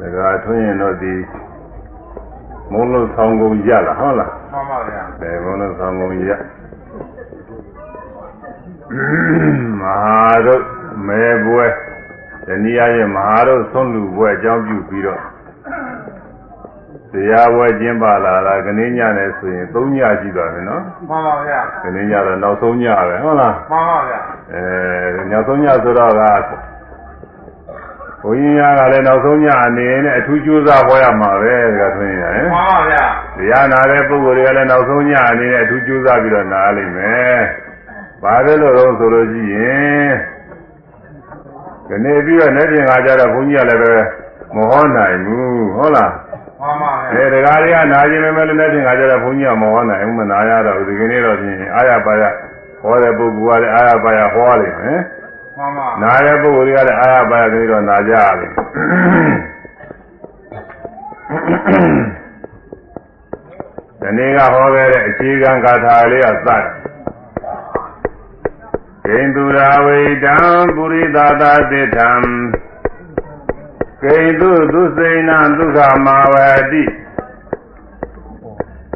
ဒါကထွင်းရင်တော့ဒီမုံလုံးဆောင်ကုန်ရလားဟုတ်လားမှန်ပါဗျာအဲမုံလုံးဆောင်ကုန်ရမဟာတို့မဲပွဲတနည်းအားဖြင့်မဟာတို့ဆုံးလူပွဲအကြောင်းပြုပြီးတော့တရားပွဲကျင်းပါလာတာကနေညနဲ့ဆိုရင်၃ညရှိသွားပြီနော်မှန်ပါဗျာကနေညတော့နောက်ဆုံးညပဲဟုတ်လားမှန်ပါဗျာအဲနောက်ဆုံးညဆိုတော့က ဘုန်းကြီးများကလည်းနောက်ဆုံးညအနေနဲ့အထူးကြိုးစားဟောရမှာပဲတကယ်ဆိုရင်ဟင်မှန်ပါဗျာတရားနာတဲ့ပုဂ္ဂိုလ်တွေကလည်းနောက်ဆုံးညအနေနဲ့အထူးကြိုးစားပြီးတော့နားလိမ့်မယ်။ဘာပဲလို့တော့ဆိုလို့ရှိရင်ဒီနေ့ပြီးတော့နေ့ပြင်ကကြတော့ဘုန်းကြီးကလည်းပဲမဟောနိုင်ဘူးဟုတ်လားမှန်ပါ။ဗျာအဲတရားတွေကနာခြင်းပဲလည်းနေ့ပြင်ကကြတော့ဘုန်းကြီးကမဟောနိုင်ဘူးမနာရတော့ဘူးဒီကနေ့တော့ပြင်အာရပါရဟောတဲ့ပုဂ္ဂိုလ်ကလည်းအာရပါရဟောလိမ့်မယ်။မှ န်ပါနာတဲ့ပုဂ္ဂိုလ်တွေကလည်းအာရပါရပြီးတော့နာကြရတယ်။ဒီနေ့ကဟောခဲ့တဲ့အခြေခံဂါထာလေးကသတ်ဂိန္ဒူရာဝိတံပုရိသတာတိထံဂိန္ဒုသုစိဏဒုက္ခမာဝတိ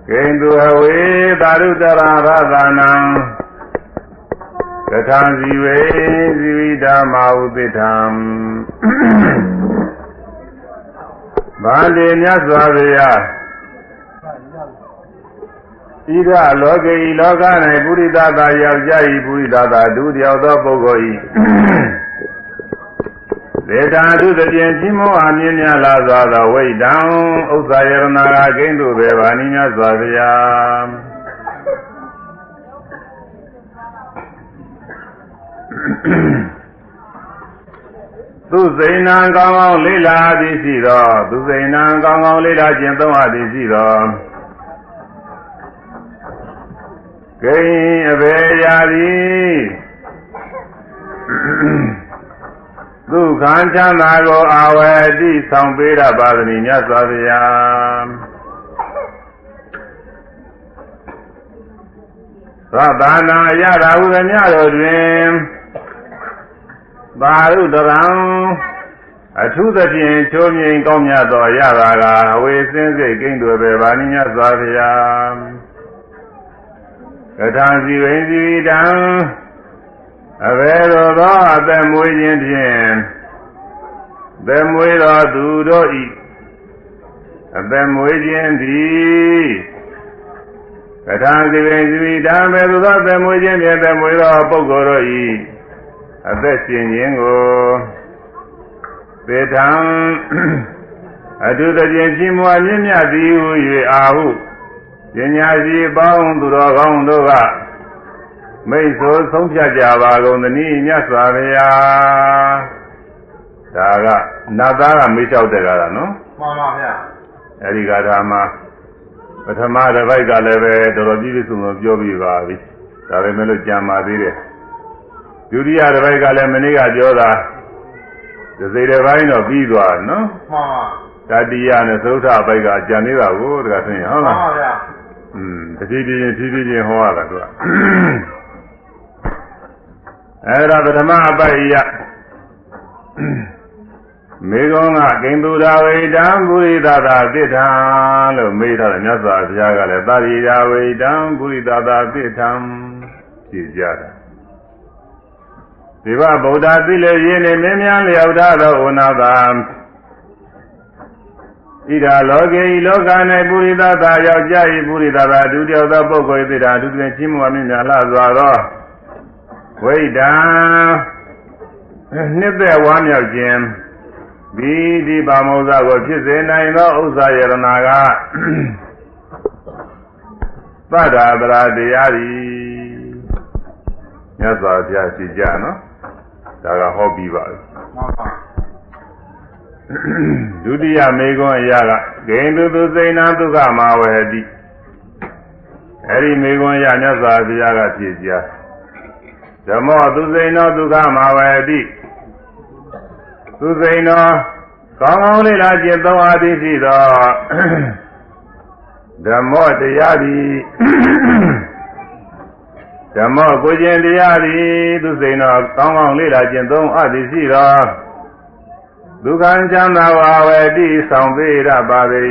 ဂိန္ဒူအဝေသာရုတရာရသနံ ကထာဇီဝေဇီဝိဓမ္မာဥပိထံဗန္တိမြတ်စွာဘုရားဤကလောကေဤလောက၌ပုရိသတာယောက်ျားဤပုရိသတာဒုတိယသောပုဂ္ဂိုလ်ဤဒေတာတုတပြင်ချင်းမောအမြင့်မြတ်လာစွာသောဝိတံဥစ္စာယရဏကဂိန္ဓုဘေဘာနိမြတ်စွာဘုရား သူစိန်နံကောင်းကောင်းလေးလာသည်ရှိသောသူစိန်နံကောင်းကောင်းလေးလာခြင်းသုံးအပ်သည်ရှိသောဂိင်အဘေရာသည်သူခံချမ်းသာကိုအာဝေတိဆောင်ပေးရပါသည်မြတ်စွာဘုရားသဗ္ဗနာအရသာဟုသမျှတို့တွင် သာရုတရံအထုသဖြင့်ချိုးမြိန်ကောင်းမြတ်သောရတာကအဝေစင်းစိတ်ကိန်းတွေပဲဗာနိမြတ်စွာဘုရားကထာစီဝိဉ္စီတံအဘယ်သို့သောအသက်မွေးခြင်းဖြင့်သက်မွေးသောသူတို့ဤအသက်မွေးခြင်းသည်ကထာစီဝိဉ္စီတံဘယ်သို့သောသက်မွေးခြင်းဖြင့်သက်မွေးသောပုဂ္ဂိုလ်တို့ဤ အသက်ရှင်ခြင်းကိုသေထံအတုတခြင်းရှိမွာမြင့်မြတ်သည်ဟု၍အာဟုပညာရှိပေါင်းသူတော်ကောင်းတို့ကမိတ်ဆိုဆုံးဖြတ်ကြပါကုန်သနည်းမြတ်စွာဘုရားဒါကနတ်သားကမေးလျှောက်တဲ့ကားလားနော်မှန်ပါဗျာအဲဒီကာထာမှာပထမတစ်ပိုက်ကလည်းပဲတော်တော်ပြည့်ပြည့်စုံစုံပြောပြီးပါပြီဒါပေမဲ့လို့ကြံပါသေးတယ် ဒုတိယတစ်ပိုက်ကလည်းမနေ့ကပြောတာဒီစိတ်တစ်ပိုင်းတော့ပြီးသွားတယ်နော်မှန်ပါတတိယနဲ့သုဒ္ဓဘိုက်ကကြံနေတာကိုတခါသိရင်ဟုတ်မှန်လားပါဗျာอืมတတိပြင်းဖြည်းဖြည်းချင်းဟောရတာသူကအဲ့ဒါပထမအပိုက်ရမေကောကဂိန္ဒူရာဝိတံပုရိသတာသစ္ထာလို့မေးထားတယ်မြတ်စွာဘုရားကလည်းသာရိရာဝိတံပုရိသတာသစ္ထာကြည်ကြတာ ဒီဘဗုဒ္ဓသိလေရင်းနေမင်းများလျောက်ထားသောဩနာတာဣဒာလောကေဤလောက၌ပုရိသတာယောက်ျားဤပုရိသတာဒုတိယသောပုဂ္ဂိုလ်ဤသတာဒုတိယချင်းမွားမြင့်များလှစွာသောဝိဒံနှစ်သက်ဝါမြောက်ခြင်းဒီဒီပါမောဇကိုဖြစ်စေနိုင်သောဥစ္စာယရနာကသတ္တာပရာတရားဤမြတ်စွာဘုရားရှိကြနော် ဒါကဟောပြီးပါပြီမှန်ပါဒုတိယမေခွန်းအရာကဂိန္ဒုသူစိဏဒုက္ခမာဝဟတိအဲ့ဒီမေခွန်းအရာမြတ်စွာဘုရားကဖြည့်ကြားဓမ္မောသူစိဏဒုက္ခမာဝဟတိသူစိဏကောင်းကောင်းလေးလားကျင့်သုံးအားသည်ရှိသောဓမ္မောတရားသည် ဓမ္မောကိုကျင့်တရားသည်သူစိဏကောင်းကောင်းလေးလားကျင့်သုံးအားသည်ရှိသောဒုက္ခချမ်းသာဝါဝေတိဆောင်ပေးရပါပေ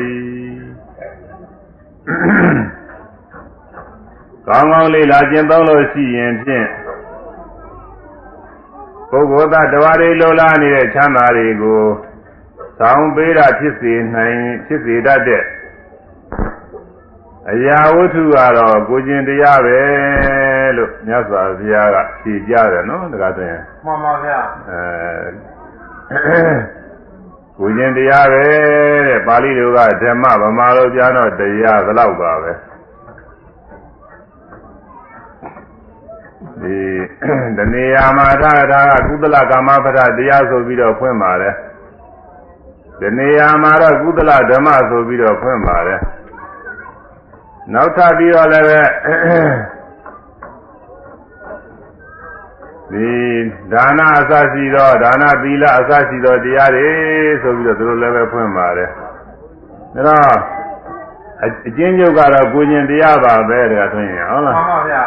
ကောင်းကောင်းလေးလာကျင့်သုံးလို့ရှိရင်ဖြင့်ပုဂ္ဂိုလ်သားတဝါတွေလိုလားနေတဲ့ချမ်းသာတွေကိုဆောင်ပေးတာဖြစ်စေနိုင်ဖြစ်စေတတ်တဲ့အရာဝတ္ထုကတော့ကိုကျင်တရားပဲ လို့မြတ်စွာဘုရားကဖြေကြတယ်နော်တခါတည်းမှန်ပါဗျာအဲကိုကျင်တရားပဲတဲ့ပါဠိလိုကဓမ္မဗမာလိုပြန်တော့တရားသလောက်ပါပဲဒီတဏှာမှာသာသာကကုသလကာမပဒတရားဆိုပြီးတော့ဖွင့်ပါတယ်တဏှာမှာတော့ကုသလဓမ္မဆိုပြီးတော့ဖွင့်ပါတယ်နောက်ထပ်ပြီးတော့လည်းပဲ ဒီဒါနအစရှိသောဒါနသီလအစရှိသောတရားတွေဆိုပြီးတော့သူတို့လည်းပဲဖွင့်ပါတယ်ဒါတော့အကျဉ်းချုပ်ကတော့ကိုကျင်တရားပါပဲတကဆိုရင်ဟုတ်မှလားန်ပါဗျာ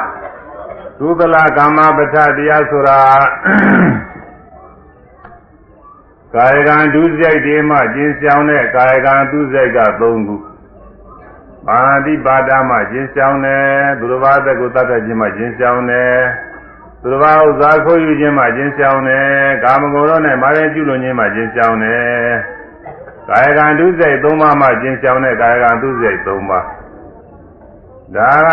သုသလကာမပဋ္ဌတရားဆိုတာကာယကံဒုစရိုက်တွေမှကျင်းဆောင်တဲ့ကာယကံဒုစရိုက်က၃ခုပါဏာတိပါဒမှကျင်းဆောင်တယ်သူတော်ဘာသက်ကိုတတ်တဲ့ခြင်းမှကျင်းဆောင်တယ် သူတော်ဘာဥစ္စာခိုးယူခြင်းမှကျင်းဆောင်တယ်ကာမဂုဏ်တို့နဲ့မာရင်ပြုလို့ခြင်းမှကျင်းဆောင်တယ်ကာယကံဒုစရိုက်၃ပါးမှကျင်းဆောင်တဲ့ကာယကံဒုစရိုက်၃ပါးဒါက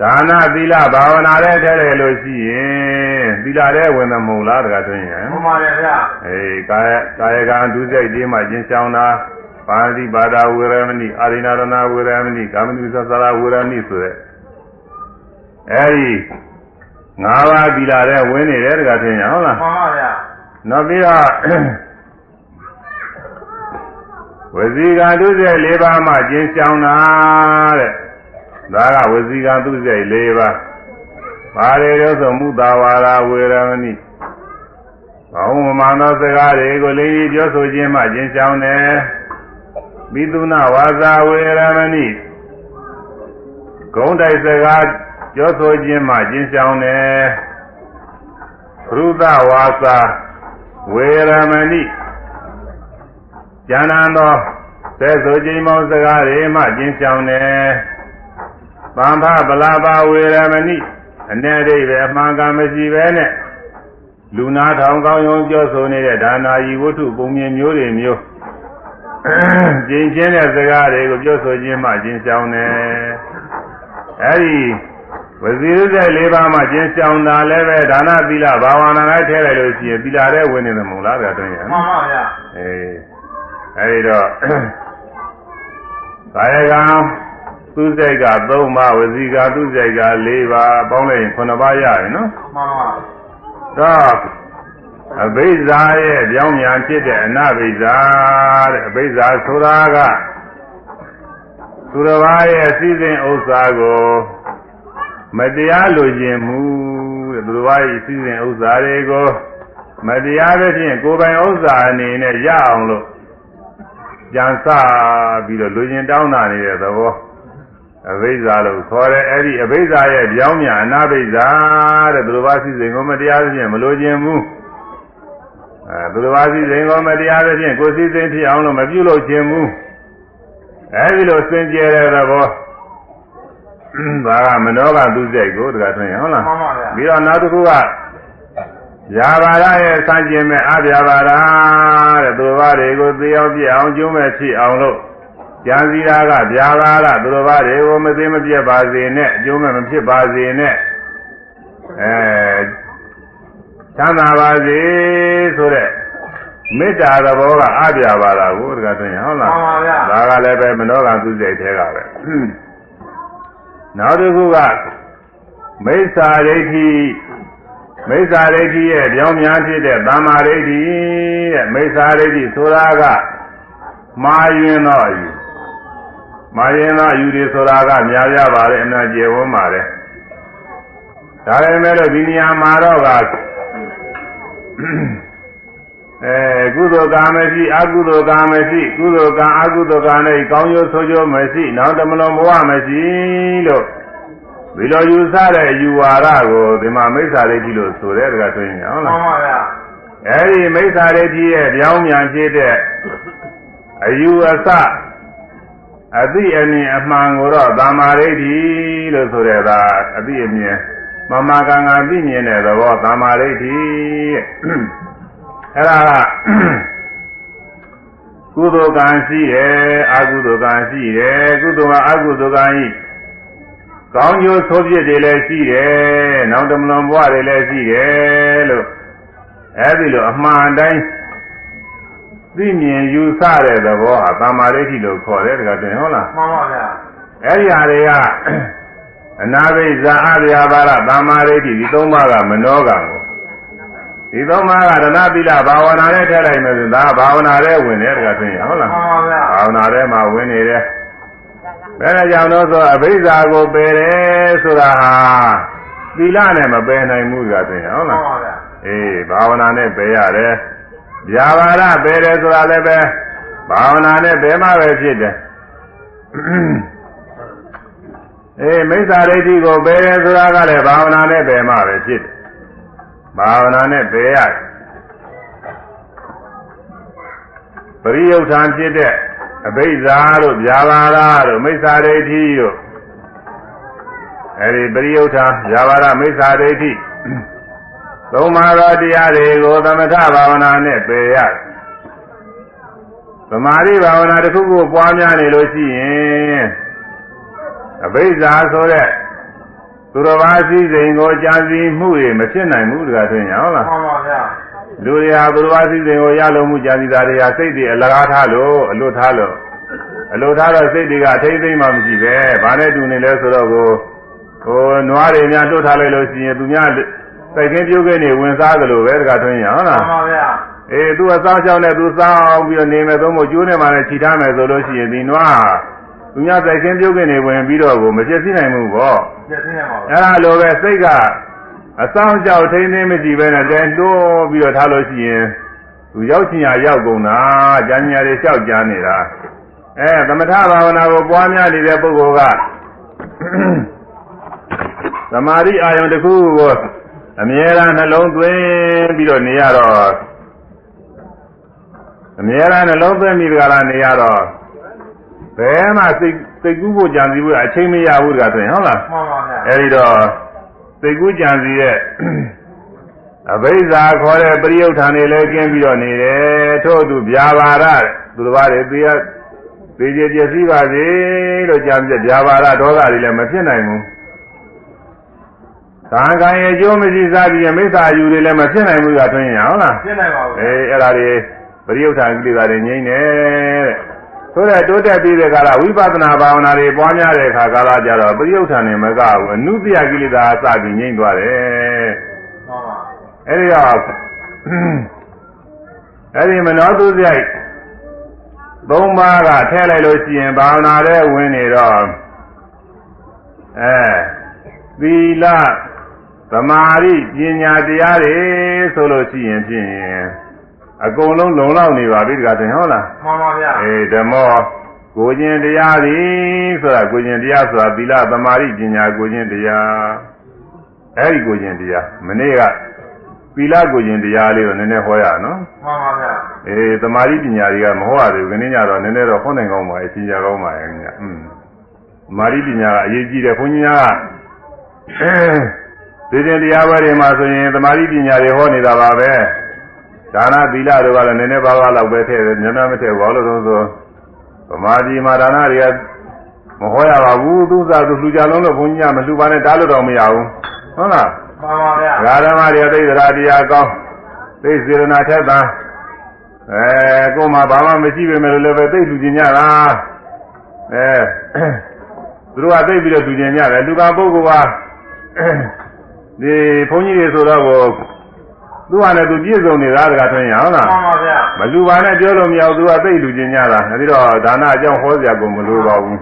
ဒါနသီလဘာဝနာတဲ့ထဲတယ်လို့ရှိရင်သီလတဲ့ဝင်တယ်မဟုတ်လားတခါတွင်ရင်မှန်ပါဗျာအေးကာယကာယကံဒုစိတ်ဒီမှာကျင်းချောင်းတာပါဠိဘာသာဝေရမဏိအာရိနာရဏဝေရမဏိကာမနိသသရာဝေရမဏိဆိုတဲ့အဲဒီ ငါးပါးသီလတဲ့ဝင်နေတယ်တခါတွင်ရင်ဟုတ်လားမှန်ပါဗျာနောက်ပြီးတော့ဝစီကံဒုစိတ်၄ပါးမှကျင်းချောင်းတာတဲ့ဒါကဝစီကံသူစိတ်၄ပါးပါရေရောဆိုမုသာဝါဒဝေရမဏိဘောင်းမမှန်သောစကားတွေကိုလေးကြီးပြောဆိုခြင်းမှကျင်းချောင်းတယ်မိသုနာဝါစာဝေရမဏိဂုံးတိုက်စကား ပြောဆိုခြင်းမှကျင်းချောင်းတယ်ဘုဒ္ဓဝါစာဝေရမဏိဉာဏံသောသက်ဆိုခြင်းမောစကားတွေမှကျင်းချောင်းတယ်သံဃဗလာပါဝေရမဏိအ내ဒိဗေအမှန်ကမရှိပဲနဲ့လူနာထောင်ကောင်းယုံပြောဆိုနေတဲ့ဒါနာယီဝတ္ထုပုံမြင်မျိုးတွေမျိုးကျင်ချင်းတဲ့စကားတွေကိုပြောဆိုခြင်းမှကျင်းချောင်းတယ်အဲဒီ ဝစီရုတဲ့၄ပါးမှကျင်းချောင်းတာလည်းပဲဒါနသီလဘာဝနာနဲ့ထဲလိုက်လို့ရှိရင်သီလတဲ့ဝင်နေတယ်မဟုတ်လားဒါတော့ရင်မှန်ပါဗျာအေးအဲဒီတော့ကာယကံသူစိတ်က3ပါးဝစီကသူစိတ်က4ပါးပေါင်းလိုက်ရင်9ပါးရရင်နော်မှန်ပါတော့အဘိဇာရဲ့ကြောင်းမြန်ဖြစ်တဲ့အနဘိဇာတဲ့အဘိဇာဆိုတာကသူတော်ဘာရဲ့စည်းစိမ်ဥစ္စာကို မတရားလိုခြင်းမူတဲ့သူတော်ဘာရဲ့စည်းစိမ်ဥစ္စာတွေကိုမတရားတဲ့ဖြင့်ကိုယ်ပိုင်ဥစ္စာအနေနဲ့ရအောင်လို့ကြံစပြီးတော့လူကျင်တောင်းတာနေတဲ့သဘောအဘိဇာလို့ခေါ်တယ်အဲ့ဒီအဘိဇာရဲ့ကြောင်းမြန်အနာဘိဇာတဲ့သူတော်ဘာစည်းစိမ်ကိုမတရားတဲ့ဖြင့်မလိုခြင်းမူအဲသူတော်ဘာစည်းစိမ်ကိုမတရားတဲ့ဖြင့်ကိုယ်စည်းစိမ်ဖြစ်အောင်လို့မပြုလုပ်ခြင်းမူအဲဒီလိုစင်ကြယ်တဲ့သဘော ဒါကမနောကသူစိတ်ကိုတခါထွင်ဟုတ်လားမှန်ပါဗျာပြီးတော့နောက်တစ်ခုကຢာဘာရရဲ့စัจကျင်မဲ့အဗျာပါဒတဲ့သူတော်ဘာတွေကိုသိအောင်ပြအောင်ကျုံးမဲ့ဖြစ်အောင်လို့ကြံစည်တာကဗျာပါဒသူတော်ဘာတွေကိုမသိမပြတ်ပါစေနဲ့အကျုံးမဲ့မဖြစ်ပါစေနဲ့အဲချမ်းသာပါစေဆိုတဲ့မေတ္တာသဘောကအဗျာပါဒကိုတခါတွင်ဟုတ်မှလားန်ပါဗျာဒါကလည်းပဲမနောကသူစိတ်ထဲကပဲ နောက်တစ်ခုကမိစ္ဆာဒိဋ္ဌိမိစ္ဆာဒိဋ္ဌိရဲ့ပြောင်းများဖြစ်တဲ့သမ္မာဒိဋ္ဌိတဲ့မိစ္ဆာဒိဋ္ဌိဆိုတာကမာယွင်သောအယူမာယွင်သောအယူတွေဆိုတာကများပြပါတယ်အနာကျေဝန်းပါတယ်ဒါပေမဲ့လို့ဒီနေရာမှာတော့က အဲကုသိုလ်ကံမရှိအကုသိုလ်ကံမရှိကုသိုလ်ကံအကုသိုလ်ကံနဲ့ကောင်းကျိုးဆိုးကျိုးမရှိနောက်တမလွန်ဘဝမရှိလို့ဒီလိုယူဆတဲ့ယူဝါဒကိုဒီမှာမိစ္ဆာဒိဋ္ဌိလို့ဆိုတဲ့တကဆိုရင်ဟုတ်မှလားန်ပါဗျာအဲဒီမိစ္ဆာဒိဋ္ဌိရဲ့ပြောင်းပြန်ဖြစ်တဲ့အယူအဆအသိအမြင်အမှန်ကိုတော့သမ္မာဒိဋ္ဌိလို့ဆိုရတာအသိအမြင်မမကံကံသိမြင်တဲ့သဘောသမ္မာဒိဋ္ဌိတဲ့ အဲ့ဒါကကုသိုလ်ကံရှိတယ်အကုသိုလ်ကံရှိတယ်ကုသိုလ်ကအကုသိုလ်ကံဤကောင်းကျိုးဆိုးပြစ်တွေလည်းရှိတယ်နောက်တမလွန်ဘဝတွေလည်းရှိတယ်လို့အဲဒီလိုအမှန်တိုင်းသိမြင်ယူဆတဲ့သဘောဟာသမာဓိဋ္ဌိလို့ခေါ်တယ်တကယ်တင်ဟုတ်လားမှန်ပါဗျာအဲဒီဟာတွေကအနာဘိဇာအဗျာပါဒသမာဓိဋ္ဌိဒီသုံးပါးကမနောကံကို ဒီသုံးပါးကဒနာသီလဘာဝနာနဲ့ထည့်လိုက်မယ်ဆိုဒါဘာဝနာနဲ့ဝင်တယ်တကယ်တင်ဟုတ်လားမှန်ပါဗျာဘာဝနာထဲမှာဝင်နေတယ်ဘယ်နဲ့ကြောင့်လို့ဆိုအဘိဇာကိုပယ်တယ်ဆိုတာဟာသီလနဲ့မပယ်နိုင်ဘူးတကယ်တင်ဟုတ်မှလားန်ပါဗျာအေးဘာဝနာနဲ့ပယ်ရတယ်။ဗျာပါဒပယ်တယ်ဆိုတာလည်းပဲဘာဝနာနဲ့ပယ်မှပဲဖြစ်တယ်။အေးမိစ္ဆာဒိဋ္ဌိကိုပယ်တယ်ဆိုတာကလည်းဘာဝနာနဲ့ပယ်မှပဲဖြစ်တယ်။ ဘာဝနာနဲ့ပယ်ရတယ်။ပရိယုဌာန်ဖြစ်တဲ့အဘိဇာတို့ဗျာပါဒတို့မိစ္ဆာဒိဋ္ဌိတို့အဲဒီပရိယုဌာန်ဗျာပါဒမိစ္ဆာဒိဋ္ဌိသုံးပါးသောတရားတွေကိုသမထဘာဝနာနဲ့ပယ်ရတယ်။သမာဓိဘာဝနာတစ်ခုခုပွားများနေလို့ရှိရင်အဘိဇ္ဇာဆိုတဲ့ သူတော်ဘာစည်းစိမ်ကိုကြာစီမှုတွေမဖြစ်နိုင်ဘူးတကားဆိုရင်ဟုတ်လားမှန်ပါဗျာ။လူတွေဟာသူတော်ဘာစည်းစိမ်ကိုရလို့မှုကြာစီတာတွေဟာစိတ်တွေအလကားထားလို့အလွတ်ထားလို့အလွတ်ထားတော့စိတ်တွေကအထိမ့်သိမ့်မှမရှိပဲ။ဘာနဲ့တူနေလဲဆိုတော့ကိုဟိုနွားတွေများလွတ်ထားလိုက်လို့ရှိရင်သူများစိုက်ကင်းပြုတ်ကင်းနေဝင်စားကြလို့ပဲတကားထွင်းရဟုတ်မှလားန်ပါဗျာအေးသူကစောင်းချောင်းနဲ့သူစောင်းပြီးတော့နေမယ်သုံးဖို့ကျိုးနေမှလည်းခြိထားမယ်ဆိုလို့ရှိရင်ဒီနွား သူများစိုက်ကင်းပြုတ်ကင်းနေဝင်ပြီးတော့ကိုမဖြစ်စီနိုင်ဘူးပေါ့ပြည့်စည်နေပါဗျာအဲ့ဒါလိုပဲစိတ်ကအစောင်းကြောက်ထိန်းသိမ်းမရှိဘဲနဲ့တဲတိုးပြီးတော့ထားလို့ရှိရင်သူရောက်ချင်ရရောက်ကုန်တာကြာညာတွေလျှောက်ကြနေတာအဲသမထဘာဝနာကိုပွားများနေတဲ့ပုဂ္ဂိုလ်ကသမာဓိအာယုံတစ်ခုကိုအမြဲတမ်းနှလုံးသွင်းပြီးတော့နေရတော့အမြဲတမ်းနှလုံးသွင်းပြီးကြတာနေရတော့ ဘယ်မှစိတ်စိတ်ကူးဖို့ကြံစည်ဖို့အချိန်မရဘူးတကားဆိုရင်ဟုတ်လားမှန်ပါဗျာအဲဒီတော့စိတ်ကူးကြံစီရဲ့အဘိဇာခေါ်တဲ့ပရိယုဌာန်တွေလည်းကျင်းပြီးတော့နေတယ်ထို့သူဗျာပါရသူတစ်ပါးတွေသေရသေကြပြည့်စည်ပါစေလို့ကြံပြဗျာပါရဒေါသတွေလည်းမဖြစ်နိုင်ဘူးကာကံရဲ့အကျိုးမရှိစားပြီးမိစ္ဆာယူတွေလည်းမဖြစ်နိုင်ဘူးကထွင်းရဟုတ်လားပြည့်နိုင်ပါဗျာအေးအဲ့ဒါတွေပရိယုဌာန်ကိလေသာတွေငြိမ့်တယ်တဲ့ ဆိုတဲ့တိုးတက်ပြီးတဲ့ကာလဝိပဿနာဘာဝနာတွေပွားများတဲ့အခါကာလကြတော့ပရိယုဌာန်နဲ့မကဘူးအနုတ္တိယကိလေသာအစပြီးငြိမ့်သွားတယ်မှန်ပါအဲ့ဒီတော့အဲ့ဒီမနောသူစရိုက်သုံးပါးကထည့်လိုက်လို့ရှိရင်ဘာဝနာတဲ့ဝင်နေတော့အဲသီလသမာဓိပညာတရားတွေဆိုလို့ရှိရင်ဖြင့် အကုန်လုံးလုံလောက်နေပါပြီတခါတင်ဟုတ်လားမှန်ပါဗျာအေဓမ္မောကိုကျင်တရားသည်ဆိုတာကိုကျင်တရားဆိုတာသီလသမာဓိပညာကိုကျင်တရားအဲဒီကိုကျင်တရားမနေ့ကသီလကိုကျင်တရားလေးကိုနည်းနည်းဟောရနော်မှန်ပါဗျာအေသမာဓိပညာတွေကမဟောရသေးဘူးခင်းကြတော့နည်းနည်းတော့ဟောနိုင်ကောင်းပါရဲ့အချင်းကြကောင်းပါရဲ့ခင်ဗျอืมသမာဓိပညာကအရေးကြီးတယ်ဘုန်းကြီးကဒီတင်တရားပွဲတွေမှာဆိုရင်သမာဓိပညာတွေဟောနေတာပါပဲ ဒါနသီလတို့ကလည်းနည်းနည်းပါးပါးလောက်ပဲထည့်တယ်များများမထည့်ဘူးဘာလို့လဲဆိုသမာဓိမှာဒါနတွေကမဟောရပါဘူးသူစားသူလူကြလုံးလို့ဘုန်းကြီးကမလူပါနဲ့တားလို့တော့မရဘူးဟုတ်လားမှန်ပါဗျာဂါရမတွေသိသရာတရားကောင်းသိစေရနာထက်တာအဲကိုယ်မှာဘာမှမရှိပေမဲ့လည်းပဲသိလူကျင်ကြတာအဲသူတို့ကသိပြီးတော့လူကျင်ကြတယ်လူကပုဂ္ဂိုလ်ကဒီဘုန်းကြီးတွေဆိုတော့ကို သူကလည်းသူပြည့်စုံနေတာတကားထွင်းရအောင်လားမှန်ပါဗျာမလူပါနဲ့ပြောလို့မရဘူးသူကသိလူကျင်ကြတာဒါပြီးတော့ဒါနအကြောင်းဟောစရာကိုမလိုပါဘူး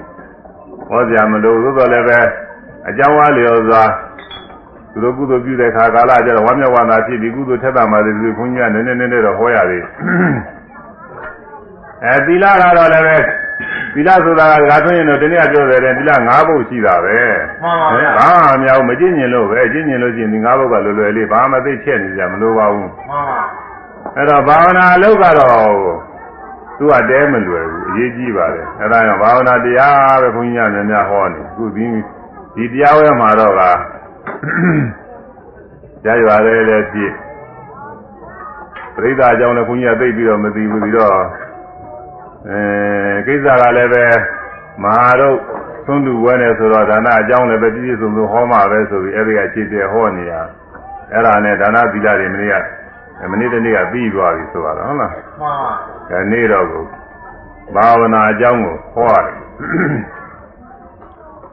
ဟောစရာမလိုသို့တော်လည်းပဲအကြောင်းအားလျော်စွာသူတို့ကုသိုလ်ပြုတဲ့ခါကာလကျတော့ဝမ်းမြောက်ဝမ်းသာဖြစ်ပြီးကုသိုလ်ထက်တာမှလည်းဒီဘုန်းကြီးကနည်းနည်းနည်းနည်းတော့ဟောရသေးတယ်အဲသီလကတော့လည်းပဲ သီလဆိုတာကဓာတ်သွင်းရင်တော့ဒီနေ့ကပြောတယ်သီလ၅ဘုတ်ရှိတာပဲမှန်ပါဗျာဘာမှမများဘူးမကျင့်ကျင်လို့ပဲကျင့်ကျင်လို့ရှိရင်ဒီ၅ဘုတ်ကလွယ်လွယ်လေးဘာမှသိချက်နေကြမလိုပါဘူးမှန်ပါအအဲ့တော့ဘာဝနာအလုပ်ကတော့သူကတဲမလွယ်ဘူးအရေးကြီးပါတယ်အဲ့ဒါကြောင့်ဘာဝနာတရားပဲဘုန်းကြီးများများဟောနေခုဒီဒီတရားဝဲမှာတော့ကကြားရွာလေးလည်းပြည့်ပရိသတ်အကြောင်းလည်းဘုန်းကြီးကသိပြီးတော့မသိဘူးပြီးတော့ အဲကိစ္စကလည်းပဲမဟာတို့သွန်တူဝဲနေဆိုတော့ဒါနအကြောင်းလည်းပဲပြည့်ပြည့်စုံစုံဟောမှာပဲဆိုပြီးအဲ့ဒီကခြေပြဟောနေရအဲ့ဒါနဲ့ဒါနသီလတွေမနေ့ကမနေ့တနေ့ကပြီးသွားပြီဆိုတော့ဟုတ်လားမှန်ပါဒီနေ့တော့ကိုဘာဝနာအကြောင်းကိုဟောရ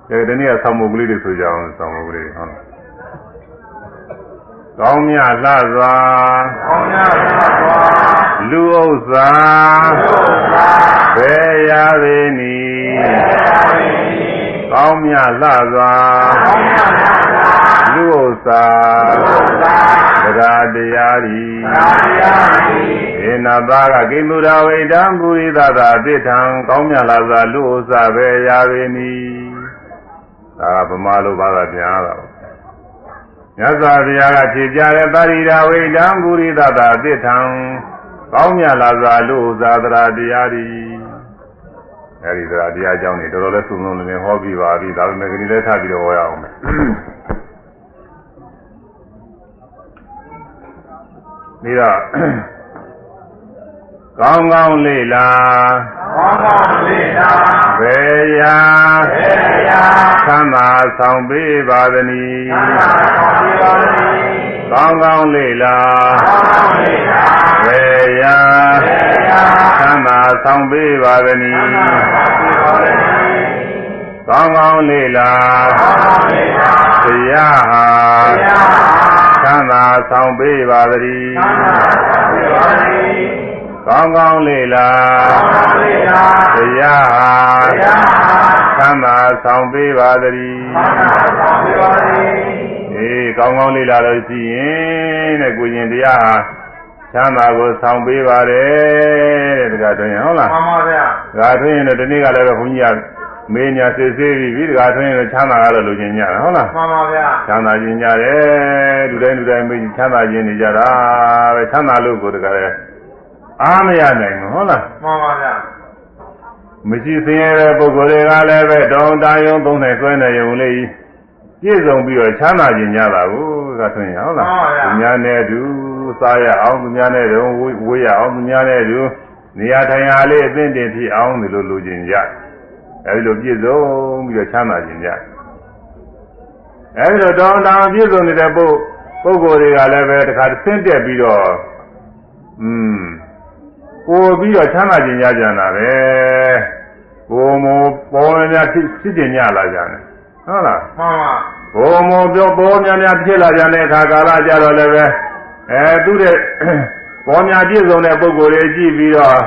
တယ်ဒီနေ့ကဆောင်းမုတ်ကလေးတွေဆိုကြအောင်ဆောင်းမုတ်ကလေးဟုတ်လား ကောင်းမြတ်လှစွာကောင်းများပါဘွာလူဥစ္စာဘယ်ရာပေနီကောင်းမြတ်လှစွာလူဥစ္စာတရားတရားဤဧနဘာကကိမုရာဝိတံပုရိသတာတိထံကောင်းမြတ်လှစွာလူဥစ္စာဘယ်ရာပေနီဒါကဗမာလိုဘာသာပြန်ရတာ မြတ်စွာဘုရားကဖြေကြတဲ့ပါရိရာဝိတံပုရိသတာတိထံကောင်းမြတ်လာစွာလူဥစ္စာသရာတရားဤအဲဒီသရာတရားအကြောင်းနေတော်တော်လေးစုံစုံလင်လင်ဟောပြီးပါပြီဒါပေမဲ့ခဏလေးထားပြီးတော့ဟောရအောင်မယ်ပြီးတော့ ကောင်းကောင်းလေးလားကောင်းကောင်းလေးသာဘယ်ရာဘေးရာသမ်းသာဆောင်ပေးပါသနည်းသာကောင်းပြီးပါသည်ကောင်းကောင်းလေးလားကောင်းကောင်းလေးသာဘယ်ရာဘေးရာသမ်းသာဆောင်ပေးပါသနည်းသာကောင်းပြီးပါသည်ကောင်းကောင်းလေးလားကောင်းကောင်းလေးသာတရားဟာဘေးရာသမ်းသာဆောင်ပေးပါသတည်းသာကောင်းပြီးပါသည် ကောင်းကောင်းလေးလားကောင်းကောင်းလေးသာတရားဟာဘေးရာသမ်းသာဆောင်ပေးပါသတည်းသာကောင်းပြီးပါသည်အေးကောင်းကောင်းလေးလာလို့ရှိရင်တဲ့ကိုရင်တရားဟာချမ်းသာကိုဆောင်ပေးပါတယ်တဲ့တခါတွင်ဟုတ်လားမှန်ပါဗျာတခါတွင်ရင်တော့ဒီနေ့ကလည်းပဲဘုန်းကြီးကမေးညာစစ်ဆေးပြီးပြီးတခါတွင်ရင်တော့ချမ်းသာကတော့လူချင်းညတာဟုတ်လားမှန်ပါဗျာချမ်းသာခြင်းကြတယ်လူတိုင်းလူတိုင်းမေးချမ်းသာခြင်းနေကြတာပဲချမ်းသာလို့ကိုတခါလဲ အားမရနိုင်ဘူးဟုတ်လားမှန်ပါဗျာမရှိစင်းရတဲ့ပုဂ္ဂိုလ်တွေကလည်းပဲတောင်းတယုံသုံးနေဆွဲနေရုံလေးပြည့်စုံပြီးတော့ချမ်းသာခြင်းကြတာကိုကတွင်ရဟုတ်လားသူများနဲ့တူစားရအောင်သူများနဲ့တော့ဝေးရအောင်သူများနဲ့တူနေရာထိုင်ရာလေးအသင့်တင်ဖြစ်အောင်ဒီလိုလိုခြင်းကြအဲဒီလိုပြည့်စုံပြီးတော့ချမ်းသာခြင်းကြအဲဒီလိုတောင်းတပြည့်စုံနေတဲ့ပုဂ္ပုဂ္ဂိုလ်တွေကလည်းပဲတခါဆင်းတက်ပြီးတော့อืม ပို့ပြီးတော့ချမ်းသာခြင်းကြကြတာပဲကိုယ်မောပေါ်များဖြစ်ဖြစ်ခြင်းကြလာကြတယ်ဟုတ်လားမှန်ပါဘုံမောပြောပေါ်များများဖြစ်လာကြတဲ့အခါကာလကြတော့လည်းပဲအဲသူတဲ့ပေါ်များပြည့်စုံတဲ့ပုံကိုယ်တွေကြည့်ပြီးတော့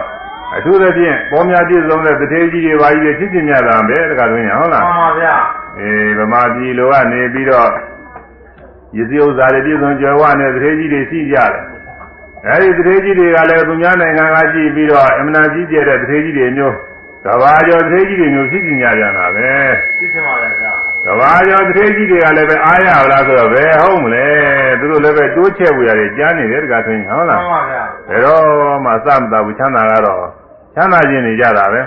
အထူးသဖြင့်ပေါ်များပြည့်စုံတဲ့တထေးကြီးတွေပါကြီးတွေဖြစ်ဖြစ်များတာပဲတခါတွင်ရဟုတ်လားမှန်ပါဗျာအေးဗမာပြည်လိုကနေပြီးတော့ရည်စည်းဥစ္စာတွေပြည့်စုံကြွယ်ဝတဲ့တထေးကြီးတွေရှိကြတယ် အဲဒီတထေးကြီးတွေကလည်းသူများနိုင်ငံကကြည့်ပြီးတော့အမနာကြီးကျယ်တဲ့တထေးကြီးတွေမျိုးကဘာကျော်တထေးကြီးတွေမျိုးဖြစ်ဖြစ်များကြတာပဲသိချင်ပါလေဗျာကဘာကျော်တထေးကြီးတွေကလည်းပဲအားရလားဆိုတော့ဘယ်ဟုတ်မလဲသူတို့လည်းပဲတိုးချဲ့ဝရတယ်ကြားနေတယ်တခါတွင်ဟုတ်မှလားန်ပါဗျာဘယ်တော့မှအစမတာဘူးချမ်းသာကတော့ချမ်းသာခြင်းနေကြတာပဲ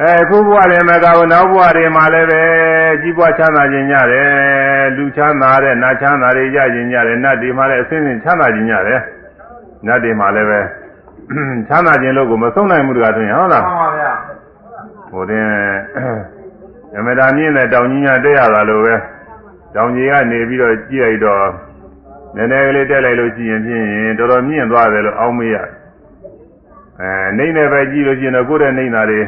အဲခုဘဝတွေမှာကဘနောက်ဘဝတွေမှာလည်းပဲကြီးပွားချမ်းသာခြင်းကြတယ်လူချမ်းသာတဲ့နတ်ချမ်းသာတွေကြခြင်းကြတယ်နတ်တွေမှာလည်းအစင်းစင်းချမ်းသာခြင်းကြတယ် နတ်တွေမှာလည်းပဲချမ်းသာခြင်းလို့ကိုမဆုံးနိုင်ဘူးတကားတွင်ဟုတ်လားမှန်ပါဗျာဟိုတင်အမေတာမြင့်တဲ့တောင်ကြီးများတက်ရတာလို့ပဲတောင်ကြီးကနေပြီးတော့ကြည့်လိုက်တော့နည်းနည်းကလေးတက်လိုက်လို့ကြည့်ရင်ဖြင့်တော်တော်မြင့်သွားတယ်လို့အောင်းမေးရအဲနှိမ့်နေပဲကြည့်လို့ရှိရင်တော့ကိုယ့်ရဲ့နှိမ့်တာတွေ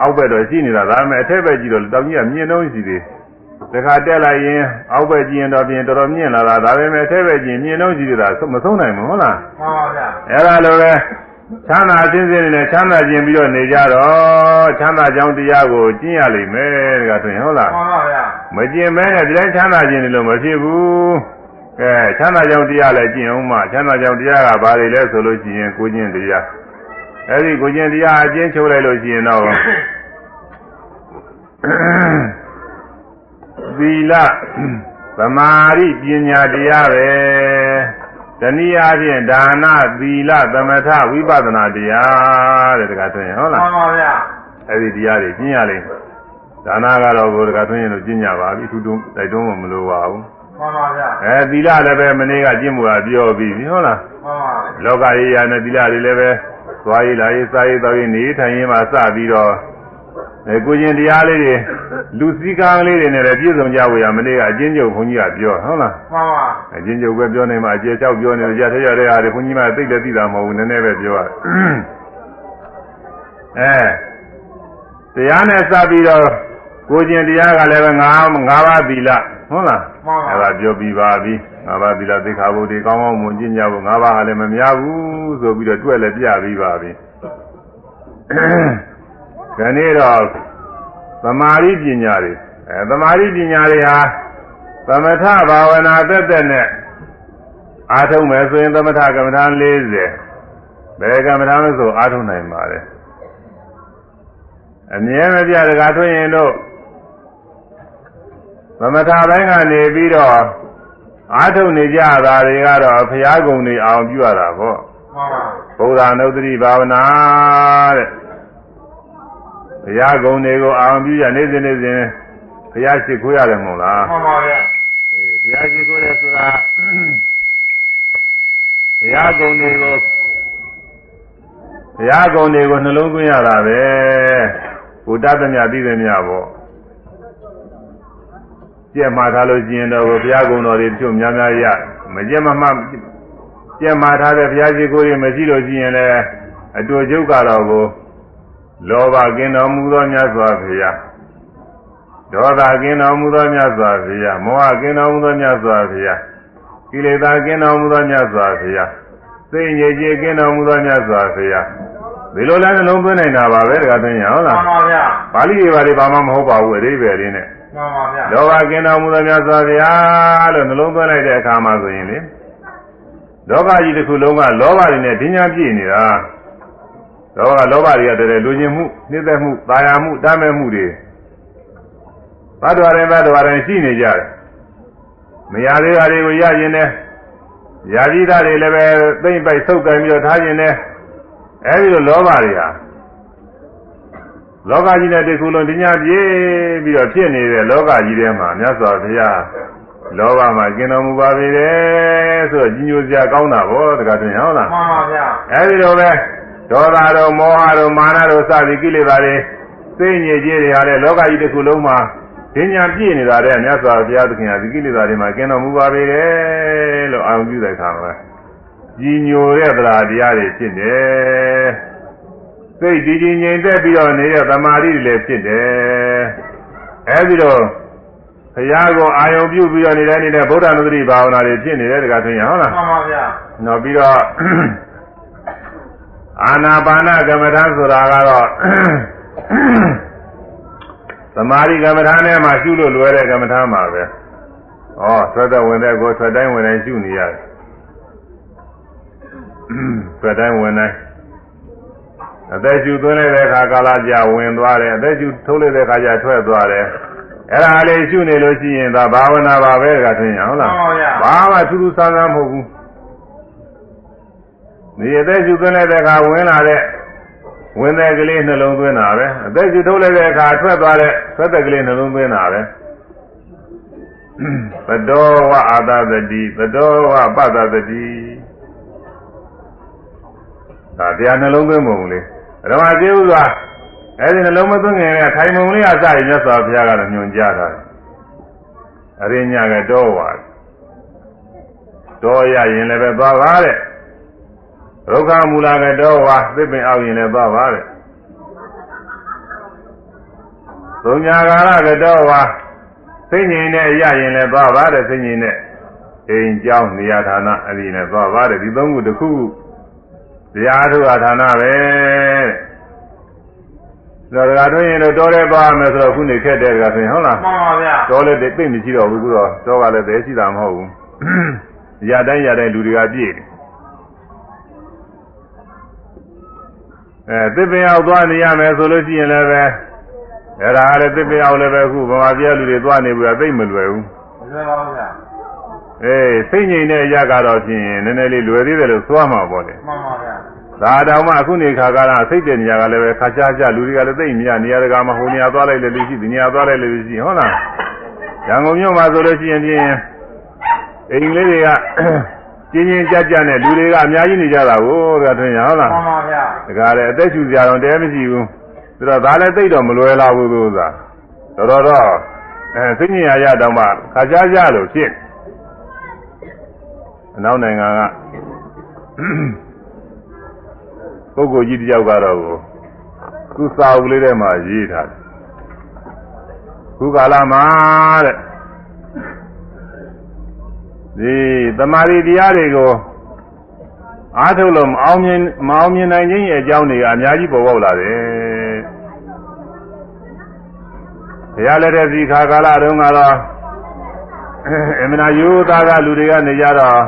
အောက်ဘက်တော့ရှိနေတာဒါပေမဲ့အထက်ဘက်ကြည့်တော့တောင်ကြီးကမြင့်တော့ရှိသေးတ ခါတက်လိုက်ရင်အောက်ဘက်ကြည့်ရင်တော့ပြင်တော်တော်မြင့်လာတာဒါပေမဲ့အထက်ဘက်ကြည့်မြင့်တော့ရှိသေးတာမဆုံးနိုင်ဘူးဟုတ်လားမှန်ပါဗျာအဲ့ဒါလိုပဲချမ်းသာအစဉ်စဉ်နဲ့ချမ်းသာခြင်းပြီးတော့နေကြတော့ချမ်းသာကြောင်းတရားကိုကျင့်ရလိမ့်မယ်တကဆိုရင်ဟုတ်လားမှန်ပါဗျာမကျင့်မဲနဲ့ဒီတိုင်းချမ်းသာခြင်းလည်းမဖြစ်ဘူးကဲချမ်းသာကြောင်းတရားလည်းကျင့်အောင်မှချမ်းသာကြောင်းတရားကဘာတွေလဲဆိုလို့ရှိရင်ကိုကျင့်တရားအဲ့ဒီကိုကျင့်တရားအကျဉ်းချုပ်လိုက်လို့ရှိရင်တော့ သီလသမာဓိပညာတရားပဲတနည်းအားဖြင့်ဒါနသီလသမထဝိပဿနာတရားတဲ့တခါတွင်ဟုတ်မှလားန်ပါဗျာအဲ့ဒီတရားတွေကျင့်ရလိမ့်မယ်ဒါနကတော့ကိုယ်တခါတွင်ရင်တော့ကျင့်ကြပါပြီသူတုံးတိုက်တွန်းမှမလိုပါဘူးမှန်ပါဗျာအဲသီလလည်းပဲမနေ့ကကျင့်မှုကပြောပြီးပြီဟုတ်လားမှန်ပါလောကရေးရနဲ့သီလတွေလည်းပဲသွားရေးလာရေးစားရေးတောက်ရေးနေထိုင်ရေးမှာစပြီးတော့ အဲကိုကျင်တရားလေးတွေလူစည်းကားလေးတွေနဲ့လည်းပြည့်စုံကြဝေရမနေ့ကအချင်းချုပ်ဘုန်းကြီးကပြောဟုတ်လားမှန်ပါအချင်းချုပ်ပဲပြောနေမှာအကျေချောက်ပြောနေရထရတဲ့ဟာတွေဘုန်းကြီးမသိလည်းသိတာမဟုတ်ဘူးနည်းနည်းပဲပြောရတယ်အဲတရားနဲ့စပြီးတော့ကိုကျင်တရားကလည်းပဲ၅၅ပါးသီလဟုတ်လားမှန်ပါအဲ့ဒါပြောပြီးပါပြီငါးပါးသီလသိက္ခာပုဒ်တွေကောင်းကောင်းမွန်ကျင့်ကြဖို့ငါးပါးဟာလည်းမများဘူးဆိုပြီးတော့တွက်လည်းပြပြီးပါပြီ ခဏနေ့တော့သမာဓိပညာတွေအဲသမာဓိပညာတွေဟာသမထဘာဝနာသက်သက်နဲ့အားထုတ်မယ်ဆိုရင်သမထကမ္မထာ40ဘယ်ကမ္မထာမဆိုအားထုတ်နိုင်ပါတယ်အမြဲမပြတကားထွင်ရင်တော့သမထပိုင်းကနေပြီးတော့အားထုတ်နေကြတာတွေကတော့ဘုရားကုံတွေအောင်ပြုရတာပေါ့မှန်ပါဘုရားနုဒ္ဓတိဘာဝနာတဲ့ ဘုရားကုံတွေကိုအောင်ပြုရနေ့စဉ်နေ့စဉ်ဘုရားရှိခိုးရတယ်မဟုတ်လားမှန်ပါဗျာအေးဘုရားရှိခိုးတယ်ဆိုတာဘုရားကုံတွေကိုဘုရားကုံတွေကိုနှလုံးသွင်းရတာပဲဘုဒ္ဓသမြသိသမျှပေါ့ကြက်မှာထားလို့ရှိရင်တော့ဘုရားကုံတော်တွေတချို့များများရမကြက်မမှကြက်မှာထားတဲ့ဘုရားရှိခိုးတွေမရှိလို့ရှိရင်လည်းအတူကျုပ်ကတော့ကို လောဘကင်းတော်မူသောမြတ်စွာဘုရားဒေါသကင်းတော်မူသောမြတ်စွာဘုရားမောဟကင်းတော်မူသောမြတ်စွာဘုရားကိလေသာကင်းတော်မူသောမြတ်စွာဘုရားသိဉ္ဇေကြီးကင်းတော်မူသောမြတ်စွာဘုရားဒီလိုလည်းနှလုံးသွင်းနိုင်တာပါပဲတခါသိရင်ဟုတ်မှလားန်ပါဗျာပါဠိတွေပါတွေဘာမှမဟုတ်ပါဘူးအဓိပ္ပာယ်လေးနဲ့မှန်ပါဗျာလောဘကင်းတော်မူသောမြတ်စွာဘုရားလို့နှလုံးသွင်းလိုက်တဲ့အခါမှာဆိုရင်လေလောကကြီးတစ်ခုလုံးကလောဘတွေနဲ့ဒင်းညာပြည့်နေတာ လောဘလောဘတွေကတည်းကလူချင်းမှုနှိမ့်သက်မှုတာယာမှုတားမဲ့မှုတွေဘတ်တော်ရင်ဘတ်တော်ရင်ရှိနေကြတယ်မရသေးတာတွေကိုရရင်လည်းရာဇိတာတွေလည်းပဲသိမ့်ပိုက်ဆုပ်ကန်ပြီးတော့ထားရင်လည်းအဲဒီလိုလောဘတွေဟာလောကကြီးနဲ့တခုလုံးတ냐ပြေးပြီးတော့ဖြစ်နေတဲ့လောကကြီးထဲမှာမြတ်စွာဘုရားလောဘမှာကျင်တော်မူပါပေတယ်ဆိုတော့ကြီးညိုစရာကောင်းတာဗောတခါတင်ဟုတ်လားမှန်ပါဗျာအဲဒီလိုပဲ ဒေါသတို့မောဟတို့မာနတို့စသည်ကိလေသာတွေသိညစ်ကြီးတွေဟာလည်းလောကကြီးတစ်ခုလုံးမှာဒိညာပြည့်နေတာတဲ့မြတ်စွာဘုရားသခင်ဟာဒီကိလေသာတွေမှာကျင်တော်မူပါပေတယ်လို့အာရုံပြုတဲ့အခါမှာကြီးညိုတဲ့သရာတရားတွေဖြစ်တယ်စိတ်တည်တည်ငြိမ်သက်ပြီးတော့နေတဲ့သမာဓိတွေလည်းဖြစ်တယ်အဲဒီတော့ဘုရားကိုအာယုံပြုပြီးတော့နေတဲ့နေတဲ့ဗုဒ္ဓနုဒတိဘာဝနာတွေဖြစ်နေတယ်တခါသိရင်ဟုတ်လားမှန်ပါဗျာနောက်ပြီးတော့ အာနာပါနကမ္မထာဆိုတာကတော့သမာဓိကမ္မထာနဲ့မှရှုလို့လွယ်တဲ့ကမ္မထာမှာပဲ။ဩဆွတ်တဲ့ဝင်တဲ့ကိုဆွတ်တိုင်းဝင်တိုင်းရှုနေရတယ်။ဆွတ်တိုင်းဝင်တိုင်းအသက်ရှူသွင်းလိုက်တဲ့အခါကာလကြာဝင်သွားတယ်အသက်ရှူထုတ်လိုက်တဲ့အခါကျထွက်သွားတယ်။အဲ့ဒါလေးရှုနေလို့ရှိရင်ဒါဘာဝနာပါပဲကထင်ရဟုတ်လားမှန်ပါဗျာ။ဘာမှထူးထူးဆန်းဆန်းမဟုတ်ဘူး။ ဒီအသက်ရှူသွင်းလိုက်တဲ့အခါဝင်လာတဲ့ဝင်တဲ့ကလေးနှလုံးသွင်းတာပဲအသက်ရှူထုတ်လိုက်တဲ့အခါထွက်သွားတဲ့ထွက်တဲ့ကလေးနှလုံးသွင်းတာပဲသတောဝအာသသတိသတောဝပတ္တသတိဒါတရားနှလုံးသွင်းပုံလေဓမ္မကျေဥစွာအဲ့ဒီနှလုံးမသွင်းခင်ကထိုင်ပုံလေးအစရင်မြတ်စွာဘုရားကတော့ညွှန်ကြားတာအရိညာကတော့ဝါတော့ရရင်လည်းပဲသွားပါတဲ့ ဒုက္ခမူလကတော့ဝါသစ်ပင်အောက်ရင်လည်းသွားပါတဲ့သုံးညာကာရကတော့ဝါသိငြိမ်နဲ့ရရင်လည်းသွားပါတဲ့သိငြိမ်နဲ့အိမ်ကြောင်းနေရာဌာနအဲ့ဒီနဲ့သွားပါတဲ့ဒီသုံးခုတစ်ခုခုတရားထုအဌာနပဲတဲ့ဒါကတွင်ရင်တော့တော်တယ်သွားမယ်ဆိုတော့ခုနေခက်တယ်ကဆိုရင်ဟုတ်လားမှန်ပါဗျာတော်လည်းသိပ်မရှိတော့ဘူးကူတော့တော်ကလည်းသိရှိတာမဟုတ်ဘူးရတိုင်းရတိုင်းလူတွေကပြည့်တယ် အဲသစ်ပင်အောင်သွားနေရမယ်ဆိုလို့ရှိရင်လည်းပဲအဲ့ဒါလည်းသစ်ပင်အောင်လည်းပဲအခုဗမာပြည်လူတွေသွားနေဘူးကသိပ်မလွယ်ဘူးမလွယ်ပါဘူးဗျာအေးစိတ်ငြိမ်တဲ့အရာကတော့ဖြင့်နည်းနည်းလေးလွယ်သေးတယ်လို့ဆိုရမှာပေါ့လေမှန်ပါဗျာဒါတောင်မှအခုနေခါကလာစိတ်တဲ့နေရာကလည်းပဲခါချာချလူတွေကလည်းသိမ့်မြနေရာတကာမှာဟိုနေရာသွားလိုက်လေလူရှိဒီနေရာသွားလိုက်လေလူရှိဟုတ်လားရန်ကုန်မြို့မှာဆိုလို့ရှိရင်ဖြင့်အိမ်လေးတွေက ကျင်းချင်းကြက်ကြက်နဲ့လူတွေကအများကြီးနေကြတာကိုဒါတွင်ရဟုတ်လားမှန်ပါဗျာဒါကြတယ်အသက်ရှူကြတော့တဲမရှိဘူးဒါတော့ဒါလည်းသိတော့မလွယ်လာဘူးသူကတော်တော်တော့အဲသိဉ္ညာရတော့မှခါချာကြလို့ဖြစ်အနောက်နိုင်ငံကပုဂ္ဂိုလ်ကြီးတစ်ယောက်ကတော့ကိုသူစာအုပ်လေးထဲမှာရေးထားတယ်ခုကာလမှာတဲ့ ဒီတမာရီတရားတွေကိုအားထုတ်လို့မအောင်မြင်မအောင်မြင်နိုင်ခြင်းရဲ့အကြောင်းတွေကအများကြီးပေါ်ပေါက်လာတယ်ဘုရားလက်ထက်စီခါကာလတုန်းကတော့အမနာယောသားကလူတွေကနေကြတော့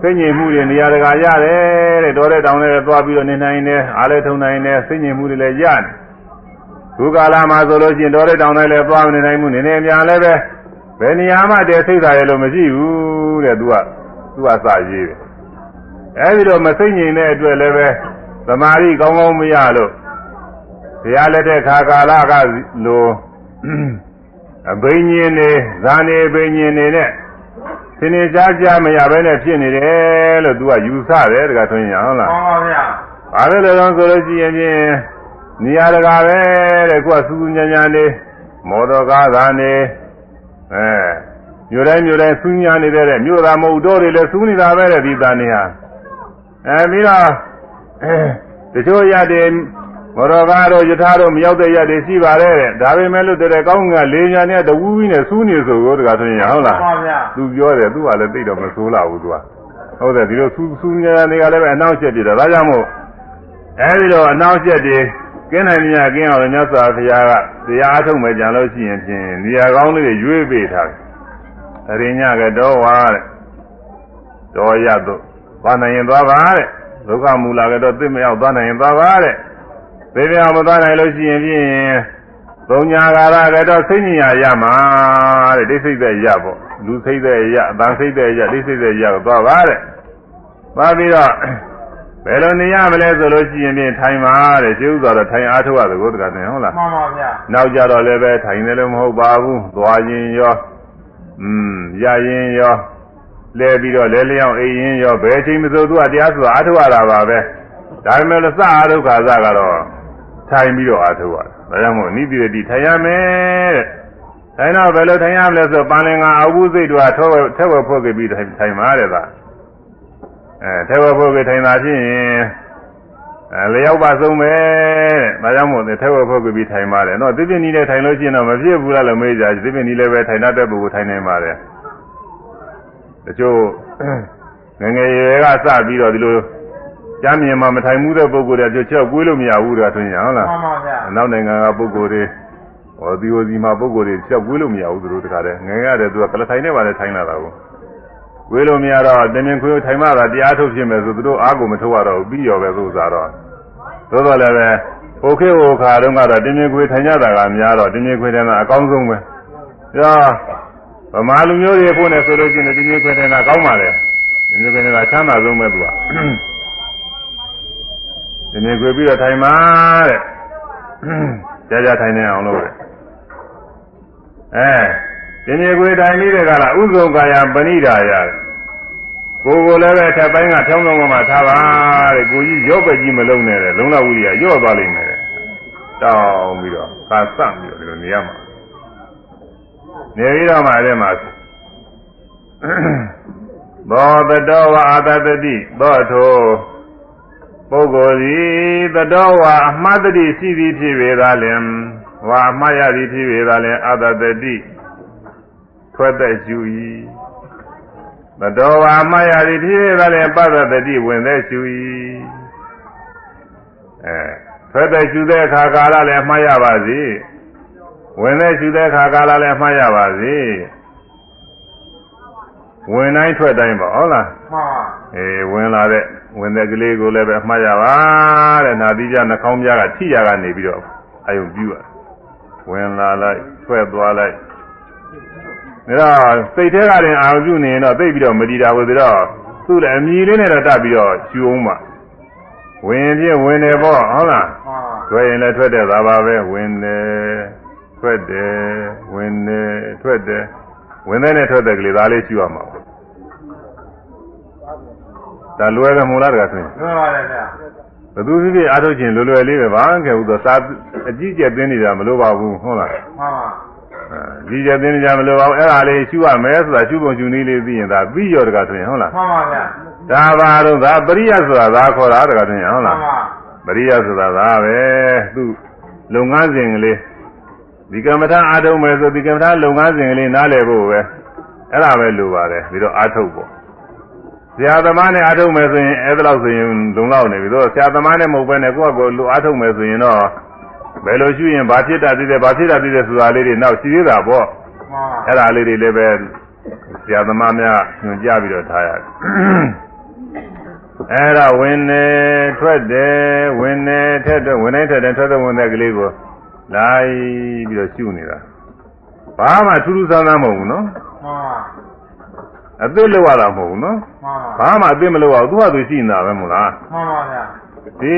စိတ်ငြိမ်မှုတွေနေရာတကာရတယ်တဲ့တော်တဲ့တောင်တွေသွားပြီးတော့နေနိုင်တယ်အားလည်းထုံနိုင်တယ်စိတ်ငြိမ်မှုတွေလည်းရတယ်ခုကာလမှာဆိုလို့ရှိရင်တော်တဲ့တောင်တွေလည်းသွားမနေနိုင်ဘူးနေနေမြန်လည်းပဲ ဘယ်နေရာမှတည်းစိတ်သာရလို့မရှိဘူးတဲ့သူကသူကစရေးတယ်အဲဒီတော့မစိတ်ငြိမ်တဲ့အတွက်လည်းပဲသမာဓိကောင်းကောင်းမရလို့ဘုရားလက်ထက်ခါကာလကလိုအဘိညာဉ်နေဇာနေဘိညာဉ်နေနဲ့သင်္နေကြားကြားမရဘဲနဲ့ဖြစ်နေတယ်လို့သူကယူဆတယ်တကထွင်းရဟုတ်လားမှန်ပါဗျာဘာလို့လဲတော့ဆိုလို့ရှိရင်ဖြင့်နေရာတကာပဲတဲ့ခုကစူးစူးညံ့ညံ့နေမော်တော်ကားသာနေ အဲမြို့တိုင်းမြို့တိုင်းစူးညံ့နေတဲ့တဲ့မြို့သားမဟုတ်တော့တွေလည်းစူးနေတာပဲတဲ့ဒီသားနေဟာအဲပြီးတော့အဲတချို့ရတယ်မော်တော်ကားတို့ယထာတို့မရောက်တဲ့ရက်တွေရှိပါတယ်တဲ့ဒါပေမဲ့လို့တဲ့ကောင်းကလေးညာနဲ့တဝူးဝီးနဲ့စူးနေဆိုတော့တကထွင်းရဟုတ်မှလားန်ပါဗျာသူပြောတယ်သူကလည်းသိတော့မဆိုးလာဘူးသူကဟုတ်တယ်ဒီလိုစူးစူးညာတွေကလည်းပဲအနောက်ကျက်ပြတယ်ဒါကြောင့်မို့အဲဒီတော့အနောက်ကျက်တွေ ကင်းနိုင်မြကင်းအောင်မြတ်စွာဘုရားကတရားအထုတ်မယ်ကြံလို့ရှိရင်ဖြင့်နေရာကောင်းလေးတွေရွေးပေးထားတယ်အရိညာကတော့ဝါတဲ့တော်ရတော့သွားနိုင်ရင်သွားပါတဲ့ဒုက္ခမူလာကတော့သိမရောက်သွားနိုင်ရင်သွားပါတဲ့သိမရောက်မသွားနိုင်လို့ရှိရင်ဖြင့်သုံးညာကာရကတော့စိတ်ညညာရမှာတဲ့ဒိစိတ်သက်ရပေါ့လူစိတ်သက်ရအတန်စိတ်သက်ရဒိစိတ်သက်ရတော့သွားပါတဲ့သွားပြီးတော့ ဘယ်လိုနေရမလဲဆိုလို့ရှိရင်ဖြင့်ထိုင်ပါတဲ့ကျေဥစွာတော့ထိုင်အားထုတ်ရတယ်ကိုတကယ်တင်ဟုတ်လားမှန်ပါဗျာနောက်ကြတော့လည်းပဲထိုင်တယ်လို့မဟုတ်ပါဘူးသွားရင်ရောอืมရရင်ရောလဲပြီးတော့လဲလျောင်းအိမ်ရင်ရောဘယ်အချိန်မဆိုသူကတရားဆိုတာအားထုတ်ရတာပါပဲဒါပေမဲ့လို့စအားထုတ်ခါစကတော့ထိုင်ပြီးတော့အားထုတ်ရတယ်ဒါကြောင့်မို့နိတိရတိထိုင်ရမယ်တဲ့ထိုင်တော့ဘယ်လိုထိုင်ရမလဲဆိုပန်လင်္ကာအဝုစိတ်တို့ကထောဝဲထက်ဝဲဖို့ပြီးထိုင်ထိုင်ပါတဲ့က အဲထက်ဝဲဖို့ပြီးထိုင်တာဖြစ်ရင်အဲလျောက်ပါဆုံးပဲတဲ့ဒါကြောင့်မို့ထဲဝဲဖို့ပြီးထိုင်ပါတယ်နော်သစ်ပင်ကြီးနဲ့ထိုင်လို့ရှိရင်တော့မဖြစ်ဘူးလားလို့မေးကြသစ်ပင်ကြီးလည်းပဲထိုင်တတ်တဲ့ပုဂ္ဂိုလ်ထိုင်နိုင်ပါတယ်တချို့ငယ်ငယ်ရွယ်ကစပြီးတော့ဒီလိုကြမ်းမြင်မှမထိုင်မှုတဲ့ပုဂ္ဂိုလ်တွေကြောက်ကွေးလို့မရဘူးတဲ့ထွင်ရဟုတ်လားမှန်ပါဗျာအနောက်နိုင်ငံကပုဂ္ဂိုလ်တွေဟောဒီဟိုဒီမှာပုဂ္ဂိုလ်တွေကြောက်ကွေးလို့မရဘူးသူတို့တခါတည်းငယ်ငယ်ရတယ်သူကကလထိုင်နဲ့ပါလေထိုင်လာတာကို ကွေးလို့မရတော့တင်းတင်းခွေးထိုင်မှသာတရားထုတ်ဖြစ်မယ်ဆိုသူတို့အားကိုမထုတ်ရတော့ဘူးပြီးရောပဲသူစားတော့သို့တော်လည်းပဲဟိုခေတ်ဟိုခါတုန်းကတော့တင်းတင်းခွေးထိုင်ကြတာကများတော့တင်းတင်းခွေးတဲ့ကအကောင်းဆုံးပဲဒါဗမာလူမျိုးတွေဖို့နဲ့ဆိုလို့ရှိရင်တင်းတင်းခွေးတဲ့ကကောင်းပါလေတင်းတင်းခွေးတဲ့ကချမ်းသာဆုံးပဲသူကတင်းတင်းခွေးပြီးတော့ထိုင်ပါတဲ့ကြာကြာထိုင်နေအောင်လို့အဲဒီနေ့ကိုတိုင်ပြီးတဲ့ကလာဥဇုံကာယပဏိဒါယ ကိုယ်ကိုလည်းပဲထပ်ပိုင်းကဖြောင်းဖြောင်းမှထားပါတဲ့ကိုကြီးရော့ပဲကြီးမလုံးနဲ့တဲ့လုံလဝိရိယရော့သွားလိမ့်မယ်တဲ့တောင်းပြီးတော့ကာစပြီးတော့ဒီလိုနေရမှာနေပြီးတော့မှအဲ့မှာဘောတတော်ဝအာတတတိသောထောပုဂ္ဂိုလ်သည်တတော်ဝါအမှတ်တတိရှိသည်ဖြစ်ပေသာလင်ဝါအမှတ်ရသည်ဖြစ်ပေသာလင်အာတတတိထွက်သက်ယူ၏ တတော်ဝါအမှတ်ရသည်ဖြစ်ပေသာလင်ပသတတိဝင်သက်ယူ၏အဲထွက်သက်ယူတဲ့အခါကာလလည်းမှတ်ရပါစေဝင်သက်ယူတဲ့အခါကာလလည်းမှတ်ရပါစေဝင်တိုင်းထွက်တိုင်းပါဟုတ်လားမှန်ပါအေးဝင်လာတဲ့ဝင်တဲ့ကလေးကိုလည်းပဲမှတ်ရပါတဲ့နာသီးကြနှာခေါင်းပြားကထိရကနေပြီးတော့အယုံပြုရဝင်လာလိုက်ထွက်သွားလိုက် တော့စိတ်ထဲကတင်အာရုံပြုနေရင်တော့သိပြီးတော့မတည်တာဘူးဆိုတော့သူ့လည်းအမြည်လေးနဲ့တော့တတ်ပြီးတော့ရှူအောင်ပါဝင်ပြင်းဝင်တယ်ပေါ့ဟုတ်လားမှန်ပါထွက်ရင်လည်းထွက်တယ်သာပါပဲဝင်တယ်ထွက်တယ်ဝင်တယ်ထွက်တယ်ဝင်တဲ့နဲ့ထွက်တဲ့ကလေးဒါလေးရှူရမှာပေါ့ဒါလွယ်တယ်မို့လားတကဆိုရင်လွယ်ပါတယ်ဗျာဘသူဖြစ်ဖြစ်အားထုတ်ခြင်းလွယ်လွယ်လေးပဲဘာမှမခဲ့ဘူးဆိုသာအကြီးကျယ်သိနေတာမလိုပါဘူးဟုတ်လားမှန်ပါအဲ ဒီကျယ်သိနေကြမလိုပါဘူးအဲ့ဒါလေးရှူရမယ်ဆိုတာရှူပုံရှူနည်းလေးသိရင်ဒါပြီးရောတကဆိုရင်ဟုတ်လားမှန်ပါဗျာဒါပါတော့ဒါပရိယဆိုတာဒါခေါ်တာတကဆိုရင်ဟုတ်မှလားန်ပါပရိယဆိုတာဒါပဲသူ့လုပ်ငန်းစဉ်ကလေးဒီကမ္မထာအားထုတ်မယ်ဆိုဒီကမ္မထာလုပ်ငန်းစဉ်ကလေးနားလည်ဖို့ပဲအဲ့ဒါပဲလိုပါတယ်ပြီးတော့အားထုတ်ဖို့ဆရာသမားနဲ့အားထုတ်မယ်ဆိုရင်အဲ့ဒါလောက်ဆိုရင်လုံလောက်နေပြီတော့ဆရာသမားနဲ့မဟုတ်ဘဲနဲ့ကိုယ့်အကိုလိုအားထုတ်မယ်ဆိုရင်တော့ ဘယ်လိုရှိရင်ဘာဖြစ်တာသိတယ်ဘာဖြစ်တာသိတယ်ဆိုတာလေးတွေနောက်ရှိသေးတာပေါ့မှန်ပါအဲ့ဒါလေးတွေလည်းပဲဆရာသမားများညွှန်ကြားပြီးတော့ထားရတယ်အဲ့ဒါဝင်နေထွက်တယ်ဝင်နေထက်တယ်ဝင်နေထက်တယ်ထွက်တယ်ဝင်တဲ့ကလေးကိုလိုက်ပြီးတော့ရှုနေတာဘာမှထူးထူးဆန်းဆန်းမဟုတ်ဘူးနော်မှန်ပါအသစ်လောက်ရတာမဟုတ်ဘူးနော်မှန်ပါဘာမှအသစ်မလောက်အောင်သူ့ဟာသူရှိနေတာပဲမို့လားမှန်ပါဗျာ ဒီ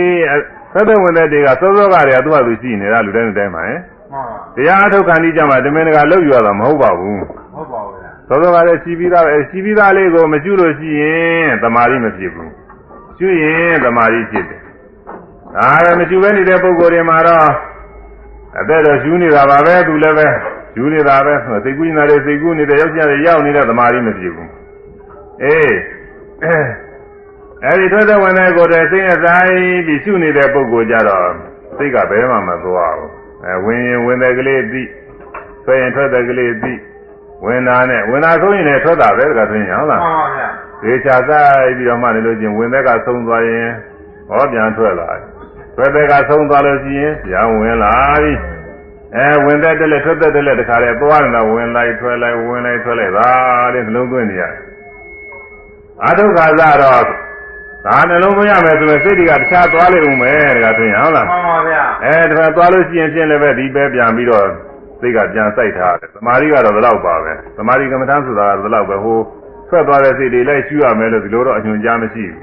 ထွက်တယ်ဝင်တဲ့တွေကစောစောကတည်းကသူ့ဟာသူရှိနေတာလူတိုင်းလူတိုင်းပါဟင်မှန်ပါတရားအထုတ်ခံပြီးကြမှာတမင်တကာလောက်ယူရတာမဟုတ်ပါဘူးဟုတ်ပါဘူးဗျာသောသောကလည်းရှိပြီးသားပဲရှိပြီးသားလေးကိုမကျွလို့ရှိရင်တမာရီမဖြစ်ဘူးကျွရင်တမာရီဖြစ်တယ်ဒါပဲမကျွပဲနေတဲ့ပုံကိုယ်တွေမှာတော့အသက်တော့ယူနေတာပါပဲသူလည်းပဲယူနေတာပဲစိတ်ကူးနေတာတွေစိတ်ကူးနေတဲ့ယောက်ျားတွေရောက်နေတဲ့တမာရီမဖြစ်ဘူးအေး အဲဒီထွက်တဲ့ဝင်တဲ့ကိုယ်တွေစိတ်နဲ့ဆိုင်ပြီးရှုနေတဲ့ပုံကိုယ်ကြတော့စိတ်ကဘယ်မှမသွားဘူးအဲဝင်ရင်ဝင်တဲ့ကလေးပြီးထွက်ရင်ထွက်တဲ့ကလေးပြီးဝင်တာနဲ့ဝင်တာဆိုရင်လည်းထွက်တာပဲတခါဆိုရင်ဟုတ်လားမှန်ပါဗျာဒေချာဆိုင်ပြီးတော့မှနေလို့ချင်းဝင်တဲ့ကသုံးသွားရင်ဟောပြန်ထွက်လာတယ်ထွက်တဲ့ကသုံးသွားလို့ရှိရင်ပြန်ဝင်လာပြီအဲဝင်တဲ့တက်လက်ထွက်တဲ့တက်လက်တခါလေသွားနေတာဝင်လိုက်ထွက်လိုက်ဝင်လိုက်ထွက်လိုက်ဒါလေးနှလုံးသွင်းနေရတယ်အာထုခါသတော့ ဒါနှလုံးသွင်းရမယ်ဆိုရင်စိတ်တွေကတခြားသွားလိမ့်ဦးမယ်တခါဆိုရင်ဟုတ်လားမှန်ပါဗျာအဲဒါသွားလို့ရှိရင်ဖြင့်လည်းပဲဒီပဲပြန်ပြီးတော့စိတ်ကပြန်စိုက်ထားတယ်သမာဓိကတော့ဒီလောက်ပါပဲသမာဓိကမ္မထမ်းဆိုတာကဒီလောက်ပဲဟိုထွက်သွားတဲ့စိတ်တွေလိုက်ရှူရမယ်လို့ဒီလိုတော့အညွှန်ကြားမရှိဘူး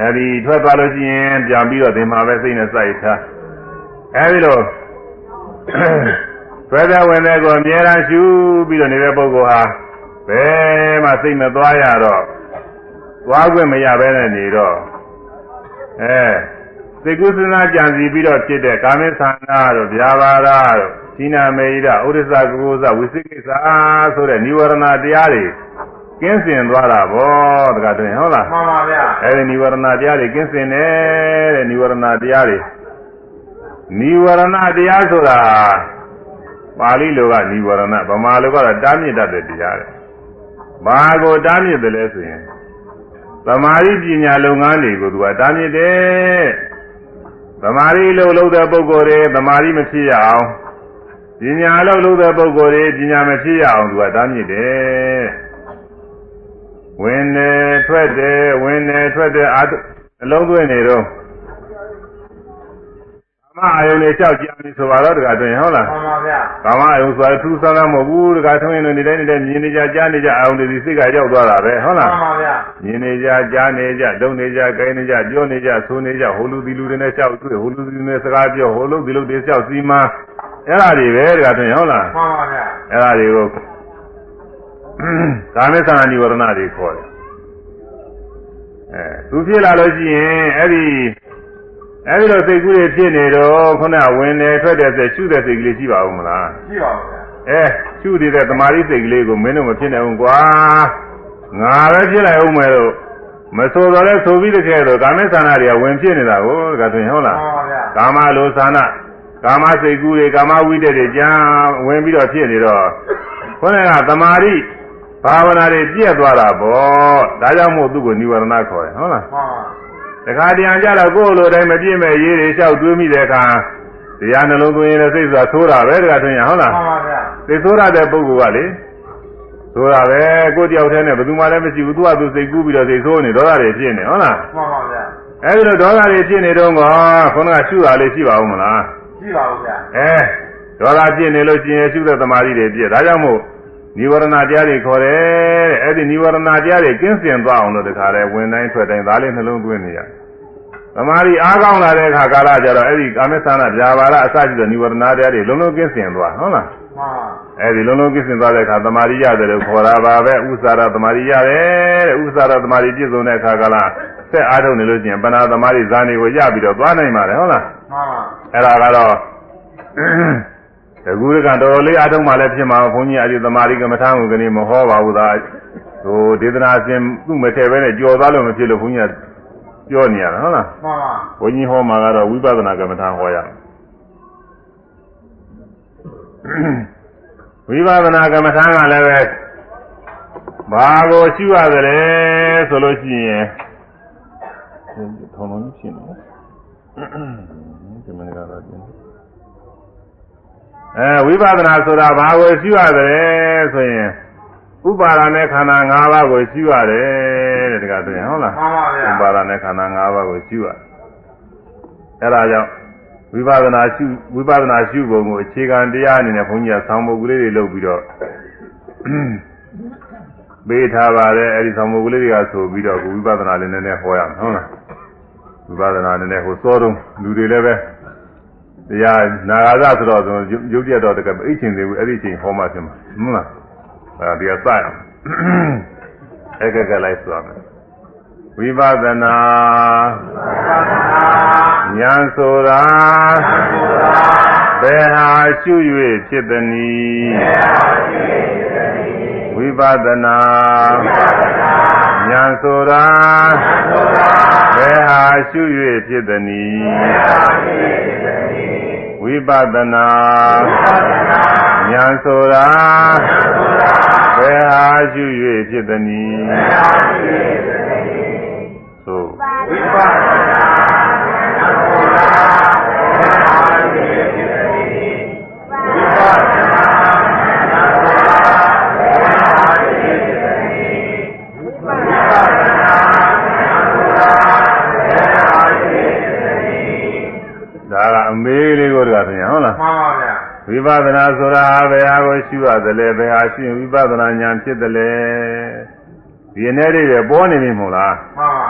အဲဒီထွက်သွားလို့ရှိရင်ပြန်ပြီးတော့ဒီမှာပဲစိတ်နဲ့စိုက်ထားအဲဒီလိုဆွဲတဲ့ဝင်တဲ့ကိုအမြဲတမ်းရှူပြီးတော့နေတဲ့ပုဂ္ဂိုလ်ဟာဘယ်မှစိတ်မသွားရတော့ သွားခွင့်မရဘဲနဲ့နေတော့အဲစိတ်ကူးစဉ်းစားကြံစီပြီးတော့ဖြစ်တဲ့ကာမိသန္တာတို့ဗျာပါဒတို့သီနာမေဟိဒဥဒ္ဒစကုကုသဝိသိကိစ္စဆိုတဲ့និဝရဏတရားတွေကင်းစင်သွားတာဗောတခါတည်းဟုတ်လား မှန်ပါဗျာ အဲဒီនិဝရဏတရားတွေကင်းစင်တယ်တဲ့និဝရဏတရားတွေនិဝရဏတရားဆိုတာပါဠိလိုကនិဝရဏဗမာလိုကတော့တားမြစ်တတ်တဲ့တရားတဲ့ဘာကိုတားမြစ်တယ်လဲဆိုရင် သမာဓိပညာလုပ်ငန်းတွေကိုသူကတားမြစ်တယ်သမာဓိလုပ်လုပ်တဲ့ပုဂ္ဂိုလ်တွေသမာဓိမဖြစ်ရအောင်ပညာလုပ်လုပ်တဲ့ပုဂ္ဂိုလ်တွေပညာမဖြစ်ရအောင်သူကတားမြစ်တယ်ဝင်တယ်ထွက်တယ်ဝင်တယ်ထွက်တယ်အာအလုံးသွင်းနေတော့ကာ မအာယုန်နဲ့ကြောက်ကြပြီဆိုပါတော့တခါတွင်ဟုတ်လားမှန်ပါဗျာကာမအာယုန်ဆိုတာထူးဆန်းဆန်းမဟုတ်ဘူးတခါထွင်းရင်နေတိုင်းနေတိုင်းမြင်နေကြကြားနေကြအာယုန်တွေဒီစိတ်ကရောက်သွားတာပဲဟုတ်မှလားန်ပါဗျာမြင်နေကြကြားနေကြလုံနေကြကိုင်းနေကြပြောနေကြဆိုနေကြဟိုလူဒီလူတွေနဲ့ကြောက်တွေ့ဟိုလူဒီလူနဲ့စကားပြောဟိုလူဒီလူတွေကြောက်စီမံအဲ့ဒါတွေပဲတခါတွင်ဟုတ်လားမှန်ပါဗျာအဲ့ဒါတွေကိုကာမေသနာနိဝရဏတွေခေါ်တယ်အဲသူဖြစ်လာလို့ရှိရင်အဲ့ဒီ အဲ့ဒီလိုစိတ်ကူးတွေဖြစ်နေတော့ခုနဝင်နေထွက်တဲ့စိတ်ရှုတဲ့စိတ်ကလေးရှိပါဦးမလားရှိပါဘူးဗျာအဲရှုနေတဲ့တမာရီစိတ်ကလေးကိုမင်းတို့မဖြစ်နိုင်ဘူးကွာငါပဲဖြစ်လိုက်အောင်မယ်လို့မဆိုတော့လဲဆိုပြီးတကယ်တော့ကာမေသနာတွေကဝင်ဖြစ်နေတာကိုဒါဆိုရင်ဟုတ်မှလားန်ပါဗျာကာမလိုသနာကာမစိတ်ကူးတွေကာမဝိတ္တတွေကြံဝင်ပြီးတော့ဖြစ်နေတော့ခေါင်းကတမာရီဘာဝနာတွေပြည့်သွားတာပေါ့ဒါကြောင့်မို့သူ့ကိုនិဝရဏခေါ်တယ်ဟုတ်လားမှန်ပါ တခါတရံကြတော့ကိုယ်လိုတိုင်းမပြည့်မဲ့ရေးတွေလျှောက်တွေးမိတဲ့အခါတရားနှလုံးသွင်းရင်စိတ်ဆိုတာသိုးတာပဲတခါတွင်ရဟုတ်လားမှန်ပါဗျာသိသိုးရတဲ့ပုဂ္ဂိုလ်ကလေသိုးတာပဲကိုယ်တယောက်တည်းနဲ့ဘယ်သူမှလည်းမရှိဘူးသူကသူစိတ်ကူးပြီးတော့စိတ်ဆိုးနေဒေါသတွေဖြစ်နေဟုတ်လားမှန်ပါဗျာအဲဒီလိုဒေါသတွေဖြစ်နေတော့ကခုနကရှုတာလေးရှိပါဦးမလားရှိပါဘူးဗျာအဲဒေါသဖြစ်နေလို့ရှိရင်ရှုတဲ့သမာဓိတွေပြည့်ဒါကြောင့်မို့နိဝရဏတရားတွေခေါ်တယ်တဲ့အဲ့ဒီနိဝရဏတရားတွေကင်းစင်သွားအောင်လို့တခါလဲဝင်တိုင်းထွက်တိုင်းဒါလေးနှလုံးသွင်းနေရတယ် သမာဓိအားကောင်းလာတဲ့အခါကာလကျတော့အဲ့ဒီကာမသနာဗျာပါဒအစရှိတဲ့နိဝရဏတရားတွေလုံးလုံးကင်းစင်သွားဟုတ်လားမှန်ပါအဲ့ဒီလုံးလုံးကင်းစင်သွားတဲ့အခါသမာဓိရတယ်လို့ခေါ်တာပါပဲဥစ္စာရသမာဓိရတယ်တဲ့ဥစ္စာရသမာဓိပြည့်စုံတဲ့အခါကလာဆက်အားထုတ်နေလို့ရှိရင်ပဏာသမာဓိဇာနေကိုရပြီးတော့သွားနိုင်ပါတယ်ဟုတ်လားမှန်ပါအဲ့ဒါကတော့တကူရကတော်တော်လေးအားထုတ်မှလည်းဖြစ်မှာဘုန်းကြီးအဒီသမာဓိကမ္မထာကိုကနေမဟောပါဘူးသာဟိုဒေသနာရှင်သူ့မထည့်ပဲနဲ့ကြော်သွားလို့မဖြစ်လို့ဘုန်းကြီးက ပြောနေရတာဟုတ်လားမှန်ပါဘုန်းကြီးဟောမှာကတော့ဝိပဿနာကမ္မထာဟောရဝိပဿနာကမ္မထာကလည်းပဲဘာကိုရှုရသလဲဆိုလို့ရှိရင်ထုံလုံးကြီးဖြစ်နေတယ်ဒီမနေ့ကတော့ပြင်အဲဝိပဿနာဆိုတာဘာကိုရှုရသလဲဆိုရင် ဥပါဒနဲ့ခန္ဓာ၅ပါးကိုရှုရတယ်တဲ့တခါတည်းဟုတ်လားမှန်ပါဗျာဥပါဒနဲ့ခန္ဓာ၅ပါးကိုရှုရအဲ့ဒါကြောင့်ဝိပဿနာရှုဝိပဿနာရှုပုံကိုအခြေခံတရားအနေနဲ့ဘုန်းကြီးကဆောင်းပုဒ်ကလေးတွေလုပ်ပြီးတော့ပေးထားပါတယ်အဲ့ဒီဆောင်းပုဒ်ကလေးတွေကဆိုပြီးတော့ဝိပဿနာလေးနည်းနည်းဟောရမယ်ဟုတ်လားဝိပဿနာနည်းနည်းဟိုစောတုံးလူတွေလည်းပဲတရားနာဂါသဆိုတော့ဆိုရုပ်ပြတော့တကယ်အိတ်ချင်သေးဘူးအဲ့ဒီချိန်ဟောမှဖြစ်မှာဟုတ်လားအဲ့ ဒါဒီကစရအောင်အဲ့ကကလိုက်ဆိုရမယ်ဝိပဿနာဉာဏ်ဆိုတာဘယ်ဟာရှု၍ဖြစ်သနည်းဝိပဿနာဉာဏ်ဆိုတာဘယ်ဟာရှု၍ဖြစ်သနည်း ဝိပဿနာဉာဏ်ဆိုတာဘယ်ဟာရှု၍ဖြစ်သနည်းသို့ဝိပဿနာဒါ ကိုတကဆိုရင်ဟုတ်လားမှန်ပါဗျာဝိပဿနာဆိုတာဘယ်ဟာကိုရှုရသလဲဘယ်ဟာရှုရင်ဝိပဿနာဉာဏ်ဖြစ်သလဲဒီအနေလေးတွေပေါ်နေပြီမဟုတ်လားမှန်ပါ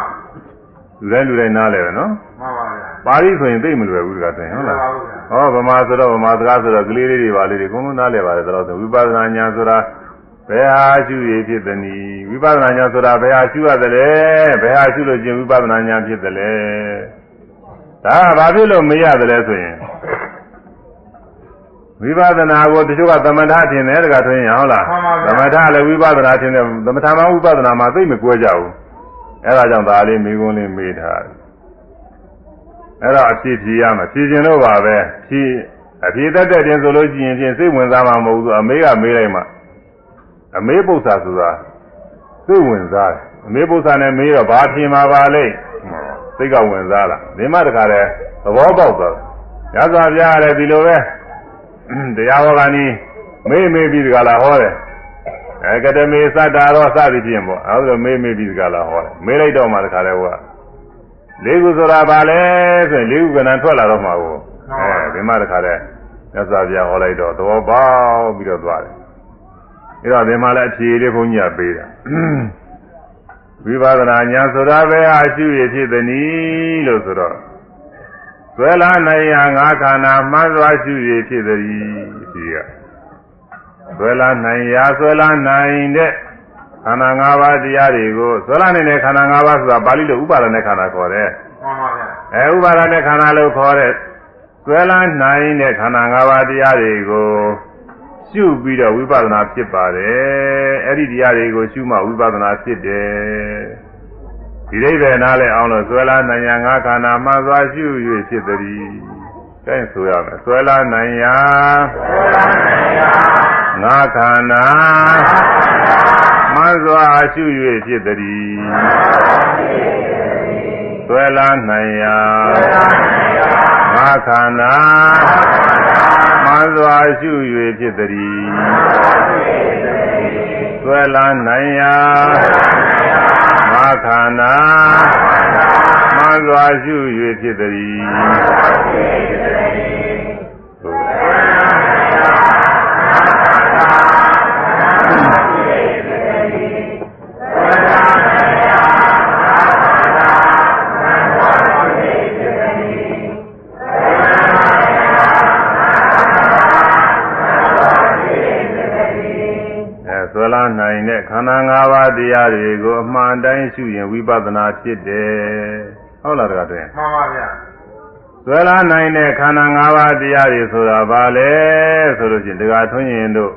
လူတိုင်းလူတိုင်းနားလဲပဲနော်မှန်ပါဗျာပါဠိဆိုရင်သိမလွယ်ဘူးတကဆိုရင်ဟုတ်လားမှန်ပါဗျာဟောဗမာဆိုတော့ဗမာစကားဆိုတော့ကလေးလေးတွေပါလေးတွေအကုန်လုံးနားလဲပါတယ်ဆိုတော့ဝိပဿနာဉာဏ်ဆိုတာဘယ်ဟာရှုရဖြစ်သနည်းဝိပဿနာဉာဏ်ဆိုတာဘယ်ဟာရှုရသလဲဘယ်ဟာရှုလို့ချင်းဝိပဿနာဉာဏ်ဖြစ်သလဲဒါကဘာဖြစ်လို့မရသလဲဆိုရင် ဝိပဿနာကိုတချို့ကသမထထင်တယ်တကထွင်းရဟုတ်လားသမထလည်းဝိပဿနာထင်တယ်သမထမှာဝိပဿနာမှာသိမကွဲကြဘူးအဲဒါကြောင့်ဒါလေးမိကုန်းလေးမေးထားတယ်အဲ့တော့အဖြစ်ဖြေရမှာဖြေခြင်းတော့ပါပဲဖြေအဖြေတတ်တဲ့တင်ဆိုလို့ရှိရင်ဖြင့်စိတ်ဝင်စားမှာမဟုတ်ဘူးအမေကမေးလိုက်မှအမေပု္ပ္ပာဆိုတာစိတ်ဝင်စားတယ်အမေပု္ပ္ပာနဲ့မေးတော့ဘာဖြေမှာပါလဲစိတ်ကဝင်စားလားဒီမှတခါလဲသဘောပေါက်သွားတယ်ရသော်ပြရတယ်ဒီလိုပဲ တရားဟောကနီးမေးမေးပြီးတခါလာဟောတယ်အဲကတမေသတ္တာရောစသည်ဖြင့်ပေါ့အဲဒါမေးမေးပြီးတခါလာဟောတယ်မေးလိုက်တော့မှတခါလဲဟောလေးခုဆိုတာဘာလဲဆိုရင်လေးခုကဏ္ဍထွက်လာတော့မှာကိုအဲဒီမှာတခါလဲရသော်ပြဟောလိုက်တော့သဘောပေါက်ပြီးတော့သွားတယ်အဲတော့ဒီမှာလည်းအဖြေလေးဘုန်းကြီးကပေးတာဝိပဿနာညာဆိုတာပဲအရှိရဖြစ်သည်နီလို့ဆိုတော့ ဆွဲလာနိုင်ရာငါးခန္ဓာမှန်စွာရှိရဖြစ်သည်ဒီကဆွဲလာနိုင်ရာဆွဲလာနိုင်တဲ့ခန္ဓာ၅ပါးတရားတွေကိုဆွဲလာနိုင်တဲ့ခန္ဓာ၅ပါးဆိုတာပါဠိလိုဥပါဒနဲ့ခန္ဓာခေါ်တယ်မှန်ပါဗျာအဲဥပါဒနဲ့ခန္ဓာလို့ခေါ်တဲ့ဆွဲလာနိုင်တဲ့ခန္ဓာ၅ပါးတရားတွေကိုရှုပြီးတော့ဝိပဿနာဖြစ်ပါတယ်အဲ့ဒီတရားတွေကိုရှုမှဝိပဿနာဖြစ်တယ် ဒီအိဗေနားလဲအောင်လို့ဆွဲလာနိုင်ရာငါးခန္ဓာမှသွားရှု၍ဖြစ်သည်ကဲဆိုရမယ်ဆွဲလာနိုင်ရာငါးခန္ဓာမှသွားရှု၍ဖြစ်သည်ဆွဲလာနိုင်ရာငါးခန္ဓာမှစွာရှု၍ဖြစ်သည်ဆွဲလာနိုင်ရာငါး ခန္ဓာမှစွာရှု၍ဖြစ်သည် နိုင်တဲ့ခန္ဓာ၅ပါးတရားတွေကိုအမှန်တိုင်းရှုရင်ဝိပဿနာဖြစ်တယ်ဟုတ်လားတကားတွင်မှန်ပါဗျာဆွဲလာနိုင်တဲ့ခန္ဓာ၅ပါးတရားတွေဆိုတာဘာလဲဆိုလို့ချင်းတကားထွန်းရင်တို့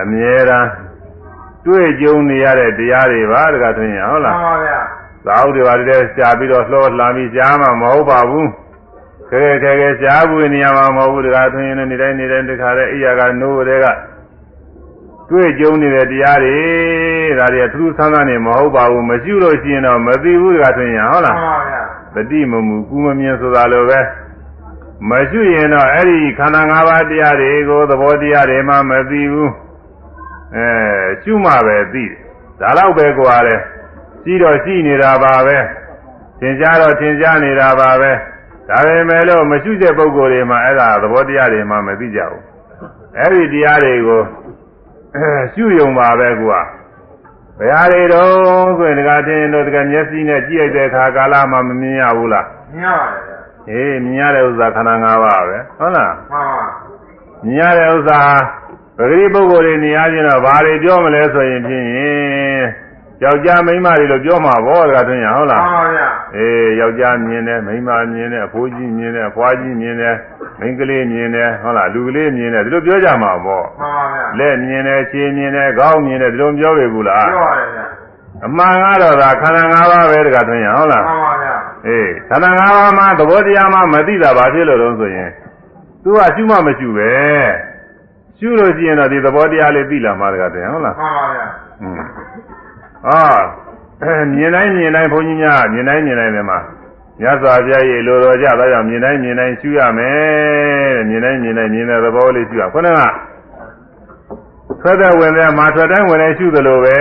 အမြဲတမ်းတွေ့ကြုံနေရတဲ့တရားတွေပါတကားထွန်းရင်ဟုတ်မှလားန်ပါဗျာသာဝတိပါတိတဲ့ရှားပြီးတော့လှောလှမ်းပြီးရှားမှမဟုတ်ပါဘူးခဲခဲခဲခဲရှားဘူးနေရာမှာမဟုတ်ဘူးတကားထွန်းရင်လည်းနေတိုင်းနေတိုင်းတခါတည်းအိယာကနိုးတဲ့က တွေ့ကြုံနေတဲ့တရားတွေဒါတွေကထူးဆန်းဆန်းနေမဟုတ်ပါဘူးမရှိလို့ရှိရင်တော့မသိဘူးတကားထွန်းရင်ဟုတ်မှလားန်ပါဗျာတတိမမူကူမမြင်ဆိုတာလိုပဲမရှိရင်တော့အဲ့ဒီခန္ဓာ၅ပါးတရားတွေကိုသဘောတရားတွေမှမသိဘူးအဲရှုမှပဲသိတယ်ဒါတော့ပဲကွာတယ်ရှိတော့ရှိနေတာပါပဲသင်ကြားတော့သင်ကြားနေတာပါပဲဒါပေမဲ့လို့မရှိတဲ့ပုဂ္ဂိုလ်တွေမှာအဲ့ဒါသဘောတရားတွေမှမသိကြဘူးအဲ့ဒီတရားတွေကိုအဲ ရှုယုံပါပဲကွာဘယ်ဟာတွေတော့ဆိုရင်တကတင်တို့တကမျက်စိနဲ့ကြည့်လိုက်တဲ့အခါကာလမှမမြင်ရဘူးလားမြင်ပါတယ်ဗျာအေးမြင်ရတဲ့ဥစ္စာခန္ဓာ၅ပါးပဲဟုတ်လားမှန်ပါမြင်ရတဲ့ဥစ္စာပဂရိပုဂ္ဂိုလ်တွေနေရာချင်းတော့ဘာတွေပြောမလဲဆိုရင်ဖြင့် ယောက်ျားမိန်းမတွေလို့ပြောမှာပေါ့တကတွင်ရဟုတ် မှ လား န်ပါဗျာ အေးယောက်ျားမြင်တယ်မိန်းမမြင်တယ်အဖိုးကြီးမြင်တယ်အဖွားကြီးမြင်တယ်မိန်းကလေးမြင်တယ်ဟုတ်လားလူကလေးမြင်တယ်ဒီလိုပြောကြမှာပေါ့ မှန်ပါဗျာ လက်မြင်တယ်ခြေမြင်တယ်ခေါင်းမြင်တယ်ဒီလိုပြောပေဘူးလား ပြောပါတယ်ဗျာ အမှန်ကတော့ဒါခန္ဓာ၅ပါးပဲတကတွင်ရဟုတ်လား မှန်ပါဗျာ အေးခန္ဓာ၅ပါးမှာသဘောတရားမှမသိတာဘာဖြစ်လို့လဲဆိုရင် तू ကရှုမှမရှုပဲရှုလို့ရှိရင်တော့ဒီသဘောတရားလေးသိလာမှာတကတည်းဟုတ်လား မှန်ပါဗျာ อืม အာအဲမြင်တိုင်းမြင်တိုင်းဘုန်းကြီးများမြင်တိုင်းမြင်တိုင်းတွေမှာမြတ်စွာဘုရားရဲ့လိုတော်ကြတော့ကြောင့်မြင်တိုင်းမြင်တိုင်းရှုရမယ်တဲ့မြင်တိုင်းမြင်တိုင်းမြင်တဲ့သဘောလေးရှုရခုနကထွက်တဲ့ဝင်တဲ့မှာထွက်တိုင်းဝင်တိုင်းရှုသလိုပဲ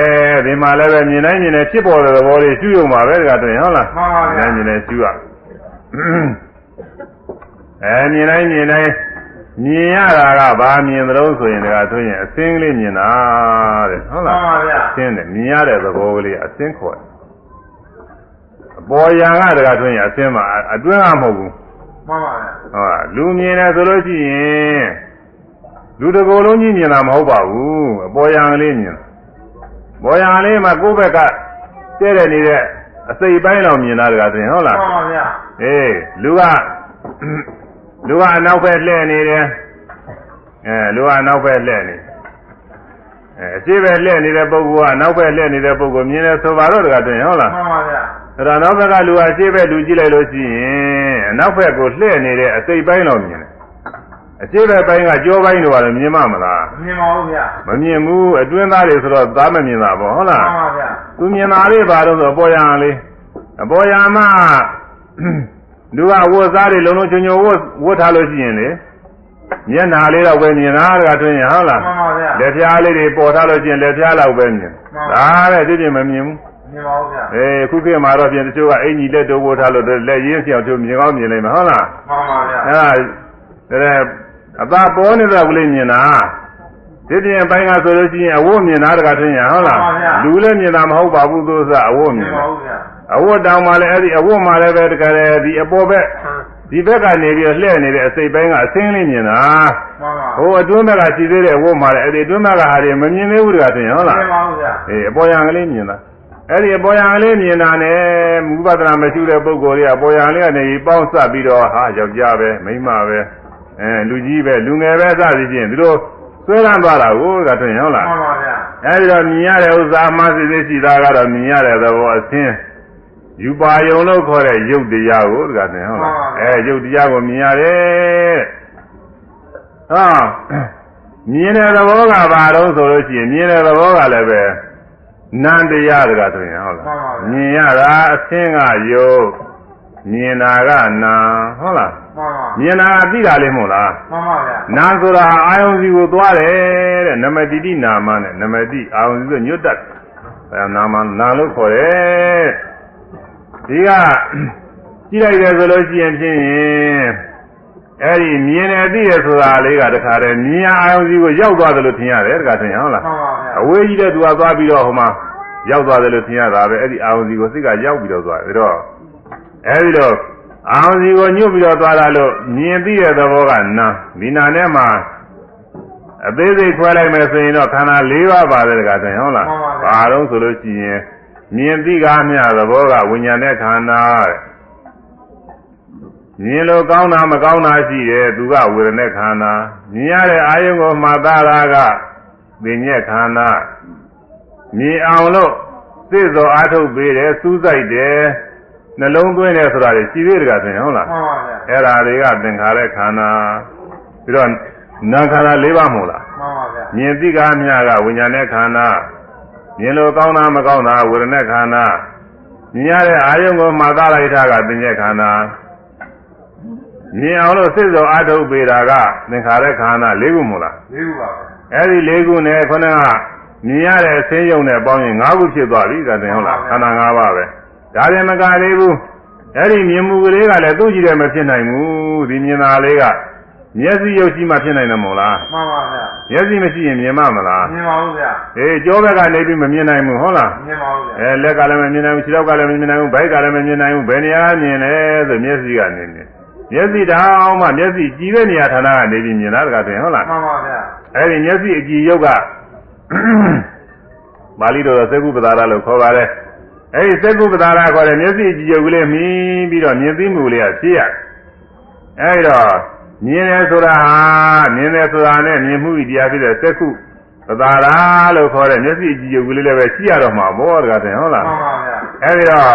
ဒီမှာလည်းပဲမြင်တိုင်းမြင်တိုင်းဖြစ်ပေါ်တဲ့သဘောလေးရှုရုံပါပဲတကတည်းဟုတ်လားမှန်ပါဗျာမြင်တိုင်းမြင်တိုင်းရှုရအဲမြင်တိုင်းမြင်တိုင်း မြင်ရတာကဘာမြင်သလုံးဆိုရင်တကဆိုရင်အစင်းကလေးမြင်တာတဲ့ဟုတ်မှလားန်ပါဗျာအစင်းနဲ့မြင်ရတဲ့သဘောကလေးအစင်းခေါ်တယ်အပေါ်ယံကတကဆိုရင်အစင်းမှာအတွင်းကမဟုတ်ဘူးမှန်ပါဗျာဟုတ်လားလူမြင်တယ်ဆိုလို့ရှိရင်လူတစ်ကိုယ်လုံးကြီးမြင်တာမဟုတ်ပါဘူးအပေါ်ယံကလေးမြင်တာပေါ်ယံကလေးမှာကိုယ့်ဘက်ကတဲ့တဲ့နေတဲ့အစိပ်ပိုင်းလောက်မြင်တာတကဆိုရင်ဟုတ်လားမှန်ပါဗျာအေးလူက လူကအနောက်ဘက်လှည့်နေတယ်အဲလူကအနောက်ဘက်လှည့်နေအဲအရှိဘက်လှည့်နေတဲ့ပုဂ္ဂိုလ်ကအနောက်ဘက်လှည့်နေတဲ့ပုဂ္ဂိုလ်မြင်တယ်ဆိုပါတော့တကတွင်ဟုတ်လားမှန်ပါဗျာအဲ့တော့နောက်ဘက်ကလူကအရှိဘက်လူကြည့်လိုက်လို့ရှိရင်အနောက်ဘက်ကိုလှည့်နေတဲ့အစိပ်ပိုင်းတော့မြင်တယ်အရှိဘက်ပိုင်းကကြောပိုင်းတော့လည်းမြင်မှမလားမြင်ပါဦးဗျာမမြင်ဘူးအတွင်းသားတွေဆိုတော့သားမမြင်တာပေါ့ဟုတ်လားမှန်ပါဗျာသူမြင်တာလေးပါတော့ဆိုအပေါ်ယံလေးအပေါ်ယံမှာ လူကဝတ်စားတွေလုံးလုံးချုံချုံဝတ်ဝတ်ထားလို့ရှိရင်လေမျက်နာလေးတော့ပဲမြင်တာကတွင်ရဟုတ်လားမှန်ပါဗျာလက်ဖြားလေးတွေပေါ်ထားလို့ရှိရင်လက်ဖြားလောက်ပဲမြင်ဒါပဲဒီပြင်မမြင်ဘူးမြင်ပါဦးဗျာအေးခုခေတ်မှာတော့ပြင်တချို့ကအင်ကြီးလက်တိုးဝတ်ထားလို့လက်ရင်းစီအောင်တို့မြင်ကောင်းမြင်လိမ့်မယ်ဟုတ်လားမှန်ပါဗျာအဲဒါအသာပေါ်နေတဲ့ကလေးမြင်တာဒီပြင်ပိုင်းကဆိုလို့ရှိရင်အဝတ်မြင်တာတကတွင်ရဟုတ်လားလူလည်းမြင်တာမဟုတ်ပါဘူးသူကအဝတ်မြမြင်င်တာပါဦးဗျာ အဝတ်တောင်မှလည်းအဲ့ဒီအဝတ်မှလည်းပဲတကယ်ဒီအပေါ်ဘက်ဒီဘက်ကနေပြီးလှည့်နေတဲ့အစိပ်ပိုင်းကအစင်းလေးမြင်တာမှန်ပါဟိုအတွင်းဘက်ကရှိသေးတဲ့အဝတ်မှလည်းအဲ့ဒီအတွင်းဘက်ကဟာတွေမမြင်သေးဘူးတကတင်ဟုတ်လားမြင်ပါဦးဗျာအေးအပေါ်ယံကလေးမြင်တာအဲ့ဒီအပေါ်ယံကလေးမြင်တာနဲ့မူပဒနာမရှိတဲ့ပုဂ္ဂိုလ်တွေကအပေါ်ယံလေးကနေပြီးပေါင်းစပ်ပြီးတော့ဟာယောက်ျားပဲမိန်းမပဲအဲလူကြီးပဲလူငယ်ပဲစသည်ဖြင့်သူတို့ဆွဲလန်းသွားတာကိုတကတင်ဟုတ်လားမှန်ပါဗျာအဲဒီတော့မြင်ရတဲ့ဥစ္စာအမှန်စစ်စစ်ရှိတာကတော့မြင်ရတဲ့သဘောအသင်း ယူပါယုံလို့ခေါ်တဲ့ရုပ်တရားကိုတကယ်နဲ့ဟုတ်လားအဲရုပ်တရားကိုမြင်ရတယ်ဟောမြင်တဲ့သဘောကဘာတော့ဆိုလို့ရှိရင်မြင်တဲ့သဘောကလည်းပဲနန္တရားတကယ်ဆိုရင်ဟုတ်လားမြင်ရတာအသင်းကယုတ်မြင်တာကနာဟုတ်လားမှန်ပါမြင်တာသိတာလေးမဟုတ်လားမှန်ပါဗျာနာဆိုတာအာယုံစီကိုသွားတယ်တဲ့နမတိတိနာမနဲ့နမတိအာယုံစီကိုညွတ်တတ်အဲနာမနာလို့ခေါ်တယ် ဒီကကြည့်လိုက်တယ်ဆိုလို့ရှိရင်ဖြင့်အဲ့ဒီမြင်တယ်သိတယ်ဆိုတာလေးကတခါတည်းမြင်အာယုံစီကိုရောက်သွားတယ်လို့ထင်ရတယ်တခါထင်ဟုတ်လားမှန်ပါဗျာအဝေးကြီးတဲ့သူကသွားပြီးတော့ဟိုမှာရောက်သွားတယ်လို့ထင်ရတာပဲအဲ့ဒီအာယုံစီကိုစိတ်ကရောက်ပြီးတော့သွားတယ်ဒါတော့အဲ့ဒီတော့အာယုံစီကိုညွတ်ပြီးတော့သွားတာလို့မြင်သိတဲ့သဘောကနာဒီနာနဲ့မှာအသေးစိတ်ခွဲလိုက်မယ်ဆိုရင်တော့ခန္ဓာ၄ပါးပါတယ်တကားဆိုရင်ဟုတ်လားမှန်ပါဗျာဘာတော့ဆိုလို့ရှိရင် မြင်သိကားမြသဘောကဝိညာဉ်နဲ့ခန္ဓာတဲ့မြင်လို့ကောင်းတာမကောင်းတာရှိတယ်သူကဝေဒနဲ့ခန္ဓာမြင်ရတဲ့အာယုံကိုမှတ်သားတာကပင်ညက်ခန္ဓာမြင်အောင်လို့သိသောအာထုတ်ပေးတယ်စူးစိုက်တယ်နှလုံးသွင်းတယ်ဆိုတာတွေရှိသေးတယ်ကဆိုရင်ဟုတ်လားမှန်ပါဗျာအဲ့ဒါတွေကသင်္ခါရခန္ဓာပြီးတော့နာခန္ဓာ၄ပါးမဟုတ်လားမှန်ပါဗျာမြင်သိကားမြကဝိညာဉ်နဲ့ခန္ဓာ မြင်လို့ကောင်းတာမကောင်းတာဝေဒနာခန္ဓာမြင်ရတဲ့အာယုံကိုမှတ်သားလိုက်တာကသင်္ကြန်ခန္ဓာမြင်အောင်လို့စိတ်စောအာထုတ်ပေတာကသင်္ခါရခန္ဓာ၄ခုမဟုတ်လားလေးခုပါဗျာအဲ့ဒီ၄ခုနဲ့ခொနကမြင်ရတဲ့အဆင်းယုံနဲ့ပေါင်းရင်၅ခုဖြစ်သွားပြီဒါသင်ဟုတ်လားခန္ဓာ၅ပါးပဲဒါရင်မကလေးဘူးအဲ့ဒီမြင်မှုကလေးကလည်းသူ့ကြည့်တယ်မဖြစ်နိုင်ဘူးဒီမြင်တာလေးက မျက်စိရုပ်ရှိမှဖြစ်နိုင်တယ်မဟုတ်လားမှန်ပါဗျာမျက်စိမရှိရင်မြင်မမလားမြင်ပါဦးဗျာအေးကြောဘက်ကနေပြီးမမြင်နိုင်ဘူးဟုတ်လားမြင်ပါဦးဗျာအဲလက်ကလည်းမမြင်နိုင်ဘူးခြေထောက်ကလည်းမမြင်နိုင်ဘူးဘိုက်ကလည်းမမြင်နိုင်ဘူးဘယ်နေရာကမြင်လဲဆိုမျက်စိကနေနေမျက်စိတောင်မှမျက်စိကြည့်တဲ့နေရာဌာနကနေပြီးမြင်တာတကားဆိုရင်ဟုတ်လားမှန်ပါဗျာအဲ့ဒီမျက်စိအကြည့်ရုပ်ကပါဠိတော်သက္ကုပ္ပဒါရလို့ခေါ်ပါတယ်အဲ့ဒီသက္ကုပ္ပဒါရခေါ်တဲ့မျက်စိအကြည့်ရုပ်ကလေးမြင်ပြီးတော့မြင်သိမှုလေးကဖြစ်ရအဲ့တော့ မြင်တယ်ဆိုတာဟာမြင်တယ်ဆိုတာနဲ့မြင်မှုဤတရားဖြစ်တဲ့သက္ကုပ္ပဒါရလို့ခေါ်တဲ့မျက်စိအကြည့်ရုပ်ကလေးလည်းပဲရှိရတော့မှာဘောတကားဆိုရင်ဟုတ်လားမှန်ပါဗျာအဲ့ဒီတော့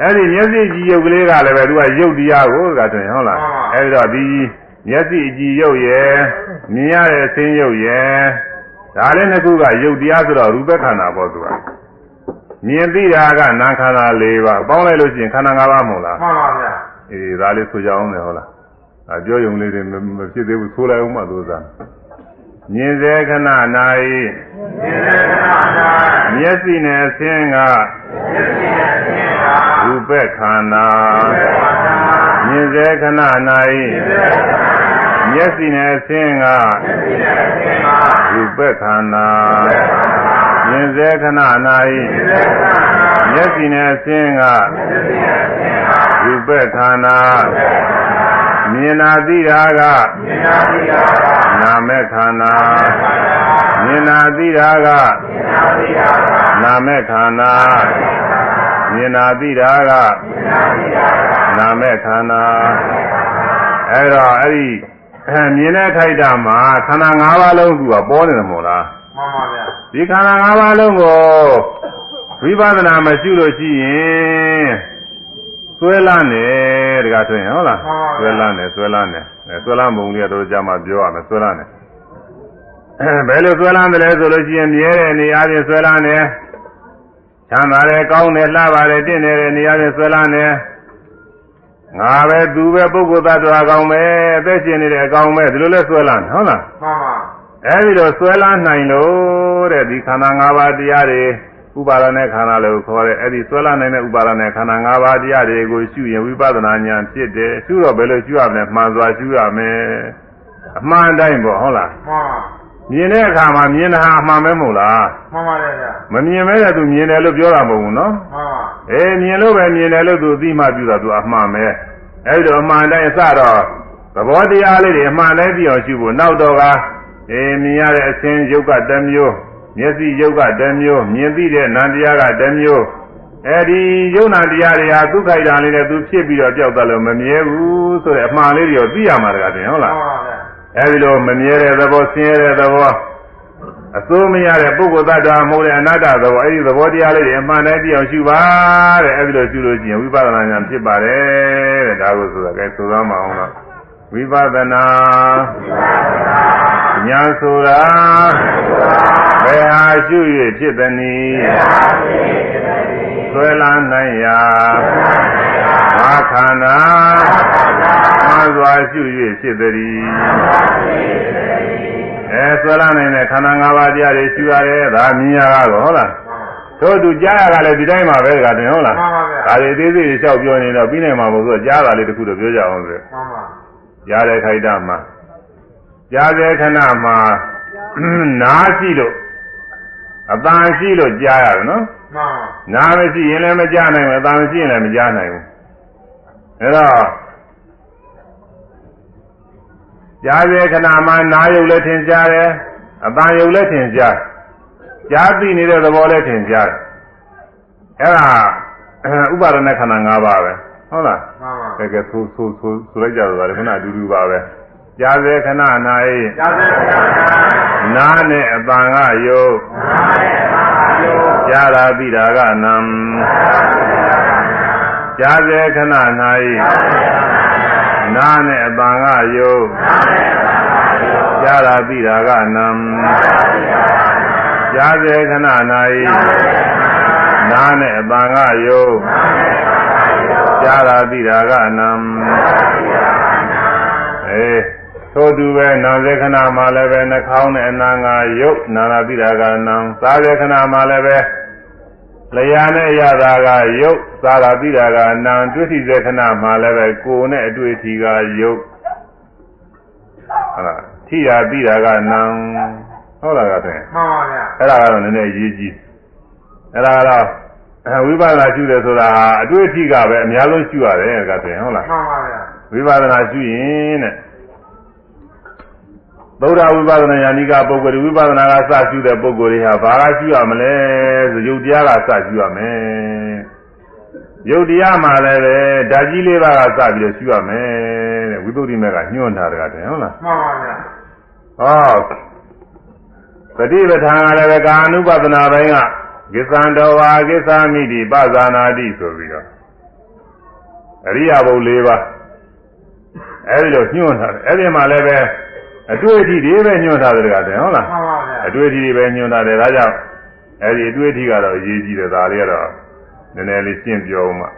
အဲ့ဒီမျက်စိကြည်ရုပ်ကလေးကလည်းပဲသူကရုပ်တရားကိုကဆိုရင်ဟုတ်လားအဲ့ဒီတော့ဒီမျက်စိကြည်ရုပ်ရဲ့မြင်ရတဲ့အသိရုပ်ရဲ့ဒါလည်းနှစ်ခုကရုပ်တရားဆိုတော့ရူပခန္ဓာပေါ့သူကမြင်သိတာကနာခန္ဓာ၄ပါးပေါင်းလိုက်လို့ရှိရင်ခန္ဓာ၅ပါးမဟုတ်လားမှန်ပါဗျာအေးဒါလေးဆိုကြအောင်လေဟုတ်လား အပြောယုံလေးတွေမမဖြစ်သေးဘူးဆိုလိုက်အောင်မှသူစားမြင်စေခဏ၌မြင်တဲ့ခဏ၌မျက်စိနဲ့အဆင်းကမျက်စိနဲ့မြင်တာရူပခန္ဓာခန္ဓာမြင်စေခဏ၌မျက်စိနဲ့အဆင်းကမျက်စိနဲ့မြင်တာရူပခန္ဓာမြင်စေခဏ၌မျက်စိနဲ့အဆင်းကရူပခန္ဓာ မြင်နာသိတာကမြင်တာသိတာနာမခန္ဓာမြင်နာသိတာကမြင်တာသိတာနာမခန္ဓာမြင်နာသိတာကနာမခန္ဓာအဲ့တော့အဲ့ဒီအဲမြင်တဲ့ခိုက်တာမှာခန္ဓာ၅ပါးလုံးကပေါ်နေတယ်မို့လားမှန်ပါဗျာဒီခန္ဓာ၅ပါးလုံးကိုဝိပဿနာမရှိလို့ရှိရင် ဆွဲလန်းတယ်တကားဆိုရင်ဟုတ်လားဆွဲလန်းတယ်ဆွဲလန်းတယ်အဲဆွဲလန်းပုံလေးကတော့ကြာမှပြောရမယ်ဆွဲလန်းတယ်အဲဘယ်လိုဆွဲလန်းတယ်လဲဆိုလို့ရှိရင်မြဲတဲ့နေရာချင်းဆွဲလန်းတယ်ချမ်းသာတယ်ကောင်းတယ်လှပါတယ်တင့်တယ်နေရာချင်းဆွဲလန်းတယ်ငါပဲသူပဲပုဂ္ဂိုလ်သတ္တဝါကောင်းပဲအသက်ရှင်နေတဲ့အကောင်ပဲဒီလိုလဲဆွဲလန်းတယ်ဟုတ်လားမှန်ပါအဲဒီလိုဆွဲလန်းနိုင်လို့တဲ့ဒီခန္ဓာ၅ပါးတရားတွေ ဥပါဒနဲ့ခန္ဓာလို့ခေါ်တဲ့အဲဒီဆွဲလန်းနိုင်တဲ့ဥပါဒနဲ့ခန္ဓာ၅ပါးတရားတွေကိုရှုရင်ဝိပဿနာဉာဏ်ဖြစ်တယ်ရှုတော့ဘယ်လိုရှုရမလဲမှန်စွာရှုရမယ်အမှန်တိုင်းပေါ့ဟုတ်လားမှန်ပါမြင်တဲ့အခါမှာမြင်တာအမှန်ပဲမဟုတ်လားမှန်ပါတယ်ဗျာမမြင်မဲတဲ့သူမြင်တယ်လို့ပြောတာမဟုတ်ဘူးနော်မှန်ပါအေးမြင်လို့ပဲမြင်တယ်လို့သူအသိမှပြုတာသူအမှန်ပဲအဲဒီတော့အမှန်တိုင်းအစတော့သဘောတရားလေးတွေအမှန်တိုင်းသိအောင်ရှုဖို့နောက်တော့ကအေးမြင်ရတဲ့အခြင်းယုတ်ကတစ်မျိုး မျက်စိယုတ်ကတစ်မျိုးမြင်သိတဲ့နာမ်တရားကတစ်မျိုးအဲဒီယုံနာတရားတွေဟာသူ့ခိုက်တာလေးနဲ့သူဖြစ်ပြီးတော့ကြောက်တယ်လို့မမြဲဘူးဆိုတဲ့အမှန်လေးတွေကိုသိရမှာတကားတင်ဟုတ်မှလားန်ပါဗျာအဲဒီလိုမမြဲတဲ့သဘောဆင်းရဲတဲ့သဘောအစိုးမရတဲ့ပုဂ္ဂိုလ်သတ္တဝါမဟုတ်တဲ့အနတ္တသဘောအဲဒီသဘောတရားလေးတွေအမှန်တိုင်းသိအောင်ရှုပါတဲ့အဲဒီလိုရှုလို့ရှိရင်ဝိပဿနာဉာဏ်ဖြစ်ပါတယ်တဲ့ဒါကိုဆိုတာကဲဆိုသားမအောင်တော့ဝိပဿနာ ဉာဏ်ဆိုတာဘယ်ဟာရှု၍ဖြစ်သနည်းဆွဲလန်းနိုင်ရာငါခန္ဓာမှန်စွာရှု၍ဖြစ်သည်အဲဆွဲလန်းနိုင်တဲ့ခန္ဓာ၅ပါးတရားတွေရှုရတယ်ဒါမြင်ရတာတော့ဟုတ်လားတို့သူကြားရတာလည်းဒီတိုင်းမှာပဲကတင်ဟုတ်လားမှန်ပါဗျာဒါတွေအသေးစိတ်တွေလျှောက်ပြောနေတော့ပြီးနိုင်မှာမဟုတ်ဆိုကြားတာလေးတစ်ခုတော့ပြောကြအောင်ဆိုမှန်ပါကြားတဲ့ခိုက်တာမှာ ကြားတဲ့ခဏမှာနားရှိလို့အပန်းရှိလို့ကြားရတယ်နော်မှန်ပါနားမရှိရင်လည်းမကြားနိုင်ဘူးအပန်းမရှိရင်လည်းမကြားနိုင်ဘူးအဲတော့ကြားစေခဏမှာနာယုတ်လည်းထင်ရှားတယ်အပန်ယုတ်လည်းထင်ရှားကြားသိနေတဲ့သဘောလည်းထင်ရှားတယ်အဲ့ဒါဥပါဒณะခန္ဓာ၅ပါးပဲဟုတ်လားမှန်ပါကဲကဲဆိုဆိုဆိုဆိုလိုက်ကြတော့ဒါလည်းခဏအတူတူပါပဲ ကြားစေခဏနာသာသနာ့နာ၏နားနဲ့အပန်ကယုတ်နာရဲ့ပါယောကြားတာသိတာကနံကြားစေခဏနာ၏နားနဲ့အပန်ကယုတ်ကြားတာသိတာကနံကြားစေခဏနာ၏နားနဲ့အပန်ကယုတ်ကြားတာသိတာကနံအေး သို့သူပဲနာစေခဏမှာလည်းပဲနှာခေါင်းနဲ့အနာငါယုတ်နာနာသိတာကနံသာစေခဏမှာလည်းပဲလျာနဲ့ရတာကယုတ်သာတာသိတာကနံတွေ့ထိစေခဏမှာလည်းပဲကိုယ်နဲ့အတွေ့အထိကယုတ်ဟုတ်လားထိတာသိတာကနံဟုတ်လားကတည်းမှန်ပါဗျာအဲ့ဒါကတော့နည်းနည်းအရေးကြီးအဲ့ဒါကတော့အဲဝိပဿနာရှုတယ်ဆိုတာဟာအတွေ့အထိကပဲအများဆုံးရှုရတယ်ကတည်းဟုတ်လားမှန်ပါဗျာဝိပဿနာရှုရင်တဲ့ ဗုဒ္ဓဝိပဿနာယာနိကပုဂ္ဂိုလ်ဝိပဿနာကစရှုတဲ့ပုဂ္ဂိုလ်တွေဟာဘာကရှုရမလဲဆိုယုတ်တရားကစရှုရမယ်ယုတ်တရားမှလည်းပဲဓာကြီးလေးပါးကစပြီးတော့ရှုရမယ်တဲ့ဝိသုဒ္ဓိမေကညွှန်ထားတယ်ကတည်းဟုတ်လားမှန်ပါဗျာဟောပฏิပဋ္ဌာန်ကလည်းပဲကာနုပဒနာပိုင်းကကိသံတော်ဝါကိသမိတိပဇာနာတိဆိုပြီးတော့အရိယဘုတ်၄ပါးအဲဒီလိုညွှန်ထားတယ်အဲဒီမှာလည်းပဲ အတွေ့အထိတွေပဲညွှန်ထားတယ်ကတည်းဟုတ်လားမှန်ပါဗျာအတွေ့အထိတွေပဲညွှန်ထားတယ်ဒါကြောင့်အဲဒီအတွေ့အထိကတော့အရေးကြီးတယ်ဒါလေးကတော့နည်းနည်းလေးရှင်းပြောဦးမှာ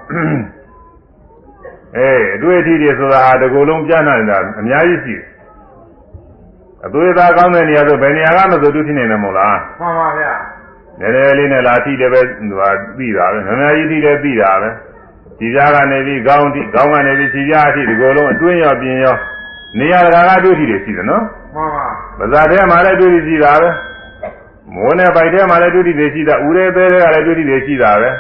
အဲအတွေ့အထိတွေဆိုတာဟာဒီကိုယ်လုံးပြန့်နေတာအများကြီးရှိတယ်အသွေးသားကောင်းတဲ့နေရာဆိုဘယ်နေရာကမဆိုတူဖြစ်နေတယ်မဟုတ်လားမှန်ပါဗျာနည်းနည်းလေးနဲ့လာထိတယ်ပဲဟိုပြီးတာပဲနည်းနည်းကြီးထိတယ်ပြီးတာပဲခြေပြားကနေပြီးခေါင်းထိခေါင်းကနေပြီးခြေပြားအထိဒီကိုယ်လုံးအတွင်းရောပြင်ရော နေရာတကာကတွေ့ထိတယ်ရှိတယ်နော်မှန်ပါပါဇာထဲမှာလည်းတွေ့ထိရှိတာပဲမိုးနဲ့ပိုက်ထဲမှာလည်းတွေ့ထိတယ်ရှိတာဦးရဲသေးတွေကလည်းတွေ့ထိတယ်ရှိတာပဲ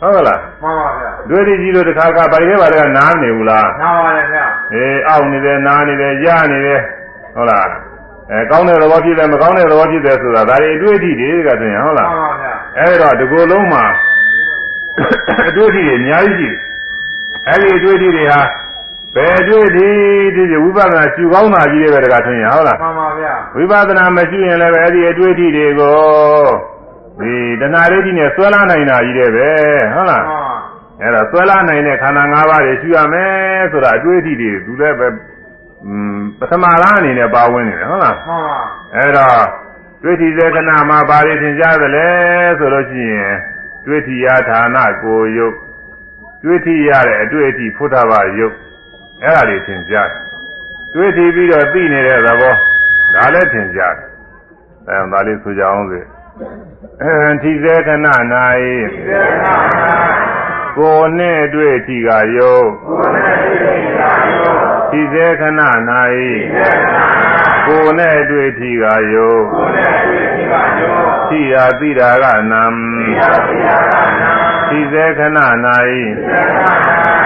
ဟုတ်ကလားမှန်ပါဗျာတွေ့ထိရှိလို့တခါကပိုက်ထဲမှာလည်းနားနေဘူးလားနားပါလေဗျာအေးအောက်နေတယ်နားနေတယ်ကြားနေတယ်ဟုတ်လားအဲကောင်းတဲ့သဘောဖြစ်တယ်မကောင်းတဲ့သဘောဖြစ်တယ်ဆိုတာဒါတွေအတွေ့အထိတွေကတွင်ဟုတ်မှလားန်ပါဗျာအဲဒီတော့ဒီကိုယ်လုံးမှာအတွေ့အထိတွေအများကြီးရှိတယ်အဲဒီအတွေ့အထိတွေဟာ ဘယ်အတွေ့အထိဒီဝိပဿနာရှုကောင်းတာကြီးတွေပဲတကားထွင်ရဟုတ်လားမှန်ပါဗျာဝိပဿနာမရှိရင်လည်းပဲအဲဒီအတွေ့အထိတွေကိုဒီတဏှာဒိဋ္ဌိနဲ့ဆွဲလာနိုင်တာကြီးတွေပဲဟုတ်လားမှန်ပါအဲ့ဒါဆွဲလာနိုင်တဲ့ခန္ဓာ၅ပါးတွေရှုရမယ်ဆိုတာအတွေ့အထိတွေသူလည်းပဲอืมပထမလားအနေနဲ့ပါဝင်နေတယ်ဟုတ်လားမှန်ပါအဲ့တော့တွေ့ထီစေခဏမှာဘာတွေသင်ကြားသလဲဆိုလို့ရှိရင်တွေ့ထီယာဌာနကိုယုတ်တွေ့ထီရတဲ့အတွေ့အထိဖုဒ္ဓဘာယုတ် အဲ့ဒါတွေသင်ကြားတွေ့ထီပြီးတော့သိနေတဲ့သဘောဒါလည်းသင်ကြားအဲဒါလေးဆိုကြအောင်စေအဲထီစေခဏ၌ဒီသေနာကိုယ်နဲ့တွေ့ထီကယုတ်ကိုယ်နဲ့သိတာယောထီစေခဏ၌သေနာကိုယ်နဲ့တွေ့ထီကယုတ်ကိုယ်နဲ့သိတာယောထီယာသိတာကနံ သိတာသိတာနာသီစေခဏ၌သေနာ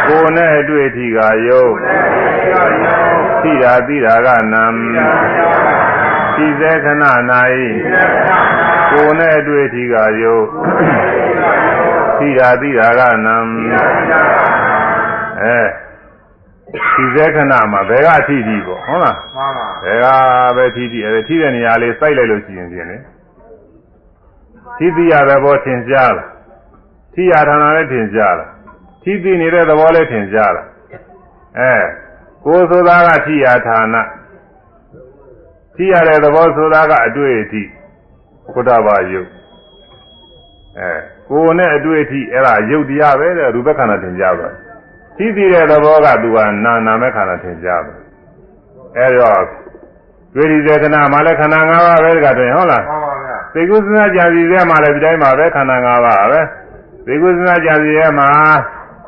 ကိုယ်နဲ့တွေ့ထီကယုတ်ကိုယ်နဲ့သိတာယောသီတာသိတာကနံသိတာသိတာနာသီစေခဏ၌သေနာကိုယ်နဲ့တွေ့ထီကယုတ်သိတာယောသီတာသိတာကနံသိတာသိတာနာအဲသီစေခဏမှာဘယ်ကထီထီပေါ့ဟုတ်လားမှန်ပါဘယ်ကပဲထီထီအဲထီတဲ့နေရာလေးစိုက်လိုက်လို့ရှိရင်ပြင်လေထီသိရတဲ့ဘောထင်ရှားလား ထီရဌာနလည်းထင်ရှားလားထီသိနေတဲ့သဘောလည်းထင်ရှားလားအဲကိုယ်ဆိုတာကထီရဌာနထီရတဲ့သဘောဆိုတာကအတွေ့အထိကုတ္တဘာယုတ်အဲကိုယ်နဲ့အတွေ့အထိအဲ့ဒါယုတ်တရားပဲတဲ့ရူပခန္ဓာထင်ရှားပါထီသိတဲ့သဘောကသူကနာနာမဲ့ခန္ဓာထင်ရှားပါအဲ့တော့တွေ့ဒီစေခဏမှာလည်းခန္ဓာ၅ပါးပဲတကတွင်ဟုတ်လားမှန်ပါဗျာသိကုသနာကြာစီထဲမှာလည်းဒီတိုင်းမှာပဲခန္ဓာ၅ပါးပဲ သိကုသနာကြာစီထဲမှာ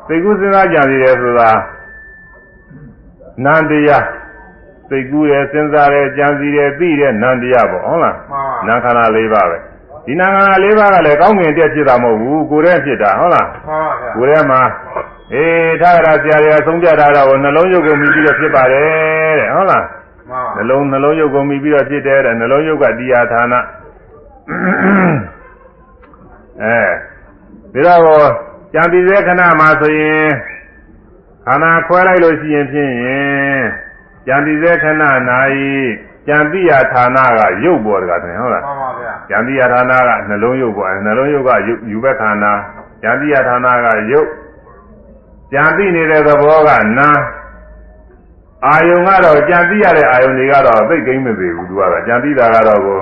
သိကုသနာကြာစီရဲဆိုတာနန္တရားသိကူရယ်စဉ်းစားရယ်ကြံစီရယ်သိတဲ့နန္တရားပေါ့ဟုတ်လားမှန်ပါနာခန္ဓာ၄ပါးပဲဒီနာခန္ဓာ၄ပါးကလည်းကောင်းငင်တက်ဖြစ်တာမဟုတ်ဘူးကိုယ်တည်းဖြစ်တာဟုတ်လားမှန်ပါဗျာကိုယ်ထဲမှာအေးထာဂရဆရာတွေအဆုံးပြတာတော့နှလုံးရုပ်ကိုမြည်ပြီးတော့ဖြစ်ပါတယ်တဲ့ဟုတ်လားနှလုံးနှလုံးယုတ်ကုန်ပြီးတော့ဖြစ်တယ်တဲ့နှလုံးယုတ်ကတရားဌာနအဲ ဒါတော့ကြံပြီးတဲ့ခဏမှာဆိုရင်ခန္ဓာခွဲလိုက်လို့ရှိရင်ဖြင့်ကြံပြီးတဲ့ခဏနာဤကြံတိယဌာနကရုပ်ပေါ်တကတယ်ဟုတ်လားမှန်ပါဗျာကြံတိယဌာနကနှလုံးရုပ်ပေါ်နှလုံးရုပ်ကယူဘက်ခန္ဓာကြံတိယဌာနကရုပ်ကြံတိနေတဲ့သဘောကနာအာယုံကတော့ကြံတိရတဲ့အာယုံတွေကတော့သိကိမ့်မပေဘူးသူကတော့ကြံတိတာကတော့ကို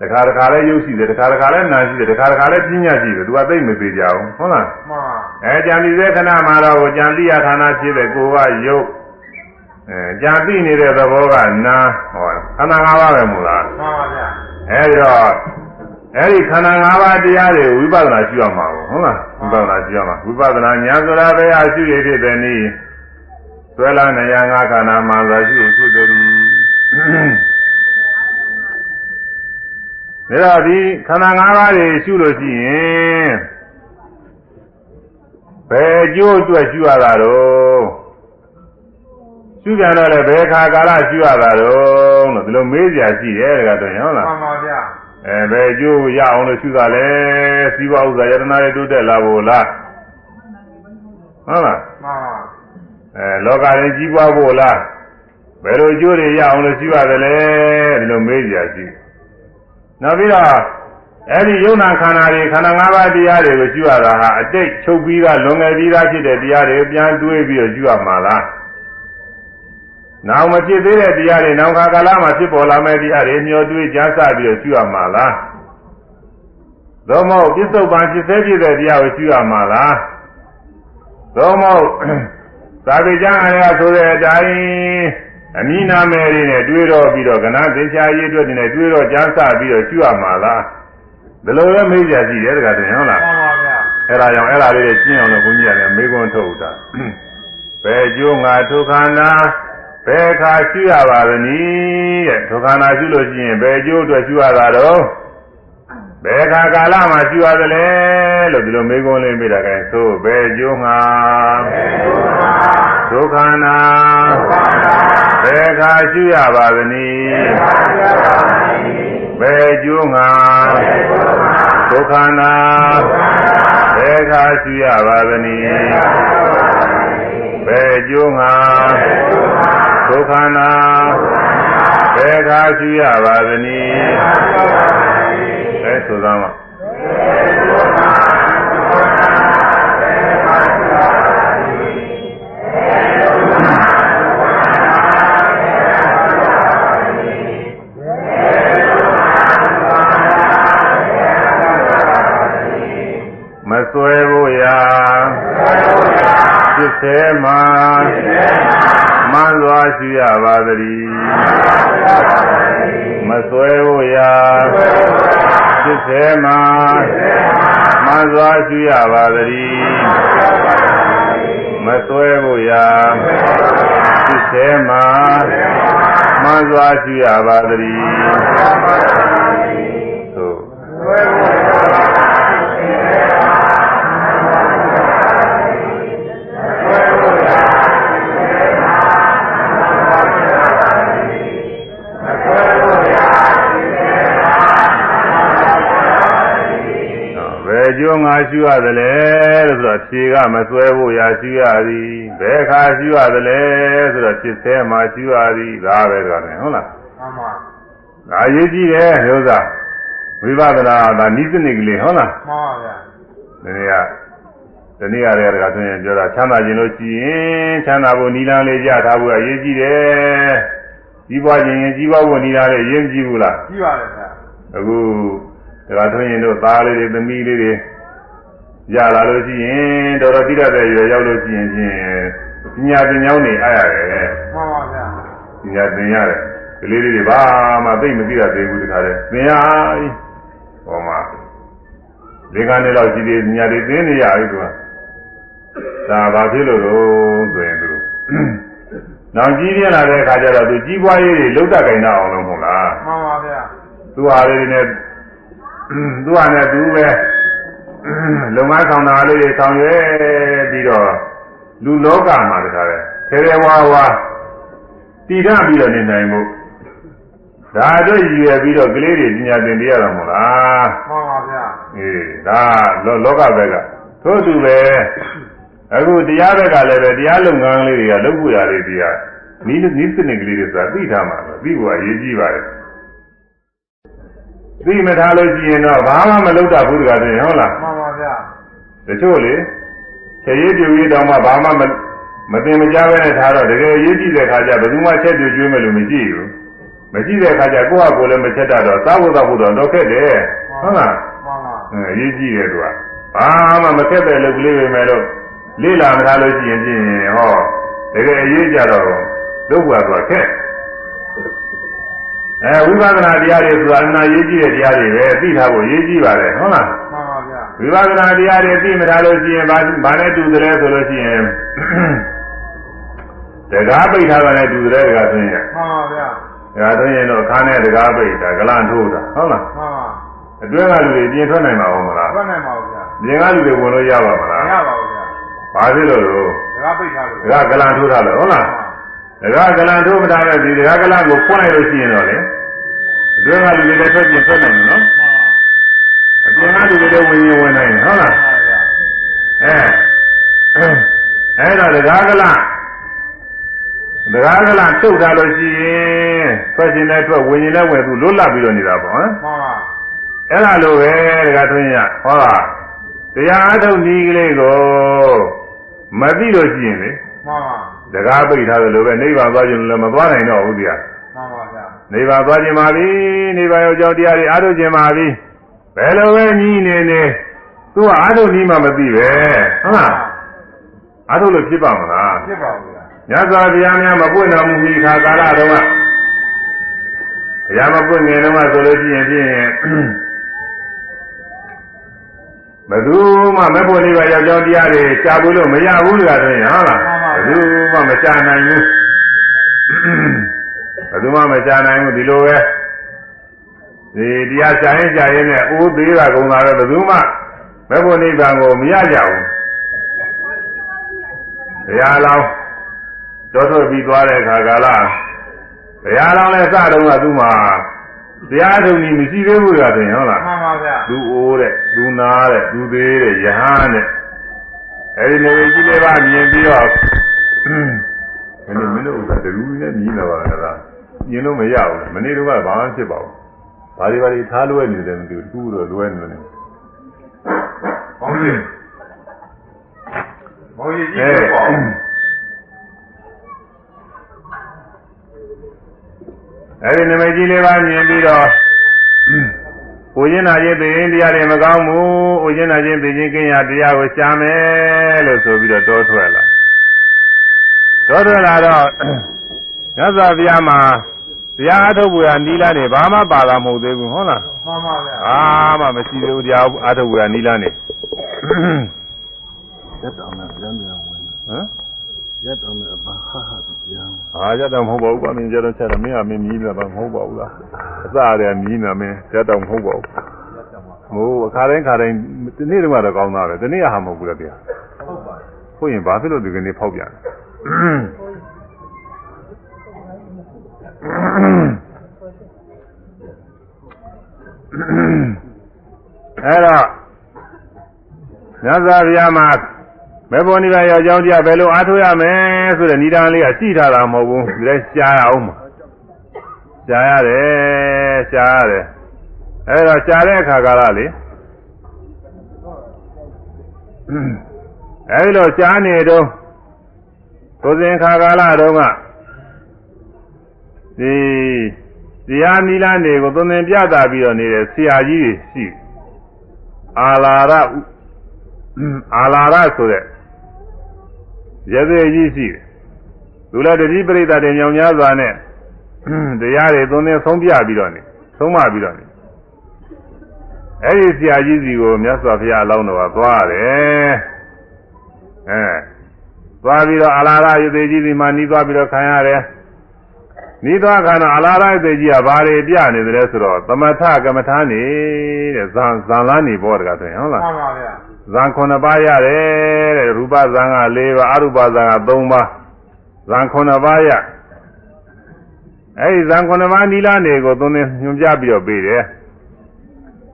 တခါတခါလဲရုပ်ရှိတယ်တခါတခါလဲနာရှိတယ်တခါတခါလဲပြညာရှိတယ်သူကသိမပေကြဘူးဟုတ်လားမှန်အဲကြံတိတဲ့ခဏမှာတော့ကြံတိရဌာနဖြစ်တဲ့ကိုကရုပ်အဲကြာသိနေတဲ့သဘောကနာဟောခန္ဓာ၅ပါးပဲမို့လားမှန်ပါဗျာအဲဒီတော့အဲဒီခန္ဓာ၅ပါးတရားတွေဝိပဿနာရှိရမှာဟုတ်လားဝိပဿနာရှိရမှာဝိပဿနာညာဆိုတာပဲအရှိရဖြစ်တဲ့နည်းဆွဲလာနေရငါခန္ဓာမှာသာရှိဖြစ်တယ် ဒီဒါတော့ဒီခန္ဓာ၅ပါးတွေရှုလို့ရှိရင်ဘယ်ကျိုးအတွက်ရှုရတာတော့ရှုကြတော့လည်းဘယ်ခါကာလရှုရတာတော့လို့ဒီလိုမေးကြရှိတယ်တကယ်တော့ဟုတ်လားမှန်ပါဗျာအဲဘယ်ကျိုးရအောင်လို့ရှုတာလဲစီးပွားဥစ္စာယတနာတွေတိုးတက်လာဖို့လားဟုတ်လားမှန်ပါအဲလောကရင်ကြီးပွားဖို့လားဘယ်လိုကျိုးတွေရအောင်လို့ရှုရတယ်လဲဒီလိုမေးကြရှိ နောက်ပြီးတော့အဲ့ဒီယုံနာခန္ဓာတွေခန္ဓာ၅ပါးတရားတွေကိုရှုရတာဟာအတိတ်ချုပ်ပြီးသားလွန်ငယ်ပြီးသားဖြစ်တဲ့တရားတွေပြန်တွေးပြီးတော့ရှုရမှာလားနောက်မဖြစ်သေးတဲ့တရားတွေနောက်ခါကာလမှာဖြစ်ပေါ်လာမယ့်တရားတွေမျောတွေးကြားစပြီးတော့ရှုရမှာလားသို့မဟုတ်ပြစ္ဆုတ်ပံဖြစ်သေးဖြစ်တဲ့တရားကိုရှုရမှာလားသို့မဟုတ်သာဝေကျမ်းအရာဆိုတဲ့အတိုင်း အမိနာမယ်တွေနဲ့တွေးတော့ပြီးတော့ကဏသင်္ချာရေးအတွက်တွေနဲ့တွေးတော့ကြားစပြီးတော့ရှုရမှာလားဘယ်လိုလဲမေးကြကြည့်တယ်တခါတည်းဟုတ်လားမှန်ပါဗျာအဲ့ဒါကြောင့်အဲ့ဒါလေးတွေကျင့်အောင်လို့ဘုန်းကြီးကလည်းမေးခွန်းထုတ်တာဘယ်ကျိုးငါဒုက္ခနာဘယ်ခါရှုရပါသနည်းတဲ့ဒုက္ခနာရှုလို့ရှိရင်ဘယ်ကျိုးအတွက်ရှုရတာတော့ ဘယ်ခါကာလမှာရှုရသလဲလို့ဒီလိုမေးခွန်းလေးမေးတာကဲသို့ဘယ်ကျိုးငါဒုက္ခနာဘယ်ခါရှုရပါသနည်းဘယ်ကျိုးငါဒုက္ခနာဘယ်ခါရှုရပါသနည်းဘယ်ကျိုးငါဒုက္ခနာဘယ်ခါရှိရပါသနည်း အဲဆိုသားမမစွဲဖို့ရာဖြစ်သေးမှာမှ န်စွာရှိရပါသတည်းမစွဲဖို့ရာဖြစ်သေးမှာမှန်စွာရှိရပါသတည်းမစွဲဖို့ရာဖြစ်သေးမှာမှန်စွာရှိရပါသတည်း ရှိရသလဲလို့ဆိုတော့ဖြေကမစွဲဖို့ရာရှိရသည်ဘယ်ခါရှိရသလဲဆိုတော့ဖြစ်သေးမှရှိရသည်ဒါပဲတော့တယ်ဟုတ်လားမှန်ပါဒါရေးကြည့်တယ်ဥစ္စာဝိပဿနာဒါနိစ္စနစ်ကလေးဟုတ်လားမှန်ပါဗျာဒီနေ့ကဒီနေ့ရတဲ့ကဆိုရင်ပြောတာချမ်းသာခြင်းလို့ရှိရင်ချမ်းသာဖို့နိလန်းလေးကြထားဖို့အရေးကြီးတယ်ကြီးပွားခြင်းရင်ကြီးပွားဖို့နိလန်းလေးအရေးကြီးဘူးလားကြီးပါတယ်ဗျာအခုဒါကဆိုရင်တို့သားလေးတွေသမီးလေးတွေ ရလာလို့ရှိရင်တော်တော်တိရတဲ့ရွယ်ရောက်လို့ရှိရင်ဖြင့်ပညာသင်ကျောင်းနေအားရတယ်မှန်ပါဗျာပညာသင်ရတယ်ကလေးလေးတွေဘာမှသိမသိရသေးဘူးတခါတည်းသင်ရပြီဟောမှာဒီကနေ့တော့ကြည်ဒီပညာတွေသင်နေရပြီသူကဒါဘာဖြစ်လို့လို့ဆိုရင်သူနောက်ကြီးပြင်းလာတဲ့အခါကျတော့သူကြီးပွားရေးတွေလုံးတတ်ကြင်အောင်လို့မဟုတ်လားမှန်ပါဗျာသူဟာလေးတွေနဲ့သူဟာနဲ့သူပဲ လုံငန်းဆောင်တာလေးတွေဆောင်ရွက်ပြီးတော့လူလောကမှာတခါလဲခဲခဲဝါးဝါတည်ထပြီးတော့နေနိုင်မှုဒါအတွက်ရည်ရွယ်ပြီးတော့ကလေးတွေပညာသင်ပြရတာမဟုတ်လားမှန်ပါဗျာအေးဒါလောလောကဘက်ကသို့တူပဲအခုတရားဘက်ကလည်းပဲတရားလုပ်ငန်းလေးတွေကလုပ်ဖို့ရတယ်ဒီကနီးနီးစနစ်ကလေးတွေဆိုတာသိထားမှာပဲသိဖို့အရေးကြီးပါတယ် သိမထားလို့ရှိရင်တော့ဘာမှမလုပ်တတ်ဘူးတကားတည်းဟုတ်လားမှန်ပါဗျာတချို့လေခြေရည်ပြူရည်တောင်မှဘာမှမမတင်မကြပဲနဲ့ထားတော့တကယ်ရေးကြည့်တဲ့ခါကျဘယ်သူမှချက်ပြူကျွေးမယ်လို့မရှိဘူးမရှိတဲ့ခါကျကိုယ့်ဟာကိုယ်လည်းမချက်တတ်တော့သာဝတ္တဘုဒ္ဓတော့ခက်တယ်ဟုတ်လားမှန်ပါအဲအရေးကြီးတယ်သူကဘာမှမခက်တဲ့လုပ်ကလေးပဲမဲ့လို့လေ့လာမထားလို့ရှိရင်ဖြင့်ဟောတကယ်အရေးကြတော့လုပ်ပါတော့ခက် အဲဝိပဿနာတရားတွေဆိုတာအနာရေးကြီးတဲ့တရားတွေပဲသိထားဖို့ရေးကြီးပါတယ်ဟုတ်လားမှန်ပါဗျာဝိပဿနာတရားတွေသိမထားလို့ရှိရင်ဘာဘာနဲ့တူတယ်လဲဆိုလို့ရှိရင်တကားပိတ်ထားတာနဲ့တူတယ်တကားဆိုရင်မှန်ပါဗျာတကားဆိုရင်တော့အခါနဲ့တကားပိတ်တာကလန့်ထိုးတာဟုတ်လားမှန်ပါအတွင်းကလူတွေပြင်ထွက်နိုင်မှာမလားဘယ်နဲ့မှာဗျာပြင်ကလူတွေဝင်လို့ရပါမမလားရပါဘူးဗျာဘာဖြစ်လို့လို့ဒါကပိတ်ထားလို့တကားကလန့်ထိုးတာလို့ဟုတ်လား တကားကလန့်ထိုးမထားတဲ့ဒီတကားကလန့်ကိုဖွင့်လိုက်လို့ရှိရင်တော့လေအတွင်းကလူတွေလည်းထွက်ပြင်ထွက်နိုင်တယ်နော်မှန်ပါအပြင်ကလူတွေလည်းဝင်ရင်ဝင်နိုင်တယ်ဟုတ်လားမှန်ပါဗျာအဲအဲ့တော့တရားကလတရားကလထုတ်ထားလို့ရှိရင်ထွက်ခြင်းနဲ့ထွက်ဝင်ရင်လည်းဝင်သူလွတ်လပ်ပြီးတော့နေတာပေါ့ဟမ်မှန်ပါအဲ့ဒါလိုပဲတရားသွင်းရဟောတာတရားအထုတ်နည်းကလေးကိုမသိလို့ရှိရင်လေမှန်ပါ တရားပိတ်ထားသလိုပဲနိဗ္ဗာန်သွားခြင်းလည်းမသွားနိုင်တော့ဘူးတရားမှန်ပါဗျာနိဗ္ဗာန်သွားခြင်းပါပြီနိဗ္ဗာန်ရောက်ကြောင်းတရားတွေအားထုတ်ခြင်းပါပြီဘယ်လိုပဲညီနေနေသူကအားထုတ်နည်းမှမသိပဲဟုတ်လားအားထုတ်လို့ဖြစ်ပါမလားဖြစ်ပါဘူးဗျာမြတ်စွာဘုရားများမပွင့်တော်မူမီခါကာလတုန်းကဘုရားမပွင့်ငင်တုန်းကဆိုလို့ရှိရင်ဖြင့်ဘယ်သူမှမပွင့်လေးပါယောက်ျောင်းတရားတွေရှားဖို့လို့မရဘူးလို့ဆိုရင်ဟုတ်လားဘယ် သူမှမရှားနိုင်ဘူးဘယ်သူမှမရှားနိုင်ဘူးဒီလိုပဲဒီတရားရှားရင်ရှားရင်နဲ့အိုးသေးတာကုန်တာတော့ဘယ်သူမှမပွင့်နိဗ္ဗာန်ကိုမရကြဘူးဘုရားလောင်းတော်ထွက်ပြီးသွားတဲ့အခါကာလဘုရားလောင်းလည်းစတုန်းကသူ့မှာတရားထုံကြီးမရှိသေးဘူးကဆိုရင်ဟုတ်လားမှန်ပါဗျာသူအိုးတဲ့သူနာတဲ့သူသေးတဲ့ယဟန်တဲ့ အဲဒီနေကြီးလေးပါမြင်ပြီးတော့မင်းတို့မင်းတို့ဥစ္စာတကူနဲ့မြည်လာပါလားလားမြင်လို့မရဘူးလေမနေ့တော့ဘာမှဖြစ်ပါဘူးဘာတွေဘာတွေထားလွဲနေတယ်မသိဘူးတကူတော့လွဲနေတယ်ဘောင်းကြီးဘောင်းကြီးကြီးဖြစ်ပါဦးအဲဒီနမိတ်ကြီးလေးပါမြင်ပြီးတော့ ကိုရင်နာခြင်းသိရင်တရားတွေမကောင်းဘူး။ကိုရင်နာခြင်းသိခြင်းကင်းရာတရားကိုရှားမယ်လို့ဆိုပြီးတော့တောထွက်လာ။တောထွက်လာတော့ရသဗျာမှာတရားအထုတ်ဖို့ရနီလာနေဘာမှပါတာမဟုတ်သေးဘူးဟုတ်လားမှန်ပါဗျာ။အာမှမရှိသေးဘူးတရားအထုတ်ဖို့ရနီလာနေရက်တော်နဲ့ပြန်ပြန်ဝင်ဟမ်ရက်တော်နဲ့အပဟာဟာပြန် အာရတော့မဟုတ်ပါဘူးကွာမင်းကြတော့ချက်တော့မင်းကမင်းမြည်နေတာမဟုတ်ပါဘူးလားအစရမြည်နေမင်းကြတော့မဟုတ်ပါဘူးဟိုအခါတိုင်းခါတိုင်းဒီနေ့တော့တော့ကောင်းသားပဲဒီနေ့ကဟာမဟုတ်ဘူးလေဗျာဟုတ်ပါဟုတ်ရင်ဘာဖြစ်လို့ဒီကနေ့ဖောက်ပြန်အဲ့တော့မြတ်စွာဘုရားမှာ မေဖို့နိဗ္ဗာန်ရောက်ကြောင်းတရားဘယ်လိုအားထုတ်ရမယ်ဆိုတဲ့ဏ္ဍာန်လေးကရှိထားတာမဟုတ်ဘူးဒီတိုင်းရှားရအောင်မှာရှားရတယ်ရှားရတယ်အဲ့တော့ရှားတဲ့အခါကလည်းလေအဲဒီလိုရှားနေတော့ကိုယ်စဉ်ခါကာလတုန်းကဒီတရားနီလာနေကိုသွန်သင်ပြတာပြီးတော့နေတဲ့ဆရာကြီးတွေရှိအာလာရအာလာရဆိုတဲ့ ရသေးကြီးရှိတယ်သူလည်းတတိပရိသတ်တွေညောင်များစွာနဲ့တရားတွေသွန်သင်ဆုံးပြပြီးတော့နေဆုံးမပြီးတော့နေအဲ့ဒီဆရာကြီးစီကိုမြတ်စွာဘုရားအလောင်းတော်ကသွားတယ်အဲသွားပြီးတော့အာလာရရသေးကြီးစီမှာနီးသွားပြီးတော့ခံရတယ်နီးသွားခံတော့အာလာရရသေးကြီးကဘာတွေပြနေတယ်ဆိုတော့သမထကမ္မထာနေတဲ့ဇံဇံလားနေဘောတကားဆိုရင်ဟုတ်လားမှန်ပါဗျာ ဇံ9ပါးရတယ်တဲ့ရူပဇံက4ပါးအရူပဇံက3ပါးဇံ9ပါးရအဲဒီဇံခုနှစ်ပါးနီလာနေကိုသုံးသင်ညွှန်ပြပြီးတော့ပေးတယ်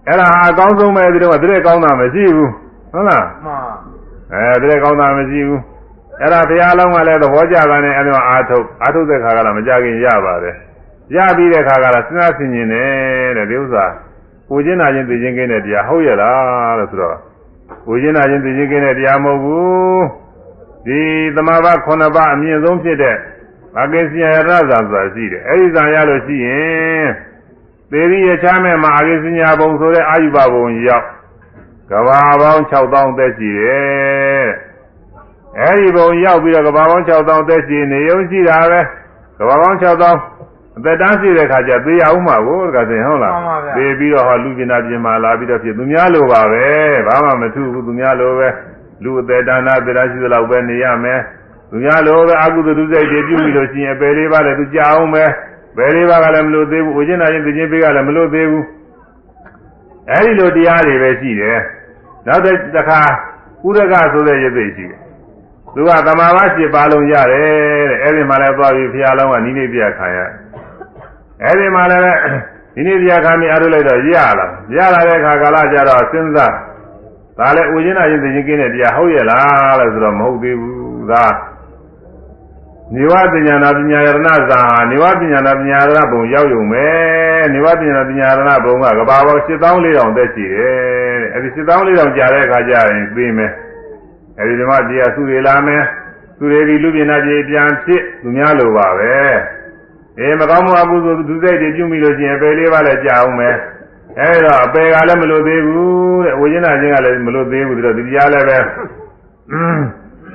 အဲ့ဒါဟာအကောင်းဆုံးပဲဒီတော့တည်းကောင်းတာမရှိဘူးဟုတ်လားမှန်အဲတည်းကောင်းတာမရှိဘူးအဲ့ဒါဘုရားလုံးကလည်းသဘောကျတာနဲ့အဲ့ဒီမှာအာထုတ်အာထုတ်တဲ့ခါကလည်းမကြခင်ရပါတယ်ရပြီးတဲ့ခါကလည်းစဉ်းစားဆင်ခြင်တယ်တဲ့ဒီဥစ္စာကိုချင်းနာချင်းသိချင်းကင်းတဲ့တရားဟုတ်ရဲ့လားလို့ဆိုတော့ ကိုချင်းနာချင်းသိချင်းကင်းတဲ့တရားမဟုတ်ဘူးဒီသမာဘခုနှစ်ပါးအမြင့်ဆုံးဖြစ်တဲ့ဘာကိစီယရဇာဆိုတာရှိတယ်အဲ့ဒီဇာရလို့ရှိရင်သေရီရချမ်းမဲ့မှာအာကိစီညာဘုံဆိုတဲ့အာယုဘဘုံရောက်ကဘာပေါင်း6000သက်ရှိတယ်အဲ့ဒီဘုံရောက်ပြီးတော့ကဘာပေါင်း6000သက်ရှိနေရုံရှိတာပဲကဘာပေါင်း6000 အသက်တန်းရှိတဲ့ခါကျသေရအောင်မှာကိုတကယ်ဆိုရင်ဟုတ်လားသေပြီးတော့ဟောလူကျင်နာပြင်မာလာပြီးတော့ဖြစ်သူများလိုပါပဲဘာမှမထူးဘူးသူများလိုပဲလူအသက်တန်းနာသေတန်းရှိသလောက်ပဲနေရမယ်သူများလိုပဲအကုသိုလ်ဒုစိတ်တွေပြုပြီးလို့ရှိရင်အပယ်လေးပါးလည်းသူကြအောင်ပဲပယ်လေးပါးကလည်းမလို့သေးဘူးဝိဇ္ဇနာချင်းသိချင်းပေးကလည်းမလို့သေးဘူးအဲဒီလိုတရားတွေပဲရှိတယ်နောက်တစ်ခါဥရကဆိုတဲ့ရသိရှိတယ်သူကသမာဝရှိပါလုံးရတယ်တဲ့အဲဒီမှာလည်းသွားပြီးဖျားလုံးကနိနေပြခံရ အဲဒီမှာလည်းနိနေပြခံပြီးအားထုတ်လိုက်တော့ရလာရလာတဲ့အခါကာလကြတော့စဉ်းစားဒါလည်းဥကျင်းနာချင်းသိချင်းကင်းတဲ့တရားဟုတ်ရဲ့လားလို့ဆိုတော့မဟုတ်သေးဘူးဒါနိဝပညာနာပညာယရဏဇာနိဝပညာနာပညာယရဏဘုံရောက်ရုံပဲနိဝပညာနာပညာယရဏဘုံကကဘာပေါင်း7400တက်ရှိတယ်အဲဒီ7400ကြာတဲ့အခါကျရင်သိမယ်အဲဒီဓမ္မတရားသူတွေလာမယ်သူတွေဒီလူပြနာပြေပြန်ဖြစ်သူများလိုပါပဲ အေးမကောင်းမှုအမှုဆိုသူစိတ်တွေပြုမိလို့ရှိရင်ပယ်လေးပါလည်းကြာအောင်မယ်အဲဒါအပယ်ကလည်းမလို့သေးဘူးတဲ့ဝိညာဉ်ချင်းကလည်းမလို့သေးဘူးဆိုတော့ဒီတရားလည်းပဲอืม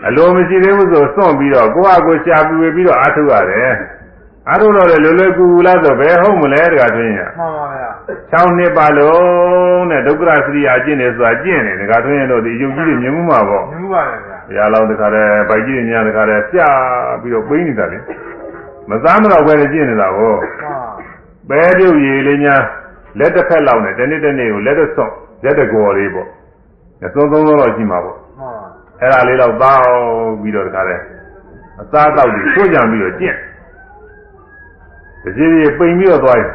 အလိုမရှိသေးဘူးဆိုစွန့်ပြီးတော့ကိုယ့်အကိုရှာပြွေပြီးတော့အားထုတ်ရတယ်အားထုတ်တော့လေလွယ်လွယ်ကူကူလားဆိုဘယ်ဟုတ်မလဲတခါတွင်းရမှန်ပါဗျာ6နှစ်ပါလုံးတဲ့ဒုက္ခရစရိယာကျင့်တယ်ဆိုတာကျင့်တယ်တခါတွင်းရတော့ဒီအယုတ်ကြီးတွေမြင်မှုမှာပေါ့မြင်မှုပါတယ်ဗျာဘုရားလောင်းတခါတည်းဗိုက်ကြီးညတခါတည်းပြပြီးတော့ပိန်းနေတာလေ မစားမတော့ပဲကျင့်နေတာကိုမှန်ပဲပြုတ်ရည်လေးများလက်တစ်ဖက်လောက်နဲ့တနေ့တနေ့ကိုလက်တစ်ဆွန့်လက်တစ်ကော်လေးပေါ့အစုံသုံးလုံးတော့ရှိမှာပေါ့မှန်အဲ့ဒါလေးတော့တောင်းပြီးတော့တခါတည်းအစားတောက်ပြီးဆွကြံပြီးတော့ကျင့်တကြီးကြီးပိန်ပြီးတော့သွားရင်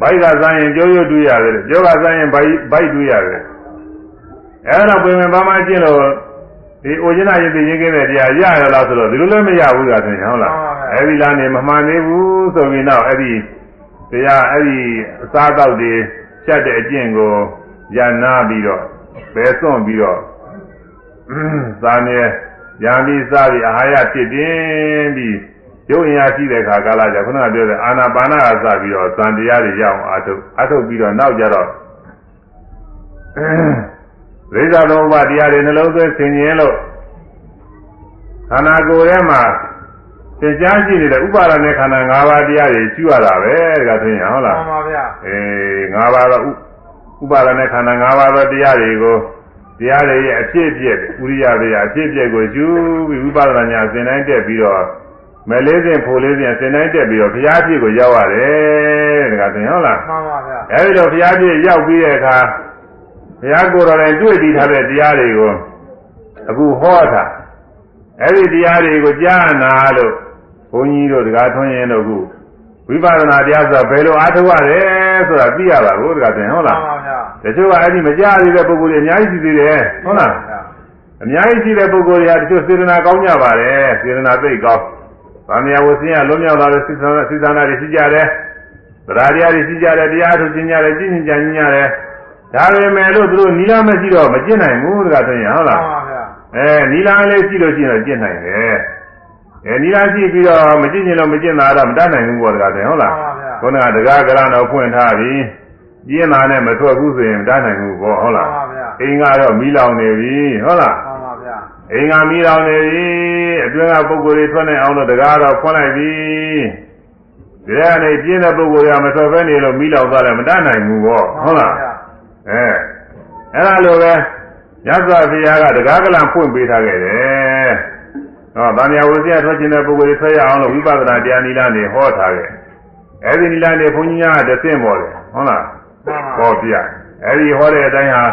ဘိုက်ကစားရင်ကြောရွတ်တွေ့ရတယ်ကြောကစားရင်ဘိုက်ဘိုက်တွေ့ရတယ်အဲ့တော့ပိန်ဝင်ဘာမှကျင့်လို့ဒီအိုကျနာရင်သိရင်ကင်းတဲ့တရားရရလားဆိုတော့ဒီလိုလည်းမရဘူးကဆိုရင်ဟုတ်လား အဲ့ဒီလားနေမမှန်သေးဘူးဆိုရင်တော့အဲ့ဒီတရားအဲ့ဒီအစားတောက်တွေချက်တဲ့အကျင့်ကိုရနာပြီးတော့ပဲစွန့်ပြီးတော့သာနေရာမီစားပြီးအာဟာရဖြစ်တင်ပြီးရုပ်အင်အားရှိတဲ့ခါကာလကြခုနကပြောတဲ့အာနာပါနာအစပြီးတော့သံတရားတွေရအောင်အာထုတ်အာထုတ်ပြီးတော့နောက်ကြတော့ရိဇာသောဘတရားတွေနှလုံးသွင်းဆင်ခြင်လို့ခန္ဓာကိုယ်ထဲမှာ သင်ကြားရှိနေတဲ့ဥပါဒနဲ့ခန္ဓာ၅ပါးတရားတွေကျူရတာပဲတကသိရင်ဟုတ်လားမှန်ပါဗျာအေး၅ပါးတော့ဥပါဒနဲ့ခန္ဓာ၅ပါးသောတရားတွေကိုတရားတွေရဲ့အဖြစ်အပျက်ဥရိယတွေအဖြစ်အပျက်ကိုယူပြီးဝိပဿနာညာသင်တိုင်းတက်ပြီးတော့မယ်လေးစဉ်ဖိုလေးစဉ်သင်တိုင်းတက်ပြီးတော့ဘုရားဖြစ်ကိုရောက်ရတယ်တကသင်ဟုတ်လားမှန်ပါဗျာအဲဒီတော့ဘုရားဖြစ်ရောက်ပြီးတဲ့အခါဘုရားကိုယ်တော်တိုင်တွေ့ပြီးထားတဲ့တရားတွေကိုအခုဟောတာအဲဒီတရားတွေကိုကြားနာလို့ ဘုန်းကြီးတို့တရားထွန်းရင်တို့ခုဝိပဿနာတရားဆိုတာဘယ်လိုအားထုတ်ရတယ်ဆိုတာသိရတာကိုတကသင်ဟုတ်မှလားန်ပါဗျာတချို့ကအဲ့ဒီမကြသေးတဲ့ပုဂ္ဂိုလ်တွေအများကြီးရှိသေးတယ်ဟုတ်လားအများကြီးရှိတဲ့ပုဂ္ဂိုလ်တွေကတချို့စေတနာကောင်းကြပါတယ်စေတနာသိကောင်းဗာမယဝဆင်းရလွတ်မြောက်လာတဲ့စိသနာစိသနာတွေရှိကြတယ်သရာတရားတွေရှိကြတယ်တရားထုတ်ခြင်းကြတယ်ကြည်ညင်ကြင်ကြတယ်ဒါပေမဲ့လို့သူတို့နီလာမရှိတော့မကျင့်နိုင်ဘူးတကဆိုရင်ဟုတ်မှလားန်ပါဗျာအဲနီလာလေးရှိလို့ရှိရင်တော့ကျင့်နိုင်တယ် အဲနီလာရှိပြီးတော့မကျင့်ရင်တော့မကျင့်တာတော့မတတ်နိုင်ဘူးပေါ့တကဆိုရင်ဟုတ်လားခုနကတကားကရတော့ဖွင့်ထားပြီပြင်းလာနဲ့မထွက်ဘူးဆိုရင်မတတ်နိုင်ဘူးပေါ့ဟုတ်လားမှန်ပါဗျာအိမ်ကတော့မီးလောင်နေပြီဟုတ်လားမှန်ပါဗျာအိမ်ကမီးလောင်နေပြီအတွင်းကပုံကိုယ်တွေထွက်နေအောင်လို့တကားတော့ဖွင့်လိုက်ပြီဒီကနေပြင်းတဲ့ပုံကိုယ်ကမထွက်ဘဲနေလို့မီးလောင်သွားတယ်မတတ်နိုင်ဘူးပေါ့ဟုတ်လားအဲအဲ့ဒါလိုပဲရသော်ဘုရားကတကားကလံဖွင့်ပေးထားခဲ့တယ် ဟောဗာမယဝစီရထွက်ခြင်းတဲ့ပုံကိုယ်တွေထွက်ရအောင်လို့ဝိပဿနာတရားနိလနေဟောထားခဲ့အဲ့ဒီနိလနေဘုန်းကြီးများကတဆင့်ပေါ်တယ်ဟုတ်လားမှန်ပါဟောပြအဲ့ဒီဟောတဲ့အတိုင်းဟာ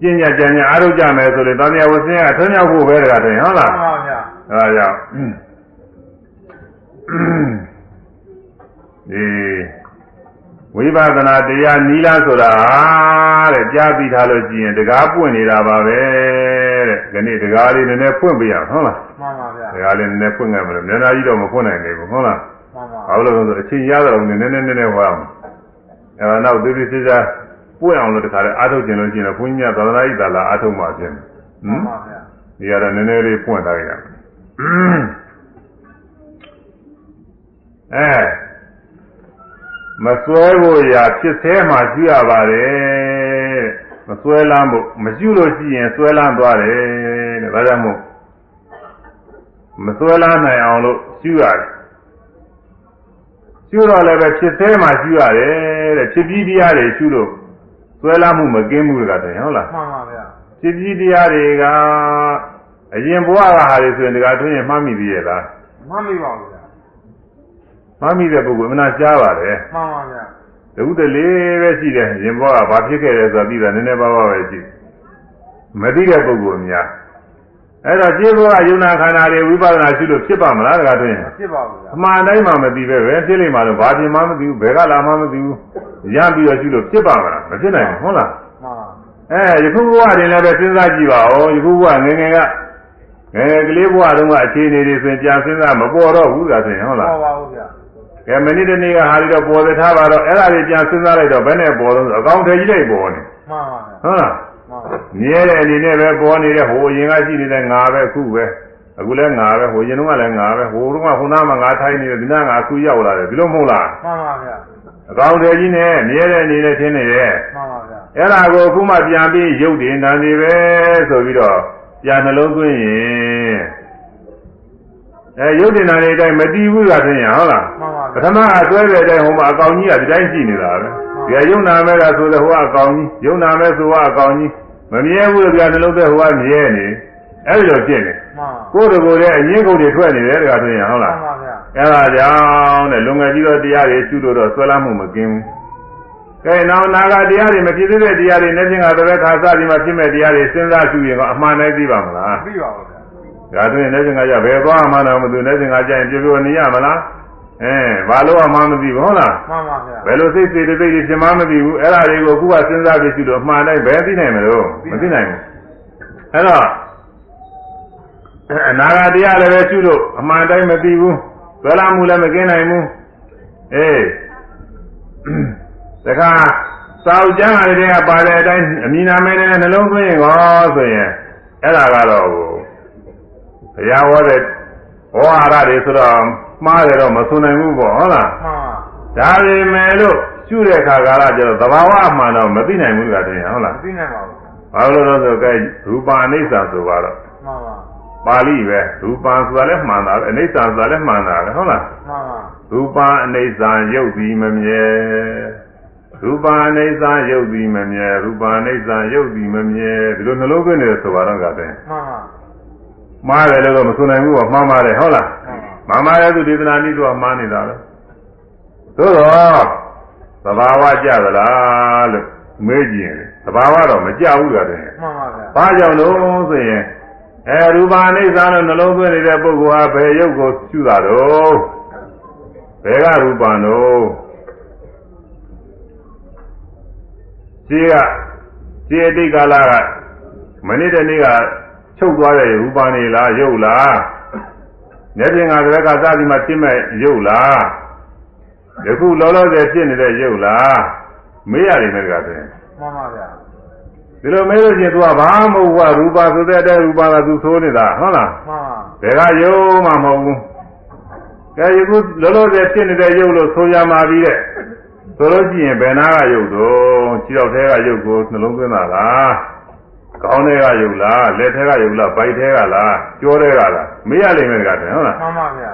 ကျင့်ကြကြံကြအားထုတ်ကြမယ်ဆိုရင်သံဃာဝဆင်းကထွန်းရောက်ဖို့ပဲတကားတယ်ဟုတ်လားမှန်ပါဗျာအဲဒါကြောင့်ဒီ ဝိပဿနာတရားနီးလားဆိုတာတဲ့ကြားပြီးထားလို့ကြည့်ရင်တကားပွင့်နေတာပါပဲတဲ့ဒီနေ့တကားလေးနည်းနည်းဖွင့်ပြရအောင်ဟုတ်လားမှန်ပါဗျာတကားလေးနည်းနည်းဖွင့်ခဲ့မလို့မျက်နှာကြီးတော့မဖွင့်နိုင်သေးဘူးဟုတ်လားမှန်ပါဘာလို့လဲဆိုတော့အချိန်ရတော့နည်းနည်းနည်းနည်းဟောအောင်အဲတော့နောက်သေးသေးချာချာပွင့်အောင်လို့တခါလဲအားထုတ်ကျင်လို့ရှိရင်ဘုန်းကြီးကသာသနာ့ဤသာလာအားထုတ်မှဖြစ်မယ်ဟမှန်မ်ပါဗျာဒီကတော့နည်းနည်းလေးပွင့်ထားကြရမယ်အဲ မစွဲဖို့ရာဖြစ်သေးမှရှိရပါတယ်မစွဲလမ်းဖို့မရှိလို့ရှိရင်စွဲလမ်းသွားတယ်တဲ့ဒါကြောင့်မို့မစွဲလမ်းနိုင်အောင်လို့ရှိရတယ်ရှိတော့လည်းပဲဖြစ်သေးမှရှိရတယ်တဲ့ဖြစ်ပြီးတရားတွေရှိလို့စွဲလမ်းမှုမကင်းမှုကတည်းကဟုတ်လားမှန်ပါဗျာဖြစ်ပြီးတရားတွေကအရင်ဘဝကဟာတွေဆိုရင်ဒီကတွင်းရင်မှတ်မိသေးရဲ့လားမှန်ပြီပါဗျာ မှတ်မိတဲ့ပုဂ္ဂိုလ်အမှန်တရားရှားပါတယ်မှန်ပါဗျာတခုတလေပဲရှိတယ်ရင်ဘဝကဘာဖြစ်ခဲ့တယ်ဆိုတာသိတာနည်းနည်းပါးပါးပဲရှိမသိတဲ့ပုဂ္ဂိုလ်များအဲ့တော့ခြေဘဝယုံနာခန္ဓာတွေဝိပဿနာရှိလို့ဖြစ်ပါမလားတကားတွင်းဖြစ်ပါဗျာအမှန်တိုင်းမှမသိပဲပဲဖြစ်လိမ့်မှာလို့ဘာဖြစ်မှမသိဘူးဘယ်ကလာမှမသိဘူးရပြီးတော့ရှိလို့ဖြစ်ပါမလားမဖြစ်နိုင်ဘူးဟုတ်လားမှန်ပါအဲယခုဘဝတွင်လည်းပဲစဉ်းစားကြည့်ပါဦးယခုဘဝငယ်ငယ်ကငယ်ငယ်ကလေးဘဝတုန်းကအခြေအနေတွေဆိုရင်ပြန်စဉ်းစားမပေါ်တော့ဘူးသာဆိုရင်ဟုတ်လားပေါ်ပါဘူးဗျာ ကဲမနေ့တနေ့ကဟာပြီးတော့ပေါ်သေးထားပါတော့အဲ့ဒါတွေပြန်စဉ်းစားလိုက်တော့ဘယ်နဲ့ပေါ်လို့အကောင်ထဲကြီးလိုက်ပေါ်နေမှန်ပါဗျာဟုတ်လားမှန်ပါမြဲတဲ့အနေနဲ့ပဲပေါ်နေတဲ့ဟိုအရင်ကရှိနေတဲ့ငါပဲအခုပဲအခုလည်းငါပဲဟိုရင်တုန်းကလည်းငါပဲဟိုတုန်းကဟိုနားမှာငါထိုင်နေတယ်ဒီနားငါအခုရောက်လာတယ်ဒီလိုမဟုတ်လားမှန်ပါဗျာအကောင်ထဲကြီးနဲ့မြဲတဲ့အနေနဲ့ထင်းနေတယ်မှန်ပါဗျာအဲ့ဒါကိုအခုမှပြန်ပြီးရုပ်တည်တန်နေပဲဆိုပြီးတော့ပြန်နှလုံးသွင်းရင်အဲရုပ်တည်တန်နေတိုင်းမတည်ဘူးကသိရင်ဟုတ်လားမှန် ပါပဗျာထမအဆွဲတဲ့အတိုင်းဟိုမှာအကောင်ကြီးကဒီတိုင်းရှိနေတာပဲဒီကယုံနာမဲတာဆိုတဲ့ဟိုကအကောင်ကြီးယုံနာမဲဆိုကအကောင်ကြီးမမြဲဘူးကြနှလုံးသွင်းဟိုကမြဲနေအဲ့ဒီလိုဖြစ်နေမှန်ကိုယ်တကိုယ်ရဲ့အငင်းကုန်တွေထွက်နေတယ်တခါသိရင်ဟုတ်မှလားန်ပါဗျာအဲ့ဒါကြောင့်တဲ့လွန်ငယ်ပြီးတော့တရားတွေရှုလို့တော့ဆွဲလမ်းမှုမကင်းဘူးကဲနောက်နာဂတရားတွေမဖြစ်သေးတဲ့တရားတွေနဲ့ချင်းကတပည့်ခါစသည်မှာဖြစ်မဲ့တရားတွေစဉ်းစားကြည့်ရင်ကအမှန်တိုင်းသိပါမလားပြီးပါဘူးဗျာဒါတွင်နဲ့ချင်းကကြဘယ်သွားမှန်းတော့မသိနဲ့ချင်းကကြရင်ပြပြနေရမလား အဲဘာလို့အမှန်းမသိဘူးဟုတ်လားမှန်ပါဗျာဘယ်လိုစိတ်စိတ်တိတ်တွေရှင်မမသိဘူးအဲ့ဒါတွေကိုအခုကစဉ်းစားပြီးရှိလို့အမှန်တိုင်းဘယ်သိနိုင်မလို့မသိနိုင်ဘူးအဲ့တော့အနာဂတ်တရားလည်းပဲရှုလို့အမှန်တိုင်းမသိဘူးသရမှုလည်းမကင်းနိုင်ဘူးအေးတခါသာဝကျမ်းဟာတွေကပါတဲ့အတိုင်းအမိနာမဲနဲ့နှလုံးသွင်းရင်ဟောဆိုရင်အဲ့ဒါကတော့ဘုရားဟောတဲ့ဟောဟာရတွေဆိုတော့ မှားတယ်တော့မဆိုနိုင်ဘူးပေါ့ဟုတ်လားမှန်ပါဒါပေမဲ့လို့ရှုတဲ့အခါကာလကျတော့သဘာဝအမှန်တော့မသိနိုင်ဘူးကတည်းကဟုတ်လားမသိနိုင်ပါဘူးဘာလို့လဲဆိုတော့ကဲရူပအနိစ္စဆိုပါတော့မှန်ပါပါဠိပဲရူပဆိုတာလည်းမှန်တာပဲအနိစ္စဆိုတာလည်းမှန်တာပဲဟုတ်လားမှန်ပါရူပအနိစ္စရုပ်သည်မမြဲရူပအနိစ္စရုပ်သည်မမြဲရူပအနိစ္စရုပ်သည်မမြဲဒီလိုနှလုံးသွင်းနေတယ်ဆိုပါတော့ကတည်းကမှန်ပါမှားတယ်လို့တော့မဆိုနိုင်ဘူးကမှန်ပါတယ်ဟုတ်လား မှန်ပါမမရဲ့သူဒေသနာနည်းသူကမှားနေတာပဲသို့တော့သဘာဝကြသလားလို့မေးကြည့်ရင်သဘာဝတော့မကြဘူးကတည်းကမှန်ပါဗျာဘာကြောင့်လို့ဆိုရင်အဲရူပါအိဋ္ဌာလို့နှလုံးသွင်းနေတဲ့ပုဂ္ဂိုလ်ဟာဘယ်ရုပ်ကိုရှုတာတော့ဘယ်ကရူပံတော့ဒီကဒီအတိတ်ကာလကမနေ့တနေ့ကချုပ်သွားတဲ့ရူပံနေလားရုပ်လား မျက်ပြင်ကတည်းကစသည်မှာဖြစ်မဲ့ရုပ်လားယခုလောလောဆယ်ဖြစ်နေတဲ့ရုပ်လားမေးရတယ်မဲ့ကတည်းကမှန်ပါဗျာဒီလိုမေးလို့ရှိရင် तू ကဘာမဟုတ်ဘူးကရူပါဆိုတဲ့အတိုင်းရူပါက तू ဆိုးနေတာဟုတ်လားမှန်ပါဘယ်ကယုံမှမဟုတ်ဘူးကဲယခုလောလောဆယ်ဖြစ်နေတဲ့ယုံလို့ဆိုရမှာပြီးတဲ့ဆိုလို့ရှိရင်ဘယ်နာကယုံတော့ခြေတော့ထဲကယုံကိုနှလုံးသွင်းတာလား ကောင်းတဲ့ကယုံလားလက်ထဲကယုံလားဗိုက်ထဲကလားကြောထဲကလားမေးရလိမ့်မယ်ကတည်းဟုတ်လားမှန်ပါဗျာ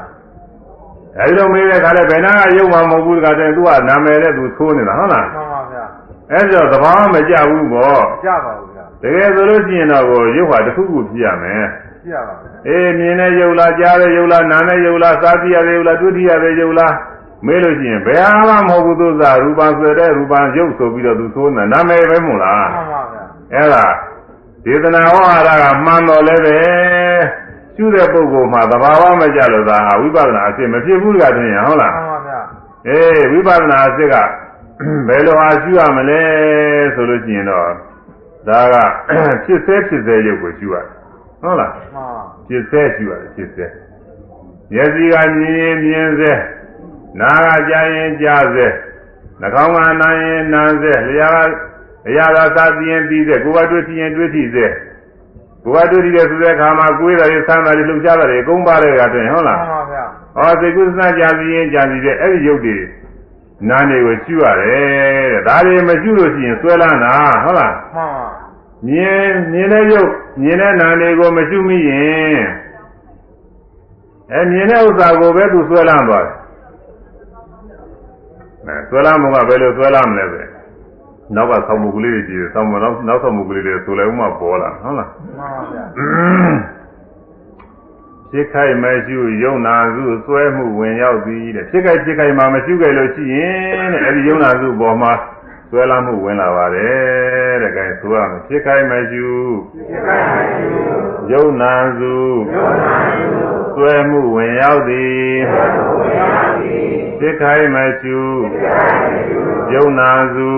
အဲဒီလိုမေးတဲ့ခါလဲဘယ်နာကယုံမှမဟုတ်ဘူးကတည်း तू ကနာမည်နဲ့ तू ဆိုးနေတာဟုတ်လားမှန်ပါဗျာအဲဒီတော့သဘာဝမကြဘူးပေါ့ကြပါဘူးဗျာတကယ်ဆိုလို့ရှိရင်တော့ကိုရုပ်ဟာတစ်ခုခုဖြစ်ရမယ်ကြပါဗျာအေးမြင်တဲ့ရုပ်လားကြားတဲ့ရုပ်လားနားတဲ့ရုပ်လားစားကြည့်ရတဲ့ရုပ်လားတွေ့ရတဲ့ရုပ်လားမေးလို့ရှိရင်ဘယ်ဟာမှမဟုတ်ဘူးသူသာရူပံဆိုတဲ့ရူပံရုပ်ဆိုပြီးတော့သူဆိုနေတာနာမည်ပဲမို့လားမှန်ပါဗျာအဲ့ဒါ ဒေသနာဟောဟာရကမှန်တော်လဲပဲကျူးတဲ့ပုဂ္ဂိုလ်မှာသဘာဝမကြလို့သာဝိပဿနာအဖြစ်မဖြစ်ဘူးကတည်းကဟုတ်လားမှန်ပါဗျာအေးဝိပဿနာအစစ်ကဘယ်လိုအားရှုရမလဲဆိုလို့ရှိရင်တော့ဒါကဖြစ်စေဖြစ်စေရုပ်ကိုရှုရတယ်ဟုတ်လားမှန်ဖြစ်စေရှုရတယ်ဖြစ်စေမျက်စိကမြင်ရင်မြင်စေနားကကြားရင်ကြားစေနှာခေါင်းကနားရင်နားစေလျှာက အရာသာသာသိရင်သိစေကိုယ်ကတွေ့သိရင်တွေ့သိစေကိုယ်ကတွေ့သိတဲ့ဆိုတဲ့အခါမှာကိုယ်ရည်ဆန်းတာတွေလှုပ်ရှားတာတွေအကုန်ပါတယ်ကတွင်ဟုတ်လားမှန်ပါဗျာဟောစေကုသနာကြာစီရင်ကြာစီတဲ့အဲ့ဒီရုပ်တွေနာနေကိုရှုရတယ်တဲ့ဒါတွေမရှုလို့ရှိရင်ဆွဲလန်းတာဟုတ်လားမှန်ပါမြင်မြင်တဲ့ရုပ်မြင်တဲ့နာနေကိုမရှုမိရင်အဲမြင်တဲ့ဥစ္စာကိုပဲသူဆွဲလန်းသွားတယ်အဲဆွဲလန်းမှုကဘယ်လိုဆွဲလန်းမလဲပဲ နောက်ကဆောင်းမှုကလေးတွေကြည့်တယ်ဆောင်းမနောက်နောက်ဆောင်းမှုကလေးတွေဆိုလည်းဥမာပေါ်လာဟုတ်လားမှန်ပါဗျာဖြစ်ခိုက်မရှိယုံနာစုစွဲမှုဝင်ရောက်သည်တဲ့ဖြစ်ခိုက်ဖြစ်ခိုက်မှာမရှိခဲ့လို့ရှိရင်တဲ့အဲဒီယုံနာစုပေါ်မှာစွဲလာမှုဝင်လာပါတယ်တဲ့ကဲဆိုရမယ်ဖြစ်ခိုက်မရှိယုံနာစုစွဲမှုဝင်ရောက်သည်ဖြစ်ခိုက်မရှိ ယုံနာစု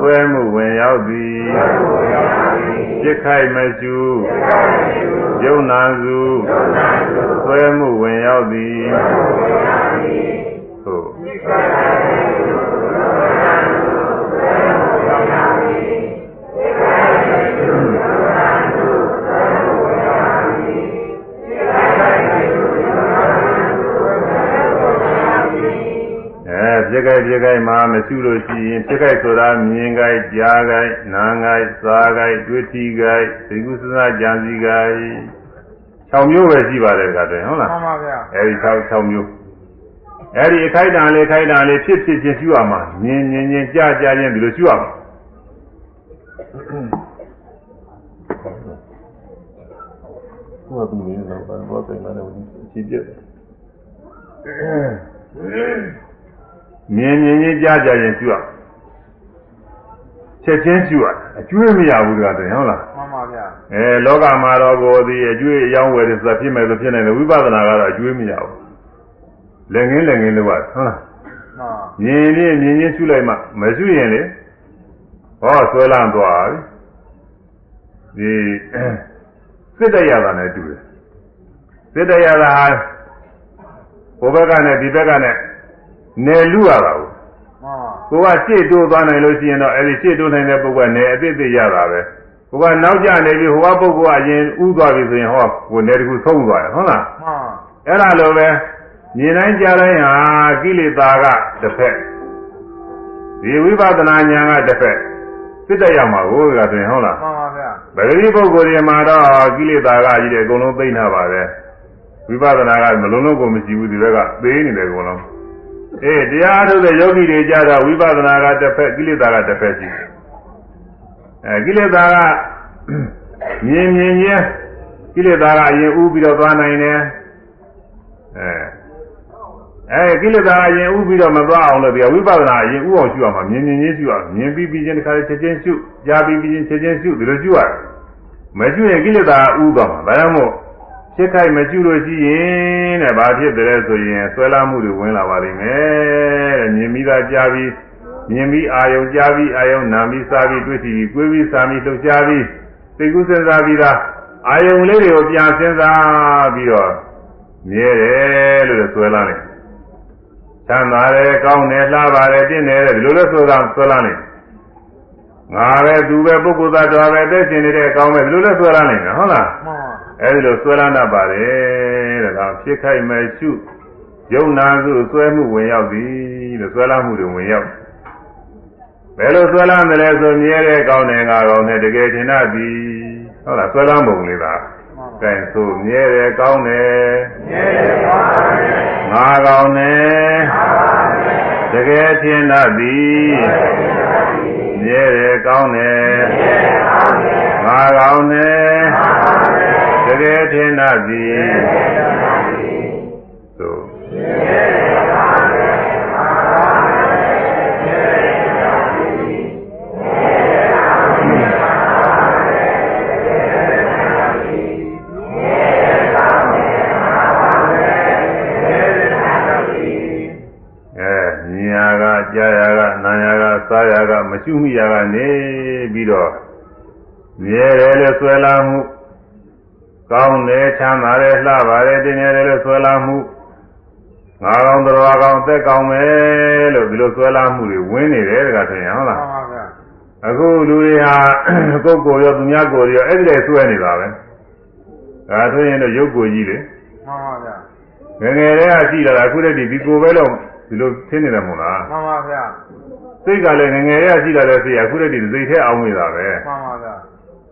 စွဲမှုဝင်ရောက်သည်ဖြစ်ခိုက်မရှိယုံနာစုသွဲမှုဝင်ရောက်သည်သို့အဲ ဖြစ်ခိုက်ဖြစ်ခိုက်မှာမရှိလို့ရှိရင်ဖြစ်ခိုက်ဆိုတာမြင်ခိုက်ကြားခိုက်နားခိုက်စားခိုက်တွေ့ထိခိုက်သိကုသနာကြံစည်ခိုက်6မျိုးပဲရှိပါတယ်ကတည်းကဟုတ်လားမှန်ပါဗျာအဲဒီ6 6မျိုးအဲဒီအခိုက်တန်လေးခိုက်တန်လေးဖြစ်ဖြစ်ချင်းရှုရမှာမြင်မြင်ချင်းကြားကြားချင်းဒီလိုရှုရမှာဟိုကသူနေတော့ဘာလို့ပြန်လာလဲဒီပြည့်တယ် မြင်မြင်ချင်းကြားကြားချင်းရှုရချက်ချင်းရှုရအကျွေးမရဘူးကတည်းကဟုတ်လားမှန်ပါဗျာအဲလောကမှာတော့ကိုယ်ဒီအကျွေးအယောင်းဝယ်တယ်ဆိုတာဖြစ်မယ်လို့ဖြစ်နေတယ်ဝိပဿနာကတော့အကျွေးမရဘူးလက်ငင်းလက်ငင်းလို့ပါဟုတ်လားမှန်မြင်ရင်မြင်ချင်းရှုလိုက်မှမရှုရင်လေဟောဆွဲလန်းသွားပြီဒီစစ်တရတာနဲ့တူတယ်စစ်တရတာဟိုဘက်ကနဲ့ဒီဘက်ကနဲ့ နယ်လူရတာကိုမှန်ကိုကရှေ့တိုးသွားနိုင်လို့ရှိရင်တော့အဲဒီရှေ့တိုးနိုင်တဲ့ပုဂ္ဂိုလ်ကနယ်အသိသိရတာပဲကိုကနောက်ကျနေပြီဟိုကပုဂ္ဂိုလ်ကအရင်ဥသွားပြီဆိုရင်ဟောကိုနယ်တကူဆုံးသွားတယ်ဟုတ်လားမှန်အဲ့ဒါလိုပဲမြင်တိုင်းကြားတိုင်းဟာကိလေသာကတစ်ဖက်ဒီဝိပဿနာဉာဏ်ကတစ်ဖက်စစ်တက်ရမှာကိုကဆိုရင်ဟုတ်လားမှန်ပါဗျာဗဂတိပုဂ္ဂိုလ်တွေမှာတော့ကိလေသာကကြီးတယ်အကုန်လုံးသိမ့်တာပါပဲဝိပဿနာကမလုံးလုံးကိုမရှိဘူးဒီဘက်ကသေးနေတယ်အကုန်လုံး အေးတရားထုတ်တဲ့ယောဂီတွေကြတော့ဝိပဿနာကတစ်ဖက်ကိလေသာကတစ်ဖက်ရှိတယ်အဲကိလေသာကမြင်မြင်ချင်းကိလေသာကအရင်ဥပြီးတော့သွားနိုင်တယ်အဲအဲကိလေသာအရင်ဥပြီးတော့မသွားအောင်လို့ဒီဝိပဿနာအရင်ဥအောင်ရှုရမှာမြင်မြင်ချင်းရှုရမြင်ပြီးပြီးချင်းတစ်ခါချက်ချင်းရှုကြားပြီးပြီးချင်းချက်ချင်းရှုဒီလိုရှုရတယ်မရှုရင်ကိလေသာဥသွားမှာဒါကြောင့်မို့ ဖြစ်ခိုက်မရှုလို့ရှိရင်တဲ့ဘာဖြစ်တယ်လဲဆိုရင်ဆွဲလာမှုတွေဝင်လာပါလိမ့်မယ်တဲ့မြင်ပြီးသားကြားပြီးမြင်ပြီးအာယုံကြားပြီးအာယုံနာပြီးစားပြီးတွေ့ပြီးကိုယ်ပြီးစားပြီးလှုပ်ရှားပြီးသိကုစဉ်းစားပြီးသားအာယုံလေးတွေကိုပြန်စဉ်းစားပြီးတော့မြဲတယ်လို့လည်းဆွဲလာတယ်ချမ်းသာတယ်ကောင်းတယ်လှပါတယ်တင့်တယ်ဒီလိုလဲဆိုတာဆွဲလာနေငါပဲသူပဲပုဂ္ဂိုလ်သားတော်ပဲအသက်ရှင်နေတဲ့အကောင်းပဲဒီလိုလဲဆွဲလာနေတယ်ဟုတ်လားမှန် အဲဒီလိုဆွဲလန်းတတ်ပါတယ်တဲ့ဒါဖြစ်ခိုက်မဲ့ရှုယုံနာစုဆွဲမှုဝင်ရောက်သည်လို့ဆွဲလန်းမှုတွေဝင်ရောက်ဘယ်လိုဆွဲလန်းတယ်လဲဆိုမြဲတဲ့ကောင်းတယ်ငါကောင်းတယ်တကယ်ထင်တတ်သည်ဟုတ်လားဆွဲလန်းပုံလေးသာကဲဆိုမြဲတယ်ကောင်းတယ်ငါကောင်းတယ်တကယ်ထင်တတ်သည်မြဲတယ်ကောင်းတယ်ငါကောင်းတယ် တကယ်ထင်တတ်သည်သို့ကြားရာကနာရာကစားရာကမရှိမိရာကနေပြီးတော့မြဲတယ်လို့ဆွဲလာမှု ကောင်းတယ်ချမ်းသာတယ်လှပါတယ်တင်းတယ်လို့ဆွဲလာမှုငါကောင်းတော်ကောင်းသက်ကောင်းမယ်လို့ဒီလိုဆွဲလာမှုတွေဝင်နေတယ်တကယ်ထင်ရဟုတ်မှလားန်ပါဗျာအခုလူတွေဟာကိုယ်ကိုယ်ရောသူများကိုယ်ရောအဲ့ဒီလေဆွဲနေတာပဲဒါဆိုရင်တော့ရုပ်ကိုယ်ကြီးလေမှန်ပါဗျာငယ်ငယ်တည်းကရှိလာတာအခုတည်းဒီဒီကိုယ်ပဲလို့ဒီလိုသင်နေတယ်မို့လားမှန်ပါဗျာစိတ်ကလည်းငယ်ငယ်တည်းကရှိလာတဲ့စိတ်ကအခုတည်းဒီစိတ်ထဲအောင်နေတာပဲမှန်ပါဗျာ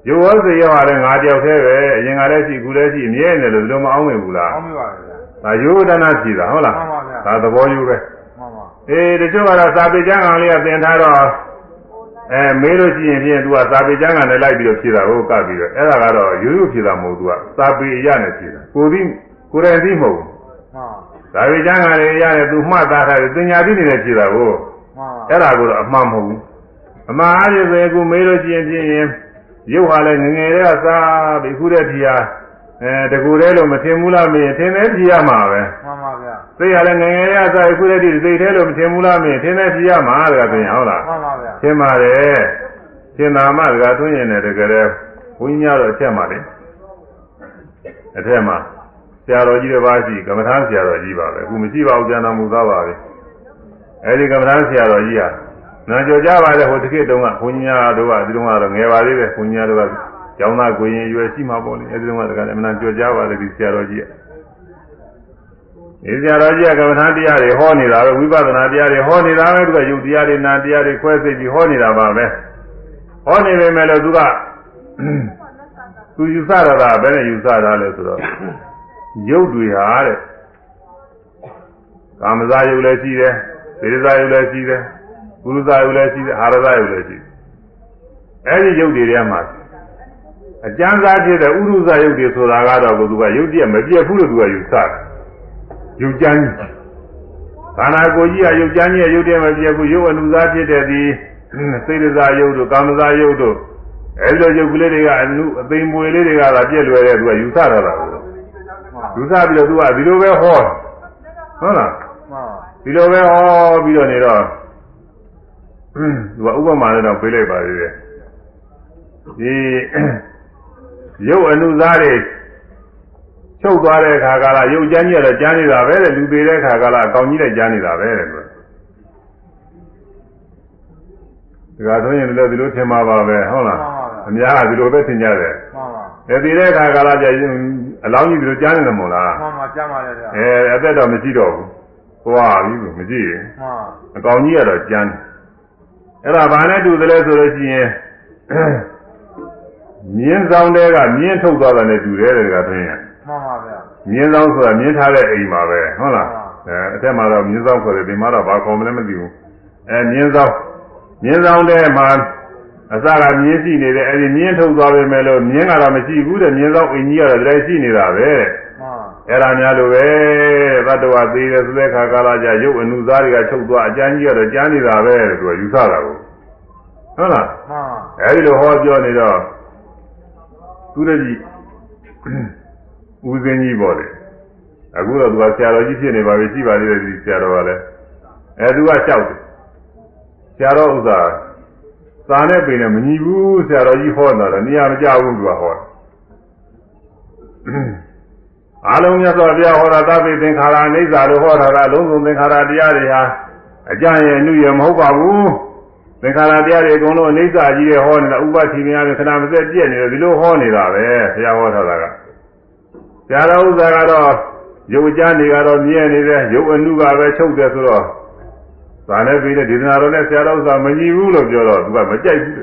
ရုပ်ဝစိတ်ရောလည်းငါတယောက်တည်းပဲအရင်ကလည်းရှိအခုလည်းရှိအမြဲနေလို့ဒီလိုမအောင်ဝင်ဘူးလား အောင်းမိပါဗျာ ဒါယောဒနာရှိတာဟုတ်လား မှန်ပါဗျာ ဒါသဘောယူပဲ မှန်ပါ အေးတချို့ကတော့စာပေကျမ်းကောင်လေးကသင်ထားတော့အဲမေးလို့ရှိရင်ဖြင့် तू ကစာပေကျမ်းကန်နဲ့လိုက်ပြီးတော့ဖြေတာကိုကပ်ပြီးတော့အဲ့ဒါကတော့ရိုးရိုးဖြေတာမဟုတ် तू ကစာပေအရနဲ့ဖြေတာကိုသိကိုယ်တိုင်သိမဟုတ်ဘူး မှန် စာပေကျမ်းကန်လေးရတယ် तू မှတ်သားထားတယ်သင်ညာသိနေနဲ့ဖြေတာကို မှန်ပါ အဲ့ဒါကိုတော့အမှန်မဟုတ်ဘူးအမှန်အားဖြင့်ဆိုရင်ကိုမေးလို့ရှိရင်ဖြင့် ရုပ်ဟာလည်းငယ်ငယ်လေးကစားပြီးခုတည်းဖြေရအဲတကူတည်းလို့မထင်ဘူးလားမင်းထင်တယ်ဖြေရမှာပဲမှန်ပါဗျာသိရလဲငယ်ငယ်လေးကစားပြီးခုတည်းဒီစိတ်ထဲလို့မထင်ဘူးလားမင်းထင်တယ်ဖြေရမှာတကယ်ပြင်ဟုတ်လားမှန်ပါဗျာရှင်းပါတယ်ရှင်းသာမှတကသွင်းရင်လည်းတကယ်လည်းဘုန်းကြီးများတော့အထက်မှာလေအထက်မှာဆရာတော်ကြီးတစ်ပါးရှိကမ္မထာဆရာတော်ကြီးပါပဲအခုမရှိပါဘူးကျန်တော်မူသားပါပဲအဲဒီကမ္မထာဆရာတော်ကြီးဟာ နာကြော်ကြပါလေဟိုတစ်ခေတ်တုန်းကဘုန်းကြီးများတို့ကဒီတုန်းကတော့ငယ်ပါသေးတယ်ဘုန်းကြီးများတို့ကကျောင်းသားကိုရင်ရွယ်ရှိမှာပေါ့လေအဲဒီတုန်းကတကယ်လည်းမနာကြော်ကြပါလေဒီဆရာတော်ကြီးကဒီဆရာတော်ကြီးကကမ္မထာတရားတွေဟောနေတာပဲဝိပဿနာတရားတွေဟောနေတာပဲသူကယုတ်တရားတွေနာတရားတွေခွဲစိတ်ပြီးဟောနေတာပါပဲဟောနေပေမဲ့လို့သူကသူယူဆရတာဘယ်နဲ့ယူဆတာလဲဆိုတော့ယုတ်တွေဟာတဲ့ကာမဇာယုတ်လည်းရှိတယ်သေဇာယုတ်လည်းရှိတယ် ပုရုဇာယုတ်လည်းရှိတယ်အာရဇာယုတ်လည်းရှိတယ်အဲဒီယုတ်တွေထဲမှာအကျမ်းစားဖြစ်တဲ့ဥရုဇာယုတ်တွေဆိုတာကတော့သူကယုတ်တည်းမပြည့်ဘူးလို့သူကယူဆတယ်ယုတ်ကျမ်းကြီးခန္ဓာကိုယ်ကြီးကယုတ်ကျမ်းကြီးရဲ့ယုတ်တည်းမပြည့်ဘူးယုတ်အနုစားဖြစ်တဲ့ဒီစေတဇာယုတ်တို့ကာမဇာယုတ်တို့အဲဒီလိုယုတ်ကလေးတွေကအနုအသိမွေလေးတွေကသာပြည့်လွယ်တဲ့သူကယူဆရတာကိုယူဆပြီးတော့သူကဒီလိုပဲဟောဟုတ်လားမှန်ဒီလိုပဲဟောပြီးတော့နေတော့ သူကဥပမာနဲ့တော့ပြေးလိုက်ပါသေးတယ်ဒီရုပ်အနုသားတွေချုပ်သွားတဲ့အခါကလာရုပ်ကျမ်းကြီးကတော့ကျမ်းနေတာပဲတဲ့လူသေးတဲ့အခါကလာအကောင်ကြီးလည်းကျမ်းနေတာပဲတဲ့သူကဒါဆိုရင်လည်းဒီလိုထင်မှာပါပဲဟုတ်လားအများကဒီလိုပဲထင်ကြတယ်မှန်ပါအဲသေးတဲ့အခါကလာကျရင်အလောင်းကြီးဒီလိုကျမ်းနေတယ်မို့လားမှန်ပါကျမ်းပါလေဗျာအဲအသက်တော့မရှိတော့ဘူးသွားပြီလို့မရှိရင်မှန်အကောင်ကြီးကတော့ကြမ်းတယ် အဲ့ဒါဘာနဲ့တူတယ်လဲဆိုလို့ရှိရင်မြင်းဆောင်တဲကမြင်းထုတ်သွားတာနဲ့တူတယ်တဲ့ကတွင်ရမှန်ပါဗျာမြင်းဆောင်ဆိုတာမြင်းထားတဲ့အိမ်ပါပဲဟုတ်လားအဲအထက်မှာတော့မြင်းဆောင်ခေါ်တယ်ဒီမှာတော့ဘာခေါ်မလဲမသိဘူးအဲမြင်းဆောင်မြင်းဆောင်တဲမှာအစကမြင်းရှိနေတယ်အဲဒီမြင်းထုတ်သွားပေမဲ့လို့မြင်းကတော့မရှိဘူးတဲ့မြင်းဆောင်အိမ်ကြီးကတော့တည်းရှိနေတာပဲတဲ့မှန် အဲ့ဒါများလို့ပဲသတ္တဝါသေးတယ်ဆိုတဲ့ခါကာလကြရုပ်အနုသားတွေကချုပ်သွားအကျမ်းကြီးကတော့ကျမ်းနေတာပဲလို့သူကယူဆတာကိုဟုတ်လားမှန်အဲဒီလိုဟောပြောနေတော့သူတည်းဦးစင်းကြီးပေါ့လေအခုတော့သူကဆရာတော်ကြီးဖြစ်နေပါပြီရှိပါသေးတယ်ဒီဆရာတော်ကလည်းအဲသူကလျှောက်တယ်ဆရာတော်ဥစ္စာသာနဲ့ပင်နဲ့မညီဘူးဆရာတော်ကြီးဟောတာတော့နေရာမကျဘူးသူကဟောတယ် အလုံးမြတ်စွာဘုရားဟောတာသဗ္ဗေသင်္ခါရအိဋ္ဌာလို့ဟောတာကအလုံးစုံသင်္ခါရတရားတွေဟာအကြရဲ့အနုရမဟုတ်ပါဘူးသင်္ခါရတရားတွေအကုန်လုံးအိဋ္ဌာကြီးတွေဟောနေတာဥပတိများနဲ့ခဏမစက်ပြည့်နေတယ်ဒီလိုဟောနေတာပဲဘုရားဟောထားတာကဆရာတော်ဥစ္စာကတော့ယုတ်ကြနေကတော့မြဲနေတယ်ယုတ်အနုကပဲချုပ်တယ်ဆိုတော့ဇာနဲ့ပြီးတဲ့ဒေသနာတော်နဲ့ဆရာတော်ဥစ္စာမညီဘူးလို့ပြောတော့သူကမကြိုက်ဘူး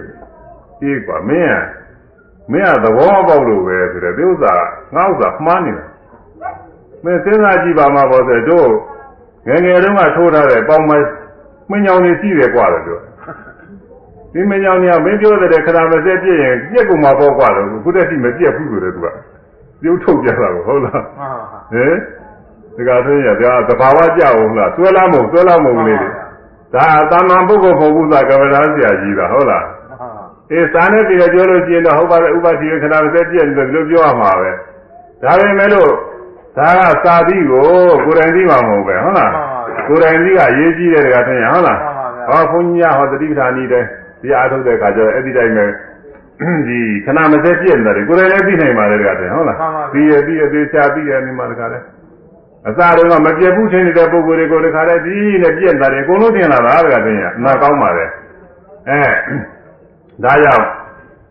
ဒီကွာမင်းကမင်းကသဘောပေါက်လို့ပဲဆိုတဲ့ဒီဥစ္စာငါဥစ္စာမှားနေတာ မင်းစဉ်းစားကြည့်ပါမှာပေါ့ဆိုတို့ငယ်ငယ်တုန်းကထိုးထားတဲ့ပေါင်မမင်းညောင်နေရှိတယ်ကွာလို့ပြောဒီမင်းညောင်ညောင်မင်းပြောတဲ့ခရာမစက်ပြည့်ရင်ပြက်ကုန်မှာပေါ့ကွာလို့ခုတည်းရှိမပြက်ဘူးဆိုတဲ့သူကပြုတ်ထုတ်ပြတာကိုဟုတ်လားဟဲ့ဒီကဆိုရင်ဗျာသဘာဝကြအောင်လားသွဲလားမဟုတ်သွဲလားမဟုတ်လေးတွေဒါသာမန်ပုဂ္ဂိုလ်ပုံပုသကဗ္ဗရာဆရာကြီးပါဟုတ်လားအေးစာနဲ့ပြည်ပြောလို့ရှိရင်တော့ဟုတ်ပါတယ်ဥပဒေခဏမစက်ပြည့်တယ်လို့ပြောရမှာပဲဒါပေမဲ့လို့ ဒါကစာသီးကိုကိုယ်တိုင်သိမှာမဟုတ်ပဲဟုတ်လားကိုယ်တိုင်သိကအရေးကြီးတယ်တကထင်ရဟုတ်လားမှန်ပါဗျာဟောဘုန်းကြီးကဟောတတိပဌာနီတဲ့ဒီအားထုတ်တဲ့ခါကျတော့အဲ့ဒီတိုင်းပဲဒီခဏမစက်ပြည့်နေတယ်ကိုယ်လည်းသိနိုင်ပါလေတကတည်းဟုတ်လားပြီးရပြီးရသေးချာပြီးရနေမှာတခါတည်းအစားတော့မပြတ်ဘူးထင်နေတဲ့ပုံကိုယ်တွေကိုတခါတည်းပြီးနဲ့ပြည့်လာတယ်အကုန်လုံးတင်လာတာတကတည်းကအနာကောင်းပါလေအဲဒါကြောင့်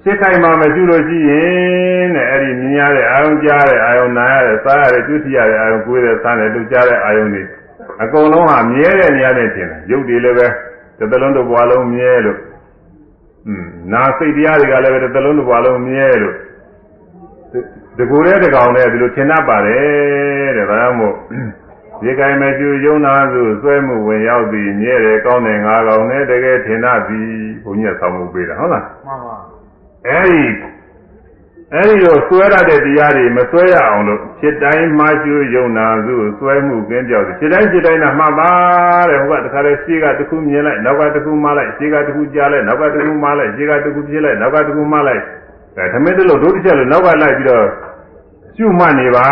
စိတ်ခိုင်မှမရှိလို့ရှိရင်တဲ့အဲ့ဒီမြင်ရတဲ့အာယုံကြားတဲ့အာယုံနာရတဲ့စားရတဲ့တွေ့ထိရတဲ့အာယုံကိုယ်တဲ့စားတဲ့လူကြားတဲ့အာယုံတွေအကုန်လုံးဟာမြဲတဲ့နေရာနဲ့တင်တယ်ရုပ်တွေလည်းပဲတစ်သလုံးတစ်ပွားလုံးမြဲလို့อืมနာစိတ်တရားတွေကလည်းပဲတစ်သလုံးတစ်ပွားလုံးမြဲလို့ဒီကိုယ်တဲ့တကောင်နဲ့ဒီလိုထင်တတ်ပါတယ်တဲ့ဒါကြောင့်မို့ဒီကိုင်မကျူယုံနာစုဆွဲမှုဝင်ရောက်ပြီးမြဲတယ်ကောင်းတယ်ငါကောင်နဲ့တကယ်ထင်တတ်သည်ဘုန်းကြီးကဆောင်းမှုပေးတာဟုတ်လားမှန်ပါ အဲဒီအဲဒီလိုဆွဲရတဲ့တရားတွေမဆွဲရအောင်လို့ဖြစ်တိုင်းမှားကျူးယုံနာစုဆွဲမှုကင်းပြောက်တယ်ဖြစ်တိုင်းဖြစ်တိုင်းကမှတ်ပါတဲ့ဟိုကတခါလေရှေ့ကတစ်ခုမြင်လိုက်နောက်ကတစ်ခုမှားလိုက်ရှေ့ကတစ်ခုကြားလိုက်နောက်ကတစ်ခုမှားလိုက်ရှေ့ကတစ်ခုပြစ်လိုက်နောက်ကတစ်ခုမှားလိုက်အဲသမင်းတလို့ဒုတိယလို့နောက်ကလိုက်ပြီးတော့ရှုမှတ်နေပါ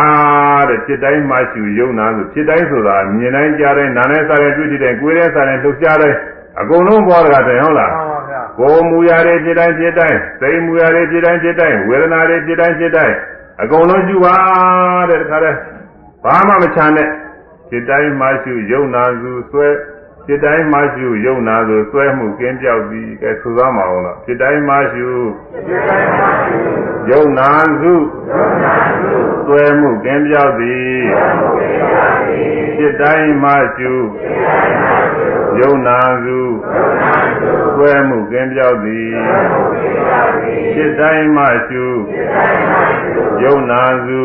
တဲ့ဖြစ်တိုင်းမှားကျူးယုံနာစုဖြစ်တိုင်းဆိုတာမြင်တိုင်းကြားတိုင်းနားနဲ့စားတိုင်းတွေ့တိုင်းကိုယ်နဲ့စားတိုင်းလှုပ်ရှားတိုင်းအကုန်လုံးပေါ်တာတယ်ဟုတ်လားမှန်ပါဗျာ ကိုယ်မူရာတွေဖြစ်တိုင်းဖြစ်တိုင်းစိတ်မူရာတွေဖြစ်တိုင်းဖြစ်တိုင်းဝေဒနာတွေဖြစ်တိုင်းဖြစ်တိုင်းအကုန်လုံးယူပါတဲ့တခါတည်းဘာမှမချမ်းနဲ့ဖြစ်တိုင်းမှရှုယုံနာစုဆွဲဖြစ်တိုင်းမှရှုယုံနာစုဆွဲမှုကင်းပြောက်ပြီးကဲဆိုသားမအောင်တော့ဖြစ်တိုင်းမှရှုယုံနာစုဆွဲမှုကင်းပြောက်သည်ဖြစ်တိုင်းမှရှု ယုံနာစုဆွဲမှုကင်းပြောက်သည်ဖြစ်တိုင်းမှရှုယုံနာစု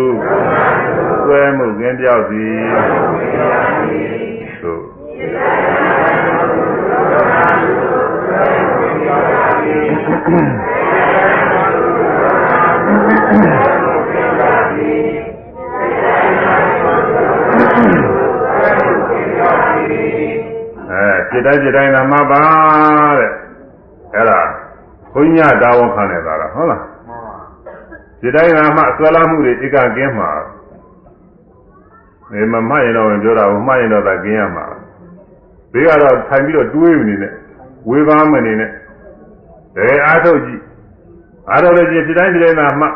ဆွဲမှုကင်းပြောက်သည်သို့ အဲဖြစ်တိုင်းဖြစ်တိုင်းကမှတ်ပါတဲ့အဲ့ဒါဘုညတာဝန်ခံနေတာလားဟုတ်လားမှန်ပါဒီတိုင်းကမှဆွဲလာမှုတွေဧကကင်းမှာဒီမမှတ်ရင်တော့ပြောတာဘူးမှတ်ရင်တော့သာကင်းရမှာဘေးကတော့ထိုင်ပြီးတော့တွေးနေနဲ့ဝေဘာမနေနဲ့ဘယ်အားထုတ်ကြည့်အားထုတ်လို့ချင်းဒီတိုင်းဒီတိုင်းကမှ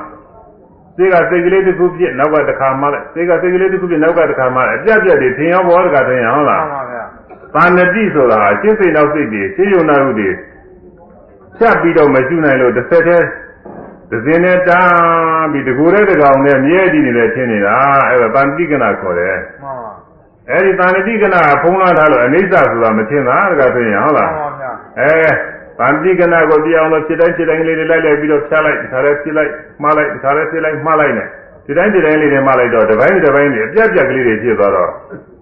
စိတ်ကစိတ်ကလေးတစ်ခုပြည့်နောက်ကတစ်ခါမှလိုက်စိတ်ကစိတ်ကလေးတစ်ခုပြည့်နောက်ကတစ်ခါမှလိုက်အပြတ်ပြတ်တွေထင်ရောဘောတကထင်ရဟုတ်လားမှန်ပါဗျာ ပါဏတိဆိုတာရှင်းစိတ်နောက်စိတ်တွေရှင်းယုံနာဟုတွေဖြတ်ပြီးတော့မရှိနိုင်လို့တစ်ဆက်တည်းသဇင်းနဲ့တားပြီးတကူတဲ့တကောင်နဲ့မြဲတည်နေတယ်ထင်နေတာအဲ့ဒါတန်တိကနာခေါ်တယ်မှန်ပါအဲ့ဒီတန်တိကနာဖုံးလာထားလို့အနိစ္စဆိုတာမထင်တာတကဆိုရင်ဟုတ်မှလားန်ပါဗျာအဲတန်တိကနာကိုပြအောင်လို့ဖြစ်တိုင်းဖြစ်တိုင်းလေးတွေလိုက်လိုက်ပြီးတော့ဖြတ်လိုက်ဒီခါလေးဖြစ်လိုက်မှားလိုက်ဒီခါလေးဖြစ်လိုက်မှားလိုက်နဲ့ ဒီတိုင်းဒီတိုင်းလေးတွေမှားလိုက်တော့တစ်ပိုင်းတစ်ပိုင်းတွေအပြတ်ပြတ်ကလေးတွေဖြစ်သွားတော့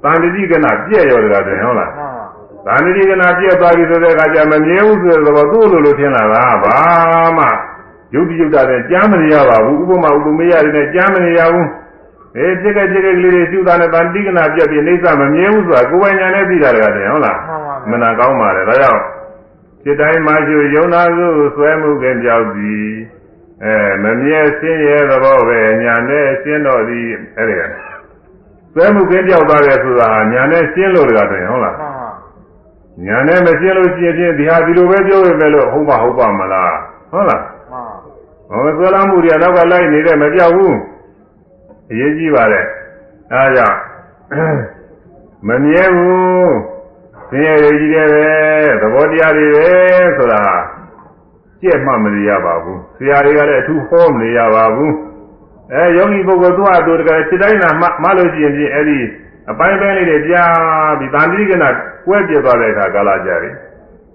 တန်တိကနာပြည့်ရောတကဆိုရင်ဟုတ်လားမှန်ပါ။ဒါနိတိကနာပြည့်သွားပြီဆိုတဲ့အခါကျမမြဲဘူးဆိုတဲ့သဘောသူ့လိုလိုထင်လာတာဘာမှယုတ်တိယုတ်တာနဲ့ကြားမနေရပါဘူးဥပမာဥပမေယတွေနဲ့ကြားမနေရဘူး။အေးပြက်ကပြက်ကလေးတွေရှုတာနဲ့ဒါနိတိကနာပြည့်ပြီးအိဋ္ဌမမြဲဘူးဆိုတာကိုယ်ပိုင်ညာနဲ့သိတာတကတည်းဟုတ်လားမှန်ပါဗျာမနာကောင်းပါလေဒါကြောင့်စိတ်တိုင်းမှာရှုယုံနာစုဆွဲမှုကပြောက်သည် အဲမမြဲစင်းရဲသဘောပဲညာနဲ့ရှင်းတော့သည်အဲ့ဒီကဆွဲမှုကပြောက်သွားတယ်ဆိုတာညာနဲ့ရှင်းလို့တကတည်းဟုတ်လားမှန်ပါညာနဲ့မရှင်းလို့ရှိရင်ဖြင့်ဒီဟာဒီလိုပဲပြောရမယ်လို့ဟုတ်ပါဟုတ်ပါမလားဟုတ်လားမှန်ပါဟောသွေးလာမှုတွေကတော့ကလိုက်နေတဲ့မပြောက်ဘူးအရေးကြီးပါတယ်အဲဒါကြောင့်မမြဲဘူးဆင်းရဲကြီးတယ်ပဲသဘောတရားတွေပဲဆိုတာ ကြက်မှမနေရပါဘူးဆရာတွေကလည်းအထူးဟောမနေရပါဘူးအဲယောဂီပုဂ္ဂိုလ်သူ့အတူတကယ်စိတ်တိုင်းလာမှမလို့ရှိရင်ဖြင့်အဲ့ဒီအပိုင်းပိုင်းလေးတွေပြားပြီးတန်တိကနာကွဲပြစ်သွားတဲ့အခါကာလကြပြီ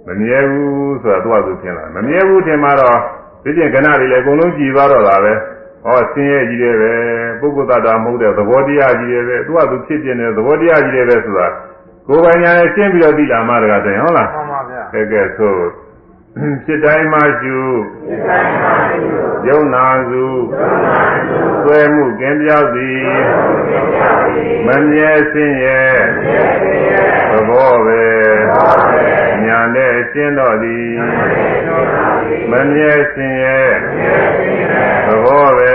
မမြဲဘူးဆိုတာသူ့အတူထင်လာမမြဲဘူးထင်မှတော့ဒီပြင်ကဏတွေလည်းအကုန်လုံးကြည်သွားတော့တာပဲဟောဆင်းရဲကြီးတယ်ပဲပုဂ္ဂိုလ်တ attva မဟုတ်တဲ့သဘောတရားကြီးတယ်ပဲသူ့အတူဖြစ်ပြနေတဲ့သဘောတရားကြီးတယ်ပဲဆိုတာကိုယ်ပိုင်ညာနဲ့ရှင်းပြီးတော့သိလာမှတကားတယ်ဟုတ်လားမှန်ပါဗျာကဲကဲဆိုဖြ စ်တိုင်းမှရှုယုံနာစုသွဲမှုကင်းပြောက်သည်မမြဲစင်းရဲ့သဘောပဲညာနဲ့ရှင်းတော့သည်မမြဲစင်းရဲ့သဘောပဲ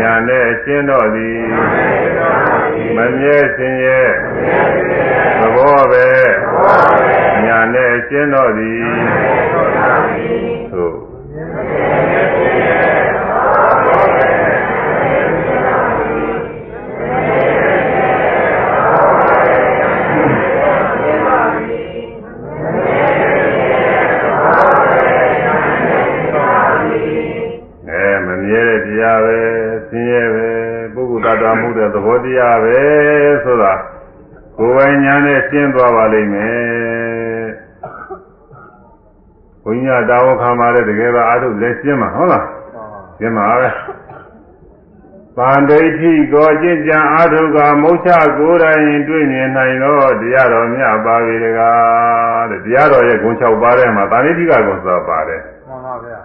ညာနဲ့ရှင်းတော့သည် မမြဲစင်းရဲ့သဘောပဲညာရှင်းတော်သည်သို့ တ attva မှုတဲ့သဘောတရားပဲဆိုတာကိုယ်ပိုင်ညာနဲ့ရှင်းသွားပါလိမ့်မယ်ဘုညာတာဝခံပါတဲ့တကယ်ပါအာထုလည်းရှင်းမှာဟုတ်လားမှန်ပါရှင်းမှာပဲဗန္ဒိဋ္ဌိကိုကျင့်ကြံအာထုကမုတ်ချကိုယ်တိုင်တွေ့မြင်နိုင်တော့တရားတော်မြတ်ပါပြီတကားတဲ့တရားတော်ရဲ့ဂုဏ်6ပါးထဲမှာဗန္ဒိဋ္ဌိကဂုဏ်ဆိုတာပါတယ်မှန်ပါဗျာ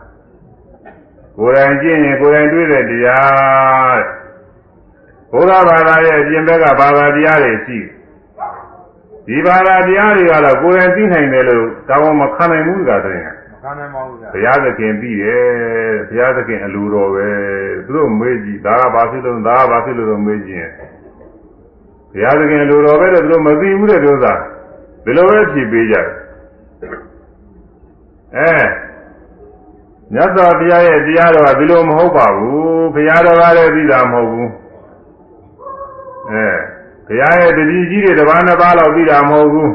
ကိုယ်တိုင်ကျင့်ရင်ကိုယ်တိုင်တွေ့တဲ့တရားတဲ့ ဘုရားဘာသာရဲ့အပြင်ဘက်ကဘာသာတရားတွေရှိဒီဘာသာတရားတွေကတော့ကိုယ်တိုင်သိနိုင်တယ်လို့တောင်းမခံနိုင်ဘူးကတည်းကမခံနိုင်ပါဘူးဗျာဘုရားသခင်ပြီးတယ်ဘုရားသခင်အလိုတော်ပဲသူတို့မေးကြည့်ဒါကဘာဖြစ်လို့ဒါကဘာဖြစ်လို့တော့မေးကြည့်ရင်ဘုရားသခင်အလိုတော်ပဲတဲ့သူတို့မသိဘူးတဲ့ဒုစရဒီလိုပဲဖြေပေးကြတယ်အဲမြတ်စွာဘုရားရဲ့တရားတော်ကဒီလိုမဟုတ်ပါဘူးဘုရားတော်ကလည်းသိတာမဟုတ်ဘူး အဲဘုရားရဲ့တတိကြီးတွေတစ်ပါးနှစ်ပါးလောက်သိတာမဟုတ်ဘူး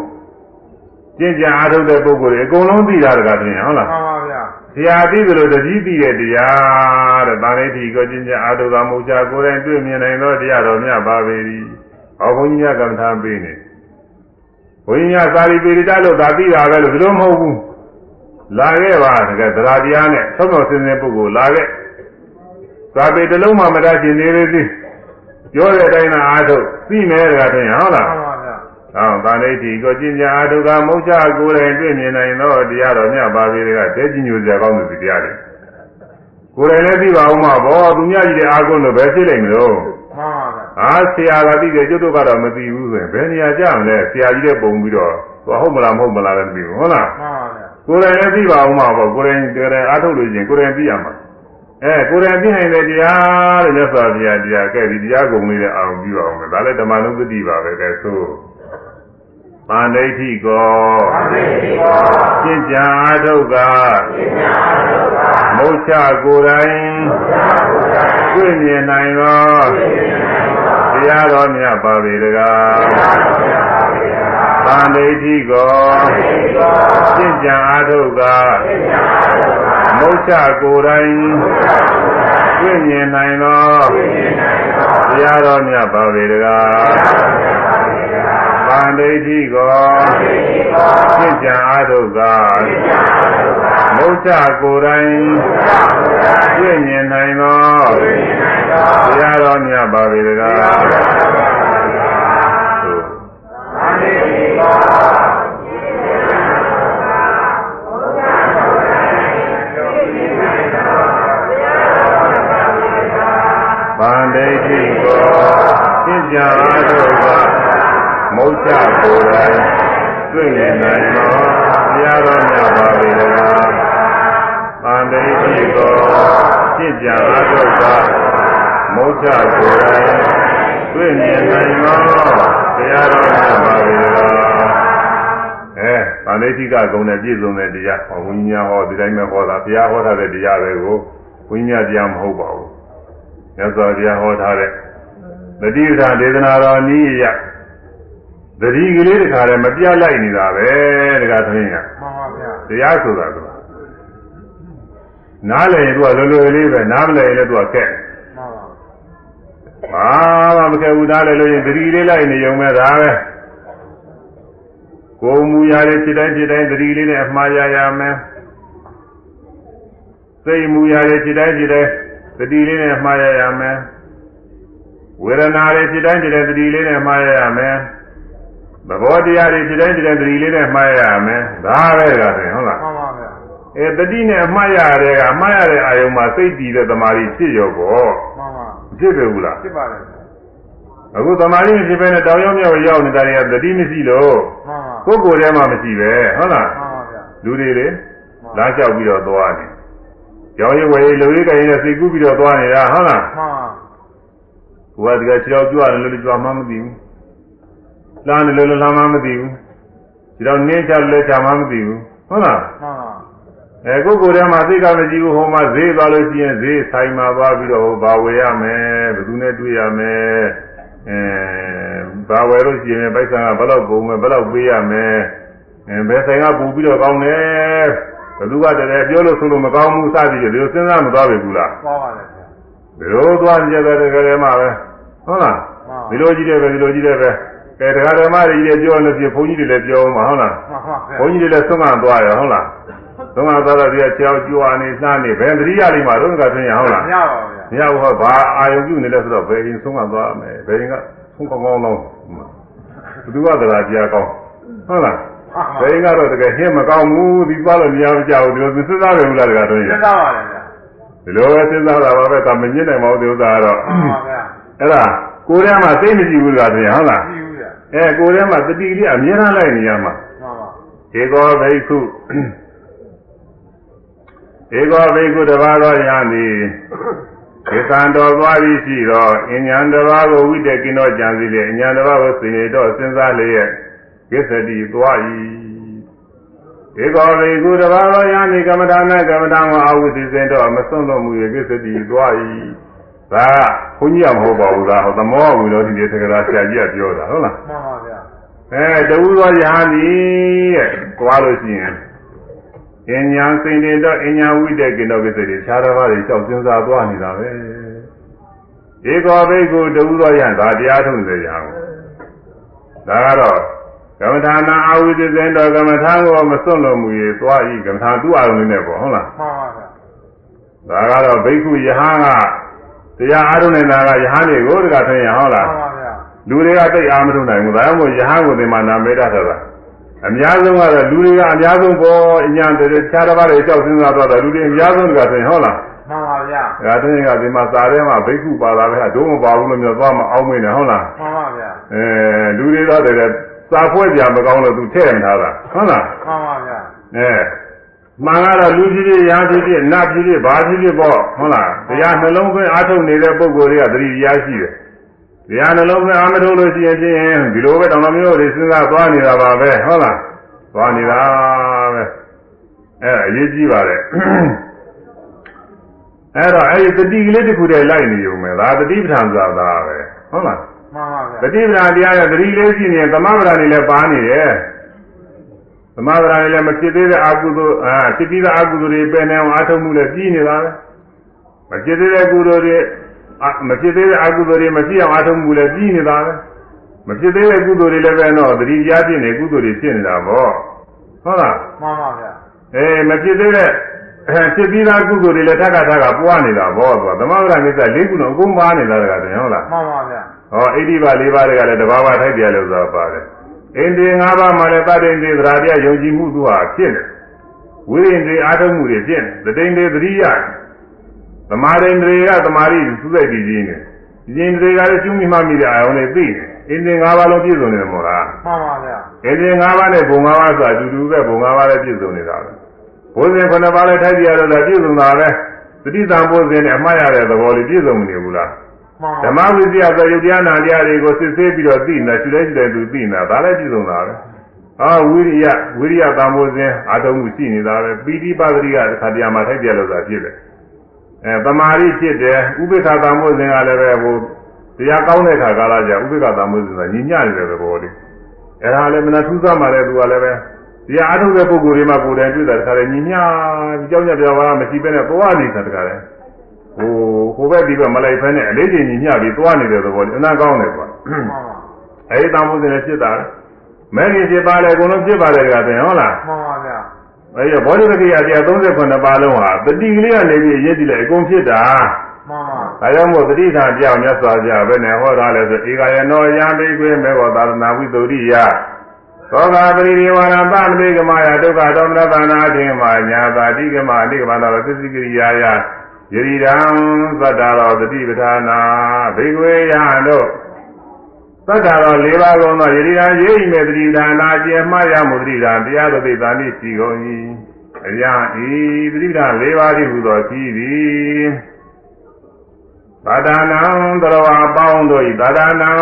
ကျင့်ကြံအားထုတ်တဲ့ပုဂ္ဂိုလ်တွေအကုန်လုံးသိတာတကားပြင်ဟုတ်လားမှန်ပါဗျာဆရာသိသလိုတတိသိတဲ့တရားတဲ့ဗာရိတိကိုကျင့်ကြံအားထုတ်တာမဟုတ်ကြကိုယ်တိုင်တွေ့မြင်နိုင်သောတရားတော်မြတ်ပါပေ၏ဟောဘုန်းကြီးကကမ္မထာပေးနေဘုန်းကြီးကသာရိပေရိတလို့သာသိတာပဲလို့ဒီလိုမဟုတ်ဘူးလာခဲ့ပါတကယ်သရတရားနဲ့သုံးတော်စင်စင်ပုဂ္ဂိုလ်လာခဲ့သာပေတစ်လုံးမှမတတ်ရှင်နေလေသည် ပြောတဲ့အတိုင်းသာအားထုတ်သိမယ်တကားထင်ဟုတ်လားမှန်ပါဗျာ။အောင်းဗာလိတိကိုကျင့်ကြအာထုကမုတ်ချကိုယ်တိုင်တွေ့မြင်နိုင်သောတရားတော်မြတ်ပါပေကတဲကြီးညိုစရာကောင်းတဲ့တရားတွေ။ကိုယ်တိုင်လည်းသိပါအောင်မှာဘောသူများကြီးတဲ့အာကုန်းလို့ပဲသိလိုက်မလို့မှန်ပါဗျာ။အာဆရာကသိတယ်ကျွတ်တို့ကတော့မသိဘူးဆိုရင်ဘယ်နေရာကြမလဲဆရာကြီးတဲ့ပုံပြီးတော့သူဟုတ်မလားမဟုတ်မလားလည်းမသိဘူးဟုတ်လားမှန်ပါဗျာ။ကိုယ်တိုင်လည်းသိပါအောင်မှာပေါ့ကိုယ်တိုင်ကိုယ်တိုင်အာထုတ်လို့ချင်းကိုယ်တိုင်သိရမှာ။ အဲကိုယ်တိုင်သိနိုင်တဲ့တရားတဲ့မြတ်စွာဘုရားတရားကဲဒီတရားကုန်လေးနဲ့အောင်ပြီးအောင်မယ်။ဒါလည်းဓမ္မနုပတိပါပဲကဲဆို။ဗန္ဒိဋ္ဌိကောကျင့်ကြံအာထုတ်ကမုတ်ချကိုယ်တိုင်တွေ့မြင်နိုင်သောတရားတော်မြတ်ပါပေတကားဗန္ဒိဋ္ဌိကောကျင့်ကြံအာထုတ်က မုတ်ချကိုယ်တိုင်တွေ့မြင်နိုင်သောတရားတော်မြတ်ပါပေတကားဗန္ဒိဋ္ဌိကောကျင့်ကြံအာထုတ်ကမုတ်ချကိုယ်တိုင်တွေ့မြင်နိုင်သောတရားတော်မြတ်ပါပေတကား ဗန္ဒိဋ္ဌိကောကျင့်ကြံအာထုတ်ကမုတ်ချကိုယ်တိုင်တွေ့မြင်နိုင်သောတရားတော်မြတ်ပါပေတကားဗန္ဒိဋ္ဌိကောကျင့်ကြံအာထုတ်ကမုတ်ချကိုယ်တိုင်တွေ့မြင်နိုင်သောတရားတော်မြတ်ပါပေတကားအဲဗန္ဒိဋ္ဌိကဂုဏ်နဲ့ပြည့်စုံတဲ့တရားဟောဘုန်းကြီးများဟောဒီတိုင်းပဲဟောတာဘုရားဟောထားတဲ့တရားတွေကိုဘုန်းကြီးများတရားမဟုတ်ပါဘူး မြတ်စွာဘုရားဟောထားတဲ့တတိယဒေသနာတော်နည်းရသတိကလေးတခါတည်းမပြတ်လိုက်နေတာပဲတခါသမင်းကမှန်ပါဗျာတရားဆိုတာကနားလည်ရင်သူကလွယ်လွယ်လေးပဲနားမလည်ရင်လည်းသူကခက်မှန်ပါဘာမှမခက်ဘူးနားလည်လို့ရင်သတိလေးလိုက်နေုံပဲဒါပဲကိုယ်မူရတဲ့ဖြစ်တိုင်းဖြစ်တိုင်းသတိလေးနဲ့အမှားရရမယ်စိတ်မူရတဲ့ဖြစ်တိုင်းဖြစ်တိုင်း သတိလေးနဲ့အမှားရရမယ်ဝေဒနာတွေဖြစ်တိုင်းဖြစ်တိုင်းသတိလေးနဲ့မှားရရမယ်သဘောတရားတွေဖြစ်တိုင်းဖြစ်တိုင်းသတိလေးနဲ့မှားရရမယ်ဒါပဲကဆိုရင်ဟုတ်လားမှန်ပါဗျာအဲတတိနဲ့အမှားရတဲ့ကအမှားရတဲ့အာယုံမှာစိတ်တည်တဲ့သမာဓိဖြစ်ရောပေါ့မှန်ပါမဖြစ်ပြီဘူးလားဖြစ်ပါတယ်ဗျာအခုသမာဓိမဖြစ်ဘဲနဲ့တောင်ရောက်မြောက်ရောက်နေတာတွေကတတိမရှိလို့မှန်ပါကိုယ်ကိုယ်ထဲမှာမရှိပဲဟုတ်လားမှန်ပါဗျာလူတွေလေလာလျှောက်ပြီးတော့သွားနေ ကြောင်ရွေးဝေးလူကြီးကရင်နဲ့စိတ်ကူးပြီးတော့သွားနေတာဟုတ်လားမှန်ပါဘုရားတကယ်ခြေောက်ကြွတယ်လို့ကြွမှမသိဘူးလာတယ်လို့လာမှမသိဘူးဒီတော့နင်းချလဲချာမှမသိဘူးဟုတ်လားမှန်ပါအဲကိုယ်ကိုယ်ထဲမှာသိကမကြည့်ဘူးဟိုမှာဈေးသွားလို့ရှိရင်ဈေးဆိုင်မှာသွားပြီးတော့ဟိုဘာဝယ်ရမယ်ဘယ်သူနဲ့တွေ့ရမယ်အဲဘာဝယ်လို့ရှိရင်ပိုက်ဆံကဘယ်တော့ကုန်မယ်ဘယ်တော့ပေးရမယ်အဲဘယ်ဆိုင်ကပူပြီးတော့ကောင်းတယ် ဘယ်သူကတည်းကပြောလို့ဆိုလို့မကောင်းဘူးစသည်ဖြင့်ဒီလိုစဉ်းစားမသွားပြီဘူးလားသွားပါလေဗျာဒီလိုသွားကြတဲ့တကယ်တည်းမှပဲဟုတ်လားဒီလိုကြီးတယ်ပဲဒီလိုကြီးတယ်ပဲကဲတရားဓမ္မတွေကြီးပြောလို့ပြဘုန်းကြီးတွေလည်းပြောမှာဟုတ်လားမှန်ပါဗျာဘုန်းကြီးတွေလည်းဆုံးမသွားရဟုတ်လားဆုံးမသွားတော့ဒီကကြောက်ကြွားနေနှားနေဘယ်တတိယလိမ့်မှာတော့ကဖြစ်ရဟုတ်လားမရပါဘူးဗျာမရဘူးဟောဘာအာယုံပြုနေလဲဆိုတော့ဘယ်ရင်ဆုံးမသွားမယ်ဘယ်ရင်ကဆုံးကောင်းကောင်းလုံးဘသူကတရားကြားကောင်းဟုတ်လား ဘယ်ရင်ကတော့တကယ်ဟင်းမကောင်းဘူးဒီသွားလို့မရဘူးကြောက်ဒီလိုစဉ်းစားတယ်ဘူးလားတကတော့ရ စဉ်းစားပါလေဗျာ ဒီလိုပဲစဉ်းစားတာပါပဲဒါမညစ်နိုင်ပါဘူးဒီဥစ္စာကတော့ မှန်ပါဗျာ အဲ့ဒါကိုယ်ထဲမှာစိတ်မကြည့်ဘူးလားဆိုရင်ဟုတ်လား ကြည့်ဦးဗျာ အဲကိုယ်ထဲမှာတတိလေးအမြဲတမ်းလိုက်နေရမှာ မှန်ပါ ဧကောဘိက္ခုဧကောဘိက္ခုတပါးသောယံသည်ဧကံတော်သွားပြီးရှိတော့အញ្ញံတစ်ပါးကိုဝိတကိနောကြံစီလေအញ្ញံတစ်ပါးကိုသိနေတော့စဉ်းစားလျက် ရစ္စတိသွား၏ဧကောဝေကုတဘာသောယံဒီကမ္မဒါနကမ္မဒါဝအာဝုစီစဉ်တော့မစွန့်တော်မူ၍ရစ္စတိသွား၏ဒါဘုန်းကြီးကမဟုတ်ပါဘူးလားဟောသမောဘူးလို့ဒီသက္ကရာဆရာကြီးကပြောတာဟုတ်လားမှန်ပါဗျာအဲတူသောယဟန်ဒီရဲ့သွားလို့ရှိရင်အညာစင်တေတော့အညာဝိတ္တကိနောကိစ္စတွေခြားတော်ပါးတွေကြောက်စဉ်းစားသွားနေတာပဲဧကောဘိက္ခုတူသောယဟန်ဒါတရားထုံးစေရအောင်ဒါကတော့ ကမ္မထာနာအာဝိသဇင်တော်ကမ္မထာကိုမစွန့်လို့မူ၍သွားဤကမ္မထာသူ့အာရုံနဲ့ပေါ့ဟုတ်လားမှန်ပါဗျာဒါကတော့ဘိက္ခုယဟန်ကတရားအားထုတ်နေတာကယဟန်တွေကိုတကထွင်ရဟုတ်လားမှန်ပါဗျာလူတွေကသိအားမထုတ်နိုင်ဘူးဒါကြောင့်မို့ယဟန်ကိုသင်္မာနာမေတ္တာဆိုတာအများဆုံးကတော့လူတွေကအများဆုံးပေါ်အညာတည်းခြားတစ်ပါးတွေကြောက်စဉ်းစားတော့တယ်လူတွေအများဆုံးကဆိုရင်ဟုတ်လားမှန်ပါဗျာဒါတည်းကဒီမှာစာထဲမှာဘိက္ခုပါတာပဲဟာဒုမပါဘူးလို့မျိုးသွားမအောင်မင်းနဲ့ဟုတ်လားမှန်ပါဗျာအဲလူတွေတော့တည်း စာဖွဲ့ကြမကောင်းလို့သူထည့်ထားတာဟုတ်လားမှန်ပါဗျာအဲမှန်ကတော့လူကြီးကြီးရာကြီးကြီးနတ်ကြီးကြီးဘာကြီးကြီးပေါ့ဟုတ်လားတရားနှလုံးသွင်းအားထုတ်နေတဲ့ပုဂ္ဂိုလ်တွေကသတိတရားရှိတယ်တရားနှလုံးသွင်းအားမထုတ်လို့ရှိရင်ဖြင့်ဒီလိုပဲတောင်တော်မျိုးတွေစဉ်းစားသွားနေတာပါပဲဟုတ်လားသွားနေတာပဲအဲအရေးကြီးပါတယ်အဲ့တော့အဲ့ဒီတတိကလေးတစ်ခုတည်းလိုက်နေုံပဲဒါတတိပဋ္ဌာန်သာသာပဲဟုတ်လားမှန် ပါဗျာတတိပ္ပံတရားရဲ့သတိလေးရှိနေသမဗရာနေလည်းပါနေတယ်သမဗရာနေလည်းမဖြစ်သေးတဲ့အကုသိုလ်အာဖြစ်ပြီးတဲ့အကုသိုလ်တွေပယ်နေအောင်အားထုတ်မှုလည်းပြီးနေတာပဲမဖြစ်သေးတဲ့ကုသိုလ်တွေမဖြစ်သေးတဲ့အကုသိုလ်တွေမဖြစ်အောင်အားထုတ်မှုလည်းပြီးနေတာပဲမဖြစ်သေးတဲ့ကုသိုလ်တွေလည်းပဲတော့သတိကြားဖြစ်နေကုသိုလ်တွေဖြစ်နေတာပေါ့ဟုတ်လားမှန်ပါဗျာအေးမဖြစ်သေးတဲ့အဲဖြစ်ပြီးသားကုသိုလ်တွေလည်းထပ်ခါထပ်ခါပွားနေတာပေါ့သူကသမဗရာနေက၄ခုလုံးအကုန်ပါနေတာတကယ်ဟုတ်လားမှန်ပါဗျာ ဟောအိဋ္ဌိပါ၄ပါးတွေကလည်းတဘာဝထိုက်တယ်လို့ဆိုတာပါတယ်အိန္ဒိ၅ပါးမှာလည်းတတ္တိန္ဒိသရာပြယုံကြည်မှုသူဟာဖြစ်နေဝိရိယန္ဒိအာထုံမှုတွေဖြစ်နေသတိန္ဒိသတိယသမာဓိန္ဒိကသမာဓိသုစိတ်တည်ခြင်းနေဒီန္ဒိကလည်းကျွမိမှမိတဲ့အာယုံတွေသိနေအိန္ဒိ၅ပါးလုံးပြည့်စုံနေတယ်မို့လားမှန်ပါဗျာအိန္ဒိ၅ပါးနဲ့ဘုံ၅ပါးဆိုတာအတူတူပဲဘုံ၅ပါးလည်းပြည့်စုံနေတာပဲဘုဇင်9ပါးလည်းထိုက်ကြရတော့လည်းပြည့်စုံတာပဲသတိတံဘုဇင်နဲ့အမှားရတဲ့သဘောလေးပြည့်စုံနေဘူးလားမှန် ဓပါမ္မဝိဇ္ဇာဆိုယုတ်တရားနာတရားတွေကိုစစ်ဆေးပြီးတော့သိနေတာရှုလဲရှုလဲသူသိနေတာဒါလည်းပြည့်စုံတာပဲ။အာဝိရိယဝိရိယသံမိုးစဉ်အာတုံမှုရှိနေတာပဲပီတိပါဒရိကတစ်ခါတရားမှာထိုက်ပြလို့ဆိုတာဖြစ်တယ်။အဲတမာရိဖြစ်တယ်ဥပိ္ပခာသံမိုးစဉ်ကလည်းပဲဟိုတရားကောင်းတဲ့ခါကာလကျဥပိ္ပခာသံမိုးစဉ်ကညီညနေတဲ့သဘောလေး။အဲဒါလည်းမနာထူးဆန်းပါတယ်သူကလည်းပဲတရားအထုတ်တဲ့ပုဂ္ဂိုလ်တွေမှာကိုယ်တိုင်တွေ့တာတခါလေညီညဒီကြောင့်ညပြောပါမရှိဘဲနဲ့ပေါ်ရနေတာတခါလေ။ ဟိုဟိုဘက်ဒီဘက်မလိုက်ဖဲနဲ့အလေးချိန်ကြီးညပြီးသွားနေတဲ့သဘောလေးအနာကောင်းတယ်ကွာမှန်ပါအဲဒီတောင်မှုစဉ်နဲ့ဖြစ်တာမဲခင်ဖြစ်ပါလေအကုန်လုံးဖြစ်ပါတယ်ကွာတင်ဟုတ်လားမှန်ပါဗျာအဲဒီဘောဓိပတိယတရား39ပါးလုံးဟာတတိကလေးကနေပြီးရည်ကြည့်လိုက်အကုန်ဖြစ်တာမှန်ပါဒါကြောင့်မို့တတိထာပြောင်းမြတ်စွာဘုရားဘယ်နဲ့ဟောတာလဲဆိုဧကယနောယံဘိကွေမေဃောသာသနာဝိသုရိယသောကပရိဒီဝါရပမတိကမယဒုက္ခဒေါမနသနာအခြင်းမာညာတာတိကမအတိကမသောသစ္စည်းကရိယာယ ယရိဒံသတ္တရောတတိပဌာနာဘိကွေယတို့သတ္တရော၄ပါးကုန်သောယရိဒံယေဤမေတတိပဌာနာအကျင့်မှားရမှုတတိပဌာန်တရားတော်သိတာနိစီကုန်၏အရာဤတတိပဌာန်၄ပါးသည်ဟူသောရှိသည်သာဒနာံသရဝအပေါင်းတို့ဤသာဒနာံ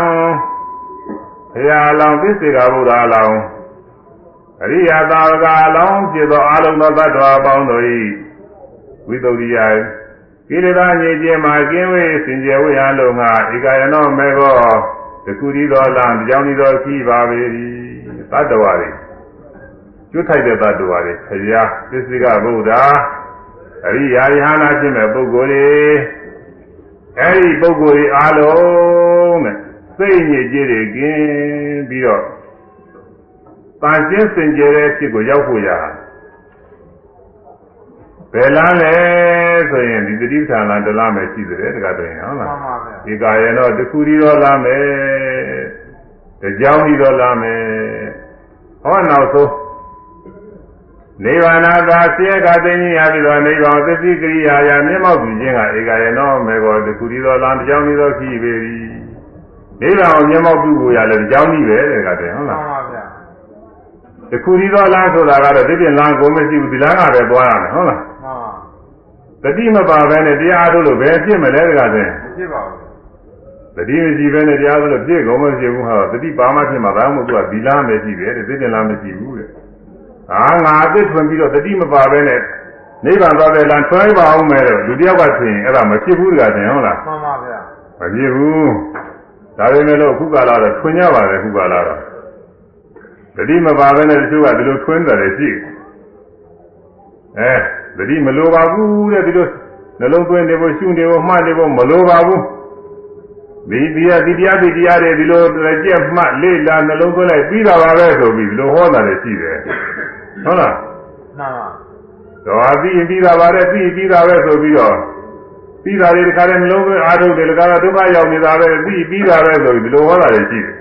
ဘုရားအလောင်းသစ္စေကဗုဒ္ဓအလောင်းအရိယသာဝကအလောင်းဖြစ်သောအလုံးသောသတ္တဝါအပေါင်းတို့၏ဝိသုဒ္ဓိယ ကိလေသာညစ်ခြင်းမှာကင်းဝေးစင်ကြယ်ဝေရလုံးငါဧကယနောမေဃောတခုဒီသောလံကြောင်းဒီသောရှိပါပေ၏သတ္တဝါတွေကျွတ်ထိုက်တဲ့သတ္တဝါတွေခရီးသစ္စိကဗုဒ္ဓအရိယာယဟနာဖြစ်မဲ့ပုဂ္ဂိုလ်တွေအဲဒီပုဂ္ဂိုလ်တွေအားလုံးတဲ့စိတ်ညစ်ကြေးတွေကင်းပြီးတော့တန်ရှင်းစင်ကြယ်တဲ့ဖြစ်ကိုရောက်ဖို့ရ ဘယ်လားလဲဆိုရင်ဒီတတိပဌာန်လားတလားမယ်ရှိတယ်တကားတည်းဟုတ်မှလားန်ပါဗျာဒီကာယတော့တခုဒီတော့လားမယ်တကြောင်ဒီတော့လားမယ်ဟောနောက်ဆုံးနိဗ္ဗာန်သာဆင်းရဲကသိဉ္ဇရပြီးတော့နိဗ္ဗာန်သတိကရိယာယာမျက်မှောက်ပြုခြင်းကဧကယေနောမေကောတခုဒီတော့လားတကြောင်ဒီတော့ဖြစ်ပေ၏နိဗ္ဗာန်ကိုမျက်မှောက်ပြုဖို့ရလဲတကြောင်ဒီပဲတကားတည်းဟုတ်မှလားန်ပါဗျာတခုဒီတော့လားဆိုတာကတော့ဒီပြင်လမ်းကိုမရှိဘူးဒီလမ်းကပဲသွားရမယ်ဟုတ်လားမှန်ပါ တတိမပါဘဲနဲ့တရားအားထုတ်လို့ဘယ်ဖြစ်မလဲတကားတည်းမဖြစ်ပါဘူးတတိမရှိဘဲနဲ့တရားဆိုလို့ပြည့်ကုန်မဖြစ်ဘူးဟာတတိပါမှဖြစ်မှာဒါမှမဟုတ်သူကဒီလားမရှိပဲတဲ့သိတဲ့လားမရှိဘူးတဲ့ဟာငါအစ်ထွင်ပြီးတော့တတိမပါဘဲနဲ့နိဗ္ဗာန်သွားတဲ့လမ်းထွင်ပါအောင်မယ်တော့လူတယောက်ကထင်အဲ့ဒါမဖြစ်ဘူးတကားထင်ဟုတ်လားမှန်ပါဗျာမဖြစ်ဘူးဒါပေမဲ့လို့အခုကာလတော့ထွင်ကြပါတယ်အခုကာလတော့တတိမပါဘဲနဲ့တချို့ကဒီလိုထွင်တယ်လေရှိအဲ တတိမလိုပါဘူးတဲ့ဒီလိုနှလုံးသွင်းနေဖို့ရှုနေဖို့မှတ်နေဖို့မလိုပါဘူးဒီတရားဒီတရားဒီတရားတွေဒီလိုကြက်မှတ်လေးလာနှလုံးသွင်းလိုက်ပြီးတာပါပဲဆိုပြီးဒီလိုဟောတာလည်းရှိတယ်ဟုတ်လားမှန်ပါတော့အပြီးပြီးတာပါတဲ့ပြီးပြီးတာပဲဆိုပြီးတော့ပြီးတာတွေတခါတည်းနှလုံးသွင်းအားထုတ်တယ်တခါတော့ဒုက္ခရောက်နေတာပဲပြီးပြီးတာပဲဆိုပြီးဒီလိုဟောတာလည်းရှိတယ်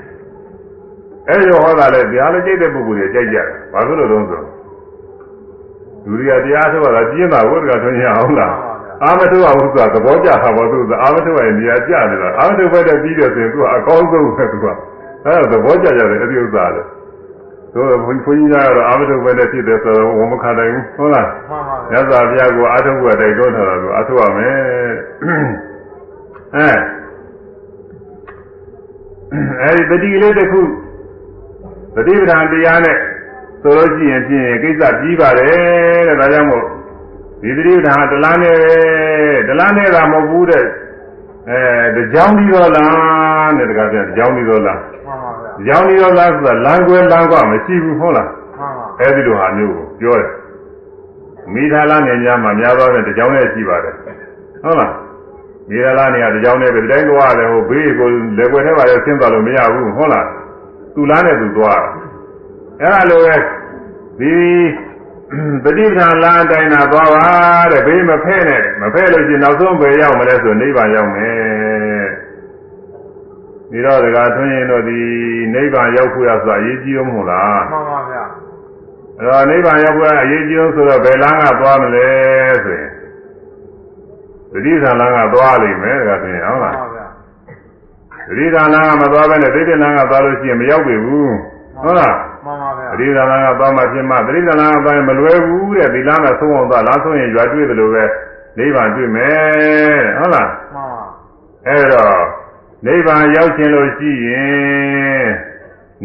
အဲဒီလိုဟောတာလည်းတရားလည်းကြိတ်တဲ့ပုဂ္ဂိုလ်တွေကြိုက်ကြတယ်ဘာဖြစ်လို့လဲဆို လူတွေကတရားထုတ်တာကျင်းတာဘုရားထွန်းရအောင်လားအာမထုတ်အောင်ဆိုတာသဘောကျတာပေါ့သူအာမထုတ်ရင်နေရာကျနေတာအာမထုတ်ပဲတဲ့ပြီးတယ်ဆိုရင်သူကအကောင်းဆုံးပဲသူကအဲဒါသဘောကျကြတယ်အဲ့ဒီဥစ္စာလေသူဘုန်းကြီးများကတော့အာမထုတ်ပဲနဲ့ဖြစ်တယ်ဆိုတော့ဝမခနိုင်ဘူးဟုတ်လားမှန်ပါမြဗျာတ်စွာဘုရားကအာထုပ်ကတိုက်တွန်းထားတာကိုအာထုပ်ရမယ်အဲအဲဒီတတိလေးတစ်ခုတတိပဌာန်တရားနဲ့ ဆိုလို့ရှိရင်ဖြင့်ကိစ္စပြီးပါတယ်တဲ့ဒါကြောင့်မို့ဒီတတိပဌာန်ကတလားနဲ့ပဲတလားနဲ့သာမဟုတ်ဘူးတဲ့အဲတကြောင်ပြီးတော့လားတဲ့တကားပြန်တကြောင်ပြီးတော့လားမှန်ပါဗျာတကြောင်ပြီးတော့လားဆိုတာလမ်းကွဲလမ်းကွမရှိဘူးဟုတ်လားမှန်ပါအဲဒီလိုဟာမျိုးကိုပြောတယ်မိသားလားနေကြမှာများသောတဲ့တကြောင်နဲ့ရှိပါတယ်ဟုတ်လားမိသားလားနေကတကြောင်နဲ့ပဲဒီတိုင်းသွားတယ်ဟိုဘေးကိုလေွယ်ထဲပါလဲဆင်းသွားလို့မရဘူးဟုတ်လားသူလားနဲ့သူသွား အဲ့ဒါလိုပဲဒီပฏิပဒါလမ်းအတိုင်းသာသွားပါတဲ့ဘေးမဖဲနဲ့မဖဲလို့ရှိရင်နောက်ဆုံးပဲရောက်မလဲဆိုနိဗ္ဗာန်ရောက်မယ်ဒီတော့ဒကာထွန်းရင်တို့ဒီနိဗ္ဗာန်ရောက်ဖို့ရဆိုတာအရေးကြီးလို့မဟုတ်လားမှန်ပါဗျာအဲ့တော့နိဗ္ဗာန်ရောက်ဖို့အရေးကြီးဆုံးဆိုတော့ဘယ်လမ်းကသွားမလဲဆိုရင်သတိသံလမ်းကသွားလိမ့်မယ်တကယ်ဆိုရင်ဟုတ်မှလားန်ပါဗျာသတိသံလမ်းကမသွားဘဲနဲ့သိတဲ့လမ်းကသွားလို့ရှိရင်မရောက်ပြီဘူးဟုတ်လားမှန်ပါဗျာသ တိသံလမ်းကသွားမှဖြစ်မှသတိသံလမ်းကသွားရင်မလွယ်ဘူးတဲ့ဒီလမ်းကသုံးအောင်သွားလမ်းဆုံးရင်ရွာတွေ့တယ်လို့ပဲနိဗ္ဗာန်တွေ့မယ်တဲ့ဟုတ်လားမှန်ပါအဲ့တော့နိဗ္ဗာန်ရောက်ခြင်းလို့ရှိရင်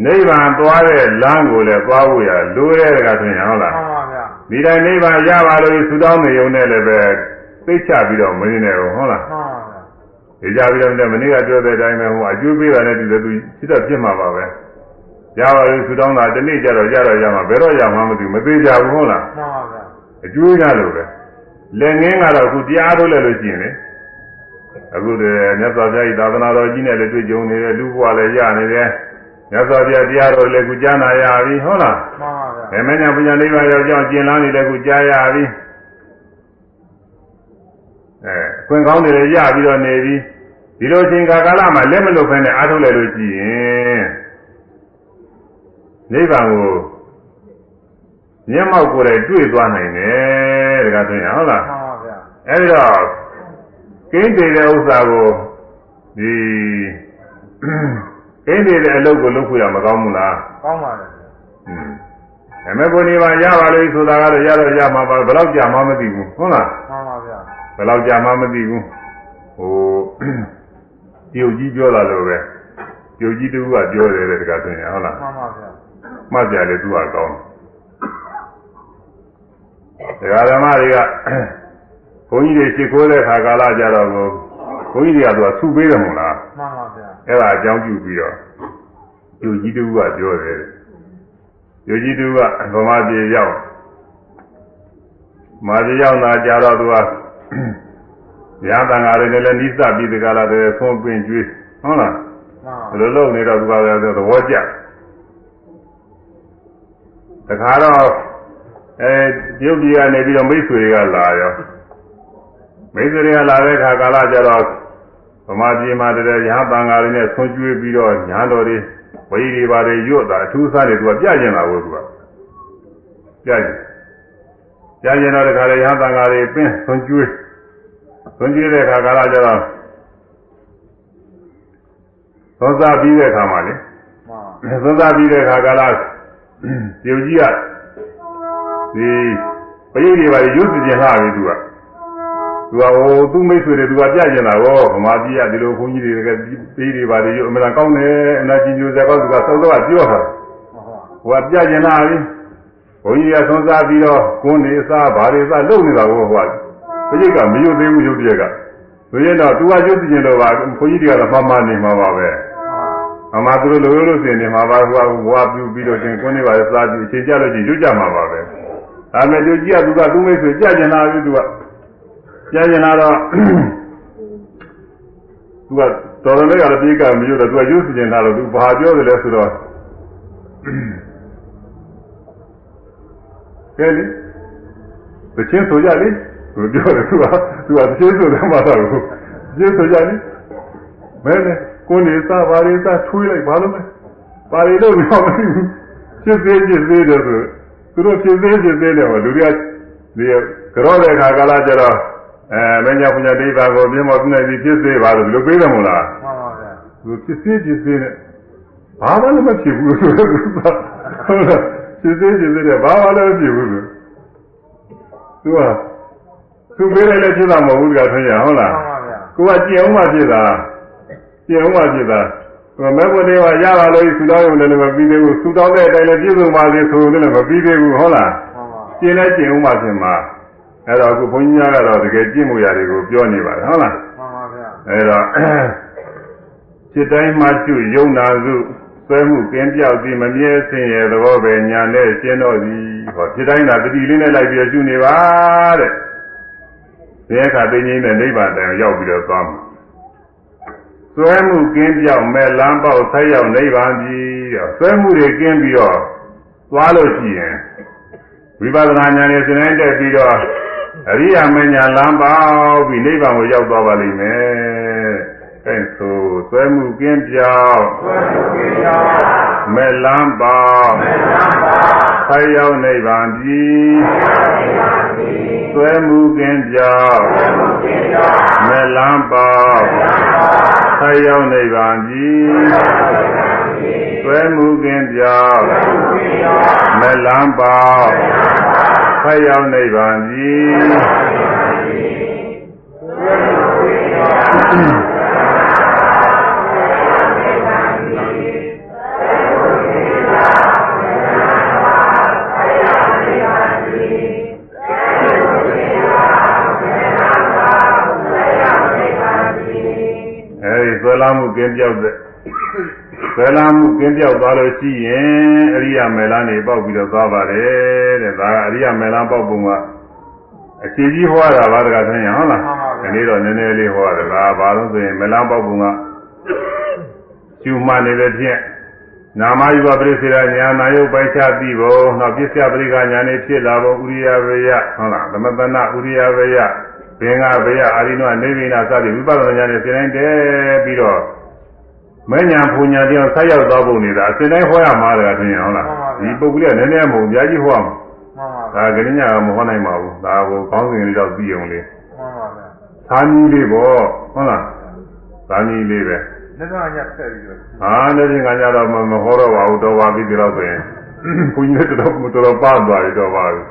နိဗ္ဗာန်သွားတဲ့လမ်းကိုလည်းသွားဖို့ရလိုတဲ့တကယ်ဆိုရင်ဟုတ်လားမှန်ပါဗျာဒီတိုင်းနိဗ္ဗာန်ရပါလို့သုတောင်းနေုံနဲ့လည်းပဲသိချပြီးတော့မနေနဲ့ဘူးဟုတ်လားမှန်ပါဗျာဒီကြပြီးတော့မနေ့ကပြောတဲ့အတိုင်းပဲဟိုအကျိုးပေးတာနဲ့တူတယ်သူစိတ်တော့ပြစ်မှာပါပဲ ရပါလို့သုတောင်းတာဒီနေ့ကျတော့ရတော့ရမှာဘယ်တော့ရမှာမသိဘူးမသေးကြဘူးဟုတ်လားမှန်ပါဗျာအကျိုးရလို့ပဲလက်ငင်းကတော့အခုတရားထုတ်လိုက်လို့ရှိရင်လေအခုတည်းမြတ်စွာဘုရားဤသာသနာတော်ကြီးနဲ့လည်းတွေ့ကြုံနေတယ်လူဘဝလည်းရနေတယ်မြတ်စွာဘုရားတရားတော်လည်းအခုကြားနာရပြီဟုတ်လားမှန်ပါဗျာဗေမညာပညာနိဗ္ဗာန်ရောက်ကြောင်းကျင်လန်းနေလည်းအခုကြားရပြီအဲအခွင့်ကောင်းတွေလည်းရပြီးတော့နေပြီဒီလိုအချိန်ကာလမှာလက်မလွတ်ဖဲနဲ့အားထုတ်လိုက်လို့ရှိရင် နိဗ္ဗာန်ကိုမျက်မှောက်ကိုယ်တိုင်တွေ့သွားနိုင်တယ်တကားဆိုရင်ဟုတ်လားမှန်ပါဗျာအဲဒီတော့ကင်းတည်တဲ့ဥစ္စာကိုဒီကင်းတည်တဲ့အလုပ်ကိုလုပ်ဖို့ရမကောင်းဘူးလားကောင်းပါတယ်อืมအမေဘုန်းကြီးပါရပါလို့ဆိုတာကတော့ရတော့ရမှာပါဘယ်တော့ကြာမှမသိဘူးဟုတ်လားမှန်ပါဗျာဘယ်တော့ကြာမှမသိဘူးဟိုပြုတ်ကြီးပြောတာလို့ပဲပြုတ်ကြီးတူကပြောတယ်တဲ့တကဆိုရင်ဟုတ်လားမှန်ပါဗျာ မှတ်ကြတယ်သူကကောင်းဒကာဓမ္မတွေကဘုန်းကြီးတွေရှ िख ိုးတဲ့ခါကာလကြတော့ကိုဘုန်းကြီးတွေကသူကဆုပေးတယ်မဟုတ်လားမှန်ပါဗျာအဲ့ဒါအကြောင်းပြုပြီးတော့ယူကြီးတူကပြောတယ်ယူကြီးတူကဗမာပြည်ရောက်မာပြည်ရောက်လာကြတော့သူကရဟန်းတန်ဃာတွေနဲ့လည်းနိစ္စပြီးဒီကလာတွေဆုံးပင်ကျွေးဟုတ်လားမှန်ဘယ်လိုလုပ်နေတော့သူကလည်းသဘောကျတ ခါတော့အဲရုပ်ကြီးကနေပြီးတော့မိတ်ဆွေတွေကလာရောမိတ်ဆွေတွေကလာတဲ့ခါကာလကျတော့ဗမာပြည်မှာတည်းရဟန်းတန်ဃာတွေနဲ့ဆွကျွေးပြီးတော့ညာတော်တွေဝိတွေပါတယ်ရွတ်တာအထူးစားတွေသူကပြကျင်လာဘူးသူကပြကျင်ပြကျင်တော့တခါလေရဟန်းတန်ဃာတွေပင်းဆွကျွေးဆွကျွေးတဲ့ခါကာလကျတော့သောစားပြီးတဲ့ခါမှာလေမှန်သောသားပြီးတဲ့ခါကလာ ပြုကြီးကဒီပရိသေပါရုပ်စီခြင်းလာပြီသူကသူကဟိုသူ့မိတ်ဆွေတွေသူကပြကျင်တာကောဗမာပြည်ကဒီလိုဘုန်းကြီးတွေကပေးတွေပါတွေရုပ်အမှန်ကောင်းတယ်အနာကြီးညိုစကောက်သူကသောသားကပြောတာဟုတ်ဟိုကပြကျင်လာပြီဘုန်းကြီးကသုံးစားပြီးတော့ကိုယ်နေစားဘာတွေစားလုပ်နေတာကိုဟိုကပရိကမယုတ်သေးဘူးရုပ်တရက်ကဆိုရင်တော့သူကရုပ်စီခြင်းတော့ပါဘုန်းကြီးတွေကတော့မှန်မှန်နေမှာပါပဲ အမှသူတို့လိုလို့ဆိုရင်ဒီမှာပါဟိုဝါပြူပြီးတော့ရှင်ကိုနေပါလေစားပြီးအခြေကြလို့ချင်းကျွတ်ကြမှာပါပဲဒါမဲ့ကျွတ်ကြီးကသူကသူ့မိတ်ဆွေကြကျင်လာပြီသူကကြကျင်လာတော့သူကတော်တော်လေးကတော့ပြေးကမရွတ်တော့သူကရုပ်စီကျင်လာတော့သူဘာပြောတယ်လဲဆိုတော့ကဲလေသချင်းဆိုကြလေသူပြောတယ်သူကသူကသချင်းဆိုတယ်မှာတော့သချင်းဆိုကြလေမဲနဲ့ ကိုနေစားပါရီစားထွေးလိုက်ဘာလို့လဲပါရီတော့မဟုတ်ဘူးဖြစ်သေးဖြစ်သေးတယ်ဆိုသူတို့ဖြစ်သေးဖြစ်သေးတယ်ဟောလူတွေကဒီကြောတဲ့ခါကာလကျတော့အဲမင်းညာပညာဒိဗ္ဗာကိုပြင်းမောပြနေပြီးဖြစ်သေးပါလို့ဘယ်လိုပြေးတယ်မို့လားမှန်ပါဗျာသူဖြစ်သေးဖြစ်သေးနဲ့ဘာမှလည်းမဖြစ်ဘူးဆိုတော့ဟုတ်လားဖြစ်သေးဖြစ်သေးနဲ့ဘာမှလည်းမဖြစ်ဘူးဆိုသူကသူပြေးလိုက်လည်းဖြစ်တာမဟုတ်ဘူးတကထွန်းရဟုတ်လားမှန်ပါဗျာကိုကကြင်အောင်မှဖြစ်တာ ကြင်အောင်မှဖြစ်တာဟိုမဲဘုရားကရပါလို့ဆူတောင်းရုံနဲ့လည်းမပြီးသေးဘူးဆူတောင်းတဲ့အတိုင်းလည်းပြည့်စုံပါစေဆိုလို့လည်းမပြီးသေးဘူးဟုတ်လား မှန်ပါ ကျင်လဲကျင်အောင်မှဖြစ်မှာအဲ့တော့အခုဘုန်းကြီးများကတော့တကယ်ကျင့်မှုရာတွေကိုပြောနေပါတယ်ဟုတ်လား မှန်ပါဗျာ အဲ့တော့จิตတိုင်းမှကျွယုံနာစုဆွဲမှုကင်းပြောက်ပြီးမမြဲစင်ရဲ့သဘောပဲညာနဲ့ရှင်းတော့သည်ဟောจิตတိုင်းကတတိလေးနဲ့လိုက်ပြီးတော့ကျွနေပါတဲ့ဒီအခါသိငိမ့်တဲ့နိဗ္ဗာန်တိုင်ရောက်ပြီးတော့သွားမှာ ဆွဲမှုကင်းပြောက်မဲ့လမ်းပေါက်ဆက်ရောက်နိဗ္ဗာန်ကြီးတဲ့ဆွဲမှုတွေကင်းပြီးတော့သွားလို့ရှိရင်ဝိပဿနာဉာဏ်နဲ့စဉ်းတိုင်းတက်ပြီးတော့အရိယာမဉ္ဇဏ်လမ်းပေါက်ပြီးနိဗ္ဗာန်ကိုရောက်သွားပါလိမ့်မယ်။အဲဆိုဆွဲမှုကင်းပြောက်မဲ့လမ်းပေါက်ဆက်ရောက်နိဗ္ဗာန်ကြီး ဆွဲမှုကင်းပြောက်မဲ့လမ်းပေါက်ဆက်ရောက်နိဗ္ဗာန်ကြီးဆွဲမှုကင်းပြောက်မဲ့လမ်းပေါက်ဆက်ရောက်နိဗ္ဗာန်ကြီးအဲဒီ ဆွဲလာမှုကင်းပြောက်တဲ့ဆွဲလာမှုကင်းပြောက်သွားလို့ရှိရင်အရိယာမေလန်းနေပေါက်ပြီးတော့သွားပါတယ်တဲ့ဒါကအရိယာမေလန်းပေါက်ပုံကအခြေကြီးဟောတာပါတကားသိရင်ဟုတ်လားဒီနေ့တော့နည်းနည်းလေးဟောတာဒါဘာလို့ဆိုရင်မေလန်းပေါက်ပုံကကျူမှနေတဲ့ဖြင့်နာမယူပပရိစေရညာနာယုတ်ပိုက်ချပြီးဖို့နောက်ပစ္စယပရိကညာနေဖြစ်လာဖို့ဥရိယဝေယဟုတ်လားသမတနာဥရိယဝေယ ဘင်္ဂဘေယအာရိနောနေဗိနာစသည်ဝိပဿနာဉာဏ်နဲ့စဉ်းတိုင်းတဲပြီးတော့မညာပူညာတရားဆက်ရောက်သွားပုံနေတာအစဉ်တိုင်းဟောရမှာတကားထင်ရဟုတ်လားဒီပုဂ္ဂိုလ်ကနည်းနည်းမဟုတ်အများကြီးဟောမှာမှန်ပါဗျာဒါကလေးညာကမဟောနိုင်ပါဘူးဒါဟိုကောင်းစဉ်လေးတော့ပြီးအောင်လေးမှန်ပါဗျာသာမီးလေးပေါ့ဟုတ်လားသာမီးလေးပဲလက်တော်ညဆက်ပြီးတော့ဟာလည်းဒီကညာတော့မမဟောတော့ပါဘူးတော့ပါပြီဒီတော့ဆိုရင်ဘုန်းကြီးတို့တော်တော်ပါသွားပြီတော့ပါပြီ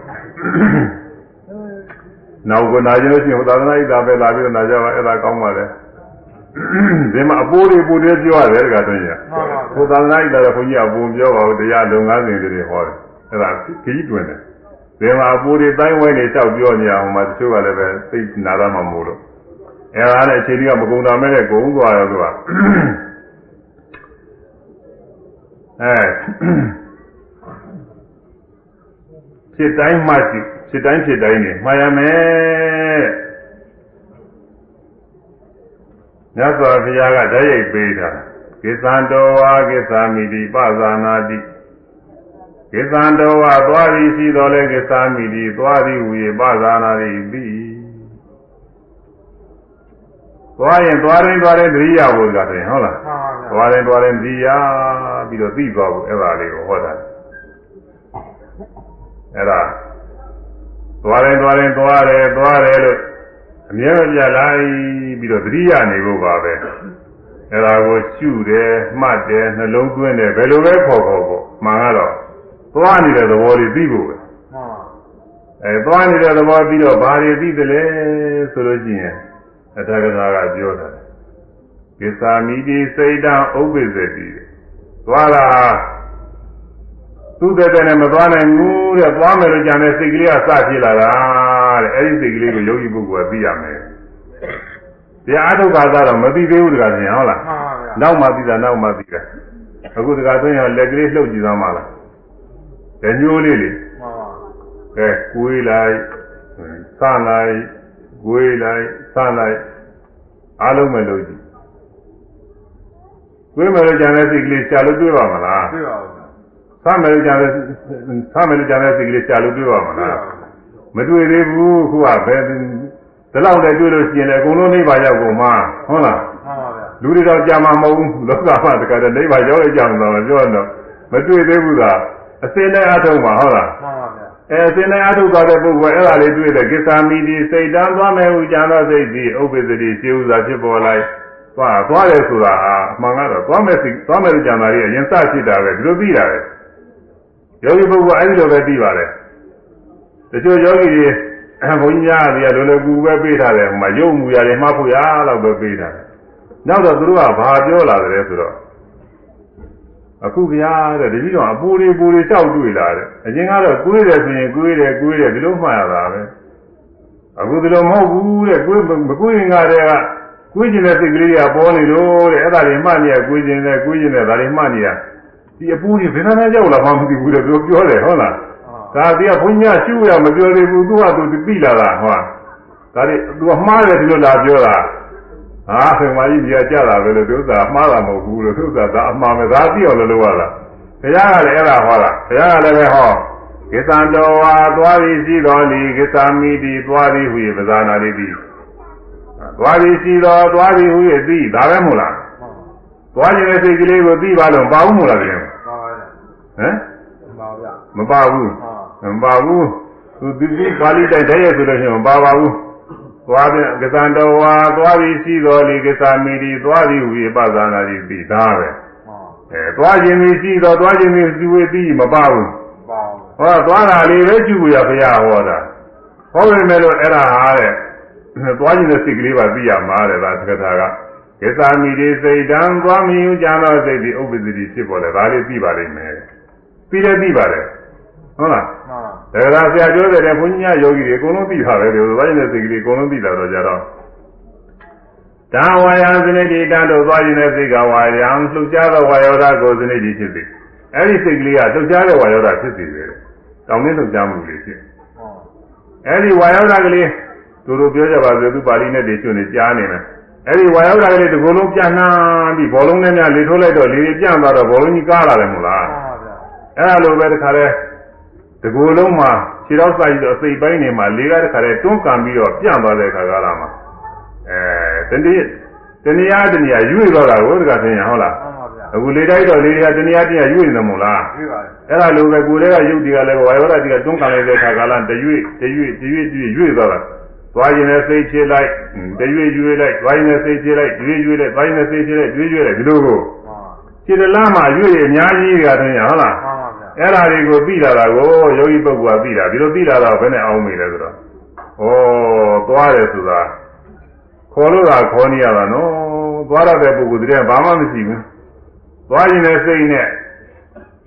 နောက်ကနာကျင်လို့ရှိရင်ဟိုသာသနာ့ဣဒါပဲလာပြီးတော့နာကြပါအဲ့ဒါကောင်းပါလေဒီမှာအပိုးလေးပူသေးပြောရတယ်တကယ်ဆိုရင်မှန်ပါဟိုသာသနာ့ဣဒါကဘုန်းကြီးအပုံပြောပါဘူးတရားလုံငန်းစဉ်တွေဟောတယ်အဲ့ဒါခကြီးတွင်တယ်ဒီမှာအပူတွေတိုင်းဝဲနေလျှောက်ပြောနေအောင်မှာတချို့ကလည်းပဲသိနာရမှာမို့လို့အဲဒါနဲ့အခြေကြီးကမကုံတာမဲ့တဲ့ဂုံသွားရောသူကအဲဖြစ်တိုင်းမှကြည့် ဖြစ်တိုင်းဖြစ်တိုင်းနေမှားရမယ်မြတ်စွာဘုရားကဓာတ်ရိုက်ပေးတာကိသံတော်ဝါကိသာမိတိပဇာနာတိကိသံတော်ဝါသွားပြီးရှိတော်လဲကိသာမိတိသွားပြီးဟူ၍ပဇာနာတိပြီသွားရင်သွားရင်သွားရင်သတိရဖို့ကတည်းဟုတ်လားမှန်ပါဗျာသွားရင်သွားရင်သတိရပြီးတော့သိသွားဖို့အဲ့ဒါလေးကိုဟောတာအဲ့ဒါ သွားရင်သွားရင်သွားတယ်သွားတယ်လို့အမြဲမပြလိုက်ပြီးတော့သတိရနေဖို့ပါပဲအဲ့ဒါကိုရှုတယ်မှတ်တယ်နှလုံးသွင်းတယ်ဘယ်လိုပဲခေါ်ခေါ်ပေါ့မှန်ကတော့သွားနေတဲ့သဘောလေးသိဖို့ပဲမှန်ပါအဲသွားနေတဲ့သဘောပြီးတော့ဘာတွေသိတယ်လဲဆိုလို့ရှိရင်အထက်ကထာကပြောတာကိသာမိတိစိတ်တံဥပ္ပစ္စတိသွားတာ သူ့တဲ့တဲ့နဲ့မသွားနိုင်ဘူးတဲ့သွားမယ်လို့ကြံတဲ့စိတ်ကလေးကစဖြစ်လာတာတဲ့အဲဒီစိတ်ကလေးကိုယောဂီပုဂ္ဂိုလ်ကသိရမယ်တရားအထုတ်ခါတော့မသိသေးဘူးတကားရှင်ဟုတ်လားမှန်ပါဗျာနောက်မှသိတာနောက်မှသိတာအခုတကားသွင်းရလက်ကလေးလှုပ်ကြည့်သမ်းပါလားတညိုးလေးလေမှန်ပါကဲကိုယ်လိုက်စလိုက်ကိုယ်လိုက်စလိုက်အားလုံးမလို့ကြည့်ကိုယ်မလို့ကြံတဲ့စိတ်ကလေးရှာလို့တွေ့ပါမလားတွေ့ပါဘူး ဗျာစမယ်လို့ကြံတဲ့စမယ်လို့ကြံတဲ့စိတ်ကလေးရှာလို့တွေ့ပါမတွေ့လားပါဘူးမတွေ့သေးဘူးခုကဘယ်ဒီလောက်လည်းတွေ့လို့ရှိရင်လည်းအကုန်လုံးနိဗ္ဗာန်ရောက်ကုန်မှာဟုတ်လားမှန်ပါဗျာလူတွေတော့ကြာမှာမဟုတ်ဘူးလောကမှာတခါတည်းနိဗ္ဗာန်ရောက်ရကြအောင်တော့ပြောတော့မတွေ့သေးဘူးသာအစင်းနဲ့အထုံးမှာဟုတ်လားမှန်ပါဗျာအဲအစင်းနဲ့အထုသွားတဲ့ပုဂ္ဂိုလ်အဲ့ဒါလေးတွေ့တဲ့ကိစ္ဆာမိတိစိတ်တန်းသွားမယ်ဟူကြံတော့စိတ်ဒီဥပ္ပစ္စတိရှင်းဥစွာဖြစ်ပေါ်လိုက်သွားသွားတယ်ဆိုတာဟာအမှန်ကတော့သွားမယ်စိတ်သွားမယ်ကြံတာလေးအရင်စဖြစ်တာပဲဒီလိုပြီးတာပဲ ယောဂီပုဂ္ဂိုလ်အဲ့ဒီလိုပဲပြီးပါတယ်တချို့ယောဂီတွေအဲဘုန်းကြီးများတွေကလိုလိုကူပဲပေးထားတယ်ဟိုမှာရုပ်မူရတယ်မှားဖို့ရတော့ပဲပေးထားတယ်နောက်တော့သူတို့ကဘာပြောလာတယ်ဆိုတော့အခုဗျာတဲ့တတိတော်အပူတွေပူတွေလျှောက်တွေ့လာတယ်အရင်ကတော့ကွေးတယ်ဆိုရင်ကွေးတယ်ကွေးတယ်ဒီလိုမှတ်ရတာပဲအခုဒီလိုမဟုတ်ဘူးတဲ့ကွေးမကွေးရင်ကတည်းကကွေးကျင်တဲ့စိတ်ကလေးတွေကပေါ်နေလို့တဲ့အဲ့ဒါတွေမှတ်နေရကွေးကျင်တဲ့ကွေးကျင်တဲ့ဒါတွေမှတ်နေရ ဒီအပူတွေဘယ်နှမ်းရောက်လာမှမသိဘူးတဲ့သူပြောတယ်ဟုတ်လားဒါတရားဘုန်းကြီးကရှုရမပြောသေးဘူးသူကသူပြီးလာတာဟောဒါတွေသူကမှားတယ်ဒီလိုလာပြောတာဟာဆင်မကြီးကြီးကြတာပဲလို့သူကမှားတာမဟုတ်ဘူးလို့သူကဒါအမှားပဲဒါသိအောင်လို့လုပ်ရတာဘုရားကလည်းအဲ့ဒါဟောတာဘုရားကလည်းပဲဟောကိသံတော်ဝါသွားပြီးရှိတော်လီကိသမိတိသွားပြီးဟူ၍ပဇာနာလေးပြီးသွားပြီးရှိတော်သွားပြီးဟူ၍သိဒါပဲမို့လားမှန်ပါသွားခြင်းတဲ့စိတ်ကလေးကိုသိပါလို့ပါဘူးမို့လားတကယ်မှန်ပါဗျာ ဟမ်မှန်ပါဗျာမပါဘူးမှန်ပါမပါဘူးသူဒီဒီပါဠိတိုက်တဲ့ရဲ့ဆိုလို့ရှိရင်မပါပါဘူးသွားပြန်ကသံတော်ဝါသွားပြီးရှိတော်လေကသမီတိသွားပြီးဟူ၍ပဇာနာတိပြီးဒါပဲမှန်အဲသွားခြင်းပြီးရှိတော်သွားခြင်းပြီးသူဝေပြီးမပါဘူးပါဘူးဟောသွားတာလေးပဲကျူရဘုရားဟောတာဟောပေမဲ့လို့အဲ့ဒါဟာတဲ့သွားခြင်းတဲ့စိတ်ကလေးပါသိရမှာတဲ့ဒါသက္ကထာကကသမီတိစိတ်တံသွားမြင်ကြတော့စိတ်ဒီဥပ္ပဒတိဖြစ်ပေါ်လေဒါလေးသိပါလိမ့်မယ် ပြီးလည်းသိပါတယ်ဟုတ်လားမှန်ပါဒါကဆရာပြောတဲ့ဘုန်းကြီးများယောဂီတွေအကုန်လုံးသိတာပဲလို့ဘာလို့လဲစိတ်ကလေးအကုန်လုံးသိတာတော့ကြတော့ဒါဝါယံစနေတိတန်တို့သွားရင်တဲ့စိတ်ကဝါယံလှုပ်ရှားသောဝါယောဓာကိုစနေတိဖြစ်စေအဲ့ဒီစိတ်ကလေးကလှုပ်ရှားတဲ့ဝါယောဓာဖြစ်စေတယ်တောင်းနေလှုပ်ရှားမှုလေးဖြစ်မှန်အဲ့ဒီဝါယောဓာကလေးသူတို့ပြောကြပါစေသူပါဠိနဲ့တည်ချွနေကြားနေတယ်အဲ့ဒီဝါယောဓာကလေးဒီကုလုံးပြန်နှမ်းပြီးဘောလုံးနဲ့များလေထိုးလိုက်တော့လေပြန့်သွားတော့ဘောလုံးကြီးကားလာတယ်မို့လားမှန်ပါဗျာ အဲ့လိုပဲတခါတည်းဒီကိုယ်လုံးမှာခြေတော့စာကြီးတော့အစိပ်ပိုင်းနေမှာလေးကားတခါတည်းတွန်းကန်ပြီးတော့ပြန့်သွားတဲ့ခါကာလမှာအဲတနည်းတနည်းအားတနည်းရွေ့သွားတာကိုတခါသိရင်ဟုတ်လားမှန်ပါဗျာအခုလေတိုက်တော့လေတွေကတနည်းအားတနည်းရွေ့နေတယ်မို့လားတွေ့ပါတယ်အဲ့ဒါလိုပဲကိုယ်တွေကရုပ်တွေကလည်းဝါယောဓာတိကတွန်းကန်လိုက်တဲ့ခါကာလတရွေ့တရွေ့တရွေ့တရွေ့ရွေ့သွားတာသွားရင်လည်းစိတ်ချလိုက်တရွေ့ရွေ့လိုက်သွားရင်လည်းစိတ်ချလိုက်ရွေ့ရွေ့လိုက်သွားရင်လည်းစိတ်ချလိုက်ရွေ့ရွေ့လိုက်ဒီလိုကိုမှန်ပါခြေတလားမှာရွေ့ရအများကြီးကတည်းကဟုတ်လားမှန်ပါဗျာ အဲ့ဒါတွေကိုသိလာတာကိုယောဂီပုဂ္ဂိုလ်ကသိတာဒီလိုသိလာတော့ဘယ်နဲ့အောင်မိလဲဆိုတော့ဩသွားတယ်ဆိုတာခေါ်လို့ကခေါ်နေရတာနော်သွားရတဲ့ပုဂ္ဂိုလ်တည်းကဘာမှမရှိဘူးသွားရင်လည်းစိတ်နဲ့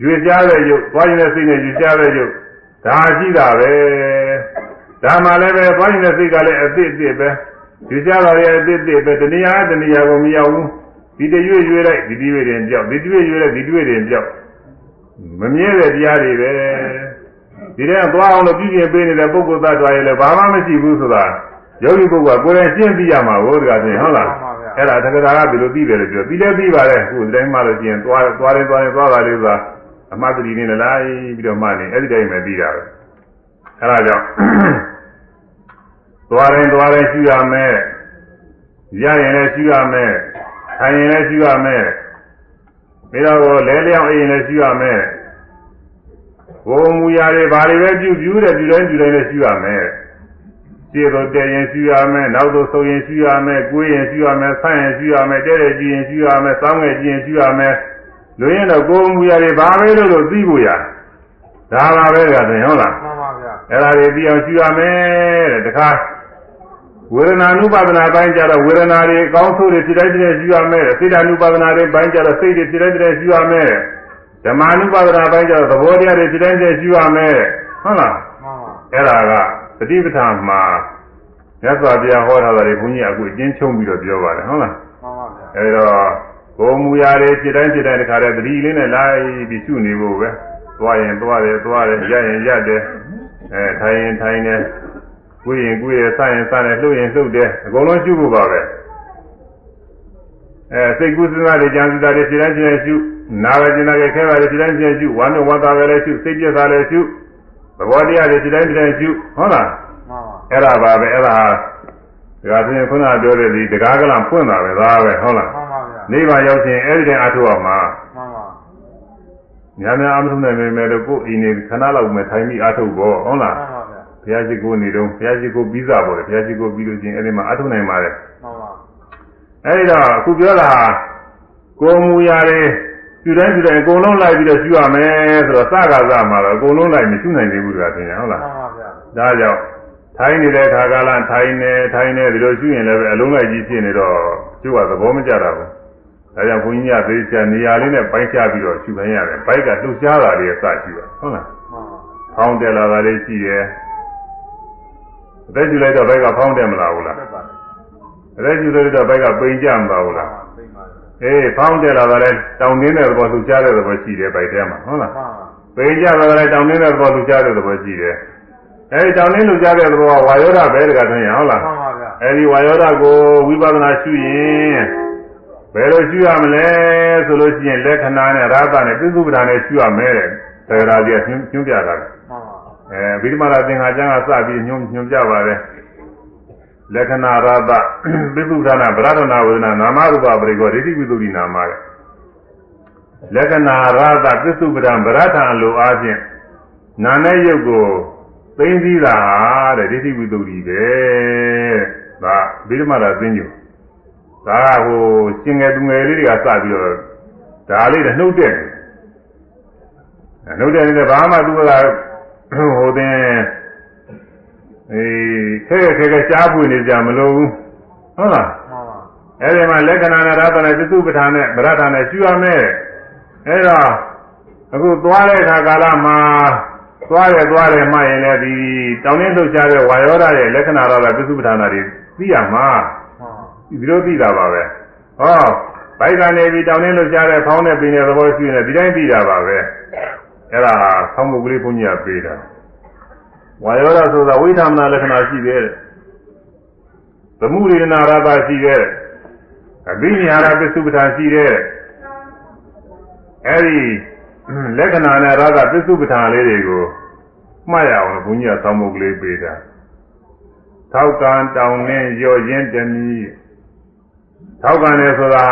ရွေ့ကြတဲ့ရုပ်သွားရင်လည်းစိတ်နဲ့ရွေ့ကြတဲ့ရုပ်ဒါရှိတာပဲဒါမှလည်းပဲသွားနေတဲ့စိတ်ကလည်းအသစ်အသစ်ပဲဒီကြတော်ရဲ့အသစ်အသစ်ပဲတဏှာတဏှာကိုမရောက်ဘူးဒီတရွေ့ရွေ့လိုက်ဒီတရွေ့တင်ပြောက်ဒီတရွေ့ရွေ့လိုက်ဒီတရွေ့တင်ပြောက် မမြဲတဲ့တရားတွေပဲဒီတဲ့သွားအောင်လို့ပြုပြင်ပေးနေတဲ့ပုဂ္ဂိုလ်သတ္တဝါရဲ့လည်းဘာမှမရှိဘူးဆိုတာယောဂီပုဂ္ဂိုလ်ကကိုယ်တိုင်ရှင်းပြရမှာဟုတ်တကားဆိုရင်ဟုတ်လားအဲ့ဒါတက္ကရာကဘယ်လိုသိတယ်လို့ပြောပြီးလည်းပြီးပါတယ်အခုဒီတိုင်းမှလို့ရှိရင်သွားသွားတယ်သွားတယ်သွားတာလေးဆိုတာအမှတ်တရနေလားပြီးတော့မှနေအဲ့ဒီတိုင်းပဲပြီးတာပဲအဲ့ဒါကြောင့်သွားရင်သွားရင်ရှိရမယ်ရရင်လည်းရှိရမယ်ထိုင်ရင်လည်းရှိရမယ် ပြီးတော့လဲလျောင်းအိမ်လည်းရှိရမယ်ဘုံမူရာတွေဘာတွေပဲပြုပြုတယ်ပြုတိုင်းပြုတိုင်းလည်းရှိရမယ်ခြေတော်တည်ရင်ရှိရမယ်နောက်တော့ဆုပ်ရင်ရှိရမယ်ကိုယ်ရင်ရှိရမယ်ဆန့်ရင်ရှိရမယ်တဲ့တဲ့ကြည့်ရင်ရှိရမယ်စောင်းငယ်ကြည့်ရင်ရှိရမယ်လူရင်တော့ကိုယ်မူရာတွေဘာပဲလို့လို့သိဖို့ရဒါပါပဲကဆိုရင်ဟုတ်လားမှန်ပါဗျာအဲ့ဒါတွေသိအောင်ရှိရမယ်တဲ့တခါ ဝေဒနာနုပါဒနာပိုင်းကြတော့ဝေဒနာတွေအကောင်းဆုံးတွေဖြစ်တိုင်းဖြစ်တိုင်းရှိရမယ်တဲ့စိတ္တနုပါဒနာတွေပိုင်းကြတော့စိတ်တွေဖြစ်တိုင်းဖြစ်တိုင်းရှိရမယ်တဲ့ဓမ္မနုပါဒနာပိုင်းကြတော့သဘောတရားတွေဖြစ်တိုင်းဖြစ်တိုင်းရှိရမယ်တဲ့ဟုတ်လားမှန်ပါအဲ့ဒါကသတိပဋ္ဌာန်မှာမြတ်စွာဘုရားဟောထားတာတွေဘုန်းကြီးအခုအကျဉ်းချုပ်ပြီးတော့ပြောပါတယ်ဟုတ်လားမှန်ပါဗျာအဲဒီတော့ကိုယ်မူရာတွေဖြစ်တိုင်းဖြစ်တိုင်းတခါတည်းသတိလေးနဲ့လိုက်ပြီးရှုနေဖို့ပဲသွားရင်သွားတယ်သွားတယ်ရရင်ရတယ်အဲထိုင်ရင်ထိုင်တယ် ကိုယ်ရင်ကိုယ်ရစရင်စတယ်လှုပ်ရင်လှုပ်တယ်အကုန်လုံးရှုဖို့ပါပဲအဲစိတ်ကူးစဉ်းစားတွေကြံစည်တာတွေဖြစ်တိုင်းဖြစ်တိုင်းရှုနာရကျင်တာတွေခဲတာတွေဖြစ်တိုင်းဖြစ်တိုင်းရှုဝမ်းနဲ့ဝမ်းသာပဲလည်းရှုစိတ်ပြက်တာလည်းရှုသဘောတရားတွေဖြစ်တိုင်းဖြစ်တိုင်းရှုဟုတ်လားမှန်ပါအဲ့ဒါပါပဲအဲ့ဒါဒါကပြင်ခုနပြောတဲ့ဒီတကားကလံဖွင့်တာပဲဒါပဲဟုတ်လားမှန်ပါဗျာနိဗ္ဗာန်ရောက်ခြင်းအဲ့ဒီတည်းအထုအောင်မှာမှန်ပါများများအမထုနိုင်ပေမဲ့လို့ကိုယ်အိမ်နေခဏလောက်မှထိုင်ပြီးအထုဖို့ဟုတ်လားမှန်ပါဗျာ ဘုရားရှိခိုးနေတော့ဘုရားရှိခိုးပြီးစားပေါ်တယ်ဘုရားရှိခိုးပြီးလို့ချင်းအဲ့ဒီမှာအထုနိုင်ပါတယ်မှန်ပါအဲ့ဒီတော့အခုပြောတာကိုယ်မူရာတွေယူတိုင်းယူတိုင်းအကုန်လုံးလိုက်ပြီးတော့ယူရမယ်ဆိုတော့စကားစမှာတော့အကုန်လုံးလိုက်မရှိနိုင်သေးဘူးကွာသင်ရဟုတ်လားမှန်ပါဗျာဒါကြောင့်ထိုင်းနေတဲ့ခါကာလထိုင်းနေထိုင်းနေဒီလိုရှိရင်လည်းပဲအလုံးလိုက်ကြီးဖြစ်နေတော့ကျိုးကသဘောမကျတာဘူး။ဒါကြောင့်ဘုန်းကြီးကသေချာနေရာလေးနဲ့ပိုင်းခြားပြီးတော့ရှုခိုင်းရတယ်။ဘိုက်ကလှုပ်ရှားတာတွေအစရှိတယ်ဟုတ်လားမှန်ပါ။ဖောင်းတယ်လာတာလေးရှိတယ်။ အသက်ရှူလိုက်တော့ဘိုက်ကဖောင်းတယ်မလားဘူးလားတက်ပါတယ်။အသက်ရှူလိုက်တော့ဘိက်ကပိန်ကြမလားဘူးလားသိပါဗျာ။အေးဖောင်းတယ်လာတာလည်းတောင်းတင်းတဲ့သဘောလှုပ်ရှားတဲ့သဘောရှိတယ်ဘိုက်ထဲမှာဟုတ်လားမှန်ပါ။ပိန်ကြလာတာလည်းတောင်းတင်းတဲ့သဘောလှုပ်ရှားတဲ့သဘောရှိတယ်။အဲဒီတောင်းတင်းလှုပ်ရှားတဲ့သဘောကဝါယောဓပဲတကယ်ဆိုရင်ဟုတ်လားမှန်ပါဗျာအဲဒီဝါယောဓကိုဝိပဿနာရှုရင်ဘယ်လိုရှုရမလဲဆိုလို့ရှိရင်လက္ခဏာနဲ့ရာသနဲ့ပြစ္စုပ္ပဒါနဲ့ရှုရမယ်တဲ့သေရာကြီးကညွှန်ညွှန်ပြတာလေမှန်ပါ အဲဗိဓမာရသင်္ဃာကျမ်းကစပြီးညွှန်ညွှန်ပြပါတယ်လက္ခဏာရာသပြစ္စုပ္ပဒါနာဗရဒနာဝေဒနာနာမရူပပရိကောဒိဋ္ဌိဝိသုဒ္ဓိနာမတဲ့လက္ခဏာရာသပြစ္စုပ္ပဒါဗရဒံလိုအားဖြင့်နာနဲ့ယုတ်ကိုသိသိတာတဲ့ဒိဋ္ဌိဝိသုဒ္ဓိပဲဒါဗိဓမာရသင်္ညုဒါကဟိုရှင်ငယ်သူငယ်လေးတွေကစပြီးတော့ဒါလေးတွေနှုတ်တဲ့နှုတ်တဲ့နေတဲ့ဘာမှသူက ဟိုတဲ့အေးခဲခဲခဲရှားပွေနေကြမလို့ဘူးဟုတ်လားမှန်ပါအဲ့ဒီမှာလက္ခဏာနဲ့ရသနဲ့ပြစုပ္ပထာနဲ့ဗရဒနဲ့ရှူရမယ်အဲ့တော့အခုသွားတဲ့အခါကာလမှာသွားတယ်သွားတယ်မှရင်လည်းဒီတောင်းတင်းလှုပ်ရှားတဲ့ဝါယောဓာရဲ့လက္ခဏာရသပြစုပ္ပထာနာတွေသိရမှာမှန်ပါဒီလိုသိတာပါပဲဟောဘိုက်ကနေပြီးတောင်းတင်းလှုပ်ရှားတဲ့ဖောင်းတဲ့ပင်တဲ့သဘောရှိနေဒီတိုင်းသိတာပါပဲ အဲ့ဒါဆောင်းမုတ်ကလေးဘုန်းကြီးကပေးတာဝါယောဓာဆိုတာဝိသမနာလက္ခဏာရှိသေးတယ်သမှုရိနာရတာရှိသေးတယ်အဘိညာရပစ္စုပ္ပထာရှိတဲ့အဲဒီလက္ခဏာနဲ့ရတာပစ္စုပ္ပထာလေးတွေကိုမှတ်ရအောင်ဘုန်းကြီးကသောင်းမုတ်ကလေးပေးတာထောက်ကံတောင်းနဲ့ရော့ရင်းတမီထောက်ကံနဲ့ဆိုတာ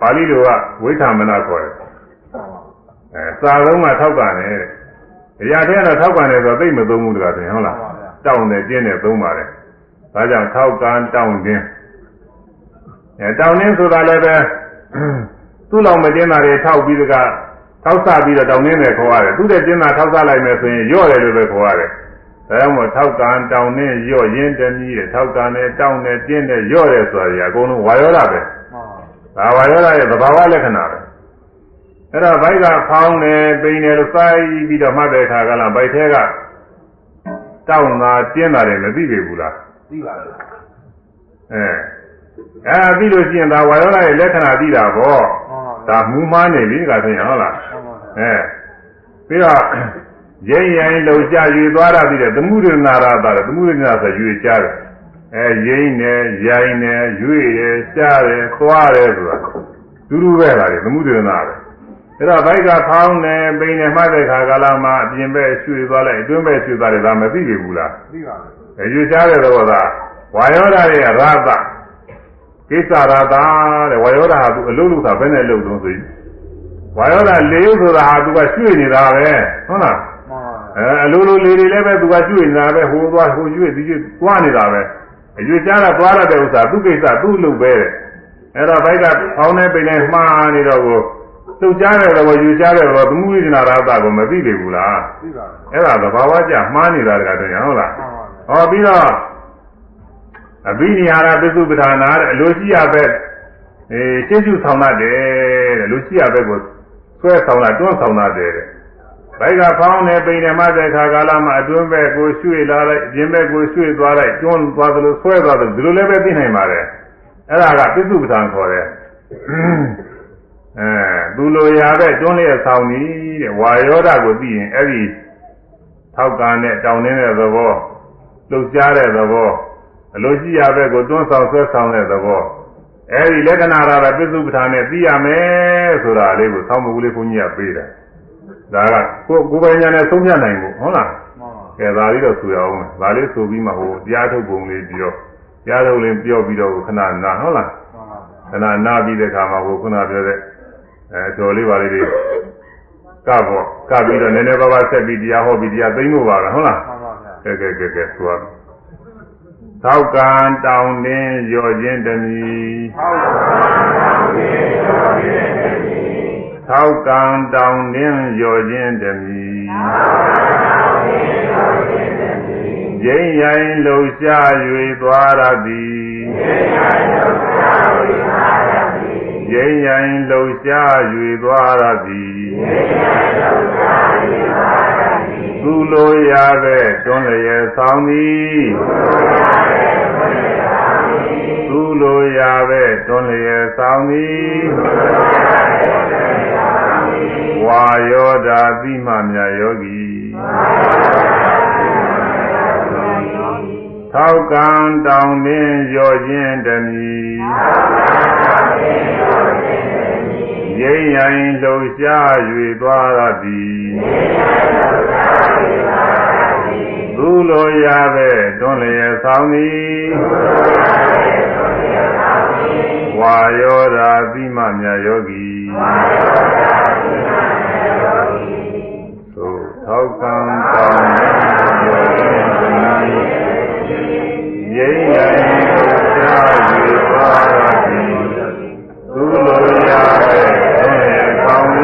ပါဠိလိုကဝိထာမနာခေါ်တယ် အဲစာလုံးကထောက်ကံနဲ့တဲ့အရာထဲကတော့ထောက်ကံနဲ့ဆိုသိမသုံးဘူးတကားဆိုရင်ဟုတ်လားတောင်းနဲ့ကျင်းနဲ့သုံးပါတယ်ဒါကြောင့်ထောက်ကံတောင်းခြင်းအဲတောင်းခြင်းဆိုတာလည်းပဲသူ့လောက်မကျင်းတာတွေထောက်ပြီးတကထောက်ဆပြီးတော့တောင်းခြင်းနဲ့ခေါ်ရတယ်သူ့တဲ့ကျင်းတာထောက်ဆလိုက်မယ်ဆိုရင်ရော့တယ်လို့ပဲခေါ်ရတယ်ဒါကြောင့်မို့ထောက်ကံတောင်းနဲ့ရော့ရင်းတမီးတဲ့ထောက်ကံနဲ့တောင်းနဲ့ကျင်းနဲ့ရော့တယ်ဆိုတာကြီးအကုန်လုံးဝါယောဓပဲမှန်ပါဒါဝါယောဓရဲ့သဘာဝလက္ခဏာပဲ အဲ့တော့ဘိုက်ကဖောင်းတယ်ပိန်တယ်လို့စိုက်ပြီးတော့မှတ်တဲ့အခါကလည်းဘိုက်ထဲကတောင်းတာတင်းတာတွေမသိပေဘူးလားသိပါဗျာအဲအဲပြီးလို့ရှိရင်ဒါဝါယောဓာရဲ့လက္ခဏာသိတာပေါ့မှန်ပါဗျာဒါမူမားနေပြီကဆိုရင်ဟုတ်လားမှန်ပါဗျာအဲပြီးတော့ရိမ့်ရိုင်းလုံကြရွေသွားတာပြီးတဲ့သမှုရဏရာတာသမှုရဏဆိုရွေချတယ်အဲရိမ့်နေရိုင်းနေရွေတယ်ရှားတယ်သွားတယ်ဆိုတာတူတူပဲလားသမှုရဏပဲ အဲ့တော့ဘိုက်ကဖောင်းနေပိန်နေမှတ်တဲ့ခါကာလမှာအပြင်ဘက်ရွှေ့သွားလိုက်အတွင်းဘက်ရွှေ့သွားတယ်ဒါမသိပြီဘူးလားသိပါဗျာအယူရှားတဲ့သဘောကဝါယောဓာရဲ့ရာသကိစ္စရာသတဲ့ဝါယောဓာဟာသူအလုံးလုံးသာဘယ်နဲ့လုံးလုံးဆိုရင်ဝါယောဓာလေးဆိုတာဟာသူကရွှေ့နေတာပဲဟုတ်လားမှန်ပါဗျာအဲအလိုလိုလေးတွေလည်းပဲသူကရွှေ့နေတာပဲဟိုသွားဟိုရွှေ့ဒီရွှေ့သွားနေတာပဲအယူရှားတာသွားရတဲ့ဥစ္စာသူကိစ္စသူ့လုပ်ပဲတဲ့အဲ့တော့ဘိုက်ကဖောင်းနေပိန်နေမှားနေတော့ကို လှုပ်ရှားတဲ့သဘောယူရှားတဲ့သဘောသမုဒိနာရာသကိုမသိပြီဘူးလားသိပါဗျာအဲ့ဒါသဘာဝကျမှားနေတာတကတည်းကဟုတ်လားမှန်ပါဗျာဟောပြီးတော့အဘိနိဟာရပစ္စုပ္ပထာနာတဲ့အလိုရှိရပဲအဲရှင်းရှုဆောင်တတ်တယ်တဲ့လိုရှိရပဲကိုဆွဲဆောင်တာတွန်းဆောင်တတ်တယ်တဲ့ဘိုက်ကဖောင်းနေပိန်နေမှတဲ့ခါကာလမှာအတွင်းဘက်ကိုရွှေ့လာလိုက်အပြင်ဘက်ကိုရွှေ့သွားလိုက်တွန်းသွားသလိုဆွဲသွားသလိုဒီလိုလည်းပဲသိနိုင်ပါတယ်အဲ့ဒါကပစ္စုပ္ပထာခေါ်တယ် အဲသူလိုရာပဲတွန်းလျက်ဆောင်နေတဲ့ဝါယောဓကိုသိရင်အဲ့ဒီထောက်ကံနဲ့တောင်းနေတဲ့သဘောလှုပ်ရှားတဲ့သဘောအလိုရှိရပဲကိုတွန်းဆောင်ဆွဲဆောင်တဲ့သဘောအဲဒီလက္ခဏာရတာပြစ္စုပ္ပထာနဲ့သိရမယ်ဆိုတာလေးကိုဆောင်းမကူလေးဘုန်းကြီးကပေးတယ်ဒါကကိုကိုယ်ပိုင်ညာနဲ့သုံးပြနိုင်ဖို့ဟုတ်လားမှန်ပါကဲဒါလေးတော့ဆိုရအောင်မယ်ဒါလေးဆိုပြီးမှဟိုတရားထုတ်ပုံလေးပြီးတော့တရားထုတ်လေးပြောပြီးတော့ခဏနာဟုတ်လားမှန်ပါဗျာခဏနာပြီးတဲ့အခါမှာဟိုခုနပြောတဲ့ အဲတော်လေးပါလေးတွေကပေါ့ကပြီးတော့နည်းနည်းပါးပါးဆက်ပြီးတရားဟောပြီးတရားသိမ့်ဖို့ပါလားဟုတ်လားမှန်ပါဗျာကဲကဲကဲကဲဆိုရမယ်သောက်ကံတောင်းတင်းရော့ခြင်းတမီဟုတ်ပါဗျာသောက်ကံတောင်းတင်းရော့ခြင်းတမီရင်းရိုင်းလှူရှား၍သွားရသည်ရင်းရို င်းလှူရှား၍သွားရသည်သူလိုရတဲ့တွန်းလျက်ဆောင်သည်သူလိုရတဲ့တွန်းလျက်ဆောင်သည်ဝါယောဓာတိမမြတ်ယောဂီ ထောက်ကံတောင်းတင်းရော့ခြင်းတမီရင်းရိုင်းလှူရှား၍သွားရသည်သူလိုရပဲတွန်းလျက်ဆောင်သည်ဝါယောဓာတိမမြတ်ယောဂီသို့ထောက်ကံတောင်း ရင်းရိုင်းလှူရှား၍သွားရသည်သူလိုရပဲတွန်းလျက်ဆောင်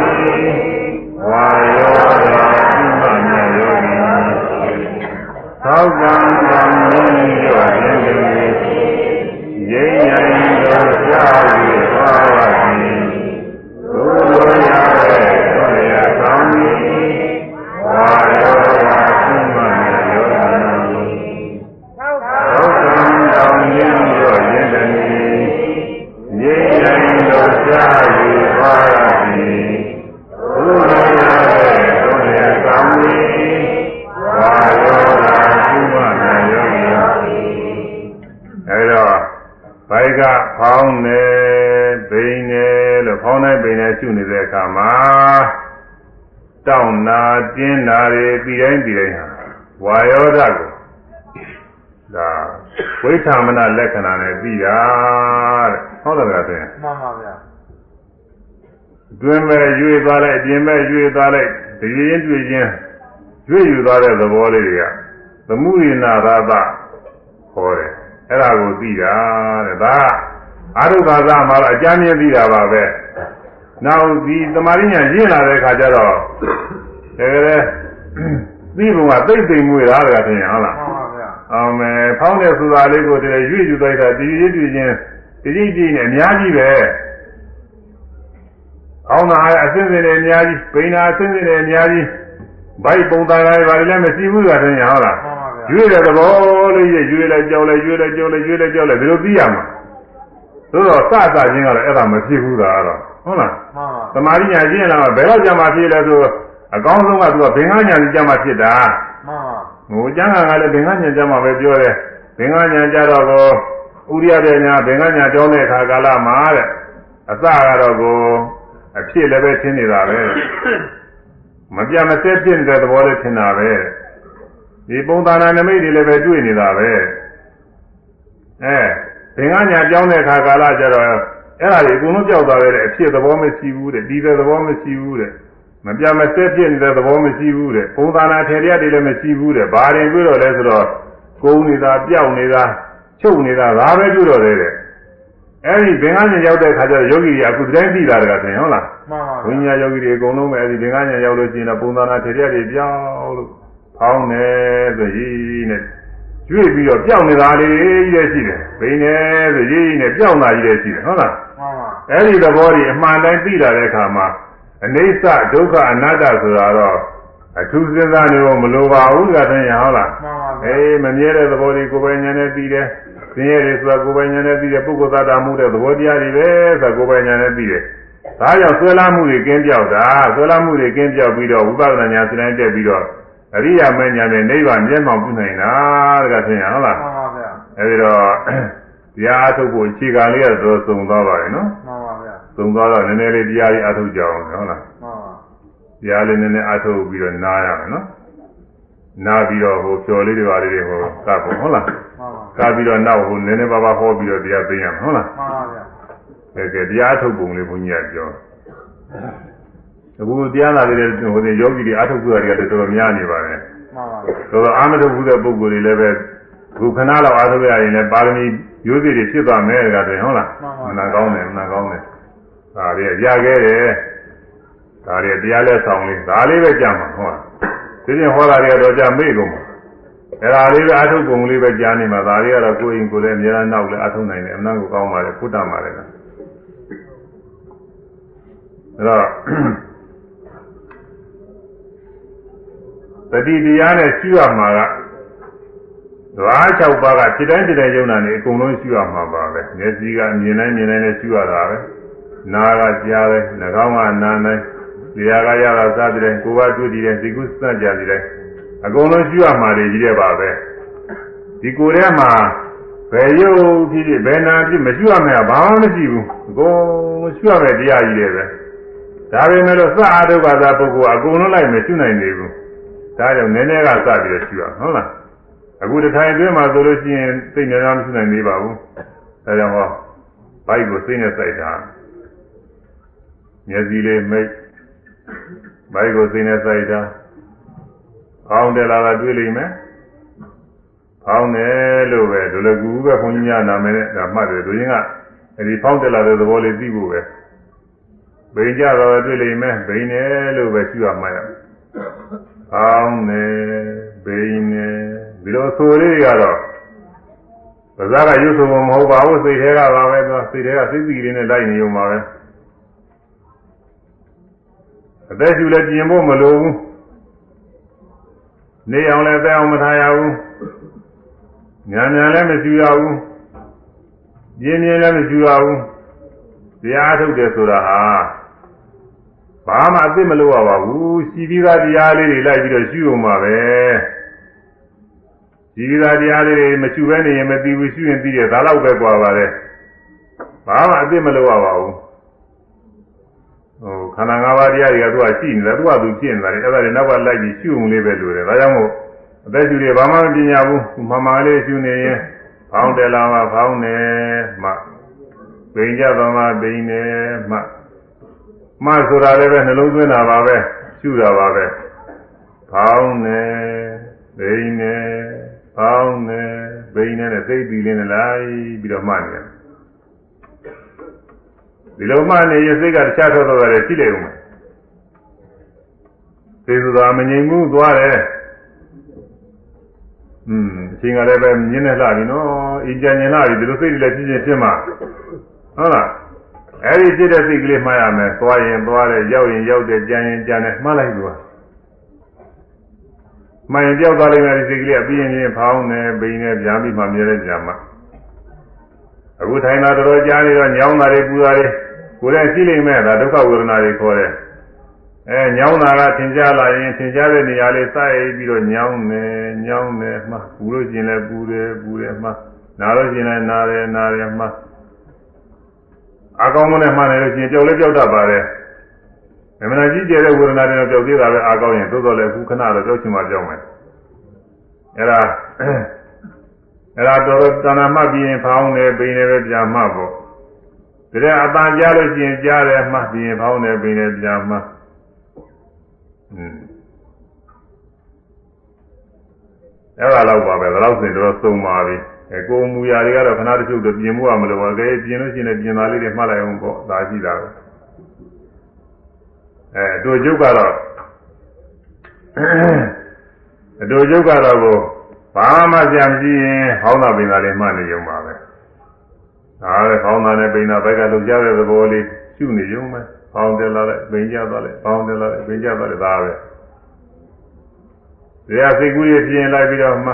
မှာတောင်းနာတင်းနာတွေပြီးတိုင်းပြီးတိုင်းဟာဝါယောဓကိုဒါဝိธမနလက္ခဏာနဲ့ပြီးတာတဲ့ဟုတ်တယ်ကတဲ့မှန်ပါဗျာတွင်မဲ့ရွေသွားလိုက်အပြင်မဲ့ရွေသွားလိုက်ဒီရင်တွေ့ချင်းရွေယူသွားတဲ့သဘောလေးတွေကသမှုရိနာရသခေါ်တယ်အဲ့ဒါကိုသိတာတဲ့ဒါအာရုဘာသာမှာတော့အကြမ်းမြင်သိတာပါပဲ နောက်ဒီသမာဓိညာရင့်လာတဲ့ခါကျတော့တကယ်လေသိပုံကသိသိမ်မွေတာတကယ်ထင်ရဟုတ်လားမှန်ပါဗျာအောင်မယ်ဖောင်းတဲ့ဆိုတာလေးကိုတည်းရွေ့ယူလိုက်တာဒီရင်တွေ့ချင်းဒီကြည့်ကြည့်နဲ့အများကြီးပဲအောင်းတာအစင်းစင်းတွေအများကြီးပိန်တာအစင်းစင်းတွေအများကြီးဘိုက်ပုံသားတွေဘာတွေလည်းမရှိဘူးကတည်းကဟုတ်လားမှန်ပါဗျာရွေးတဲ့သဘောလေးရွေးလိုက်ကြောက်လိုက်ရွေးလိုက်ကြောက်လိုက်ရွေးလိုက်ကြောက်လိုက်ဒီလိုသိရမှာသို့တော့စစချင်းကတော့အဲ့ဒါမဖြစ်ဘူးသားတော့ ဟုတ်လားမှန်ပါသမာဓိညာကျင့်လာမှဘယ်တော့ကြာမှဖြစ်လဲဆိုအကောင်းဆုံးကသူကဘင်္ဂညာကြီးကြာမှဖြစ်တာမှန်ပါဟိုကျမ်းဂန်ကလည်းဘင်္ဂညာကြာမှပဲပြောတယ်ဘင်္ဂညာကြတော့ကိုဥရိယတဲ့ညာဘင်္ဂညာကြောင်းတဲ့အခါကာလမှာတဲ့အစကတော့ကိုအဖြစ်လည်းပဲထင်နေတာပဲမပြတ်မစဲဖြစ်နေတဲ့သဘောလေးထင်တာပဲဒီပုံသဏ္ဍာန်နမိတ်တွေလည်းပဲတွေ့နေတာပဲအဲဘင်္ဂညာကြောင်းတဲ့အခါကာလကျတော့ အဲ့ဒါတွေအကုန်လုံးကြောက်သွားတယ်အဖြစ်သဘောမရှိဘူးတဲ့ဒီတဲ့သဘောမရှိဘူးတဲ့မပြတ်မစဲဖြစ်နေတဲ့သဘောမရှိဘူးတဲ့ပုံသဏ္ဍာန်ထေရရတွေလည်းမရှိဘူးတဲ့ဘာတွေတွေ့တော့လဲဆိုတော့ကုန်းနေတာပြောက်နေတာချုပ်နေတာဒါပဲတွေ့တော့တယ်တဲ့အဲ့ဒီဘင်္ဂညာရောက်တဲ့အခါကျတော့ယောဂီကြီးအခုတိုင်းသိတာတကဆိုရင်ဟုတ်လားမှန်ပါဝိညာဉ်ယောဂီတွေအကုန်လုံးပဲအဲဒီဘင်္ဂညာရောက်လို့ရှိရင်တော့ပုံသဏ္ဍာန်ထေရတွေပြောင်းလို့ဖောင်းနေဆိုရည်နဲ့ကျွေ့ပြီးတော့ပြောင်းနေတာလေးကြီးတဲ့ရှိတယ်ဘိနေဆိုရည်နဲ့ပြောင်းတာကြီးတဲ့ရှိတယ်ဟုတ်လားမှန်ပါ အဲ့ဒီသဘောကြီးအမှန်တိုင်းသိလာတဲ့အခါမှာအနေဆဒုက္ခအနတ္တဆိုတာတော့အထူးစဉ်းစားနေဖို့မလိုပါဘူးကတည်းကဟုတ်လားမှန်ပါအေးမမြဲတဲ့သဘောတွေကိုယ်ပိုင်ဉာဏ်နဲ့သိတယ်။သင်ရဲတွေဆိုတာကိုယ်ပိုင်ဉာဏ်နဲ့သိတယ်ပုဂ္ဂိုလ်သတ္တမှုတဲ့သဘောတရားတွေပဲဆိုတာကိုယ်ပိုင်ဉာဏ်နဲ့သိတယ်။ဒါကြောင့်ဆွဲလာမှုတွေကင်းပြောက်တာဆွဲလာမှုတွေကင်းပြောက်ပြီးတော့ဝိပဿနာဉာဏ်စတိုင်းတက်ပြီးတော့အရိယာမဉာဏ်နဲ့နိဗ္ဗာန်မျက်မှောက်ပြုနိုင်တာတကဆင်းရဟုတ်လားမှန်ပါဗျာ။အဲဒီတော့တရားအထုတ်ဖို့အခြေခံလေးကတော့သုံသွားပါရဲ့နော်မှန်ပါဗျာ။ သုံသွားတော့နည်းနည်းလေးတရားလေးအထုတ်ကြအောင်ဟုတ်လားမှန်ပါ။တရားလေးနည်းနည်းအထုတ်ပြီးတော့နားရမယ်နော်။နားပြီးတော့ဟိုဖြော်လေးတွေပါလေးတွေဟိုကပ်ဖို့ဟုတ်လား။မှန်ပါကားပြီးတော့နောက်ဟိုနည်းနည်းပါးပါးဟောပြီးတော့တရားသိရမှာဟုတ်လားမှန်ပါဗျာကဲကဲတရားထုတ်ပုံလေးဘုန်းကြီးကပြောအခုတရားနာတဲ့ဟိုတဲ့ယောဂီတွေအထုတ်ကြရတယ်တော်တော်များနေပါတယ်မှန်ပါတော်တော်အာမထုတ်ဘူးတဲ့ပုဂ္ဂိုလ်တွေလည်းပဲခုခဏလောက်အားထုတ်ရရင်လည်းပါရမီရိုးစီတွေဖြစ်သွားမယ်ကတည်းဟုတ်လားမနာကောင်းတယ်မနာကောင်းတယ် ဒါတွေရခဲ့တယ်ဒါတွေတရားလဲဆောင်လေးဒါလေးပဲကြမှာဟုတ်လားဒီပြင်ဟောတာတွေတော့ကြမေ့ကုန်ပါအဲ့ဒါလေးပဲအထုတ်ပုံလေးပဲကြားနေမှာဒါလေးကတော့ကိုယ်ရင်ကိုယ်လည်းအများအားနောက်လည်းအထုတ်နိုင်တယ်အမှန်ကိုကောင်းပါလေဖုတ္တမှာလည်းအဲ့တော့တတိတရားနဲ့ရှိရမှာကဓဝါ6ပါးကဖြစ်တိုင်းဖြစ်တိုင်းယုံနာနေအကုန်လုံးရှိရမှာပါပဲမျက်စိကမြင်တိုင်းမြင်တိုင်းနဲ့ရှိရတာပဲ နားကကြားတယ်နှာခေါင်းကနားတိုင်းလျာကရတာစားတဲ့ကိုယ်ကတွေ့တယ်စိတ်ကူးစကြတယ်တိုင်းအကုန်လုံးရှိရမှာတွေကြီးတဲ့ပါပဲဒီကိုယ်ထဲမှာဘယ်ရုပ်ဖြစ်ဖြစ်ဘယ်နာဖြစ်မရှိရမယ်ဘာမှမရှိဘူးအကုန်လုံးရှိရမယ်တရားကြီးတွေပဲဒါပေမဲ့လို့စအာဒုက္ခသာပုဂ္ဂိုလ်အကုန်လုံးလိုက်မရှိနိုင်နေဘူးဒါကြောင့်နည်းနည်းကစပြီးတော့ရှိရဟုတ်လားအခုတစ်ထိုင်အတွင်းမှာဆိုလို့ရှိရင်သိနေရမရှိနိုင်သေးပါဘူးဒါကြောင့်ဟောဘိုက်ကိုသိနေစိုက်တာ မျက်စိလေးမိတ်ဘိုက်ကိုသိနေစိုက်တာအောင်းတယ်လာတာတွေ့လိမ့်မယ်ဖောင်းတယ်လို့ပဲဒုလကူပဲခွန်ကြီးများနာမည်နဲ့ဒါမှတ်တယ်သူရင်ကအဲဒီဖောင်းတယ်လာတဲ့သဘောလေးသိဖို့ပဲဘိန်ကြတော့တွေ့လိမ့်မယ်ဘိန်တယ်လို့ပဲရှိရမှာရဖောင်းတယ်ဘိန်တယ်ဒီလိုဆိုလေးတွေကတော့ဘာသာကရွတ်ဆိုမဟုတ်ပါဘူးစိတ်ထဲကပါပဲသူစိတ်ထဲကစိတ်စီလေးနဲ့လိုက်နေုံပါပဲ အသက်ရှူလည်းပြင်ဖို့မလိုဘူးနေအောင်လည်းသက်အောင်မထားရဘူးညာညာလည်းမရှူရဘူးပြင်းပြင်းလည်းမရှူရဘူးတရားထုတ်တယ်ဆိုတာဟာဘာမှအသိမလို့ရပါဘူးရှိပြီးသားတရားလေးတွေလိုက်ပြီးတော့ရှူအောင်ပါပဲရှိပြီးသားတရားလေးတွေမရှူဘဲနေရင်မသိဘူးရှူရင်သိတယ်ဒါတော့ပဲကြွာပါလေဘာမှအသိမလို့ရပါဘူး ဟိုခန္ဓာ၅ပါးတရားတွေကသူကရှိနေတယ်သူကသူဖြစ်နေတာလေအဲ့ဒါတွေနောက်ကလိုက်ပြီးရှုုံလေးပဲလို့တယ်ဒါကြောင့်မို့အသက်ရှူတွေဘာမှမပညာဘူးမမလေးရှုနေရင်ဖောင်းတယ်လားမဖောင်းနေမှပင်ကြသွားမှပင်နေမှမှဆိုတာလည်းပဲနှလုံးသွင်းတာပါပဲရှုတာပါပဲဖောင်းနေပင်နေဖောင်းနေပင်နေနဲ့သိပြီးလေးနဲ့လိုက်ပြီးတော့မှတ်နေတယ် ဒီလိုမှနေရင်စိတ်ကတခြားထွက်တော့တယ်ရှိလေဦးမယ်သိဆိုတာမငြိမ်ဘူးသွားတယ်อืมအချိန်ကလည်းပဲမြင်းနဲ့လှပြီနော်အင်ကြင်ញင်လှပြီဒီလိုစိတ်တွေလည်းဖြစ်ဖြစ်ဖြစ်မှာဟုတ်လားအဲ့ဒီဖြစ်တဲ့စိတ်ကလေးမှားရမယ်သွားရင်သွားတယ်ရောက်ရင်ရောက်တယ်ကြံရင်ကြံတယ်မှားလိုက်လို့ မှန်ရင်ပြောက်သွားလိမ့်မယ်ဒီစိတ်ကလေးကပြီးရင်ချင်းဖောင်းနေပိန်နေပြန်ပြီးမှမြဲတဲ့ကြာမှာအခုထိုင်တာတော်တော်ကြားနေတော့ညောင်းတာတွေပူတာတွေ ကိုယ်လည်းရှိလိမ့်မယ်ဒါဒုက္ခဝေဒနာတွေခေါ်တယ်အဲညောင်းတာကသင်ကြားလာရင်သင်ကြားတဲ့နေရာလေးစိုက်ပြီးတော့ညောင်းနေညောင်းနေမှပူလို့ကျင်လည်းပူတယ်ပူတယ်မှနားလို့ကျင်လည်းနားတယ်နားတယ်မှအကောင်းမနဲ့မှန်တယ်လို့ကျင်ကြောက်လည်းကြောက်တတ်ပါတယ်မမနာကြီးကျယ်တဲ့ဝေဒနာတွေတော့ကြောက်သေးတာပဲအကောင်းရင်သို့တော်လည်းအခုခဏတော့ကြောက်ချင်မှကြောက်မယ်အဲ့ဒါအဲ့ဒါတော်တော်တဏှာမှတ်ပြီးရင်ဖောင်းတယ်ပိန်တယ်ပဲပြန်မှတ်ပေါ့ ဒါတဲ့အတန်ကြားလို့ရှိရင်ကြားတယ်မှတ်ပြီးရင်ဖောင်းတယ်ပိန်တယ်ပြန်မှတ်อืมအဲ့ဒါတော့ပါပဲဒါတော့ဆိုရင်တော့သုံးပါပြီအဲကိုမူရာတွေကတော့ခဏတချို့တော့ပြင်မှုရမလို့ပါကဲပြင်လို့ရှိရင်ပြင်သားလေးတွေမှတ်လိုက်အောင်ပေါ့ဒါရှိတာပဲအဲအတူကျုပ်ကတော့အတူကျုပ်ကတော့ကိုဘာမှကြံကြည့်ရင်ဟောင်းတာပင်သားလေးမှတ်နေရုံပါပဲ ဒါလည်းဟောင်းတာနဲ့ပင်သားဘက်ကလုံကြတဲ့သဘောလေးရှုနေရုံပဲဟောင်းတယ်လာလိုက်ပင်ကြသွားလိုက်ဟောင်းတယ်လာလိုက်ပင်ကြသွားလိုက်ဒါပဲတရားစိတ်ကူးရပြင်လိုက်ပြီးတော့မှ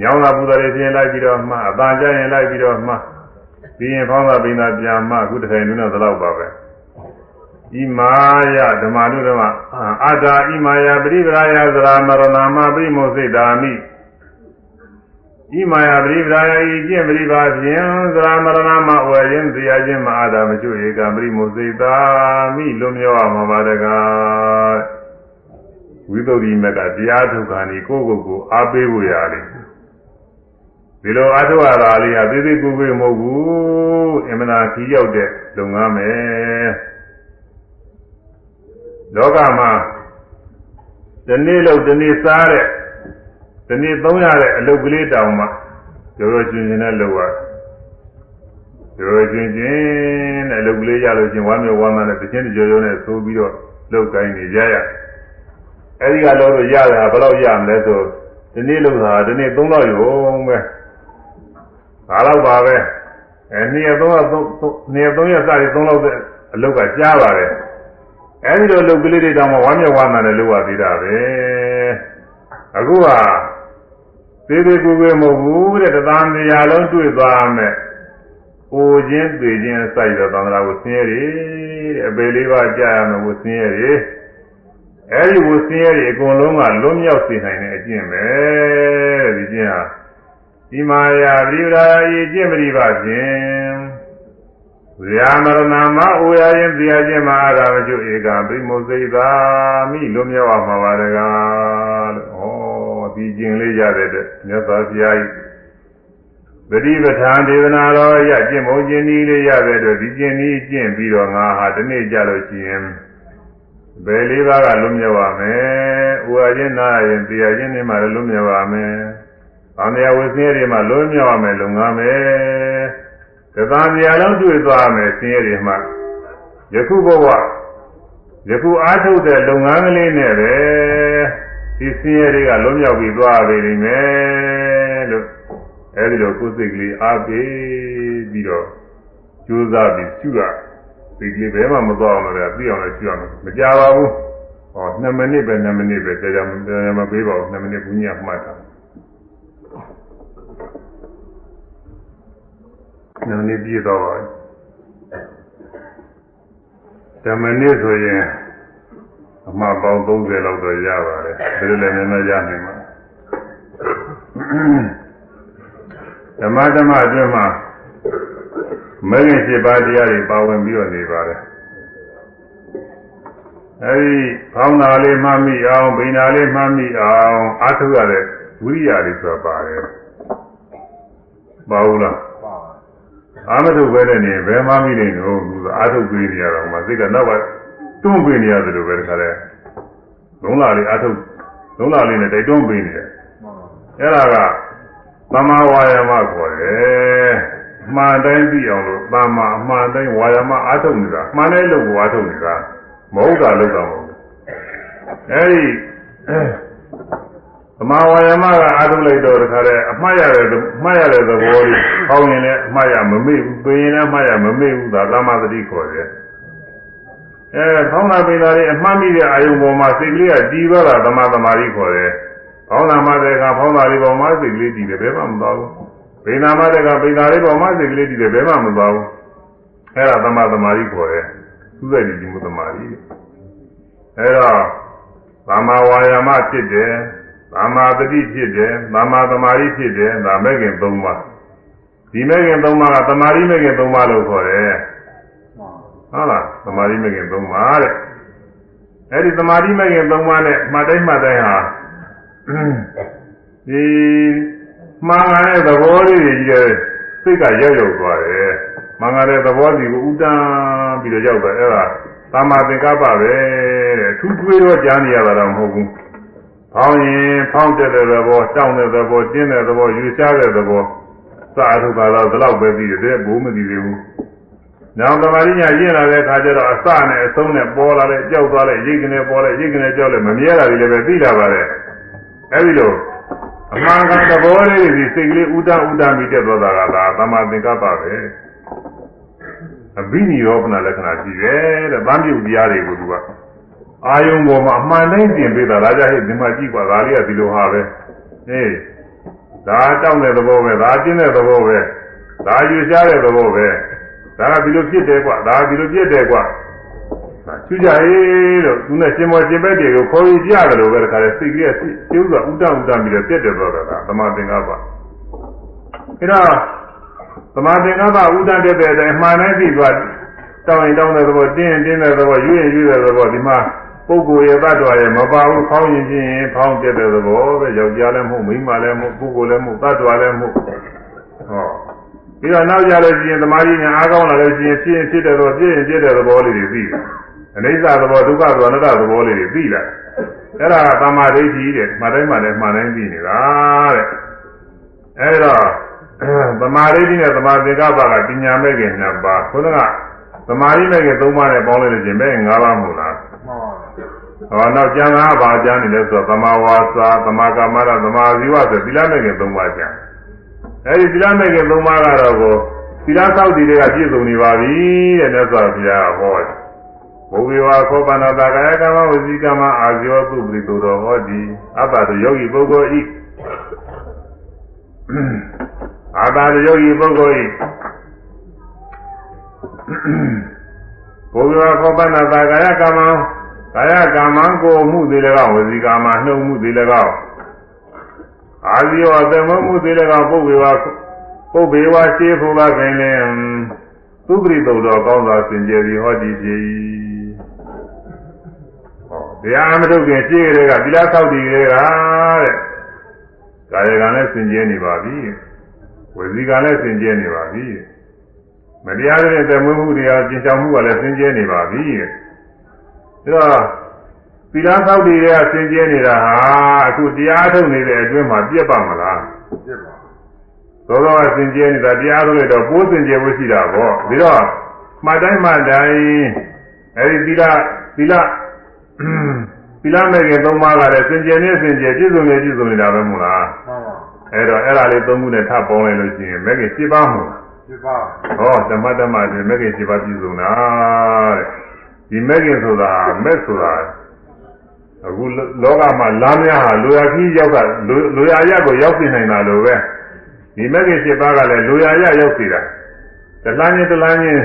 ညောင်းတာပူတာတွေပြင်လိုက်ပြီးတော့မှအသာကြရင်လိုက်ပြီးတော့မှပြီးရင်ဖောင်းတာပင်သားပြန်မှအခုတစ်ခိုင်နုတော့သလောက်ပါပဲဣမာယဓမ္မနုဓမ္မအတ္တာဣမာယပရိပရာယသရာမရဏမပရိမောစိတ်တာမိ ဣမာယပရိပရာယဤကျင့်ပရိပါဖြင့်သရာမရဏမဝယ်ခြင်းတရားခြင်းမအားတာမကျွဧကပရိမောစိတ်တာမိလွန်မြောမှာပါတကားဝိသုဒ္ဓိမကတရားထုတ်ခါနေကိုယ့်ကိုယ်ကိုအားပေးဖို့ရတယ်ဒီလိုအထုရတာလေးဟာသေးသေးကိုယ်ကိုယ်မဟုတ်ဘူးအမှန်တရားကြီးရောက်တဲ့လုပ်ငန်းပဲလောကမှာဒီနေ့လို့ဒီနေ့စားတဲ့ ဒီနေ့သုံးရတဲ့အလုပ်ကလေးတောင်မှရိုးရိုးချင်းချင်းနဲ့လုပ်ရတယ်ရိုးရိုးချင်းချင်းနဲ့အလုပ်ကလေးရလို့ချင်းဝမ်းမြောက်ဝမ်းသာနဲ့တချင်းကြော်ကြော်နဲ့သိုးပြီးတော့လုပ်ကိုင်းနေကြရအဲဒီကလို့ရတာဘယ်တော့ရမလဲဆိုဒီနေ့လုပ်တာဒီနေ့သုံးတော့ရုံပဲဒါတော့ပါပဲအဲနေ့ရက်သုံးရက်သုံးနေ့ရက်သုံးရက်စပြီးသုံးလောက်တဲ့အလုပ်ကကြားပါတယ်အဲဒီလိုလုပ်ကလေးတွေတောင်မှဝမ်းမြောက်ဝမ်းသာနဲ့လုပ်ရသေးတာပဲအခုဟာ သေးသေးကိုယ်ကိုယ်မဟုတ်ဘူးတဲ့တသံတရားလုံးတွေ့သွားမယ်။ကိုချင်းသိချင်းစိုက်တော့သံဃာကိုဆင်းရဲတယ်တဲ့အပေလေးပါကြာရမယ်ကိုဆင်းရဲတယ်။အဲဒီကိုဆင်းရဲတယ်အကုန်လုံးကလွတ်မြောက်စေနိုင်တဲ့အကျင့်ပဲဒီကျင့်ဟာဒီမာယာပရိဒါယေကျင့်ပရိပါဖြင့်ဇာမရဏမအိုရရင်ဇာခြင်းမှာအာရမကျုဧကပိမုစိတ်သာမိလွတ်မြောက်အောင်ပါပါတကားလို့ဩ ဒီကျင့်လေးရတဲ့အတွက်မြတ်စွာဘုရားကြီးပฏิပဌာန်ဒေသနာတော်ရကျင့်မုံခြင်းဤလေးရတဲ့အတွက်ဒီကျင့်ဤကျင့်ပြီးတော့ငါဟာဒီနေ့ကြလို့ရှိရင်ဘယ်လေးပါးကလွတ်မြောက်ပါမယ်။ဥပါခြင်းနာရင်တရားခြင်းတွေမှာလည်းလွတ်မြောက်ပါမယ်။ဗာမယဝိသင်းတွေမှာလွတ်မြောက်ပါမယ်လုံငါမယ်။သဗ္ဗံတရားလုံးတွေ့သွားမယ်ဆင်းရဲတွေမှာယခုဘဝယခုအားထုတ်တဲ့လုပ်ငန်းကလေးနဲ့ပဲ ဒီဆင်းရဲတွေကလွတ်မြောက်ပြီးသွားပြီလိမ့်မယ်လို့အဲဒီလိုကိုယ်စိတ်ကလေးအားပေးပြီးတော့ကြိုးစားပြီးရှုရစိတ်ကလေးဘယ်မှမသွားအောင်လည်းသိအောင်လည်းရှုရမယ်မကြပါဘူးဟော2မိနစ်ပဲ2မိနစ်ပဲကြာကြာမပေးပါဘူး2မိနစ်ဘူးညမှတ်တာ2မိနစ်ပြည့်တော့ပါဓမ္မနစ်ဆိုရင် အမှားပေါင်း30လောက်တော့ရပါတယ်ဒါလည်းလည်းနည်းနည်းရနိုင်မှာဓမ္မဓမ္မအတွင်းမှာမဂ္ဂင်7ပါးတရားတွေပါဝင်ပြီးတော့နေပါတယ်အဲဒီဖောင်းတာလေးမှမိအောင်ဗိညာလေးမှမိအောင်အားထုတ်ရတဲ့ဝိရိယတွေဆိုတာပါတယ်ပါဘူးလားအာမထုတ်ပဲနဲ့နေဘယ်မှမိနေတော့သူအာထုတ်ပေးနေရတော့မှစိတ်ကနောက်ပါ တွန်းပေးနေရတယ်လို့ပဲတခါလဲလုံးလာလေးအာထုတ်လုံးလာလေးနဲ့တိုက်တွန်းပေးနေတယ်အဲ့ဒါကသမာဝါယမခေါ်တယ်မှန်တိုင်းသိအောင်လို့သမာအမှန်တိုင်းဝါယမအာထုတ်နေတာမှန်တဲ့လို့ကိုအာထုတ်နေတာမဟုတ်တာလို့တော့မဟုတ်ဘူးအဲ့ဒီသမာဝါယမကအာထုတ်လိုက်တော့တခါလဲအမှားရတယ်အမှားရတဲ့သဘောလေးပေါင်းရင်လည်းအမှားရမမေ့ဘူးပင်ရင်လည်းအမှားရမမေ့ဘူးဒါသမာသတိခေါ်တယ် အဲဖောင်းတာပင်တာလေးအမှားမိတဲ့အာယုံပေါ်မှာစိတ်ကလေးကတီးသွားတာသမာသမာဓိခေါ်တယ်ဖောင်းတာမှတဲ့ကဖောင်းတာလေးပေါ်မှာစိတ်ကလေးတည်တယ်ဘယ်မှမသွားဘူးဘိနာမှတဲ့ကဘိနာလေးပေါ်မှာစိတ်ကလေးတည်တယ်ဘယ်မှမသွားဘူးအဲ့ဒါသမသမာဓိခေါ်တယ်သူ့ရဲ့ဒီမှုသမာဓိအဲ့တော့သမာဝါယာမဖြစ်တယ်သမာတတိဖြစ်တယ်သမာသမာဓိဖြစ်တယ်ဒါမဲ့ခင်၃ပါးဒီမဲ့ခင်၃ပါးကသမာဓိမဲ့ခင်၃ပါးလို့ခေါ်တယ် ဟုတ်လားသမာဓိမဲ့ခင်၃ပါးတဲ့အဲ့ဒီသမာဓိမဲ့ခင်၃ပါးနဲ့မှတ်တိုင်းမှတ်တိုင်းဟာဒီမှန်ကန်တဲ့သဘောလေးတွေကြီးတဲ့စိတ်ကရောက်ရောက်သွားတယ်မှန်ကန်တဲ့သဘောစီကိုဥတန်းပြီးတော့ရောက်သွားအဲ့ဒါသမ္မာသင်္ကပ္ပပဲတဲ့ထူးထွေးတော့ကြားနေရတာတော့မဟုတ်ဘူးဖောင်းရင်ဖောင်းတဲ့သဘောတောင်းတဲ့သဘောတင်းတဲ့သဘောယူရှားတဲ့သဘောစာအထုကတော့ဒီလောက်ပဲသိတယ်ဘိုးမသိသေးဘူး နောက်သမာဓိညာရင့်လာတဲ့အခါကျတော့အစနဲ့အဆုံးနဲ့ပေါ်လာတဲ့ကြောက်သွားတဲ့ရိတ်ကနေပေါ်တဲ့ရိတ်ကနေကြောက်လဲမမြဲတာတွေလည်းပဲသိလာပါတယ်အဲဒီလိုအမှန်ကန်သဘောလေးတွေစိတ်ကလေးဥဒ္ဒဥဒ္ဒမိတက်သွားတာကသာသမာသင်္ကပ္ပပဲအဘိနိရောပနာလက္ခဏာရှိတယ်တဲ့ဗမ်းပြုတ်တရားတွေကိုသူကအာယုံပေါ်မှာအမှန်တိုင်းပြင်ပေးတာဒါကြဟဲ့ဒီမှာကြည့်ပါဒါလေးကဒီလိုဟာပဲဟေးဒါတောင်းတဲ့သဘောပဲဒါကျင်းတဲ့သဘောပဲဒါယူရှားတဲ့သဘောပဲ ဒါကဒီလိုဖြစ်တယ်ကွာဒါကဒီလိုဖြစ်တယ်ကွာချူကြရေးလို့သူနဲ့ရှင်မောရှင်ဘက်တွေကိုခေါ်ယူကြတယ်လို့ပဲတခါလေစိတ်ကလေးကျိုးစွာဥဒ္ဒဥဒ္ဒပြီးတော့ပြက်တယ်တော့တာသမာသင်္ကပ္ပအဲဒါသမာသင်္ကပ္ပဥဒ္ဒတက်တဲ့အတိုင်းမှန်တိုင်းပြီးသွားတောင်းရင်တောင်းတဲ့သဘောတင်းရင်တင်းတဲ့သဘောယူရင်ယူတဲ့သဘောဒီမှာပုဂ္ဂိုလ်ရဲ့တ attva ရဲ့မပါဘူးဖောင်းရင်ချင်းရင်ဖောင်းတက်တဲ့သဘောပဲယောက်ျားလည်းမဟုတ်မိန်းမလည်းမဟုတ်ပုဂ္ဂိုလ်လည်းမဟုတ်တ attva လည်းမဟုတ်ဟော ပြီးတော့နောက်ကြလို့ရှိရင်သမာဓိဉာဏ်အားကောင်းလာလို့ရှိရင်ဖြစ်ရင်ဖြစ်တဲ့သဘောပြည့်ရင်ပြည့်တဲ့သဘောလေးတွေသိတယ်အနိစ္စသဘောဒုက္ခသဘောအနတ္တသဘောလေးတွေသိလာအဲ့ဒါကသမာဓိကြီးတဲ့မှတ်တိုင်းမှလည်းမှန်တိုင်းသိနေတာတဲ့အဲ့တော့သမာဓိကြီးနဲ့သမာသင်္ကပ္ပကပညာမဲ့ခင်နှစ်ပါးခုနကသမာဓိမဲ့ခင်သုံးပါးနဲ့ပေါင်းလိုက်လို့ချင်းမဲ့ငါးပါးမို့လားဟောနောက်ကျန်တာဘာကျန်နေလဲဆိုတော့သမာဝါစာသမာကမ္မရသမာဇီဝဆိုသီလမဲ့ခင်သုံးပါးကျန် အဲဒီသီလမဲ့ခင်သုံးပါးကတော့ကိုသီလသောက်တည်တွေကပြည့်စုံနေပါပြီတဲ့မြတ်စွာဘုရားဟောတယ်ဘုရားခောပနာတာကာယကမ္မဝစီကမ္မအာဇောသုပရိသောတော်ဟောဒီအပ္ပတယောဂီပုဂ္ဂိုလ်ဤအာတာယောဂီပုဂ္ဂိုလ်ဤဘုရားခောပနာတာကာယကမ္မကာယကမ္မကိုမှုသေးလည်းကောဝစီကမ္မနှုတ်မှုသေးလည်းကော အာဇောအတမမှုသေးလည်းကောပုဂ္ဂိုလ်ပုဗ္ဗေဝရှိဖို့ကခင်လင်သုပရိသုတော်ကောင်းစွာစင်ကြယ်ပြီးဟောဒီဖြစ်၏တရားမထုတ်ခင်ရှင်းကြတဲ့ကသီလဆောက်တည်ကြတဲ့ကတဲ့ကာယကံလည်းစင်ကြယ်နေပါပြီဝစီကံလည်းစင်ကြယ်နေပါပြီမတရားတဲ့တမွေးမှုတရားကျင့်ဆောင်မှုကလည်းစင်ကြယ်နေပါပြီဒါတော့ သီလဆောက်တည်တဲ့ကစင်ကြယ်နေတာဟာအခုတရားထုတ်နေတဲ့အတွင်းမှာပြတ်ပါမလားပြတ်ပါသောသောကစင်ကြယ်နေတာတရားထုတ်လိုက်တော့ပိုးစင်ကြယ်ဖို့ရှိတာပေါ့ဒါတော့မှတ်တိုင်းမှတ်တိုင်းအဲဒီသီလသီလသီလမဲ့ခင်သုံးပါးကလည်းစင်ကြယ်နေစင်ကြယ်ပြည့်စုံနေပြည့်စုံနေတာပဲမို့လားမှန်ပါအဲ့တော့အဲ့ဒါလေးသုံးခုနဲ့ထပ်ပေါင်းလိုက်လို့ရှိရင်မဲ့ခင်7ပါးမို့လား7ပါးဟောဓမ္မဓမ္မဆိုမဲ့ခင်7ပါးပြည့်စုံတာတဲ့ဒီမဲ့ခင်ဆိုတာမဲ့ဆိုတာ အခုလောကမှာလမ်းများဟာလူရကြီးရောက်ကလူရရကိုရောက်နေနိုင်တာလို့ပဲဒီမဲ့ခင်7ပါးကလည်းလူရရရောက်စီတာတလန်းချင်းတလန်းချင်း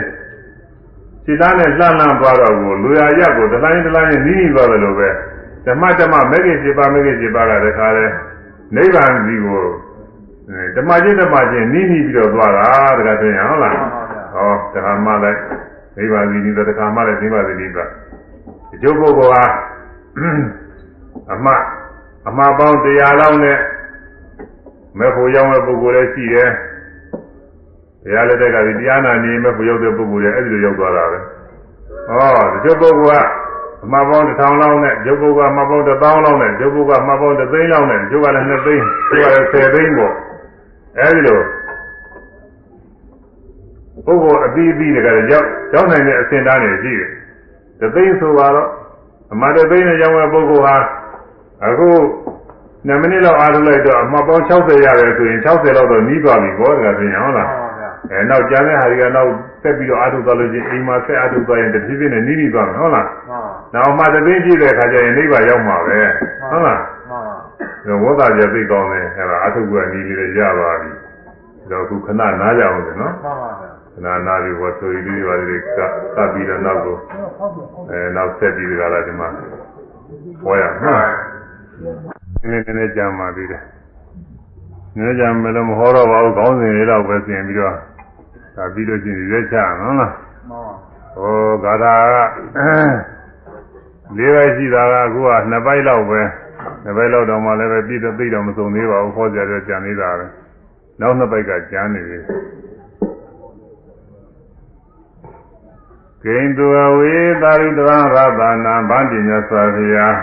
စိတ်သားနဲ့လှမ်းလှမ်းသွားတော့ကိုလူရရက်ကိုတလိုင်းတလိုင်းနဲ့နီးနီးသွားတယ်လို့ပဲဓမ္မဓမ္မမဂ္ဂင်7ပါးမဂ္ဂင်7ပါးကတခါလဲနိဗ္ဗာန်ကြီးကိုဓမ္မချင်းဓမ္မချင်းနီးနီးပြီးတော့သွားတာတခါဆိုရင်ဟုတ်လားဟောတခါမှလည်းနိဗ္ဗာန်ကြီးနီးတော့တခါမှလည်းနိဗ္ဗာန်ကြီးနီးသွားဒီကျုပ်ပုဂ္ဂိုလ်ဟာ အမှအမှားပေါင်း100လောက်နဲ့မဲ့ဖို့ရောက်တဲ့ပုဂ္ဂိုလ်လည်းရှိတယ်တရားလက်ထက်ကဒီတရားနာနေမဲ့ဘုရောက်တဲ့ပုဂ္ဂိုလ်တွေအဲ့ဒီလိုရောက်သွားတာပဲ။ဟောဒီပုဂ္ဂိုလ်ကအမှားပေါင်းတစ်ထောင်လောက်နဲ့ဒီပုဂ္ဂိုလ်ကအမှားပေါင်းတစ်သောင်းလောက်နဲ့ဒီပုဂ္ဂိုလ်ကအမှားပေါင်းတစ်သိန်းလောက်နဲ့ဒီကလည်းနှစ်သိန်းဒီကလည်းဆယ်သိန်းပေါ့။အဲ့ဒီလိုပုဂ္ဂိုလ်အပြီးအပြီးတကလည်းရောက်ရောက်နိုင်တဲ့အစဉ်သားနေရှိတယ်။တစ်သိန်းဆိုတော့ အမှားတစ်သိန်းနဲ့ရောက်တဲ့ပုဂ္ဂိုလ်ဟာအခု2မိနစ်လောက်အားထုတ်လိုက်တော့အမှားပေါင်း60ရတယ်ဆိုရင်60လောက်တော့နီးသွားပြီဘောတကယ်ပြင်ဟုတ်လား။အဲနောက်ကျန်တဲ့ဟာတွေကနောက်ဆက်ပြီးတော့အာထုသွားလို့ချင်းအိမ်မှာဆက်အာထုသွားရင်တဖြည်းဖြည်းနဲ့နီးနီးသွားမယ်ဟုတ်လားမှန်နောက်မှတသိပြည့်တဲ့အခါကျရင်နိဗ္ဗာန်ရောက်မှာပဲဟုတ်လားမှန်ဝတ်သားကြသိကောင်းတယ်အဲဒါအထုပ်ကနီးလေးရပါပြီတော့ခုခဏနားကြအောင်လေနော်မှန်ပါဗျာ ခဏနားပြီးဘောဆိုရီလေးပါလေးကကပ်ပြီးတော့နောက်ကိုအဲနောက်ဆက်ပြီးကြလာဒီမှာဟောရမှာနည်းနည်းနည်းကြာမှပြီးတယ်နည်းကြာမလို့မဟောတော့ပါဘူးခေါင်းစဉ်လေးတော့ပဲပြင်ပြီးတော့ဒါပြီးလို့ချင်းရွေးချနော်လားမှန်ပါဟောဂါထာကလေးပဲရှိတာကအခုကနှစ်ပိုက်လောက်ပဲနှစ်ပိုက်လောက်တော့မှလည်းပဲပြည့်တော့သိတော့မစုံသေးပါဘူးခေါ်ကြတော့ကြံနေတာပဲနောက်နှစ်ပိုက်ကကြံနေပြီ ဂိန္တုအဝေသာရိတဝံရသနာဗန္တိမြတ်စွာဘုရား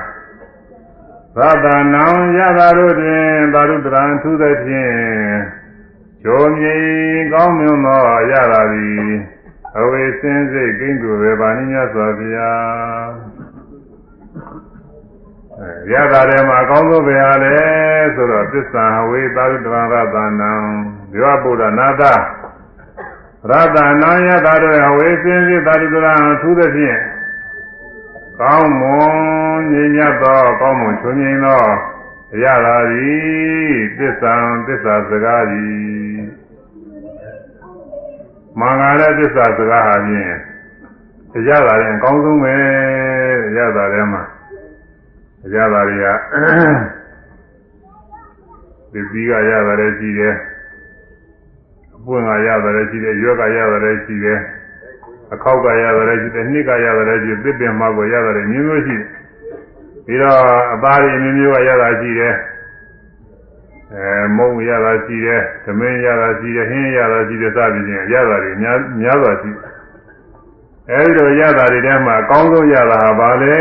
ရသနာယသာတို့တွင်သာရုတရံထူးသဖြင့်ဂျိုမြေကောင်းမြတ်သောရတာသည်အဝေစင်းစိတ်ဂိန္တုဝေပါဏိမြတ်စွာဘုရားအဲရတာထဲမှာအကောင်းဆုံးဘယ်ဟာလဲဆိုတော့သစ္စာအဝေသာရုတရံရသနာဒီဝဗုဒ္ဓနာသ ရတနာယတာတို့အဝေစင်းစိတ်သာရုတရံထူးသဖြင့်ကောင်းမွန်ညင်ညတ်သောကောင်းမွန်ချွန်ငင်သောအရသာသည်သစ္စာသစ္စာစကားသည်မင်္ဂလာသစ္စာစကားဟာဖြင့်အရသာရင်အကောင်းဆုံးပဲအရသာထဲမှာအရသာတွေကဒီပြီးကရတာလည်းရှိတယ်အ ပွင့်ကရတာလည်းရှိတယ်ရွက်ကရတာလည်းရှိတယ်အခောက်ကရတာလည်းရှိတယ်နှစ်ကရတာလည်းရှိတယ်သစ်ပင်မကိုရတာလည်းမျိုးမျိုးရှိတယ်ပြီးတော့အသားတွေမျိုးမျိုးကရတာရှိတယ်အဲမုံရတာရှိတယ်သမင်းရတာရှိတယ်ဟင်းရတာရှိတယ်စသည်ဖြင့်ရတာတွေများများစွာရှိတယ်အဲဒီလိုရတာတွေထဲမှာအကောင်းဆုံးရတာဟာဘာလဲ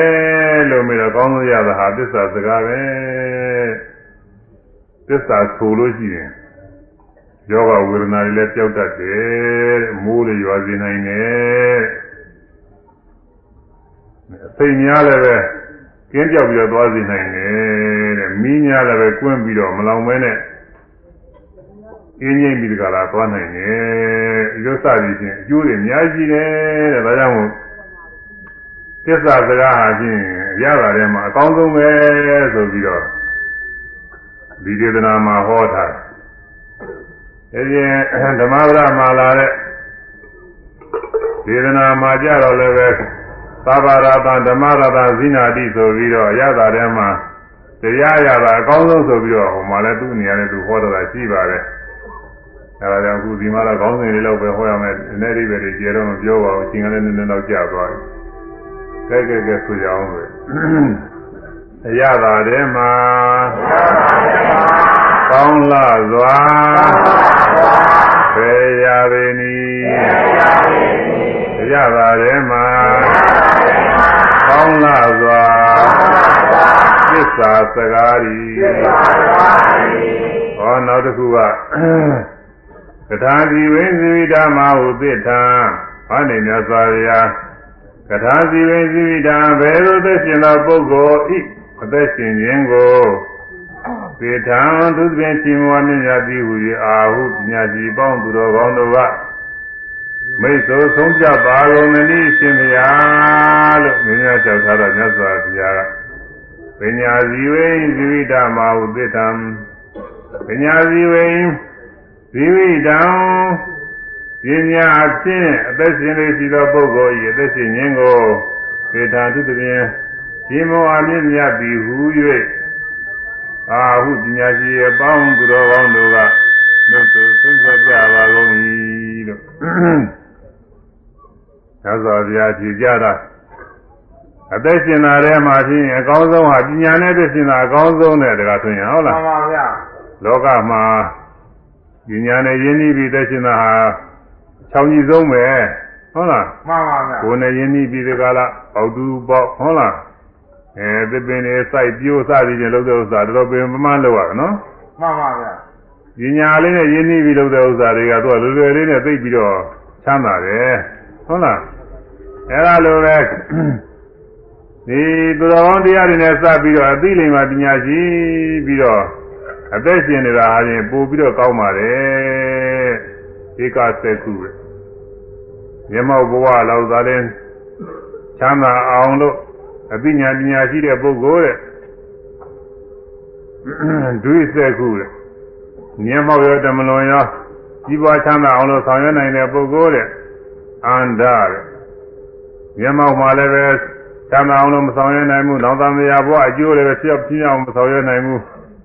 လို့မေးတော့အကောင်းဆုံးရတာဟာသစ္စာစကားပဲသစ္စာဆိုလို့ရှိရင် ယောဂဝေဒနာတွေလည်းပျောက်တတ်တယ်မိုးတွေရွာစေနိုင်တယ်အသိများလည်းပဲကင်းပြောက်ပြီးတော့သွားစေနိုင်တယ်တဲ့မီးများလည်းပဲကွင်းပြီးတော့မလောင်မဲနဲ့အင်းငိမ့်ပြီးတကလားသွားနိုင်တယ်ဒီလိုစသည်ဖြင့်အကျိုးတွေအများကြီးတယ်တဲ့ဒါကြောင့်မို့သစ္စာစကားဟာဖြင့်ရတာထဲမှာအကောင်းဆုံးပဲဆိုပြီးတော့ဒီဒေသနာမှာဟောထားတယ် အဲဒီဓမ္မဗရမှာလာတဲ့ဒေသနာမှာကြတော့လည်းပဲသဗ္ဗရာတဓမ္မရတဇိနာတိဆိုပြီးတော့ရတာထဲမှာတရားရတာအကောင်းဆုံးဆိုပြီးတော့ဟိုမှာလည်းသူ့နေရာနဲ့သူဟောတာရှိပါတယ်အဲဒါကြောင့်အခုဒီမှာတော့ခေါင်းစဉ်လေးလောက်ပဲဟောရမယ်အနေရိပဲတွေကျေတော့မပြောပါဘူးအချိန်ကလည်းနည်းနည်းတော့ကြာသွားပြီကဲကဲကဲဆိုကြအောင်ပဲအရတာထဲမှာ ကောင်းလာစွာဘေရာပေနီအရတာထဲမှာကောင်းလာစွာသစ္စာစကားဤဟောနောက်တစ်ခုကကထာစီဝိဇိဝိဓမ္မာဟုသစ္ထာဟောနေမြတ်စွာဘုရားကထာစီဝိဇိဝိဓမ္ဘယ်လိုသက်ရှင်သောပုဂ္ဂိုလ်ဤအသက်ရှင်ခြင်းကို သေထံသူဖြင့်ရှင်မောမြတ်သည်ဟူ၍အာဟုပညာရှိပေါင်းသူတော်ကောင်းတို့ကမိတ်ဆိုဆုံးဖြတ်ပါကုန်သနည်းရှင်ဘုရားလို့မြင်ရကြောက်ထားတော့မြတ်စွာဘုရားကပညာဇီဝိဇိဝိဓမ္မာဟုသစ္ထာပညာဇီဝိဇီဝိတံပညာဖြင့်အသက်ရှင်နေရှိသောပုဂ္ဂိုလ်၏အသက်ရှင်ခြင်းကိုသေထာသူတည်းရှင်မောအမြင့်မြတ်သည်ဟူ၍ အာဟုပညာရှိအပေါင်းသူတော်ကောင်းတို့ကမြတ်စွာဆုံးဖြတ်ကြပါကုန်၏လို့သာသော်ဗျာကြည်ကြတာအသက်ရှင်တာထဲမှာဖြင့်အကောင်းဆုံးဟာပညာနဲ့သက်ရှင်တာအကောင်းဆုံးတဲ့တကားဆိုရင်ဟုတ်မှလားန်ပါဗျာလောကမှာပညာနဲ့ယဉ်ဤပြီးသက်ရှင်တာဟာ၆ကြီးဆုံးပဲဟုတ်လားမှန်ပါဗျာကိုယ်နဲ့ယဉ်ဤပြီးဒီကလာပေါတူပေါဟုတ်လား အဲသစ်ပင်တွေစိုက်ပြိုးစသည်ဖြင့်လုပ်တဲ့ဥစ္စာတော်တော်ပင်ပမာလုပ်ရတာနော်မှန်ပါဗျာပညာလေးနဲ့ယဉ်ဤပြီးလုပ်တဲ့ဥစ္စာတွေကသူကလွယ်လွယ်လေးနဲ့သိပြီးတော့ချမ်းသာတယ်ဟုတ်လားအဲလိုပဲဒီသူတော်ကောင်းတရားတွေနဲ့စပ်ပြီးတော့အသိလိမ္မာပညာရှိပြီးတော့အသက်ရှင်နေတာဟာရင်ပို့ပြီးတော့ကောင်းပါတယ်ဧကစက်ခုပဲမျက်မှောက်ဘဝလောက်သာလဲချမ်းသာအောင်လို့ အသိဉာဏ်ပညာရှိတဲ့ပုဂ္ဂိုလ်တဲ့ဒုစက်ခုမြတ်မောက်ရောတမလွန်ရောကြီးပွားချမ်းသာအောင်လို့ဆောင်ရွက်နိုင်တဲ့ပုဂ္ဂိုလ်တဲ့အန္တတဲ့မြတ်မောက်မှာလည်းပဲချမ်းသာအောင်လို့မဆောင်ရွက်နိုင်ဘူးနောက်သမယဘဝအကျိုးလည်းပဲဖြစ်ဖြစ်အောင်မဆောင်ရွက်နိုင်ဘူး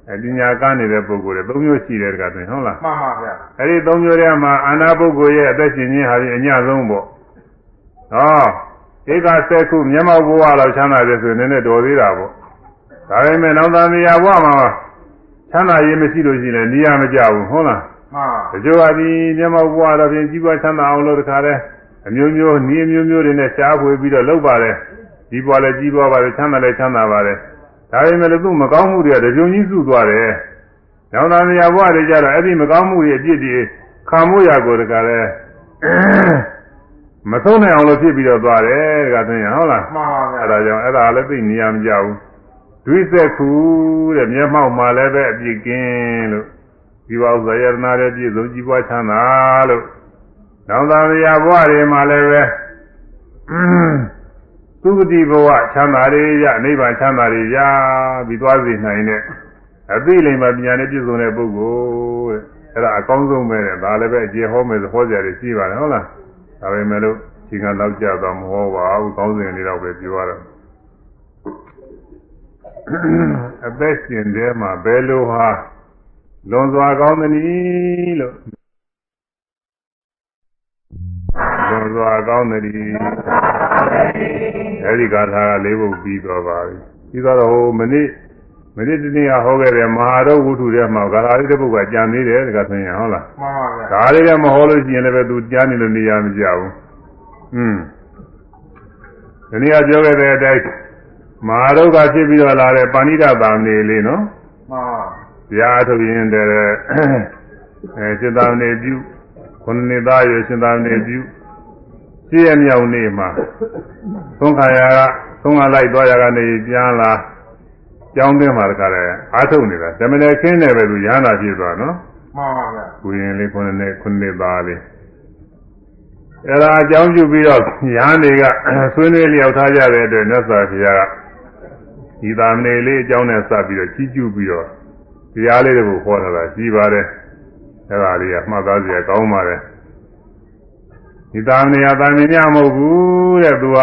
အဲဒီညာကနေတဲ့ပုဂ္ဂိုလ်တွေသုံးမျိုးရှိတယ်တကားတွင်ဟုတ်လားမှန်ပါဗျာအဲဒီသုံးမျိုးထဲမှာအာနာပုဂ္ဂိုလ်ရဲ့အသက်ရှင်ခြင်းဟာဒီအညဆုံးပေါ့ဟော ဧကစက်ခုမျက်မှောက်ဘဝလောက်ချမ်းသာတယ်ဆိုရင်လည်းတော်သေးတာပေါ့ဒါပေမဲ့နောက်သမယဘဝမှာချမ်းသာရေးမရှိလို့ရှိရင်နေရာမကြဘူးဟုတ်လားမှန်တချို့ကဒီမျက်မှောက်ဘဝတော့ပြင်ကြီးပွားချမ်းသာအောင်လို့တခါတည်းအမျိုးမျိုးနည်းအမျိုးမျိုးတွေနဲ့ရှားဖွေပြီးတော့လုပ်ပါတယ်ကြီးပွားလည်းကြီးပွားပါတယ်ချမ်းသာလည်းချမ်းသာပါတယ်ဒါပေမဲ့လည်းသူ့မကောင်းမှုတွေကတကြုံကြီးစုသွားတယ်နောက်သားမယားဘဝတွေကြတော့အဲ့ဒီမကောင်းမှုတွေအပြစ်တွေခံမှုရကိုတခါတည်း မဆုံးနိုင်အောင်လို့ဖြစ်ပြီးတော့သွားတယ်တခါသိရင်ဟုတ်လားမှန်ပါဗျာအဲ့ဒါကြောင့်အဲ့ဒါလည်းသိနေရမကြဘူးဒွိသက်ခုတဲ့မျက်မှောက်မှာလည်းပဲအပြစ်ကင်းလို့ဒီပါဥစ္စာယရနာရဲ့ပြည့်စုံကြည်ပွားချမ်းသာလို့နောင်သာရဘဝတွေမှာလည်းပဲသုဂတိဘဝချမ်းသာတွေရနိဗ္ဗာန်ချမ်းသာတွေရပြီးသွားစေနိုင်တဲ့အသိလိမ္မာပညာနဲ့ပြည့်စုံတဲ့ပုဂ္ဂိုလ်တဲ့အဲ့ဒါအကောင်းဆုံးပဲတဲ့ဒါလည်းပဲအကျေဟောမယ်ဆိုဟောကြတယ်ရှိပါတယ်ဟုတ်လား ဒါပေမဲ့လို့ချိန်ကတော့ကြာတော့မဟောပါဘူးကောင်းစဉ်လေးတော့ပဲပြောရတော့အသက်ရှင်ထဲမှာဘယ်လိုဟာလွန်စွာကောင်းသနည်းလို့လွန်စွာကောင်းသနည်းအဲဒီဂါထာကလေးပုဒ်ပြီးတော့ပါပြီပြီးတော့ဟိုမနေ့ မနေ့တနေ့ကဟောခဲ့တဲ့မဟာရောဝုထုထဲမှာဂါထာလေးတစ်ပုဒ်ကကြံသေးတယ်တကဆိုရင်ဟုတ်လားမှန်ပါဗျာဒါလေးလည်းမဟောလို့ရှိရင်လည်းပဲသူကြားနေလို့နေရမကြဘူးอืมဒီနေ့ကပြောခဲ့တဲ့အတိုင်းမဟာရောဂါဖြစ်ပြီးတော့လာတဲ့ပါဏိတသာမဏေလေးနော်မှန်ပါတရားထုတ်ရင်တည်းအဲရှင်သာမဏေပြုခုနှစ်သားရရှင်သာမဏေပြုရှင်းရမြောက်နေ့မှာသုံးခါရကသုံးခါလိုက်သွားရကနေပြန်လာ ကြောင်းသွင်းမှာတခါလဲအားထုတ်နေတာဓမ္မနယ်ခင်းတယ်ပဲသူရဟန္တာဖြစ်သွားနော်မှန်ပါဗျာကိုရင်လေးခုနှစ်နှစ်ခုနှစ်သားလေးအဲ့ဒါအကြောင်းပြုပြီးတော့ရဟန်းတွေကဆွေးနွေးလျောက်ထားကြတဲ့အတွက်မြတ်စွာဘုရားကဒီသာမဏေလေးအကြောင်းနဲ့စပ်ပြီးတော့ကြီးကျူးပြီးတော့တရားလေးတွေကိုဟောထားတာကြီးပါတယ်အဲ့ဒါလေးကမှတ်သားစရာကောင်းပါတယ်ဒီသာမဏေကသာမဏေညမဟုတ်ဘူးတဲ့သူက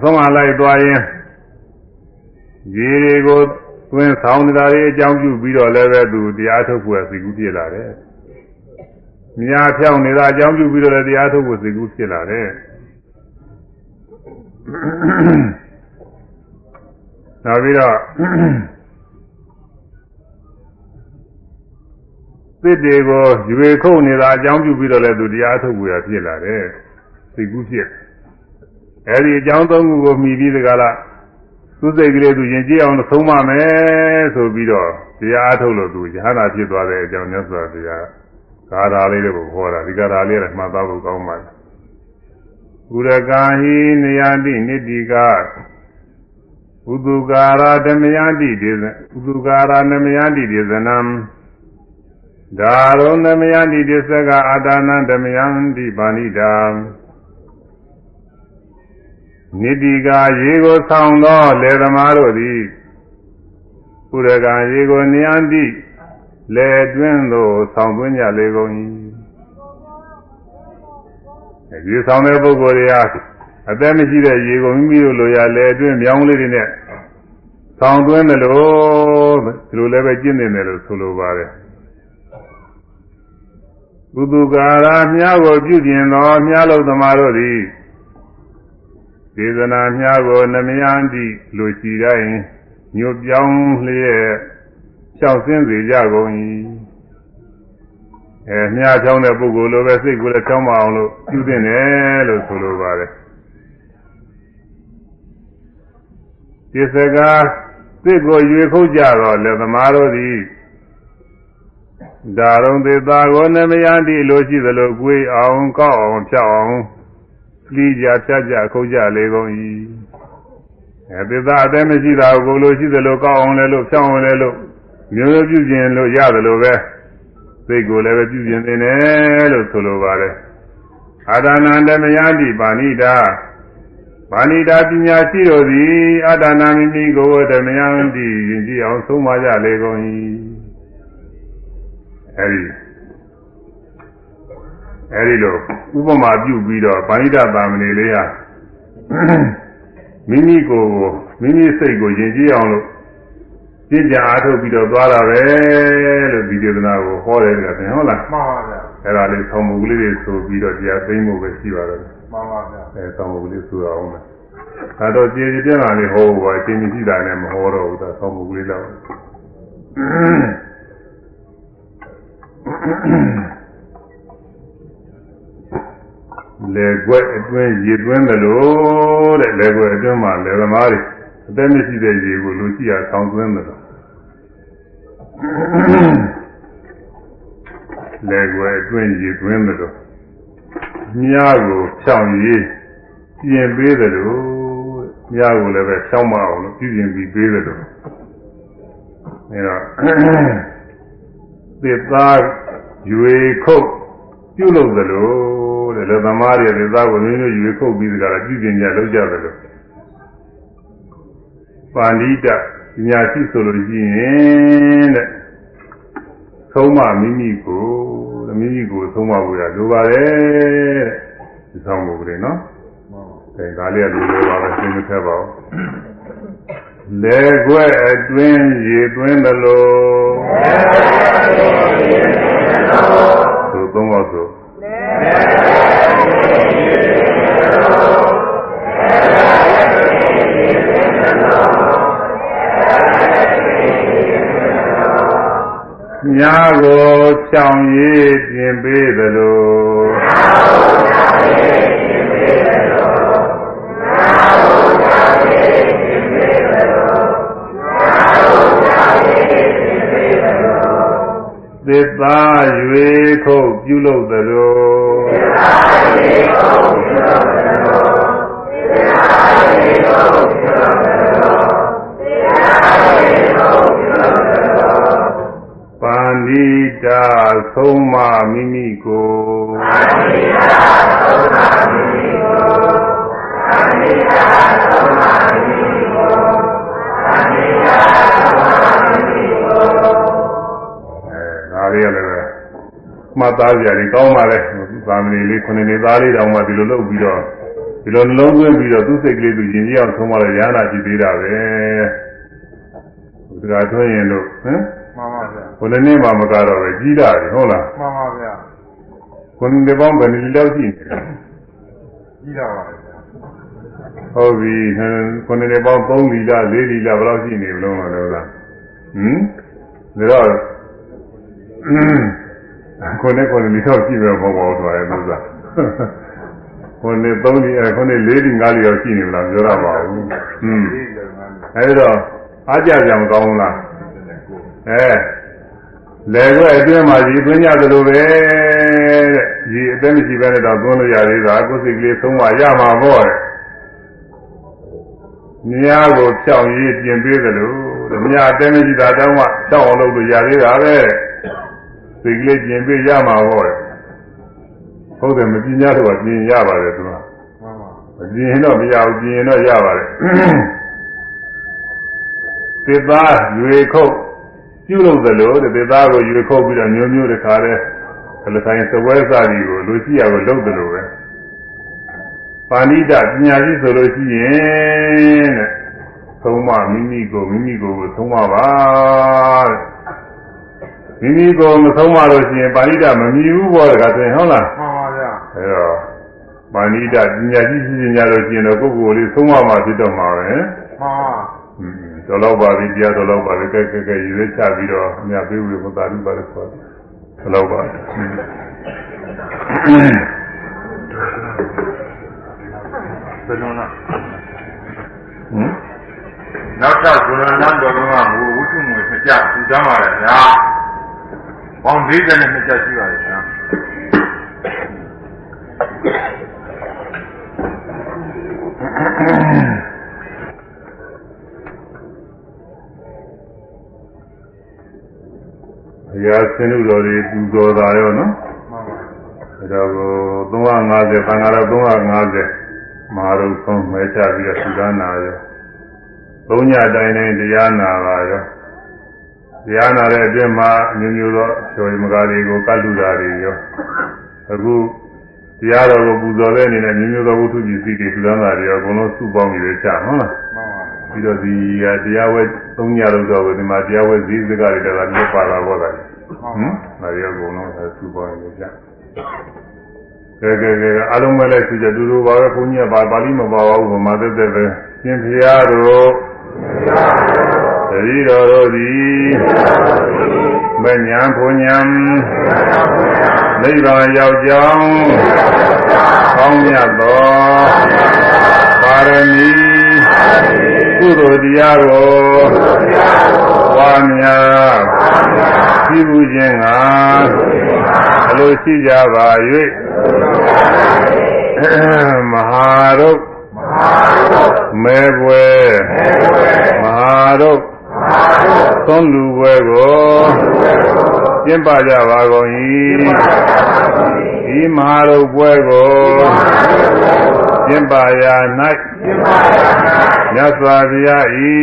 သုံးမလိုက်သွားရင် ရေတွေကိုသွင်းဆောင်နေတာတွေအကြောင်းပြုပြီးတော့လည်းပဲသူတရားထုတ်ဖို့စီကူးဖြစ်လာတယ်။မြားဖြောင်းနေတာအကြောင်းပြုပြီးတော့လည်းတရားထုတ်ဖို့စီကူးဖြစ်လာတယ်။နောက်ပြီးတော့သစ်တွေကိုရွေခုတ်နေတာအကြောင်းပြုပြီးတော့လည်းသူတရားထုတ်ဖို့ရဖြစ်လာတယ်။စီကူးဖြစ်။အဲဒီအကြောင်းသုံးခုကိုမှီပြီးတကလား သူစိတ်ကလေးသူရင်ကြည့်အောင်သုံးပါမယ်ဆိုပြီးတော့တရားအထုတ်လို့သူရဟန္တာဖြစ်သွားတဲ့အကြောင်းမြတ်စွာဘုရားဂါထာလေးတွေကိုဟောတာဒီဂါထာလေးကမှတ်သားဖို့ကောင်းပါတယ်။ကုရကာဟိနယတိနိတိကဥတုကာရဓမယတိဒေဇဥတုကာရနမယတိဒေဇနံဒါရုံနမယတိဒေသကအာဒါနံဓမယံတိပါဏိတာ နိတိကာရေကိုဆောင်သောလေသမားတို့သည်ပုရကံရေကိုနိယန္တိလေတွင်းသို့ဆောင်သွင်းကြလေကုန်၏ရေဆောင်တဲ့ပုဂ္ဂိုလ်တွေဟာအသက်မရှိတဲ့ရေကိုမိမိတို့လိုရလေတွင်းမြောင်းလေးတွေနဲ့ဆောင်သွင်းတယ်လို့ဒီလိုလည်းပဲကျင့်နေတယ်လို့ဆိုလိုပါတယ်ကုသကာရာမြားကိုပြုကျင်သောမြားလုံးသမားတို့သည် ဒေသနာမြားကိုနမယန္တိလူရှိတိုင်းညွပြောင်းလျက်လျှောက်ဆင်းစေကြကုန်၏အဲမြားချောင်းတဲ့ပုဂ္ဂိုလ်လိုပဲစိတ်ကိုလည်းချောင်းမအောင်လို့ပြုသင့်တယ်လို့ဆိုလိုပါတယ်ဒီစကားစိတ်ကိုရွေခုတ်ကြတော့လေသမားတို့သည်ဒါရုံသေသာကိုနမယန္တိလိုရှိသလိုကိုယ်အောင်ကောက်အောင်ဖြောက်အောင် လီးကြဖြတ်ကြခုတ်ကြလေကုန်၏အဲသေသာအသက်မရှိတာကိုလိုရှိသလိုကောက်အောင်လဲလို့ဖြောက်အောင်လဲလို့မျိုးမျိုးပြုပြင်လို့ရတယ်လို့ပဲစိတ်ကိုလည်းပဲပြုပြင်နေတယ်လို့ဆိုလိုပါတယ်အာဒါနန္တမယတိပါဏိတာပါဏိတာပညာရှိတို့သည်အတ္တနာမိမိကိုယ်ဓမယံတိယဉ်ကြည်အောင်ဆုံးမကြလေကုန်၏အဲဒီ အဲဒီလိုဥပမာပြုပြီးတော့ပါဏိတာတာမဏေလေးဟာမိမိကိုယ်ကိုမိမိစိတ်ကိုယဉ်ကြည်အောင်လို့ပြည့်ကြအားထုတ်ပြီးတော့သွားတာပဲလို့ဒီဒေသနာကိုဟောတယ်ကတင်ဟုတ်လားမှန်ပါဗျာအဲ့ဒါလေးဆောင်းမုတ်ကလေးတွေဆိုပြီးတော့တရားသိမ်းဖို့ပဲရှိပါတော့တယ်မှန်ပါဗျာအဲဆောင်းမုတ်ကလေးဆိုအောင်မယ်ဒါတော့ကြည်ကြည်ပြန့်လာလေးဟောဖို့ပါအချိန်မရှိတာနဲ့မဟောတော့ဘူးဒါဆောင်းမုတ်ကလေးတော့ လေကွက်အတွင်းရေသွင်းတယ်လို့တဲ့လေကွက်အတွင်းမှာလေသမားတွေအသက်မရှိတဲ့ရေကိုလူရှိရဆောင်းသွင်းတယ်လို့လေကွယ်အတွင်းရည်သွင်းတယ်လို့မြားကိုဖြောင်းရည်ပြင်ပေးတယ်လို့မြားကိုလည်းပဲဖြောင်းမအောင်လို့ပြင်ပြီးပေးတယ်လို့အဲတော့သစ်သားရွေခုတ်ပြုလုပ်တယ်လို့ တဲ့လေသမားတွေသစ်သားကိုမျိုးမျိုးရွေခုတ်ပြီးကြတာပြင်ကြလောက်ကြတယ်လို့ပါဠိတညာရှိဆိုလို့ရှိရင်တဲ့သုံးမမိမိကိုမိမိကိုသုံးမဖို့ရလိုပါတယ်တဲ့ဒီဆောင်ဖို့ကလေးနော်အဲဒါလေးကလိုလိုပါပဲသင်မထက်ပါဘူးလေခွဲ့အတွင်းရေသွင်းသလိုသို့သုံးပါဆို ညာကိုချောင်ရည်ပြင်ပေးသလိုသ စ်သားရွေခုတ်ပြုလုပ်သလိုပါဏိတာသုံးမမိ မှတ်သားကြတယ်ကောင်းပါလေသာမဏေလေးခုနှစ်နှစ်သားလေးတောင်မှဒီလိုလုပ်ပြီးတော့ဒီလိုနှလုံးသွင်းပြီးတော့သူ့စိတ်ကလေးသူရင်ကြီးအောင်သုံးမလဲရဟနာကြည့်သေးတာပဲဒီကထွင်းရင်လို့ဟမ်မှန်ပါဗျာခုနှစ်နှစ်မှမကတော့ပဲကြီးတာတယ်ဟုတ်လားမှန်ပါဗျာခုနှစ်နှစ်ပေါင်းဘယ်နှစ်လောက်ရှိနေလဲကြီးတာပါဗျာဟုတ်ပြီဟမ်ခုနှစ်နှစ်ပေါင်း3လီလာ4လီလာဘယ်လောက်ရှိနေဘလို့မလို့လားဟမ်ဒါတော့ ခုနှစ်ခုနှစ်လီတော့ရှိမယ်မဟုတ်ပါဘူးဆိုရဲသူကခုနှစ်3လီအဲခုနှစ်4လီ5လီတော့ရှိနေမလားပြောရပါဘူးဟမ်ဒီလည်းမှန်ပါအဲဒီတော့အားကြကြံကောင်းလားအဲလေခွဲအတွင်းမှာရည်သွင်းကြသလိုပဲတဲ့ရည်အသက်မရှိဘဲနဲ့တော့သွင်းလို့ရသေးတာကိုယ်စိတ်ကလေးသုံးပါရမှာပေါ့တဲ့မြားကိုဖြောင်းရည်ပြင်ပေးသလိုတဲ့မြားအသက်မရှိတာတောင်းမှဖြောင်းအောင်လုပ်လို့ရသေးတာပဲတဲ့ စိတ်ကလေးပြင်ပေးရမှာပေါ့တဲ့ဟုတ်တယ်မပြင်းရတော့ပြင်ရပါတယ်သူကမှန်ပါမပြင်းတော့မရဘူးပြင်တော့ရပါတယ်သစ်သားရွေခုတ်ပြုလုပ်သလိုတဲ့သစ်သားကိုရွေခုတ်ပြီးတော့မျိုးမျိုးတခါတည်းခလဆိုင်သပွဲစားကြီးကိုလူရှိရကိုလုပ်သလိုပဲပါဏိတပညာရှိဆိုလို့ရှိရင်တဲ့သုံးမမိမိကိုမိမိကိုယ်ကိုသုံးမပါတဲ့ မိမိကိုမဆုံးမလို့ရှိရင်ပါဠိတမမြည်ဘူးပေါ့တခါဆိုရင်ဟုတ်လားမှန်ပါဗျာအဲတော့ပါဠိတပညာရှိရှိပညာလို့ရှိရင်တော့ကိုယ့်ကိုယ်လေးဆုံးမမှာဖြစ်တော့မှာပဲမှန်ပါတော်တော့ပါပြီတရားတော်တော့ပါပြီကဲကဲကဲရွေးချပြီးတော့အများပေးဝေမသာဘူးပါလို့ခေါ်တယ်တော်တော့ပါဘယ်လိုလဲဟမ်နောက်ထပ်ဘုရားနန်းတော်ကဘုဝုထုမွေမကြသူသားပါရဲ့ဗျာ ပေါင်း40နဲ့နှစ်ကြရှိပါလေဗျာဘုရားဆင်းလို့တော်တွေပူဇော်တာရောနော်မှန်ပါအဲတော့350သံဃာတော်350မဟာရုပ်ဆုံးမဲချပြီးတော့သုဒ္ဓနာရောသုံးညတိုင်းတိုင်းတရားနာပါရောတ ရားနာတဲ့အတွင်းမှာအမျိုးမျိုးသောဖြော်ရမကားတွေကိုကတ်လူတာတွေရောအခုတရားတော်ကိုပူဇော်တဲ့အနေနဲ့မျိုးမျိုးသောဝတ္ထုပစ္စည်းတွေသုဒ္ဓနာတွေရောအကုန်လုံးစုပေါင်းပြီးတော့ချဟုတ်လားမှန်ပါပြီးတော့ဒီတရားဝဲသုံးညလုံးတော့ဒီမှာတရားဝဲဈေးစကားတွေတော့မြတ်ပါလာတော့တယ်ဟမ်ဒါရောအကုန်လုံးအဲစုပေါင်းပြီးကြကဲကဲကဲအလုံးမဲ့လဲသူကြတူတူပါပဲဘုန်းကြီးကပါပါဠိမပါပါဘူးဗမာသက်သက်ပဲရှင်ဖျားတို့တ တိတော်တို့သည်မညာဘုံညာနိဗ္ဗာန်ရောက်ကြောင်းကောင်းမြတ်သောပါရမီကုသိုလ်တရားကိုဝါများပြုမှုခြင်းကအလိုရှိကြပါ၍မဟာရုပ်မဲပွဲမဟာရုပ် သုံးလူပွဲကိုကျင့်ပကြပါကုန်၏ဒီမဟာရုပ်ပွဲကိုကျင့်ပရာ၌မြတ်စွာဘုရားဤ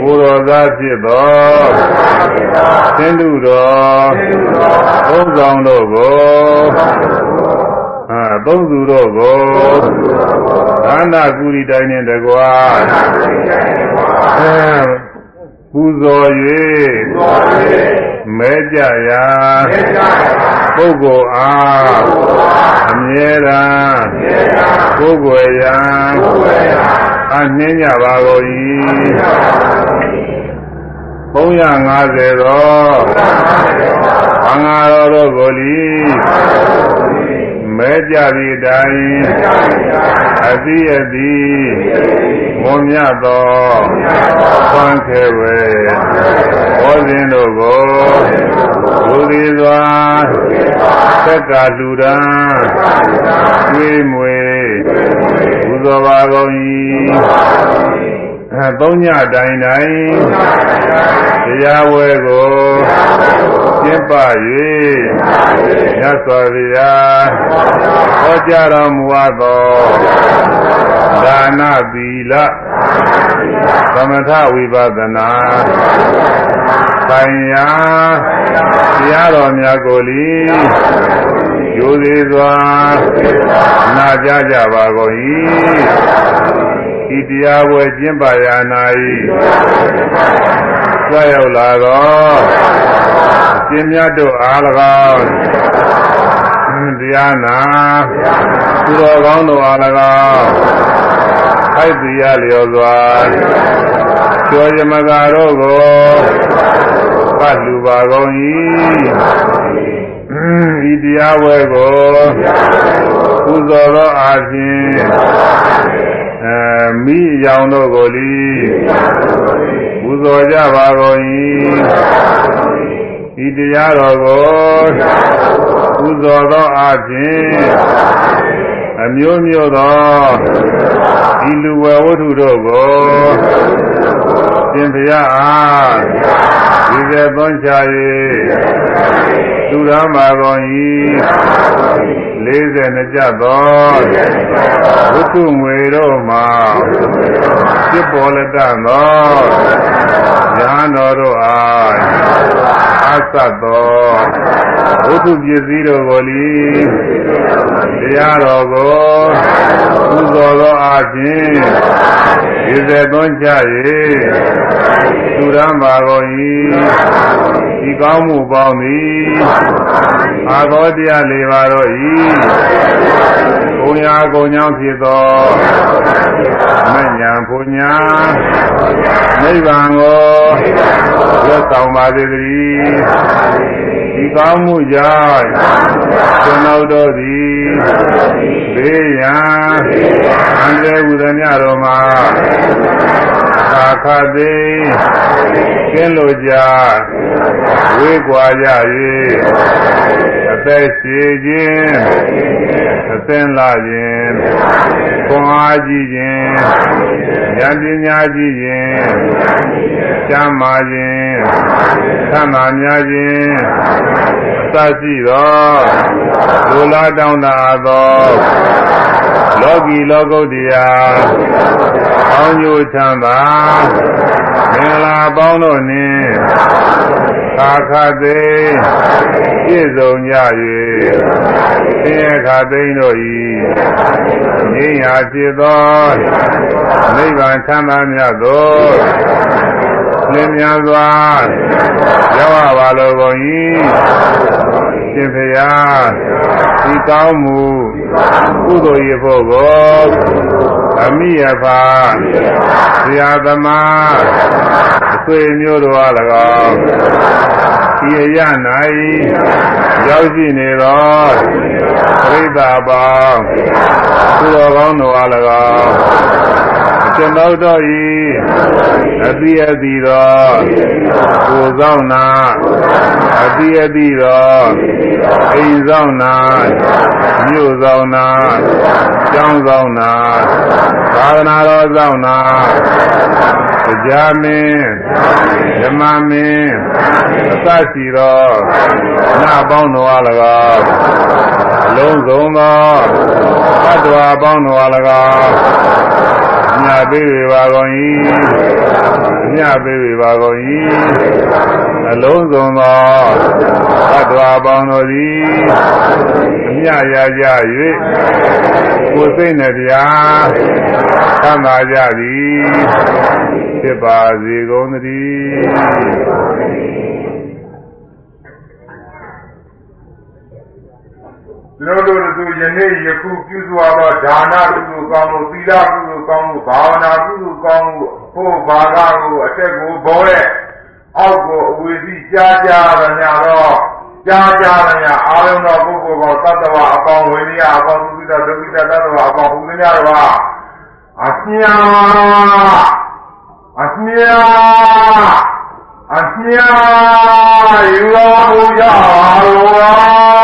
ဘုရောသားဖြစ်သောသင်္တုတော်ဘုံဆောင်တို့ကိုအာသုံးစုတို့ကိုဒါနကုရီတိုင်းနဲ့တကွာအဲပူ ဇော်၍မဲကြရာပုဂ္ဂိုလ်အားအမြဲတမ်းကိုယ်ွယ်ရာအနှင်းကြပါကုန်၏350သောဘာငါတော်တို့ကိုလီ မဲကြသည့်တိုင်အသီးအသီးမွန်မြတ်သောသွမ်းခဲဝဲဘောဇင်းတို့ကိုလူသည်စွာသက်ကလူရန်ကျွေးမွေပူဇော်ပါကုန်၏အဲသုံးညတိုင်းတိုင်းတရားဝဲကို ကျင့်ပ၍မြတ်စွာဘုရားဟောကြားတော်မူအပ်သောဒါနသီလသမထဝိပဿနာဆိုင်ရာတရားတော်များကိုလီယူသေးစွာနာကြကြပါကုန်၏ဤတရားဝဲကျင့်ပါရနာ၏ဆွရောက်လာတော့ ရှင်မြတ်တို့အား၎င်းတရားနာသူတော်ကောင်းတို့အား၎င်းခိုက်ပြရလျော်စွာကျော်ရမကာတို့ကိုပတ်လူပါကုန်၏ဤတရားဝဲကိုပူဇော်သောအားဖြင့်အဲမိအယောင်တို့ကိုလီပူဇော်ကြပါကုန်၏ ဤတရားတော်ကိုပူဇော်သောအားဖြင့်အမျိုးမျိုးသောဤလူဝဝတ္ထုတို့ကိုသင်ဖရာအားဒီကဲသွန်းချ၍သူရမှာကုန်၏42ကြသောဝတ္ထုငွေတို့မှာဖြစ်ပေါ်လက်တသောဉာဏ်တော်တို့အား အသတ်သောဝတ္ထုပစ္စည်းတို့ကိုလီတရားတော်ကိုပူဇော်သောအားဖြင့်ဒီစေသွန်းချ၍သူရမ်းပါကုန်၏ဒီကောင်းမှုပေါင်းသည်အာသောတရား၄ပါးတို့၏ဘုံရာကုံကြောင့်ဖြစ်သောမဉ္ဇဉ်ဘုညာနိဗ္ဗာန်ကိုရွတ်ဆောင်ပါစေတည်းဒီကောင်းမှုကြောင့်ကျွန်ုပ်တို့သည်ဘေးရန်အန္တရာယ်ဝုဒမြတော်မှာသာခသိကျင်းလို့ကြဝေးကွာကြ၍အ သက်ရှိခြင်းအသင်လာခြင်းခွန်အားကြီးခြင်းဉာဏ်ပညာကြီးခြင်းကျမ်းမာခြင်းသံသာများခြင်းအစရှိသောလူလာတောင်းတာသောလောကီလောကုတ္တရာကောင်းကျိုးချမ်းသာမင်္ဂလာပေါင်းတို့နှင့် ခါခါသိပြည့်စုံကြ၍သင်္ခါသိန်းတို့၏ငြိမ်းရာဖြစ်သောနိဗ္ဗာန်ချမ်းသာမြတ်သောလင်းမြန်စွာရောက်ရပါလိုကုန်၏ရှင်ဖျားဒီကောင်းမှုကုသိုလ်ရဖို့ကိုအမိယဖာဆရာသမားအ ဆွေမျိုးတို့အား၎င်းဒီအရ၌ရောက်ရှိနေသောပရိသတ်ပေါင်းသူတော်ကောင်းတို့အား၎င်းကျွန်တော်တို့ဤအတိအတိသောကိုယ်ဆောင်နာအတိအတိသောအိမ်ဆောင်နာမြို့ဆောင်နာကျောင်းဆောင်နာသာသနာတော်ဆောင်နာ တရားမင်းဓမ္မမင်းအသရှိသောနာပေါင်းတော်အား၎င်းအလုံးစုံသောသတ္တဝါပေါင်းတော်အား၎င်းမြတ်ပေးဝေပါကုန်၏မြတ်ပေးဝေပါကုန်၏အလုံးစုံသောသတ္တဝါပေါင်းတို့သည်အမြတ်ရကြ၍ကိုယ်စိတ်နှပြသမ်းသာကြသည် ဖြစ်ပါစေကုန်သတည်းကျွန်တော်တို့တို့ယနေ့ယခုပြုစွာသောဒါနကုသိုလ်ကောင်းမှုသီလကုသိုလ်ကောင်းမှုဘာဝနာကုသိုလ်ကောင်းမှုဖို့ဘာကကိုအထက်ကိုဘောတဲ့အောက်ကိုအဝေစီကြားကြားရ냐တော့ကြားကြားရ냐အာရုံတော်ပုဂ္ဂိုလ်ကောသတ္တဝါအပေါင်းဝိနည်းအပေါင်းသုတိတဒုက္ခိတသတ္တဝါအပေါင်းဟူသမျှတော့အညာ အညာအညာယူတော်မူကြပါ